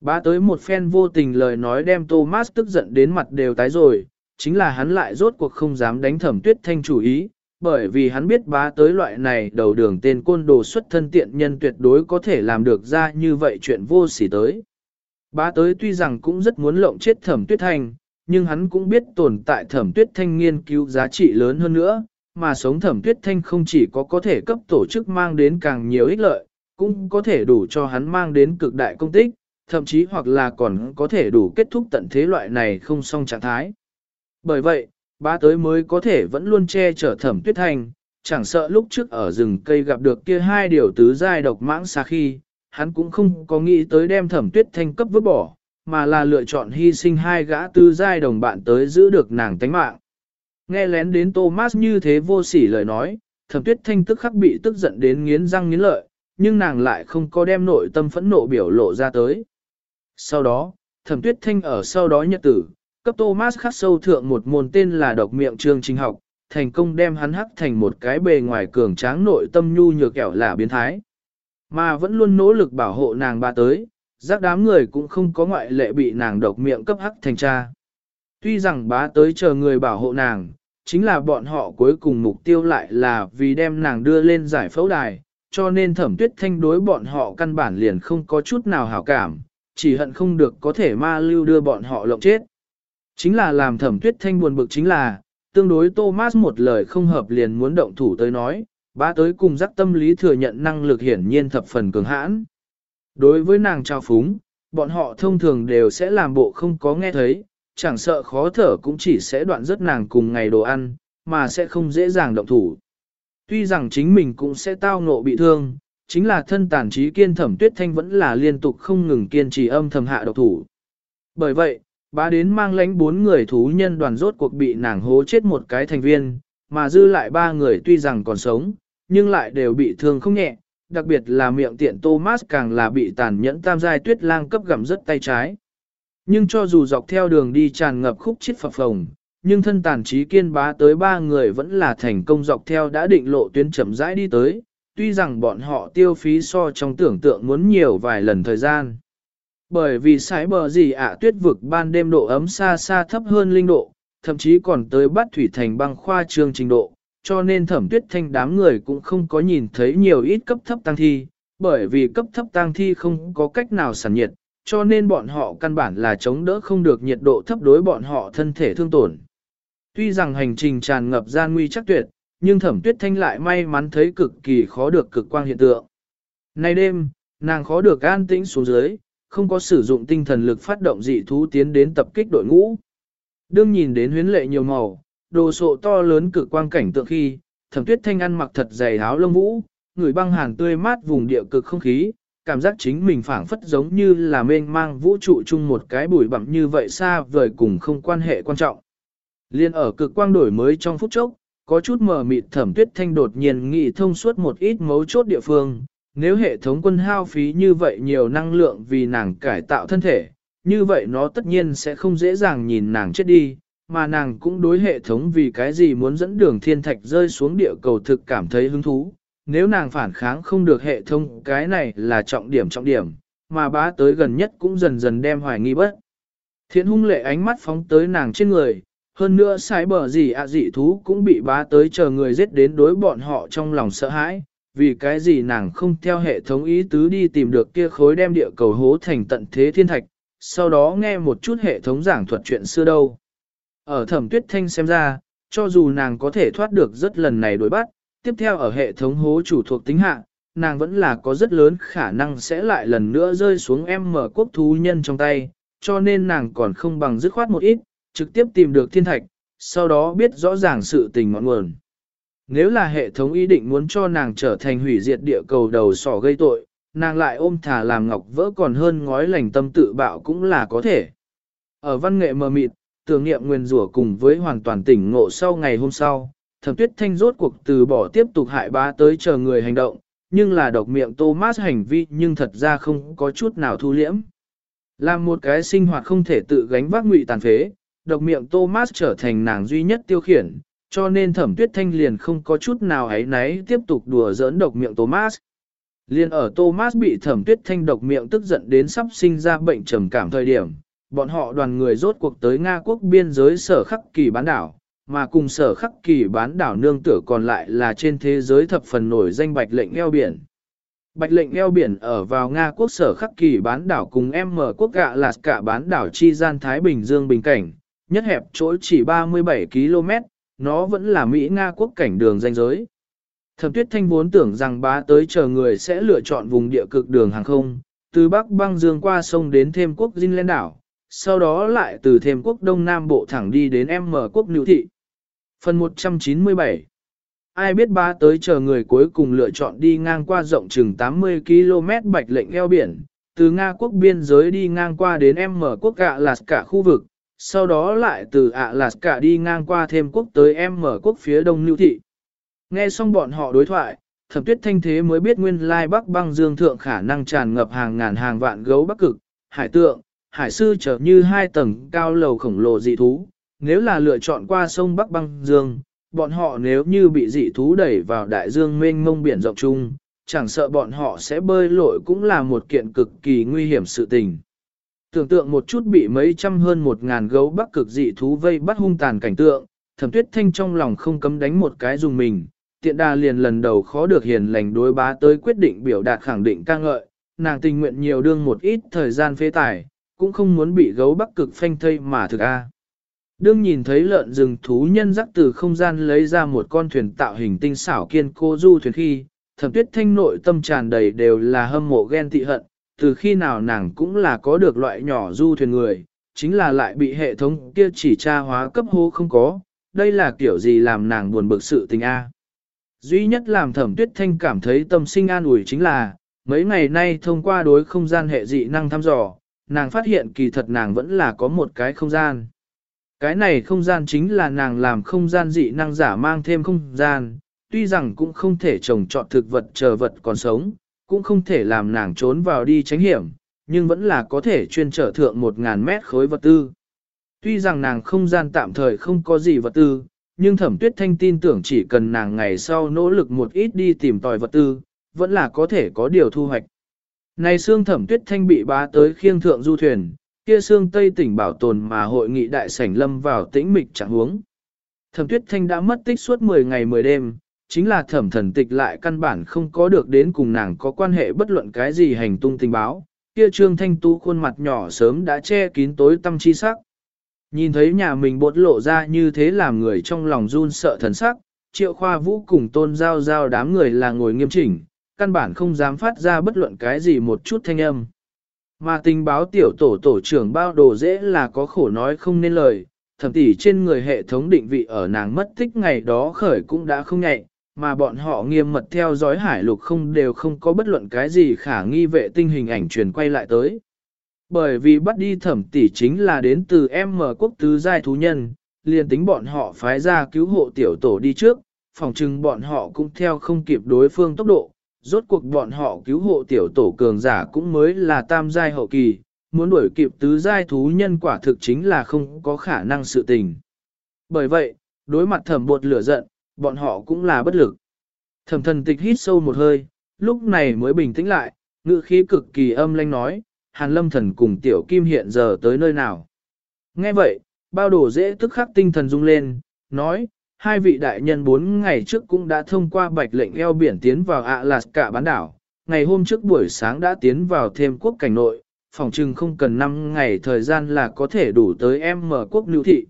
Bá tới một phen vô tình lời nói đem Thomas tức giận đến mặt đều tái rồi, chính là hắn lại rốt cuộc không dám đánh thẩm tuyết thanh chủ ý, bởi vì hắn biết bá tới loại này đầu đường tên côn đồ xuất thân tiện nhân tuyệt đối có thể làm được ra như vậy chuyện vô sỉ tới. Bá tới tuy rằng cũng rất muốn lộng chết thẩm tuyết thanh, nhưng hắn cũng biết tồn tại thẩm tuyết thanh nghiên cứu giá trị lớn hơn nữa, mà sống thẩm tuyết thanh không chỉ có có thể cấp tổ chức mang đến càng nhiều ích lợi, cũng có thể đủ cho hắn mang đến cực đại công tích, thậm chí hoặc là còn có thể đủ kết thúc tận thế loại này không xong trạng thái. Bởi vậy, bá tới mới có thể vẫn luôn che chở thẩm tuyết thanh, chẳng sợ lúc trước ở rừng cây gặp được kia hai điều tứ giai độc mãng xa khi, hắn cũng không có nghĩ tới đem thẩm tuyết thanh cấp vứt bỏ, mà là lựa chọn hy sinh hai gã tứ giai đồng bạn tới giữ được nàng tánh mạng. Nghe lén đến Thomas như thế vô sỉ lời nói, thẩm tuyết thanh tức khắc bị tức giận đến nghiến răng nghiến lợi, nhưng nàng lại không có đem nội tâm phẫn nộ biểu lộ ra tới. Sau đó, thẩm tuyết thanh ở sau đó nhật tử, cấp Thomas khắc sâu thượng một môn tên là độc miệng trường trình học, thành công đem hắn hắc thành một cái bề ngoài cường tráng nội tâm nhu nhược kẻo là biến thái. Mà vẫn luôn nỗ lực bảo hộ nàng ba tới, giác đám người cũng không có ngoại lệ bị nàng độc miệng cấp hắc thành cha. Tuy rằng bá tới chờ người bảo hộ nàng, chính là bọn họ cuối cùng mục tiêu lại là vì đem nàng đưa lên giải phẫu đài, cho nên thẩm tuyết thanh đối bọn họ căn bản liền không có chút nào hảo cảm, chỉ hận không được có thể ma lưu đưa bọn họ lộng chết. Chính là làm thẩm tuyết thanh buồn bực chính là, tương đối Thomas một lời không hợp liền muốn động thủ tới nói, bá tới cùng giác tâm lý thừa nhận năng lực hiển nhiên thập phần cường hãn. Đối với nàng trao phúng, bọn họ thông thường đều sẽ làm bộ không có nghe thấy, chẳng sợ khó thở cũng chỉ sẽ đoạn rất nàng cùng ngày đồ ăn, mà sẽ không dễ dàng động thủ. Tuy rằng chính mình cũng sẽ tao ngộ bị thương, chính là thân tàn trí kiên thẩm tuyết thanh vẫn là liên tục không ngừng kiên trì âm thầm hạ độc thủ. Bởi vậy, bá đến mang lãnh bốn người thú nhân đoàn rốt cuộc bị nàng hố chết một cái thành viên, mà dư lại ba người tuy rằng còn sống, nhưng lại đều bị thương không nhẹ, đặc biệt là miệng tiện Thomas càng là bị tàn nhẫn tam giai tuyết lang cấp gặm rất tay trái. Nhưng cho dù dọc theo đường đi tràn ngập khúc chết phập phồng, nhưng thân tàn trí kiên bá tới ba người vẫn là thành công dọc theo đã định lộ tuyến chậm rãi đi tới, tuy rằng bọn họ tiêu phí so trong tưởng tượng muốn nhiều vài lần thời gian. Bởi vì sái bờ gì ạ tuyết vực ban đêm độ ấm xa xa thấp hơn linh độ, thậm chí còn tới bắt thủy thành băng khoa trương trình độ, cho nên thẩm tuyết thanh đám người cũng không có nhìn thấy nhiều ít cấp thấp tăng thi, bởi vì cấp thấp tăng thi không có cách nào sản nhiệt, cho nên bọn họ căn bản là chống đỡ không được nhiệt độ thấp đối bọn họ thân thể thương tổn. Tuy rằng hành trình tràn ngập gian nguy chắc tuyệt, nhưng thẩm tuyết thanh lại may mắn thấy cực kỳ khó được cực quang hiện tượng. Nay đêm, nàng khó được an tĩnh xuống dưới, không có sử dụng tinh thần lực phát động dị thú tiến đến tập kích đội ngũ. Đương nhìn đến huyến lệ nhiều màu, đồ sộ to lớn cực quang cảnh tượng khi, thẩm tuyết thanh ăn mặc thật dày áo lông vũ, người băng hàn tươi mát vùng địa cực không khí, cảm giác chính mình phảng phất giống như là mênh mang vũ trụ chung một cái bụi bặm như vậy xa vời cùng không quan hệ quan trọng. Liên ở cực quang đổi mới trong phút chốc, có chút mờ mịt thẩm tuyết thanh đột nhiên nghĩ thông suốt một ít mấu chốt địa phương, nếu hệ thống quân hao phí như vậy nhiều năng lượng vì nàng cải tạo thân thể, như vậy nó tất nhiên sẽ không dễ dàng nhìn nàng chết đi, mà nàng cũng đối hệ thống vì cái gì muốn dẫn đường thiên thạch rơi xuống địa cầu thực cảm thấy hứng thú. Nếu nàng phản kháng không được hệ thống cái này là trọng điểm trọng điểm, mà bá tới gần nhất cũng dần dần đem hoài nghi bất. Thiện hung lệ ánh mắt phóng tới nàng trên người, hơn nữa sai bờ gì ạ dị thú cũng bị bá tới chờ người giết đến đối bọn họ trong lòng sợ hãi, vì cái gì nàng không theo hệ thống ý tứ đi tìm được kia khối đem địa cầu hố thành tận thế thiên thạch, sau đó nghe một chút hệ thống giảng thuật chuyện xưa đâu. Ở thẩm tuyết thanh xem ra, cho dù nàng có thể thoát được rất lần này đối bắt, tiếp theo ở hệ thống hố chủ thuộc tính hạ, nàng vẫn là có rất lớn khả năng sẽ lại lần nữa rơi xuống em mở quốc thú nhân trong tay, cho nên nàng còn không bằng dứt khoát một ít, trực tiếp tìm được thiên thạch, sau đó biết rõ ràng sự tình ngọn nguồn. Nếu là hệ thống ý định muốn cho nàng trở thành hủy diệt địa cầu đầu sỏ gây tội, nàng lại ôm thả làm ngọc vỡ còn hơn ngói lành tâm tự bạo cũng là có thể. Ở văn nghệ mờ mịt, tưởng niệm nguyên rủa cùng với hoàn toàn tỉnh ngộ sau ngày hôm sau, thẩm tuyết thanh rốt cuộc từ bỏ tiếp tục hại bá tới chờ người hành động, nhưng là độc miệng Thomas hành vi nhưng thật ra không có chút nào thu liễm. Làm một cái sinh hoạt không thể tự gánh vác ngụy tàn phế, độc miệng Thomas trở thành nàng duy nhất tiêu khiển, cho nên thẩm tuyết thanh liền không có chút nào ấy náy tiếp tục đùa giỡn độc miệng Thomas. Liên ở Thomas bị thẩm tuyết thanh độc miệng tức giận đến sắp sinh ra bệnh trầm cảm thời điểm, bọn họ đoàn người rốt cuộc tới Nga quốc biên giới sở khắc kỳ bán đảo, mà cùng sở khắc kỳ bán đảo nương tựa còn lại là trên thế giới thập phần nổi danh bạch lệnh eo biển. Bạch lệnh eo biển ở vào Nga quốc sở khắc kỳ bán đảo cùng M quốc gạ là cả bán đảo chi gian Thái Bình Dương bình cảnh, nhất hẹp chỗ chỉ 37 km, nó vẫn là Mỹ Nga quốc cảnh đường danh giới. Thẩm tuyết thanh vốn tưởng rằng bá tới chờ người sẽ lựa chọn vùng địa cực đường hàng không, từ Bắc băng dương qua sông đến thêm quốc Dinh lên đảo, sau đó lại từ thêm quốc Đông Nam Bộ thẳng đi đến M quốc Nữ Thị. Phần 197 Ai biết ba tới chờ người cuối cùng lựa chọn đi ngang qua rộng chừng 80 km bạch lệnh eo biển, từ Nga quốc biên giới đi ngang qua đến M quốc gạ là cả khu vực, sau đó lại từ ạ là cả đi ngang qua thêm quốc tới em mở quốc phía đông Lưu Thị. Nghe xong bọn họ đối thoại, thẩm tuyết thanh thế mới biết nguyên lai Bắc băng dương thượng khả năng tràn ngập hàng ngàn hàng vạn gấu bắc cực, hải tượng, hải sư trở như hai tầng cao lầu khổng lồ dị thú. Nếu là lựa chọn qua sông Bắc băng dương, bọn họ nếu như bị dị thú đẩy vào đại dương mênh mông biển rộng chung, chẳng sợ bọn họ sẽ bơi lội cũng là một kiện cực kỳ nguy hiểm sự tình. Tưởng tượng một chút bị mấy trăm hơn một ngàn gấu bắc cực dị thú vây bắt hung tàn cảnh tượng, thẩm tuyết thanh trong lòng không cấm đánh một cái dùng mình, tiện đà liền lần đầu khó được hiền lành đối bá tới quyết định biểu đạt khẳng định ca ngợi, nàng tình nguyện nhiều đương một ít thời gian phế tài, cũng không muốn bị gấu bắc cực phanh thây mà thực a. Đương nhìn thấy lợn rừng thú nhân dắt từ không gian lấy ra một con thuyền tạo hình tinh xảo kiên cố du thuyền khi, thẩm tuyết thanh nội tâm tràn đầy đều là hâm mộ ghen tị hận, từ khi nào nàng cũng là có được loại nhỏ du thuyền người, chính là lại bị hệ thống kia chỉ tra hóa cấp hô không có, đây là kiểu gì làm nàng buồn bực sự tình a. Duy nhất làm thẩm tuyết thanh cảm thấy tâm sinh an ủi chính là, mấy ngày nay thông qua đối không gian hệ dị năng thăm dò, nàng phát hiện kỳ thật nàng vẫn là có một cái không gian. Cái này không gian chính là nàng làm không gian dị năng giả mang thêm không gian, tuy rằng cũng không thể trồng trọt thực vật chờ vật còn sống, cũng không thể làm nàng trốn vào đi tránh hiểm, nhưng vẫn là có thể chuyên trở thượng 1.000 mét khối vật tư. Tuy rằng nàng không gian tạm thời không có gì vật tư, nhưng thẩm tuyết thanh tin tưởng chỉ cần nàng ngày sau nỗ lực một ít đi tìm tòi vật tư, vẫn là có thể có điều thu hoạch. Này xương thẩm tuyết thanh bị bá tới khiêng thượng du thuyền, kia xương tây tỉnh bảo tồn mà hội nghị đại sảnh lâm vào tĩnh mịch chẳng huống. Thẩm tuyết thanh đã mất tích suốt 10 ngày 10 đêm, chính là thẩm thần tịch lại căn bản không có được đến cùng nàng có quan hệ bất luận cái gì hành tung tình báo. Kia trương thanh tu khuôn mặt nhỏ sớm đã che kín tối tâm chi sắc. Nhìn thấy nhà mình bột lộ ra như thế làm người trong lòng run sợ thần sắc, triệu khoa vũ cùng tôn giao giao đám người là ngồi nghiêm chỉnh, căn bản không dám phát ra bất luận cái gì một chút thanh âm. Mà tình báo tiểu tổ tổ trưởng bao đồ dễ là có khổ nói không nên lời, thậm tỷ trên người hệ thống định vị ở nàng mất tích ngày đó khởi cũng đã không nhạy, mà bọn họ nghiêm mật theo dõi hải lục không đều không có bất luận cái gì khả nghi vệ tinh hình ảnh truyền quay lại tới. Bởi vì bắt đi thẩm tỷ chính là đến từ M quốc tứ giai thú nhân, liền tính bọn họ phái ra cứu hộ tiểu tổ đi trước, phòng trừng bọn họ cũng theo không kịp đối phương tốc độ, rốt cuộc bọn họ cứu hộ tiểu tổ cường giả cũng mới là tam giai hậu kỳ, muốn đuổi kịp tứ giai thú nhân quả thực chính là không có khả năng sự tình. Bởi vậy, đối mặt thẩm bột lửa giận, bọn họ cũng là bất lực. Thẩm thần tịch hít sâu một hơi, lúc này mới bình tĩnh lại, ngữ khí cực kỳ âm lanh nói, hàn lâm thần cùng tiểu kim hiện giờ tới nơi nào. Nghe vậy, bao đồ dễ tức khắc tinh thần rung lên, nói, hai vị đại nhân bốn ngày trước cũng đã thông qua bạch lệnh eo biển tiến vào ạ lạt cả bán đảo, ngày hôm trước buổi sáng đã tiến vào thêm quốc cảnh nội, phòng trừng không cần 5 ngày thời gian là có thể đủ tới em mở quốc lưu thị.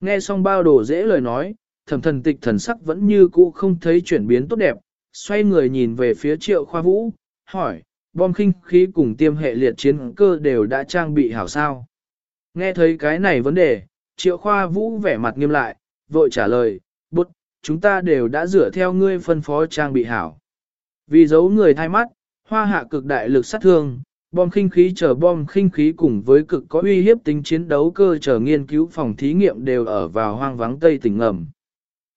Nghe xong bao đồ dễ lời nói, thẩm thần tịch thần sắc vẫn như cũ không thấy chuyển biến tốt đẹp, xoay người nhìn về phía triệu khoa vũ, hỏi, bom khinh khí cùng tiêm hệ liệt chiến cơ đều đã trang bị hảo sao. Nghe thấy cái này vấn đề, triệu khoa vũ vẻ mặt nghiêm lại, vội trả lời, bút, chúng ta đều đã dựa theo ngươi phân phó trang bị hảo. Vì giấu người thay mắt, hoa hạ cực đại lực sát thương, bom khinh khí chờ bom khinh khí cùng với cực có uy hiếp tính chiến đấu cơ chờ nghiên cứu phòng thí nghiệm đều ở vào hoang vắng tây tỉnh ngầm.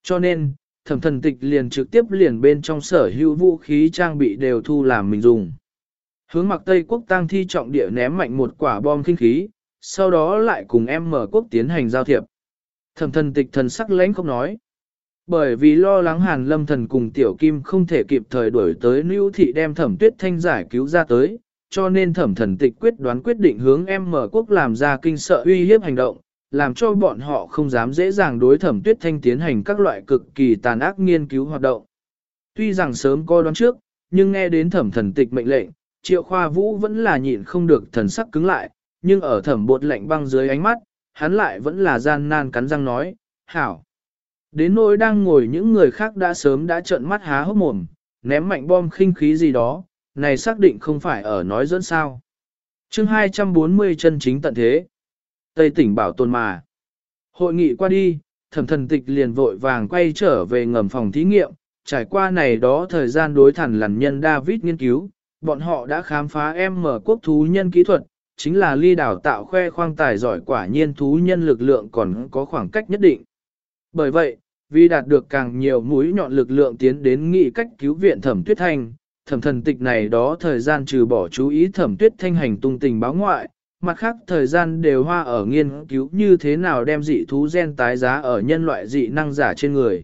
Cho nên, thẩm thần tịch liền trực tiếp liền bên trong sở hữu vũ khí trang bị đều thu làm mình dùng. Hướng mặc Tây quốc tăng thi trọng địa ném mạnh một quả bom kinh khí, sau đó lại cùng em mở quốc tiến hành giao thiệp. Thẩm thần tịch thần sắc lãnh không nói. Bởi vì lo lắng hàn lâm thần cùng tiểu kim không thể kịp thời đuổi tới lưu thị đem thẩm tuyết thanh giải cứu ra tới, cho nên thẩm thần tịch quyết đoán quyết định hướng em mở quốc làm ra kinh sợ uy hiếp hành động, làm cho bọn họ không dám dễ dàng đối thẩm tuyết thanh tiến hành các loại cực kỳ tàn ác nghiên cứu hoạt động. Tuy rằng sớm coi đoán trước, nhưng nghe đến thẩm thần tịch mệnh lệnh, triệu khoa vũ vẫn là nhịn không được thần sắc cứng lại, nhưng ở thẩm bột lạnh băng dưới ánh mắt, hắn lại vẫn là gian nan cắn răng nói, hảo. Đến nỗi đang ngồi những người khác đã sớm đã trợn mắt há hốc mồm, ném mạnh bom khinh khí gì đó, này xác định không phải ở nói dẫn sao. chương 240 chân chính tận thế. Tây tỉnh bảo tồn mà. Hội nghị qua đi, thẩm thần tịch liền vội vàng quay trở về ngầm phòng thí nghiệm, trải qua này đó thời gian đối thẳng lằn nhân David nghiên cứu, bọn họ đã khám phá em mở quốc thú nhân kỹ thuật, chính là ly đảo tạo khoe khoang tài giỏi quả nhiên thú nhân lực lượng còn có khoảng cách nhất định. Bởi vậy, vì đạt được càng nhiều mũi nhọn lực lượng tiến đến nghị cách cứu viện thẩm tuyết thanh, thẩm thần tịch này đó thời gian trừ bỏ chú ý thẩm tuyết thanh hành tung tình báo ngoại, mặt khác thời gian đều hoa ở nghiên cứu như thế nào đem dị thú gen tái giá ở nhân loại dị năng giả trên người.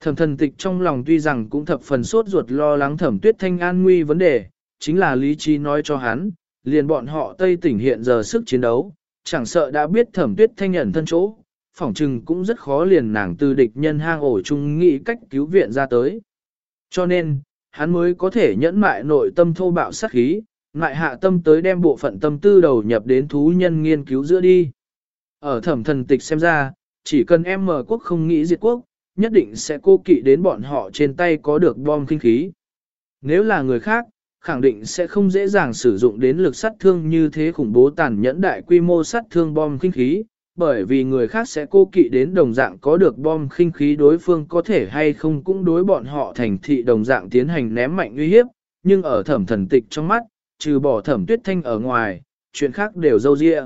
Thẩm thần tịch trong lòng tuy rằng cũng thập phần sốt ruột lo lắng thẩm tuyết thanh an nguy vấn đề, chính là lý trí nói cho hắn, liền bọn họ Tây tỉnh hiện giờ sức chiến đấu, chẳng sợ đã biết thẩm tuyết thanh nhận thân chỗ, phỏng chừng cũng rất khó liền nàng từ địch nhân hang ổ chung nghĩ cách cứu viện ra tới. Cho nên, hắn mới có thể nhẫn mại nội tâm thô bạo sát khí, ngại hạ tâm tới đem bộ phận tâm tư đầu nhập đến thú nhân nghiên cứu giữa đi. Ở thẩm thần tịch xem ra, chỉ cần em mở quốc không nghĩ diệt quốc, nhất định sẽ cô kỵ đến bọn họ trên tay có được bom kinh khí. Nếu là người khác, khẳng định sẽ không dễ dàng sử dụng đến lực sát thương như thế khủng bố tàn nhẫn đại quy mô sát thương bom kinh khí, bởi vì người khác sẽ cô kỵ đến đồng dạng có được bom khinh khí đối phương có thể hay không cũng đối bọn họ thành thị đồng dạng tiến hành ném mạnh uy hiếp, nhưng ở thẩm thần tịch trong mắt, trừ bỏ thẩm tuyết thanh ở ngoài, chuyện khác đều dâu dịa.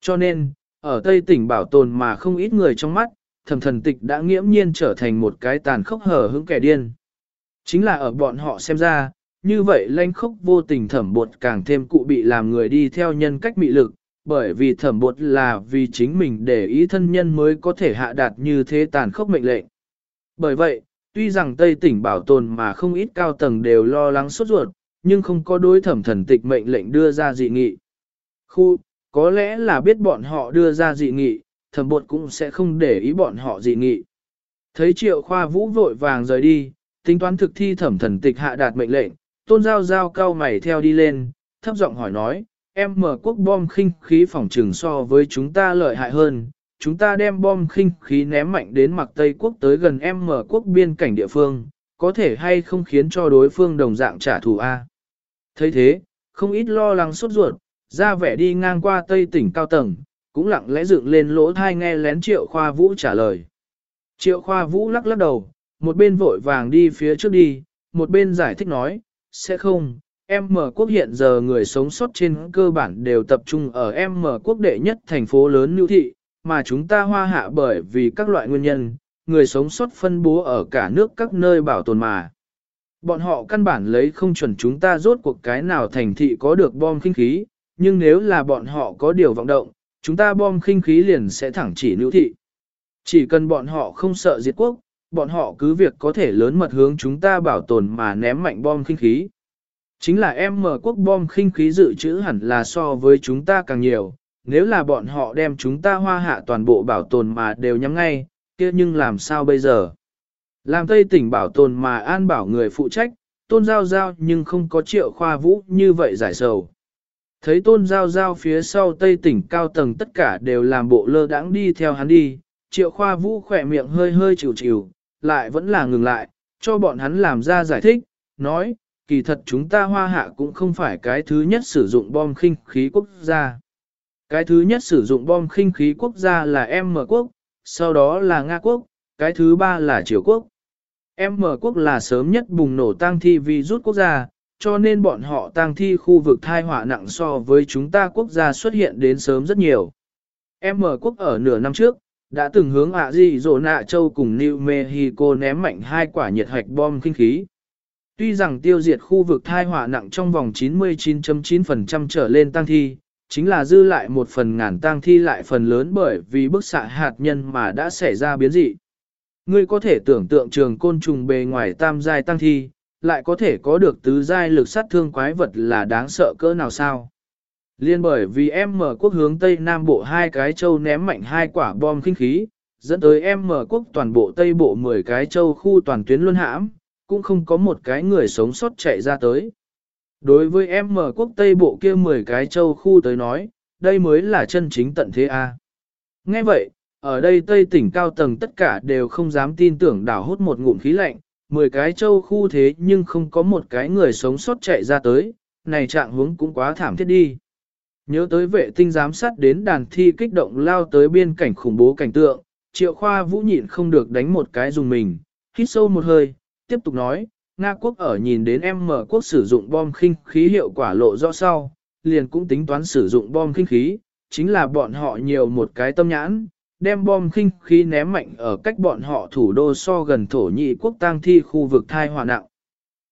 Cho nên, ở Tây tỉnh bảo tồn mà không ít người trong mắt, thẩm thần tịch đã nghiễm nhiên trở thành một cái tàn khốc hở hững kẻ điên. Chính là ở bọn họ xem ra, như vậy lanh khốc vô tình thẩm bột càng thêm cụ bị làm người đi theo nhân cách mị lực, bởi vì thẩm bột là vì chính mình để ý thân nhân mới có thể hạ đạt như thế tàn khốc mệnh lệnh. Bởi vậy, tuy rằng Tây tỉnh bảo tồn mà không ít cao tầng đều lo lắng sốt ruột, nhưng không có đối thẩm thần tịch mệnh lệnh đưa ra dị nghị. Khu, có lẽ là biết bọn họ đưa ra dị nghị, thẩm bột cũng sẽ không để ý bọn họ dị nghị. Thấy triệu khoa vũ vội vàng rời đi, tính toán thực thi thẩm thần tịch hạ đạt mệnh lệnh, tôn giao giao cao mày theo đi lên, thấp giọng hỏi nói, em mở quốc bom khinh khí phòng trừng so với chúng ta lợi hại hơn, chúng ta đem bom khinh khí ném mạnh đến mặt Tây quốc tới gần em mở quốc biên cảnh địa phương, có thể hay không khiến cho đối phương đồng dạng trả thù A thấy thế, không ít lo lắng sốt ruột, ra vẻ đi ngang qua Tây tỉnh cao tầng, cũng lặng lẽ dựng lên lỗ thai nghe lén triệu khoa vũ trả lời. Triệu khoa vũ lắc lắc đầu, một bên vội vàng đi phía trước đi, một bên giải thích nói, sẽ không, em mở quốc hiện giờ người sống sót trên cơ bản đều tập trung ở em mở quốc đệ nhất thành phố lớn lưu Thị, mà chúng ta hoa hạ bởi vì các loại nguyên nhân, người sống sót phân bố ở cả nước các nơi bảo tồn mà. Bọn họ căn bản lấy không chuẩn chúng ta rốt cuộc cái nào thành thị có được bom khinh khí, nhưng nếu là bọn họ có điều vọng động, chúng ta bom khinh khí liền sẽ thẳng chỉ nữ Thị. Chỉ cần bọn họ không sợ diệt quốc, bọn họ cứ việc có thể lớn mật hướng chúng ta bảo tồn mà ném mạnh bom khinh khí. Chính là em mở quốc bom khinh khí dự trữ hẳn là so với chúng ta càng nhiều, nếu là bọn họ đem chúng ta hoa hạ toàn bộ bảo tồn mà đều nhắm ngay, kia nhưng làm sao bây giờ? Làm Tây tỉnh bảo tồn mà an bảo người phụ trách, tôn giao giao nhưng không có triệu khoa vũ như vậy giải sầu. Thấy tôn giao giao phía sau tây tỉnh cao tầng tất cả đều làm bộ lơ đãng đi theo hắn đi, triệu khoa vũ khỏe miệng hơi hơi chịu chịu, lại vẫn là ngừng lại, cho bọn hắn làm ra giải thích, nói, kỳ thật chúng ta hoa hạ cũng không phải cái thứ nhất sử dụng bom khinh khí quốc gia. Cái thứ nhất sử dụng bom khinh khí quốc gia là M quốc, sau đó là Nga quốc, cái thứ ba là Triều quốc. M quốc là sớm nhất bùng nổ tang thi vì rút quốc gia, cho nên bọn họ tang thi khu vực thai họa nặng so với chúng ta quốc gia xuất hiện đến sớm rất nhiều. M quốc ở nửa năm trước, đã từng hướng ạ di dỗ nạ châu cùng New Mexico ném mạnh hai quả nhiệt hạch bom kinh khí. Tuy rằng tiêu diệt khu vực thai họa nặng trong vòng 99.9% trở lên tăng thi, chính là dư lại một phần ngàn tăng thi lại phần lớn bởi vì bức xạ hạt nhân mà đã xảy ra biến dị. Ngươi có thể tưởng tượng trường côn trùng bề ngoài tam giai tăng thi, lại có thể có được tứ giai lực sát thương quái vật là đáng sợ cỡ nào sao? Liên bởi vì em mở quốc hướng Tây Nam Bộ hai cái châu ném mạnh hai quả bom kinh khí, dẫn tới em mở quốc toàn bộ Tây Bộ 10 cái châu khu toàn tuyến luân hãm, cũng không có một cái người sống sót chạy ra tới. Đối với em mở quốc Tây Bộ kia 10 cái châu khu tới nói, đây mới là chân chính tận thế A. Nghe vậy, ở đây Tây tỉnh cao tầng tất cả đều không dám tin tưởng đảo hút một ngụm khí lạnh, 10 cái châu khu thế nhưng không có một cái người sống sót chạy ra tới, này trạng hướng cũng quá thảm thiết đi. Nhớ tới vệ tinh giám sát đến đàn thi kích động lao tới biên cảnh khủng bố cảnh tượng, triệu khoa vũ nhịn không được đánh một cái dùng mình, hít sâu một hơi, tiếp tục nói, Nga quốc ở nhìn đến em mở quốc sử dụng bom khinh khí hiệu quả lộ rõ sau, liền cũng tính toán sử dụng bom khinh khí, chính là bọn họ nhiều một cái tâm nhãn, đem bom khinh khí ném mạnh ở cách bọn họ thủ đô so gần thổ nhị quốc tang thi khu vực thai hòa nặng.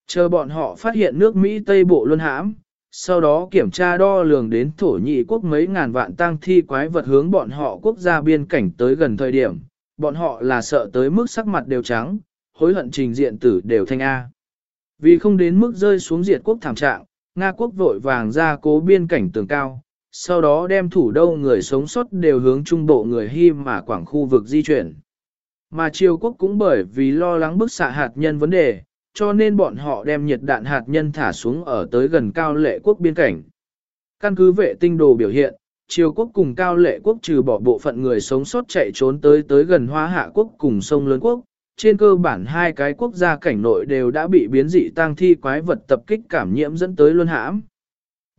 Chờ bọn họ phát hiện nước Mỹ Tây Bộ luân hãm, sau đó kiểm tra đo lường đến thổ nhị quốc mấy ngàn vạn tang thi quái vật hướng bọn họ quốc gia biên cảnh tới gần thời điểm, bọn họ là sợ tới mức sắc mặt đều trắng, hối hận trình diện tử đều thanh A. Vì không đến mức rơi xuống diệt quốc thảm trạng, Nga quốc vội vàng ra cố biên cảnh tường cao, sau đó đem thủ đô người sống sót đều hướng trung bộ người Hy mà quảng khu vực di chuyển. Mà triều quốc cũng bởi vì lo lắng bức xạ hạt nhân vấn đề, cho nên bọn họ đem nhiệt đạn hạt nhân thả xuống ở tới gần cao lệ quốc biên cảnh. Căn cứ vệ tinh đồ biểu hiện, triều quốc cùng cao lệ quốc trừ bỏ bộ phận người sống sót chạy trốn tới tới gần hoa hạ quốc cùng sông lớn quốc, trên cơ bản hai cái quốc gia cảnh nội đều đã bị biến dị tang thi quái vật tập kích cảm nhiễm dẫn tới luân hãm.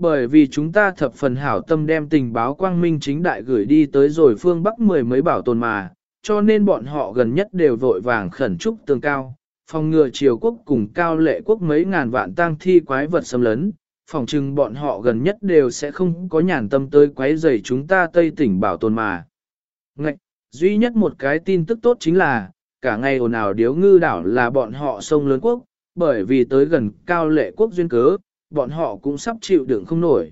Bởi vì chúng ta thập phần hảo tâm đem tình báo quang minh chính đại gửi đi tới rồi phương Bắc mười mấy bảo tồn mà, cho nên bọn họ gần nhất đều vội vàng khẩn trúc tương cao, phòng ngừa triều quốc cùng cao lệ quốc mấy ngàn vạn tang thi quái vật xâm lấn, phòng trừng bọn họ gần nhất đều sẽ không có nhàn tâm tới quái rầy chúng ta Tây tỉnh bảo tồn mà. Ngạch, duy nhất một cái tin tức tốt chính là, cả ngày ồn ào điếu ngư đảo là bọn họ sông lớn quốc, bởi vì tới gần cao lệ quốc duyên cớ, bọn họ cũng sắp chịu đựng không nổi.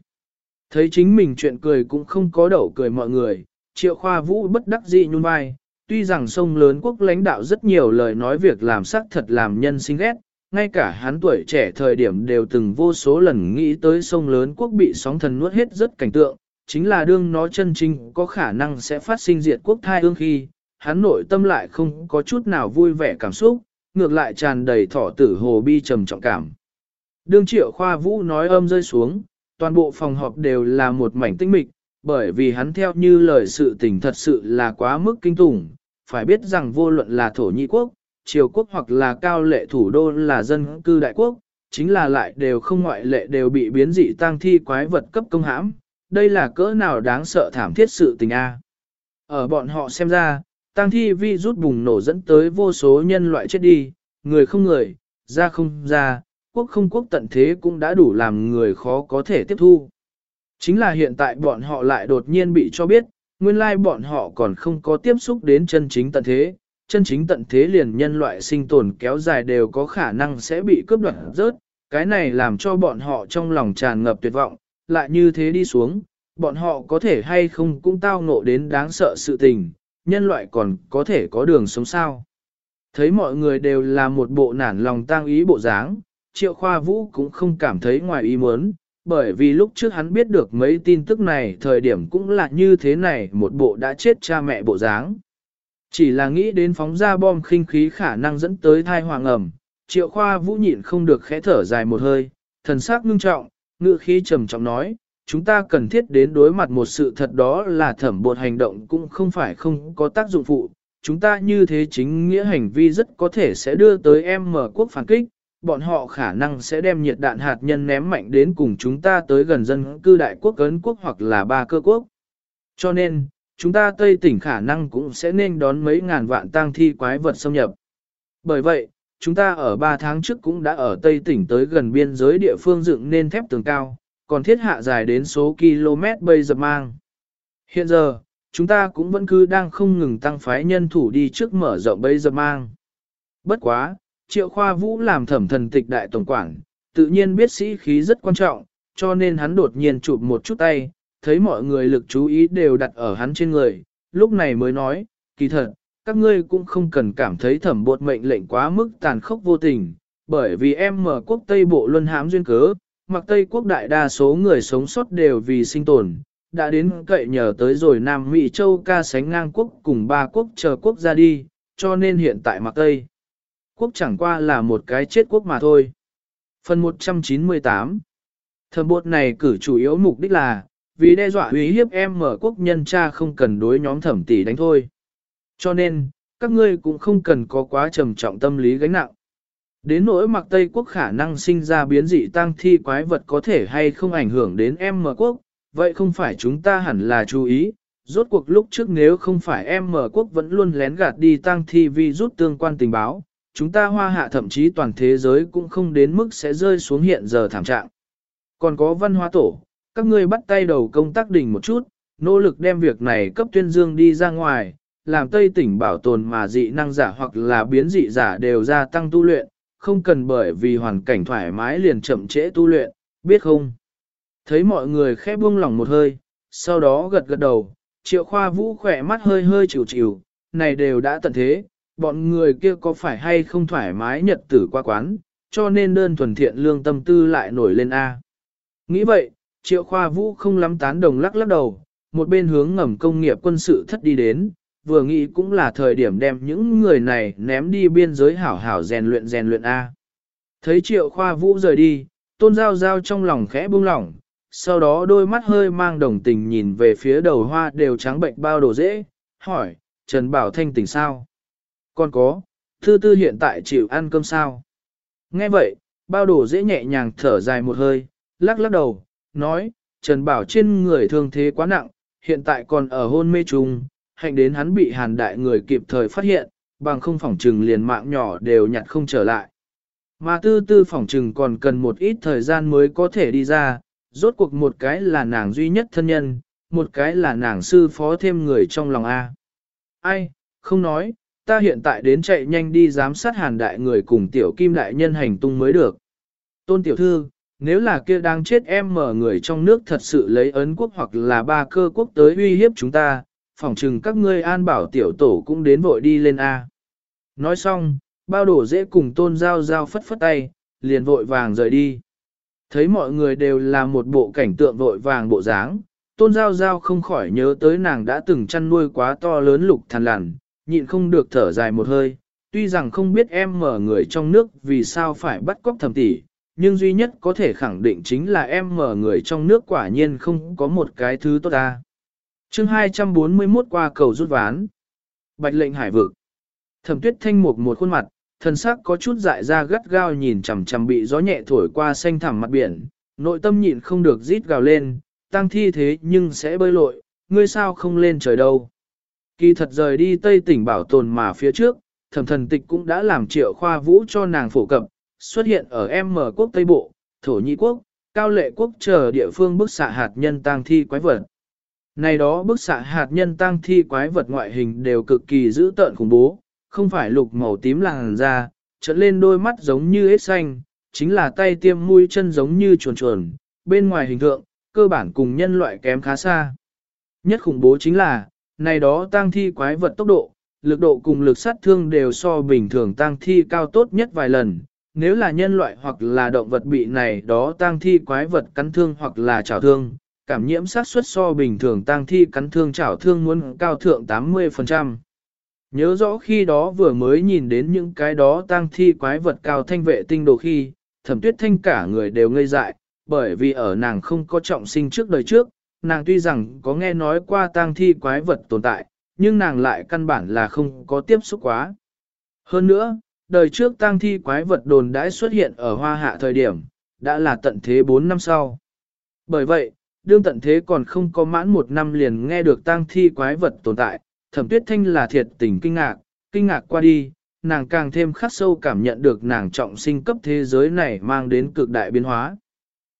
Thấy chính mình chuyện cười cũng không có đậu cười mọi người, triệu khoa vũ bất đắc dĩ nhún vai, tuy rằng sông lớn quốc lãnh đạo rất nhiều lời nói việc làm sắc thật làm nhân sinh ghét, ngay cả hắn tuổi trẻ thời điểm đều từng vô số lần nghĩ tới sông lớn quốc bị sóng thần nuốt hết rất cảnh tượng, chính là đương nó chân chính có khả năng sẽ phát sinh diệt quốc thai ương khi, hắn nội tâm lại không có chút nào vui vẻ cảm xúc, ngược lại tràn đầy thỏ tử hồ bi trầm trọng cảm. Đương triệu khoa vũ nói âm rơi xuống, toàn bộ phòng họp đều là một mảnh tinh mịch, bởi vì hắn theo như lời sự tình thật sự là quá mức kinh tủng, phải biết rằng vô luận là thổ nhĩ quốc, triều quốc hoặc là cao lệ thủ đô là dân cư đại quốc, chính là lại đều không ngoại lệ đều bị biến dị tăng thi quái vật cấp công hãm, đây là cỡ nào đáng sợ thảm thiết sự tình a. Ở bọn họ xem ra, tăng thi vi rút bùng nổ dẫn tới vô số nhân loại chết đi, người không người, ra không ra, quốc không quốc tận thế cũng đã đủ làm người khó có thể tiếp thu. Chính là hiện tại bọn họ lại đột nhiên bị cho biết, nguyên lai bọn họ còn không có tiếp xúc đến chân chính tận thế, chân chính tận thế liền nhân loại sinh tồn kéo dài đều có khả năng sẽ bị cướp đoạt rớt, cái này làm cho bọn họ trong lòng tràn ngập tuyệt vọng, lại như thế đi xuống, bọn họ có thể hay không cũng tao ngộ đến đáng sợ sự tình, nhân loại còn có thể có đường sống sao. Thấy mọi người đều là một bộ nản lòng tang ý bộ dáng, triệu khoa vũ cũng không cảm thấy ngoài ý muốn, bởi vì lúc trước hắn biết được mấy tin tức này thời điểm cũng là như thế này một bộ đã chết cha mẹ bộ dáng. Chỉ là nghĩ đến phóng ra bom khinh khí khả năng dẫn tới thai hoàng ẩm, triệu khoa vũ nhịn không được khẽ thở dài một hơi, thần sắc ngưng trọng, ngựa khí trầm trọng nói, chúng ta cần thiết đến đối mặt một sự thật đó là thẩm bột hành động cũng không phải không có tác dụng phụ. Chúng ta như thế chính nghĩa hành vi rất có thể sẽ đưa tới em mở quốc phản kích, bọn họ khả năng sẽ đem nhiệt đạn hạt nhân ném mạnh đến cùng chúng ta tới gần dân cư đại quốc ấn quốc hoặc là ba cơ quốc. Cho nên, chúng ta Tây tỉnh khả năng cũng sẽ nên đón mấy ngàn vạn tang thi quái vật xâm nhập. Bởi vậy, chúng ta ở 3 tháng trước cũng đã ở Tây tỉnh tới gần biên giới địa phương dựng nên thép tường cao, còn thiết hạ dài đến số km bây giờ mang. Hiện giờ, chúng ta cũng vẫn cứ đang không ngừng tăng phái nhân thủ đi trước mở rộng bây giờ mang. Bất quá, triệu khoa vũ làm thẩm thần tịch đại tổng quản, tự nhiên biết sĩ khí rất quan trọng, cho nên hắn đột nhiên chụp một chút tay, thấy mọi người lực chú ý đều đặt ở hắn trên người, lúc này mới nói, kỳ thật, các ngươi cũng không cần cảm thấy thẩm bột mệnh lệnh quá mức tàn khốc vô tình, bởi vì em mở quốc Tây Bộ luân hãm duyên cớ, mặc Tây quốc đại đa số người sống sót đều vì sinh tồn, đã đến cậy nhờ tới rồi Nam Mỹ Châu ca sánh ngang quốc cùng ba quốc chờ quốc ra đi, cho nên hiện tại mặc Tây quốc chẳng qua là một cái chết quốc mà thôi. Phần 198 Thẩm bột này cử chủ yếu mục đích là, vì đe dọa uy hiếp em mở quốc nhân cha không cần đối nhóm thẩm tỷ đánh thôi. Cho nên, các ngươi cũng không cần có quá trầm trọng tâm lý gánh nặng. Đến nỗi mặc Tây quốc khả năng sinh ra biến dị tăng thi quái vật có thể hay không ảnh hưởng đến em mở quốc, vậy không phải chúng ta hẳn là chú ý. Rốt cuộc lúc trước nếu không phải em mở quốc vẫn luôn lén gạt đi tăng thi vì rút tương quan tình báo, chúng ta hoa hạ thậm chí toàn thế giới cũng không đến mức sẽ rơi xuống hiện giờ thảm trạng. Còn có văn hóa tổ, các ngươi bắt tay đầu công tác đỉnh một chút, nỗ lực đem việc này cấp tuyên dương đi ra ngoài, làm Tây tỉnh bảo tồn mà dị năng giả hoặc là biến dị giả đều gia tăng tu luyện, không cần bởi vì hoàn cảnh thoải mái liền chậm trễ tu luyện, biết không? Thấy mọi người khẽ buông lỏng một hơi, sau đó gật gật đầu, triệu khoa vũ khỏe mắt hơi hơi chịu chịu, này đều đã tận thế, bọn người kia có phải hay không thoải mái nhật tử qua quán, cho nên đơn thuần thiện lương tâm tư lại nổi lên A. Nghĩ vậy, triệu khoa vũ không lắm tán đồng lắc lắc đầu, một bên hướng ngầm công nghiệp quân sự thất đi đến, vừa nghĩ cũng là thời điểm đem những người này ném đi biên giới hảo hảo rèn luyện rèn luyện A. Thấy triệu khoa vũ rời đi, tôn giao giao trong lòng khẽ buông lỏng, sau đó đôi mắt hơi mang đồng tình nhìn về phía đầu hoa đều trắng bệnh bao đồ dễ, hỏi, Trần Bảo Thanh tỉnh sao? Còn có, thư tư hiện tại chịu ăn cơm sao? Nghe vậy, bao đồ dễ nhẹ nhàng thở dài một hơi, lắc lắc đầu, nói, Trần Bảo trên người thương thế quá nặng, hiện tại còn ở hôn mê trùng, hạnh đến hắn bị hàn đại người kịp thời phát hiện, bằng không phỏng trừng liền mạng nhỏ đều nhặt không trở lại. Mà tư tư phỏng trừng còn cần một ít thời gian mới có thể đi ra, rốt cuộc một cái là nàng duy nhất thân nhân, một cái là nàng sư phó thêm người trong lòng A. Ai, không nói, ta hiện tại đến chạy nhanh đi giám sát hàn đại người cùng tiểu kim đại nhân hành tung mới được. Tôn tiểu thư, nếu là kia đang chết em mở người trong nước thật sự lấy ấn quốc hoặc là ba cơ quốc tới uy hiếp chúng ta, phỏng chừng các ngươi an bảo tiểu tổ cũng đến vội đi lên A. Nói xong, bao đổ dễ cùng tôn giao giao phất phất tay, liền vội vàng rời đi. Thấy mọi người đều là một bộ cảnh tượng vội vàng bộ dáng, tôn giao giao không khỏi nhớ tới nàng đã từng chăn nuôi quá to lớn lục thằn lằn, nhịn không được thở dài một hơi, tuy rằng không biết em mở người trong nước vì sao phải bắt cóc thẩm tỷ, nhưng duy nhất có thể khẳng định chính là em mở người trong nước quả nhiên không có một cái thứ tốt ta. chương 241 qua cầu rút ván. Bạch lệnh hải vực. Thẩm tuyết thanh mục một khuôn mặt, thần sắc có chút dại ra gắt gao nhìn chằm chằm bị gió nhẹ thổi qua xanh thẳm mặt biển, nội tâm nhịn không được rít gào lên, tăng thi thế nhưng sẽ bơi lội, ngươi sao không lên trời đâu. Kỳ thật rời đi Tây tỉnh bảo tồn mà phía trước, thẩm thần tịch cũng đã làm triệu khoa vũ cho nàng phổ cập, xuất hiện ở M quốc Tây Bộ, Thổ Nhĩ quốc, Cao Lệ quốc chờ địa phương bức xạ hạt nhân tang thi quái vật. Này đó bức xạ hạt nhân tang thi quái vật ngoại hình đều cực kỳ dữ tợn khủng bố, không phải lục màu tím làn da, trận lên đôi mắt giống như ếch xanh, chính là tay tiêm mũi chân giống như chuồn chuồn, bên ngoài hình tượng, cơ bản cùng nhân loại kém khá xa. Nhất khủng bố chính là, này đó tăng thi quái vật tốc độ, lực độ cùng lực sát thương đều so bình thường tăng thi cao tốt nhất vài lần. Nếu là nhân loại hoặc là động vật bị này đó tăng thi quái vật cắn thương hoặc là chảo thương, cảm nhiễm sát suất so bình thường tăng thi cắn thương chảo thương muốn cao thượng 80%. Nhớ rõ khi đó vừa mới nhìn đến những cái đó tăng thi quái vật cao thanh vệ tinh đồ khi, thẩm tuyết thanh cả người đều ngây dại, bởi vì ở nàng không có trọng sinh trước đời trước, nàng tuy rằng có nghe nói qua tang thi quái vật tồn tại, nhưng nàng lại căn bản là không có tiếp xúc quá. Hơn nữa, đời trước tang thi quái vật đồn đãi xuất hiện ở hoa hạ thời điểm, đã là tận thế 4 năm sau. Bởi vậy, đương tận thế còn không có mãn một năm liền nghe được tang thi quái vật tồn tại, thẩm tuyết thanh là thiệt tình kinh ngạc, kinh ngạc qua đi, nàng càng thêm khắc sâu cảm nhận được nàng trọng sinh cấp thế giới này mang đến cực đại biến hóa.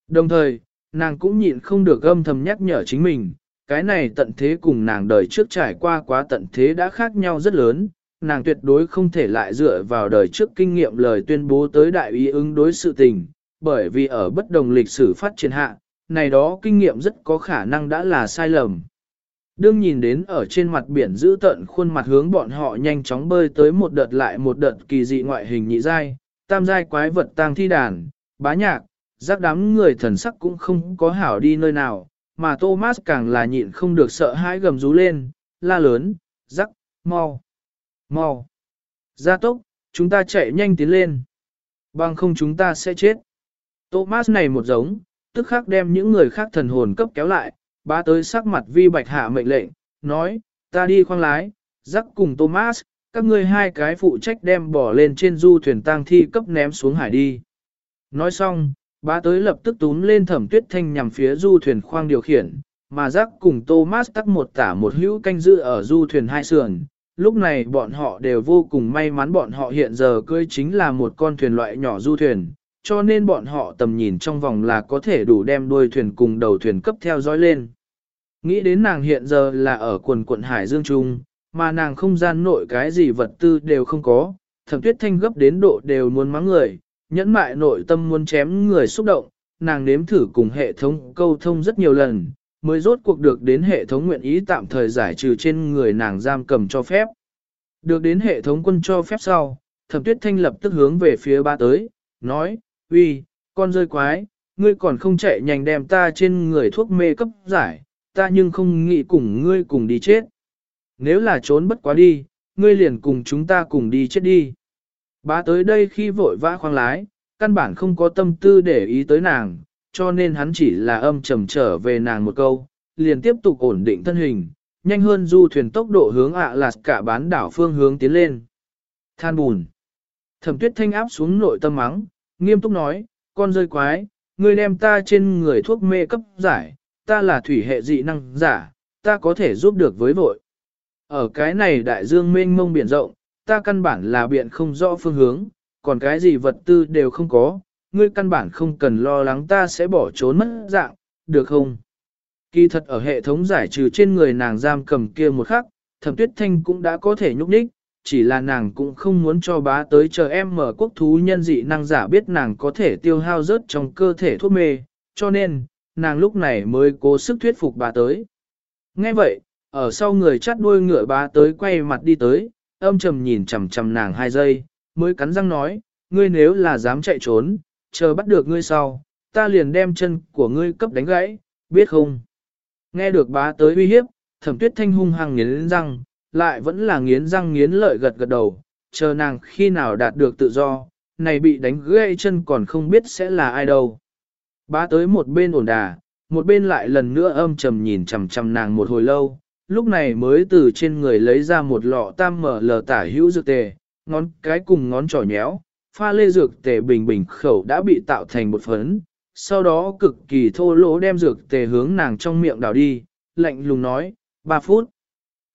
Đồng thời, nàng cũng nhịn không được âm thầm nhắc nhở chính mình, cái này tận thế cùng nàng đời trước trải qua quá tận thế đã khác nhau rất lớn, nàng tuyệt đối không thể lại dựa vào đời trước kinh nghiệm lời tuyên bố tới đại ý ứng đối sự tình, bởi vì ở bất đồng lịch sử phát triển hạ, này đó kinh nghiệm rất có khả năng đã là sai lầm. Đương nhìn đến ở trên mặt biển giữ tận khuôn mặt hướng bọn họ nhanh chóng bơi tới một đợt lại một đợt kỳ dị ngoại hình nhị giai, tam giai quái vật tang thi đàn, bá nhạc, giác đám người thần sắc cũng không có hảo đi nơi nào, mà Thomas càng là nhịn không được sợ hãi gầm rú lên, la lớn, giác, mau, mau, gia tốc, chúng ta chạy nhanh tiến lên, bằng không chúng ta sẽ chết. Thomas này một giống, tức khắc đem những người khác thần hồn cấp kéo lại, bá tới sắc mặt vi bạch hạ mệnh lệnh, nói, ta đi khoang lái, giác cùng Thomas, các ngươi hai cái phụ trách đem bỏ lên trên du thuyền tang thi cấp ném xuống hải đi. Nói xong, bá tới lập tức túm lên thẩm tuyết thanh nhằm phía du thuyền khoang điều khiển, mà giác cùng Thomas tắt một tả một hữu canh giữ ở du thuyền hai sườn. Lúc này bọn họ đều vô cùng may mắn bọn họ hiện giờ cưới chính là một con thuyền loại nhỏ du thuyền, cho nên bọn họ tầm nhìn trong vòng là có thể đủ đem đuôi thuyền cùng đầu thuyền cấp theo dõi lên. Nghĩ đến nàng hiện giờ là ở quần quận Hải Dương Trung, mà nàng không gian nội cái gì vật tư đều không có, thẩm tuyết thanh gấp đến độ đều muốn mắng người, nhẫn mại nội tâm muốn chém người xúc động, nàng nếm thử cùng hệ thống câu thông rất nhiều lần, mới rốt cuộc được đến hệ thống nguyện ý tạm thời giải trừ trên người nàng giam cầm cho phép. Được đến hệ thống quân cho phép sau, thẩm tuyết thanh lập tức hướng về phía ba tới, nói, uy, con rơi quái, ngươi còn không chạy nhanh đem ta trên người thuốc mê cấp giải, ta nhưng không nghĩ cùng ngươi cùng đi chết. Nếu là trốn bất quá đi, ngươi liền cùng chúng ta cùng đi chết đi. Bá tới đây khi vội vã khoang lái, căn bản không có tâm tư để ý tới nàng, cho nên hắn chỉ là âm trầm trở về nàng một câu, liền tiếp tục ổn định thân hình, nhanh hơn du thuyền tốc độ hướng ạ à cả bán đảo phương hướng tiến lên. Than bùn. Thẩm tuyết thanh áp xuống nội tâm mắng, nghiêm túc nói, con rơi quái, ngươi đem ta trên người thuốc mê cấp giải, ta là thủy hệ dị năng giả, ta có thể giúp được với vội. Ở cái này đại dương mênh mông biển rộng, ta căn bản là biện không rõ phương hướng, còn cái gì vật tư đều không có, ngươi căn bản không cần lo lắng ta sẽ bỏ trốn mất dạng, được không? Kỳ thật ở hệ thống giải trừ trên người nàng giam cầm kia một khắc, thẩm tuyết thanh cũng đã có thể nhúc nhích, chỉ là nàng cũng không muốn cho bá tới chờ em mở quốc thú nhân dị năng giả biết nàng có thể tiêu hao rớt trong cơ thể thuốc mê, cho nên, nàng lúc này mới cố sức thuyết phục bà tới. Nghe vậy, ở sau người chắt đuôi ngựa bá tới quay mặt đi tới, âm trầm nhìn chằm chằm nàng hai giây, mới cắn răng nói, ngươi nếu là dám chạy trốn, chờ bắt được ngươi sau, ta liền đem chân của ngươi cấp đánh gãy, biết không? Nghe được bá tới uy hiếp, thẩm tuyết thanh hung hăng nghiến răng, lại vẫn là nghiến răng nghiến lợi gật gật đầu, chờ nàng khi nào đạt được tự do, này bị đánh gãy chân còn không biết sẽ là ai đâu. Bá tới một bên ổn đà, một bên lại lần nữa âm trầm nhìn chằm chằm nàng một hồi lâu, lúc này mới từ trên người lấy ra một lọ tam mở lờ tả hữu dược tề, ngón cái cùng ngón trỏ nhéo, pha lê dược tề bình bình khẩu đã bị tạo thành một phấn, sau đó cực kỳ thô lỗ đem dược tề hướng nàng trong miệng đảo đi, lạnh lùng nói, 3 phút.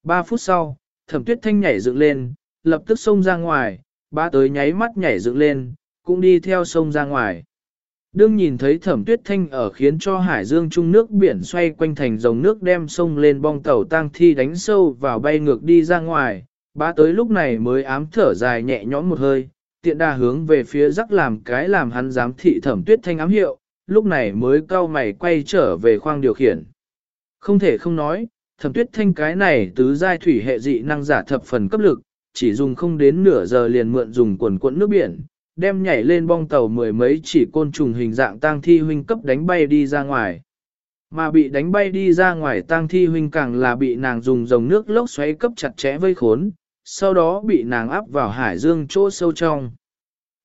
3 phút sau, thẩm tuyết thanh nhảy dựng lên, lập tức xông ra ngoài, ba tới nháy mắt nhảy dựng lên, cũng đi theo sông ra ngoài. Đương nhìn thấy thẩm tuyết thanh ở khiến cho hải dương trung nước biển xoay quanh thành dòng nước đem sông lên bong tàu tang thi đánh sâu vào bay ngược đi ra ngoài, bá tới lúc này mới ám thở dài nhẹ nhõm một hơi, tiện đà hướng về phía rắc làm cái làm hắn dám thị thẩm tuyết thanh ám hiệu, lúc này mới cau mày quay trở về khoang điều khiển. Không thể không nói, thẩm tuyết thanh cái này tứ giai thủy hệ dị năng giả thập phần cấp lực, chỉ dùng không đến nửa giờ liền mượn dùng quần cuộn nước biển, đem nhảy lên bong tàu mười mấy chỉ côn trùng hình dạng tang thi huynh cấp đánh bay đi ra ngoài. Mà bị đánh bay đi ra ngoài tang thi huynh càng là bị nàng dùng dòng nước lốc xoáy cấp chặt chẽ vây khốn, sau đó bị nàng áp vào hải dương chỗ sâu trong.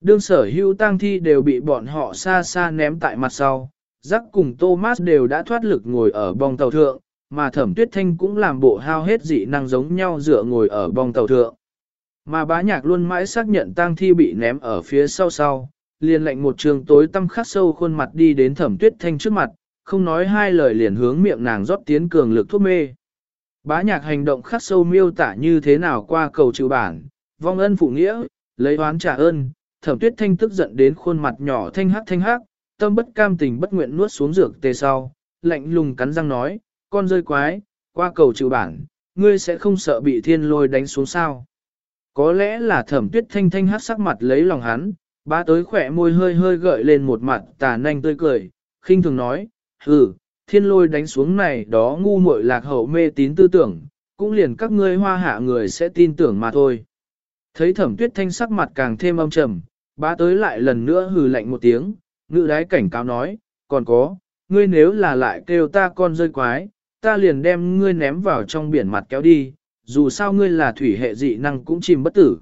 Đương sở hữu tang thi đều bị bọn họ xa xa ném tại mặt sau, rắc cùng Thomas đều đã thoát lực ngồi ở bong tàu thượng, mà thẩm tuyết thanh cũng làm bộ hao hết dị năng giống nhau dựa ngồi ở bong tàu thượng. Mà bá nhạc luôn mãi xác nhận tang thi bị ném ở phía sau sau, liền lệnh một trường tối tăm khắc sâu khuôn mặt đi đến thẩm tuyết thanh trước mặt, không nói hai lời liền hướng miệng nàng rót tiến cường lực thuốc mê. Bá nhạc hành động khắc sâu miêu tả như thế nào qua cầu trừ bản, vong ân phụ nghĩa, lấy oán trả ơn, thẩm tuyết thanh tức giận đến khuôn mặt nhỏ thanh hắc thanh hắc, tâm bất cam tình bất nguyện nuốt xuống dược tê sau, lạnh lùng cắn răng nói, con rơi quái, qua cầu trừ bản, ngươi sẽ không sợ bị thiên lôi đánh xuống sao. Có lẽ là thẩm tuyết thanh thanh hát sắc mặt lấy lòng hắn, ba tới khỏe môi hơi hơi gợi lên một mặt tà nanh tươi cười, khinh thường nói, hừ, thiên lôi đánh xuống này đó ngu muội lạc hậu mê tín tư tưởng, cũng liền các ngươi hoa hạ người sẽ tin tưởng mà thôi. Thấy thẩm tuyết thanh sắc mặt càng thêm âm trầm, ba tới lại lần nữa hừ lạnh một tiếng, ngự đái cảnh cáo nói, còn có, ngươi nếu là lại kêu ta con rơi quái, ta liền đem ngươi ném vào trong biển mặt kéo đi, dù sao ngươi là thủy hệ dị năng cũng chìm bất tử.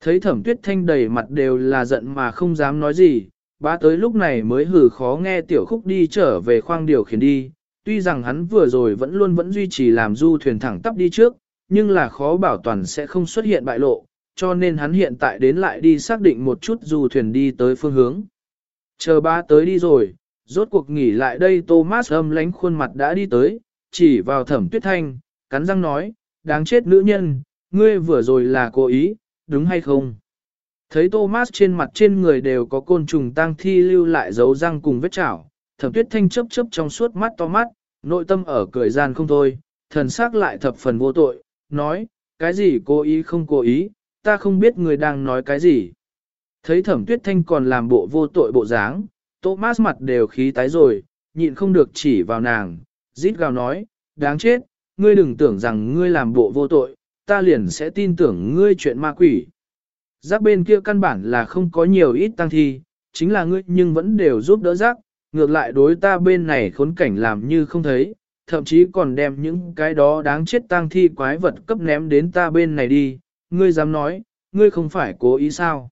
Thấy thẩm tuyết thanh đầy mặt đều là giận mà không dám nói gì, bá tới lúc này mới hử khó nghe tiểu khúc đi trở về khoang điều khiển đi, tuy rằng hắn vừa rồi vẫn luôn vẫn duy trì làm du thuyền thẳng tắp đi trước, nhưng là khó bảo toàn sẽ không xuất hiện bại lộ, cho nên hắn hiện tại đến lại đi xác định một chút du thuyền đi tới phương hướng. Chờ ba tới đi rồi, rốt cuộc nghỉ lại đây Thomas âm lánh khuôn mặt đã đi tới, chỉ vào thẩm tuyết thanh, cắn răng nói, đáng chết nữ nhân, ngươi vừa rồi là cố ý, đúng hay không? Thấy Thomas trên mặt trên người đều có côn trùng tang thi lưu lại dấu răng cùng vết chảo, thẩm tuyết thanh chớp chớp trong suốt mắt to mắt, nội tâm ở cười gian không thôi, thần sắc lại thập phần vô tội, nói, cái gì cố ý không cố ý, ta không biết người đang nói cái gì. Thấy thẩm tuyết thanh còn làm bộ vô tội bộ dáng, Thomas mặt đều khí tái rồi, nhịn không được chỉ vào nàng, rít gào nói, đáng chết, ngươi đừng tưởng rằng ngươi làm bộ vô tội, ta liền sẽ tin tưởng ngươi chuyện ma quỷ. Giác bên kia căn bản là không có nhiều ít tăng thi, chính là ngươi nhưng vẫn đều giúp đỡ giác, ngược lại đối ta bên này khốn cảnh làm như không thấy, thậm chí còn đem những cái đó đáng chết tăng thi quái vật cấp ném đến ta bên này đi, ngươi dám nói, ngươi không phải cố ý sao.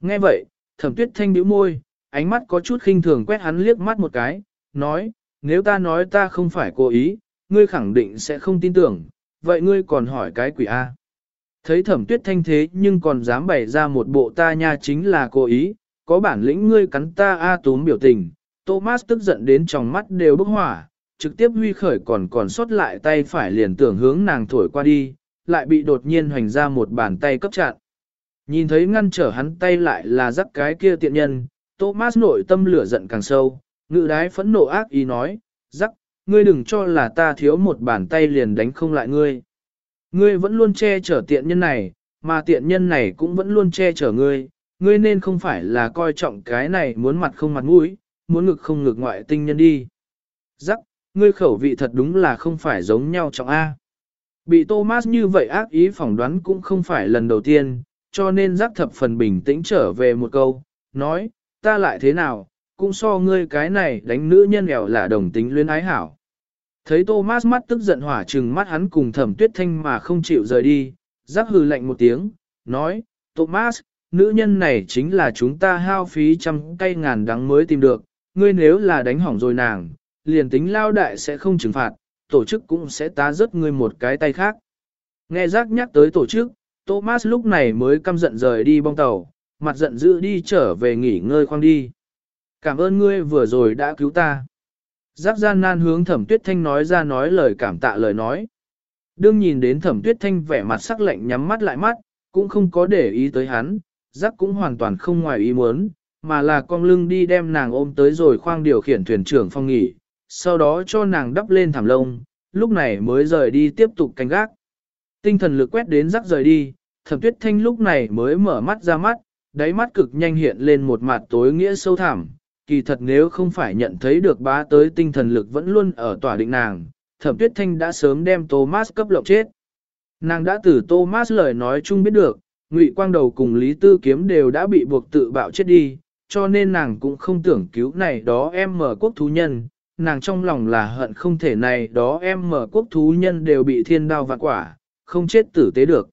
Nghe vậy, thẩm tuyết thanh bĩu môi, ánh mắt có chút khinh thường quét hắn liếc mắt một cái, nói, nếu ta nói ta không phải cố ý, ngươi khẳng định sẽ không tin tưởng, vậy ngươi còn hỏi cái quỷ A. Thấy thẩm tuyết thanh thế nhưng còn dám bày ra một bộ ta nha chính là cố ý, có bản lĩnh ngươi cắn ta A túm biểu tình, Thomas tức giận đến trong mắt đều bốc hỏa, trực tiếp huy khởi còn còn sót lại tay phải liền tưởng hướng nàng thổi qua đi, lại bị đột nhiên hoành ra một bàn tay cấp chặn. Nhìn thấy ngăn trở hắn tay lại là rắc cái kia tiện nhân, Thomas nội tâm lửa giận càng sâu, ngự đái phẫn nộ ác ý nói, rắc, ngươi đừng cho là ta thiếu một bàn tay liền đánh không lại ngươi. Ngươi vẫn luôn che chở tiện nhân này, mà tiện nhân này cũng vẫn luôn che chở ngươi, ngươi nên không phải là coi trọng cái này muốn mặt không mặt mũi, muốn ngực không ngực ngoại tinh nhân đi. Giắc, ngươi khẩu vị thật đúng là không phải giống nhau trọng A. Bị Thomas như vậy ác ý phỏng đoán cũng không phải lần đầu tiên, cho nên giác thập phần bình tĩnh trở về một câu, nói, ta lại thế nào, cũng so ngươi cái này đánh nữ nhân nghèo là đồng tính luyến ái hảo. Thấy Thomas mắt tức giận hỏa trừng mắt hắn cùng thẩm tuyết thanh mà không chịu rời đi, giác hừ lạnh một tiếng, nói, Thomas, nữ nhân này chính là chúng ta hao phí trăm cây ngàn đắng mới tìm được, ngươi nếu là đánh hỏng rồi nàng, liền tính lao đại sẽ không trừng phạt, tổ chức cũng sẽ tá rớt ngươi một cái tay khác. Nghe giác nhắc tới tổ chức, Thomas lúc này mới căm giận rời đi bong tàu, mặt giận dữ đi trở về nghỉ ngơi khoang đi. Cảm ơn ngươi vừa rồi đã cứu ta. Giác gian nan hướng thẩm tuyết thanh nói ra nói lời cảm tạ lời nói. Đương nhìn đến thẩm tuyết thanh vẻ mặt sắc lạnh nhắm mắt lại mắt, cũng không có để ý tới hắn, giác cũng hoàn toàn không ngoài ý muốn, mà là con lưng đi đem nàng ôm tới rồi khoang điều khiển thuyền trưởng phong nghỉ, sau đó cho nàng đắp lên thảm lông, lúc này mới rời đi tiếp tục canh gác. Tinh thần lực quét đến rắc rời đi, thẩm tuyết thanh lúc này mới mở mắt ra mắt, đáy mắt cực nhanh hiện lên một mặt tối nghĩa sâu thẳm, kỳ thật nếu không phải nhận thấy được bá tới tinh thần lực vẫn luôn ở tỏa định nàng, thẩm tuyết thanh đã sớm đem Thomas cấp lộng chết. Nàng đã từ Thomas lời nói chung biết được, Ngụy Quang Đầu cùng Lý Tư Kiếm đều đã bị buộc tự bạo chết đi, cho nên nàng cũng không tưởng cứu này đó em mở quốc thú nhân, nàng trong lòng là hận không thể này đó em mở quốc thú nhân đều bị thiên đao vạn quả, không chết tử tế được.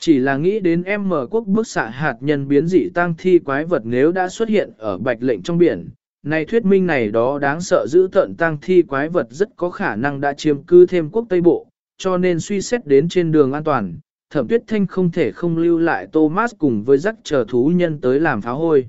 Chỉ là nghĩ đến em mở quốc bức xạ hạt nhân biến dị tăng thi quái vật nếu đã xuất hiện ở bạch lệnh trong biển, Này thuyết minh này đó đáng sợ giữ tận tăng thi quái vật rất có khả năng đã chiếm cư thêm quốc Tây Bộ, cho nên suy xét đến trên đường an toàn, thẩm tuyết thanh không thể không lưu lại Thomas cùng với rắc chờ thú nhân tới làm phá hôi.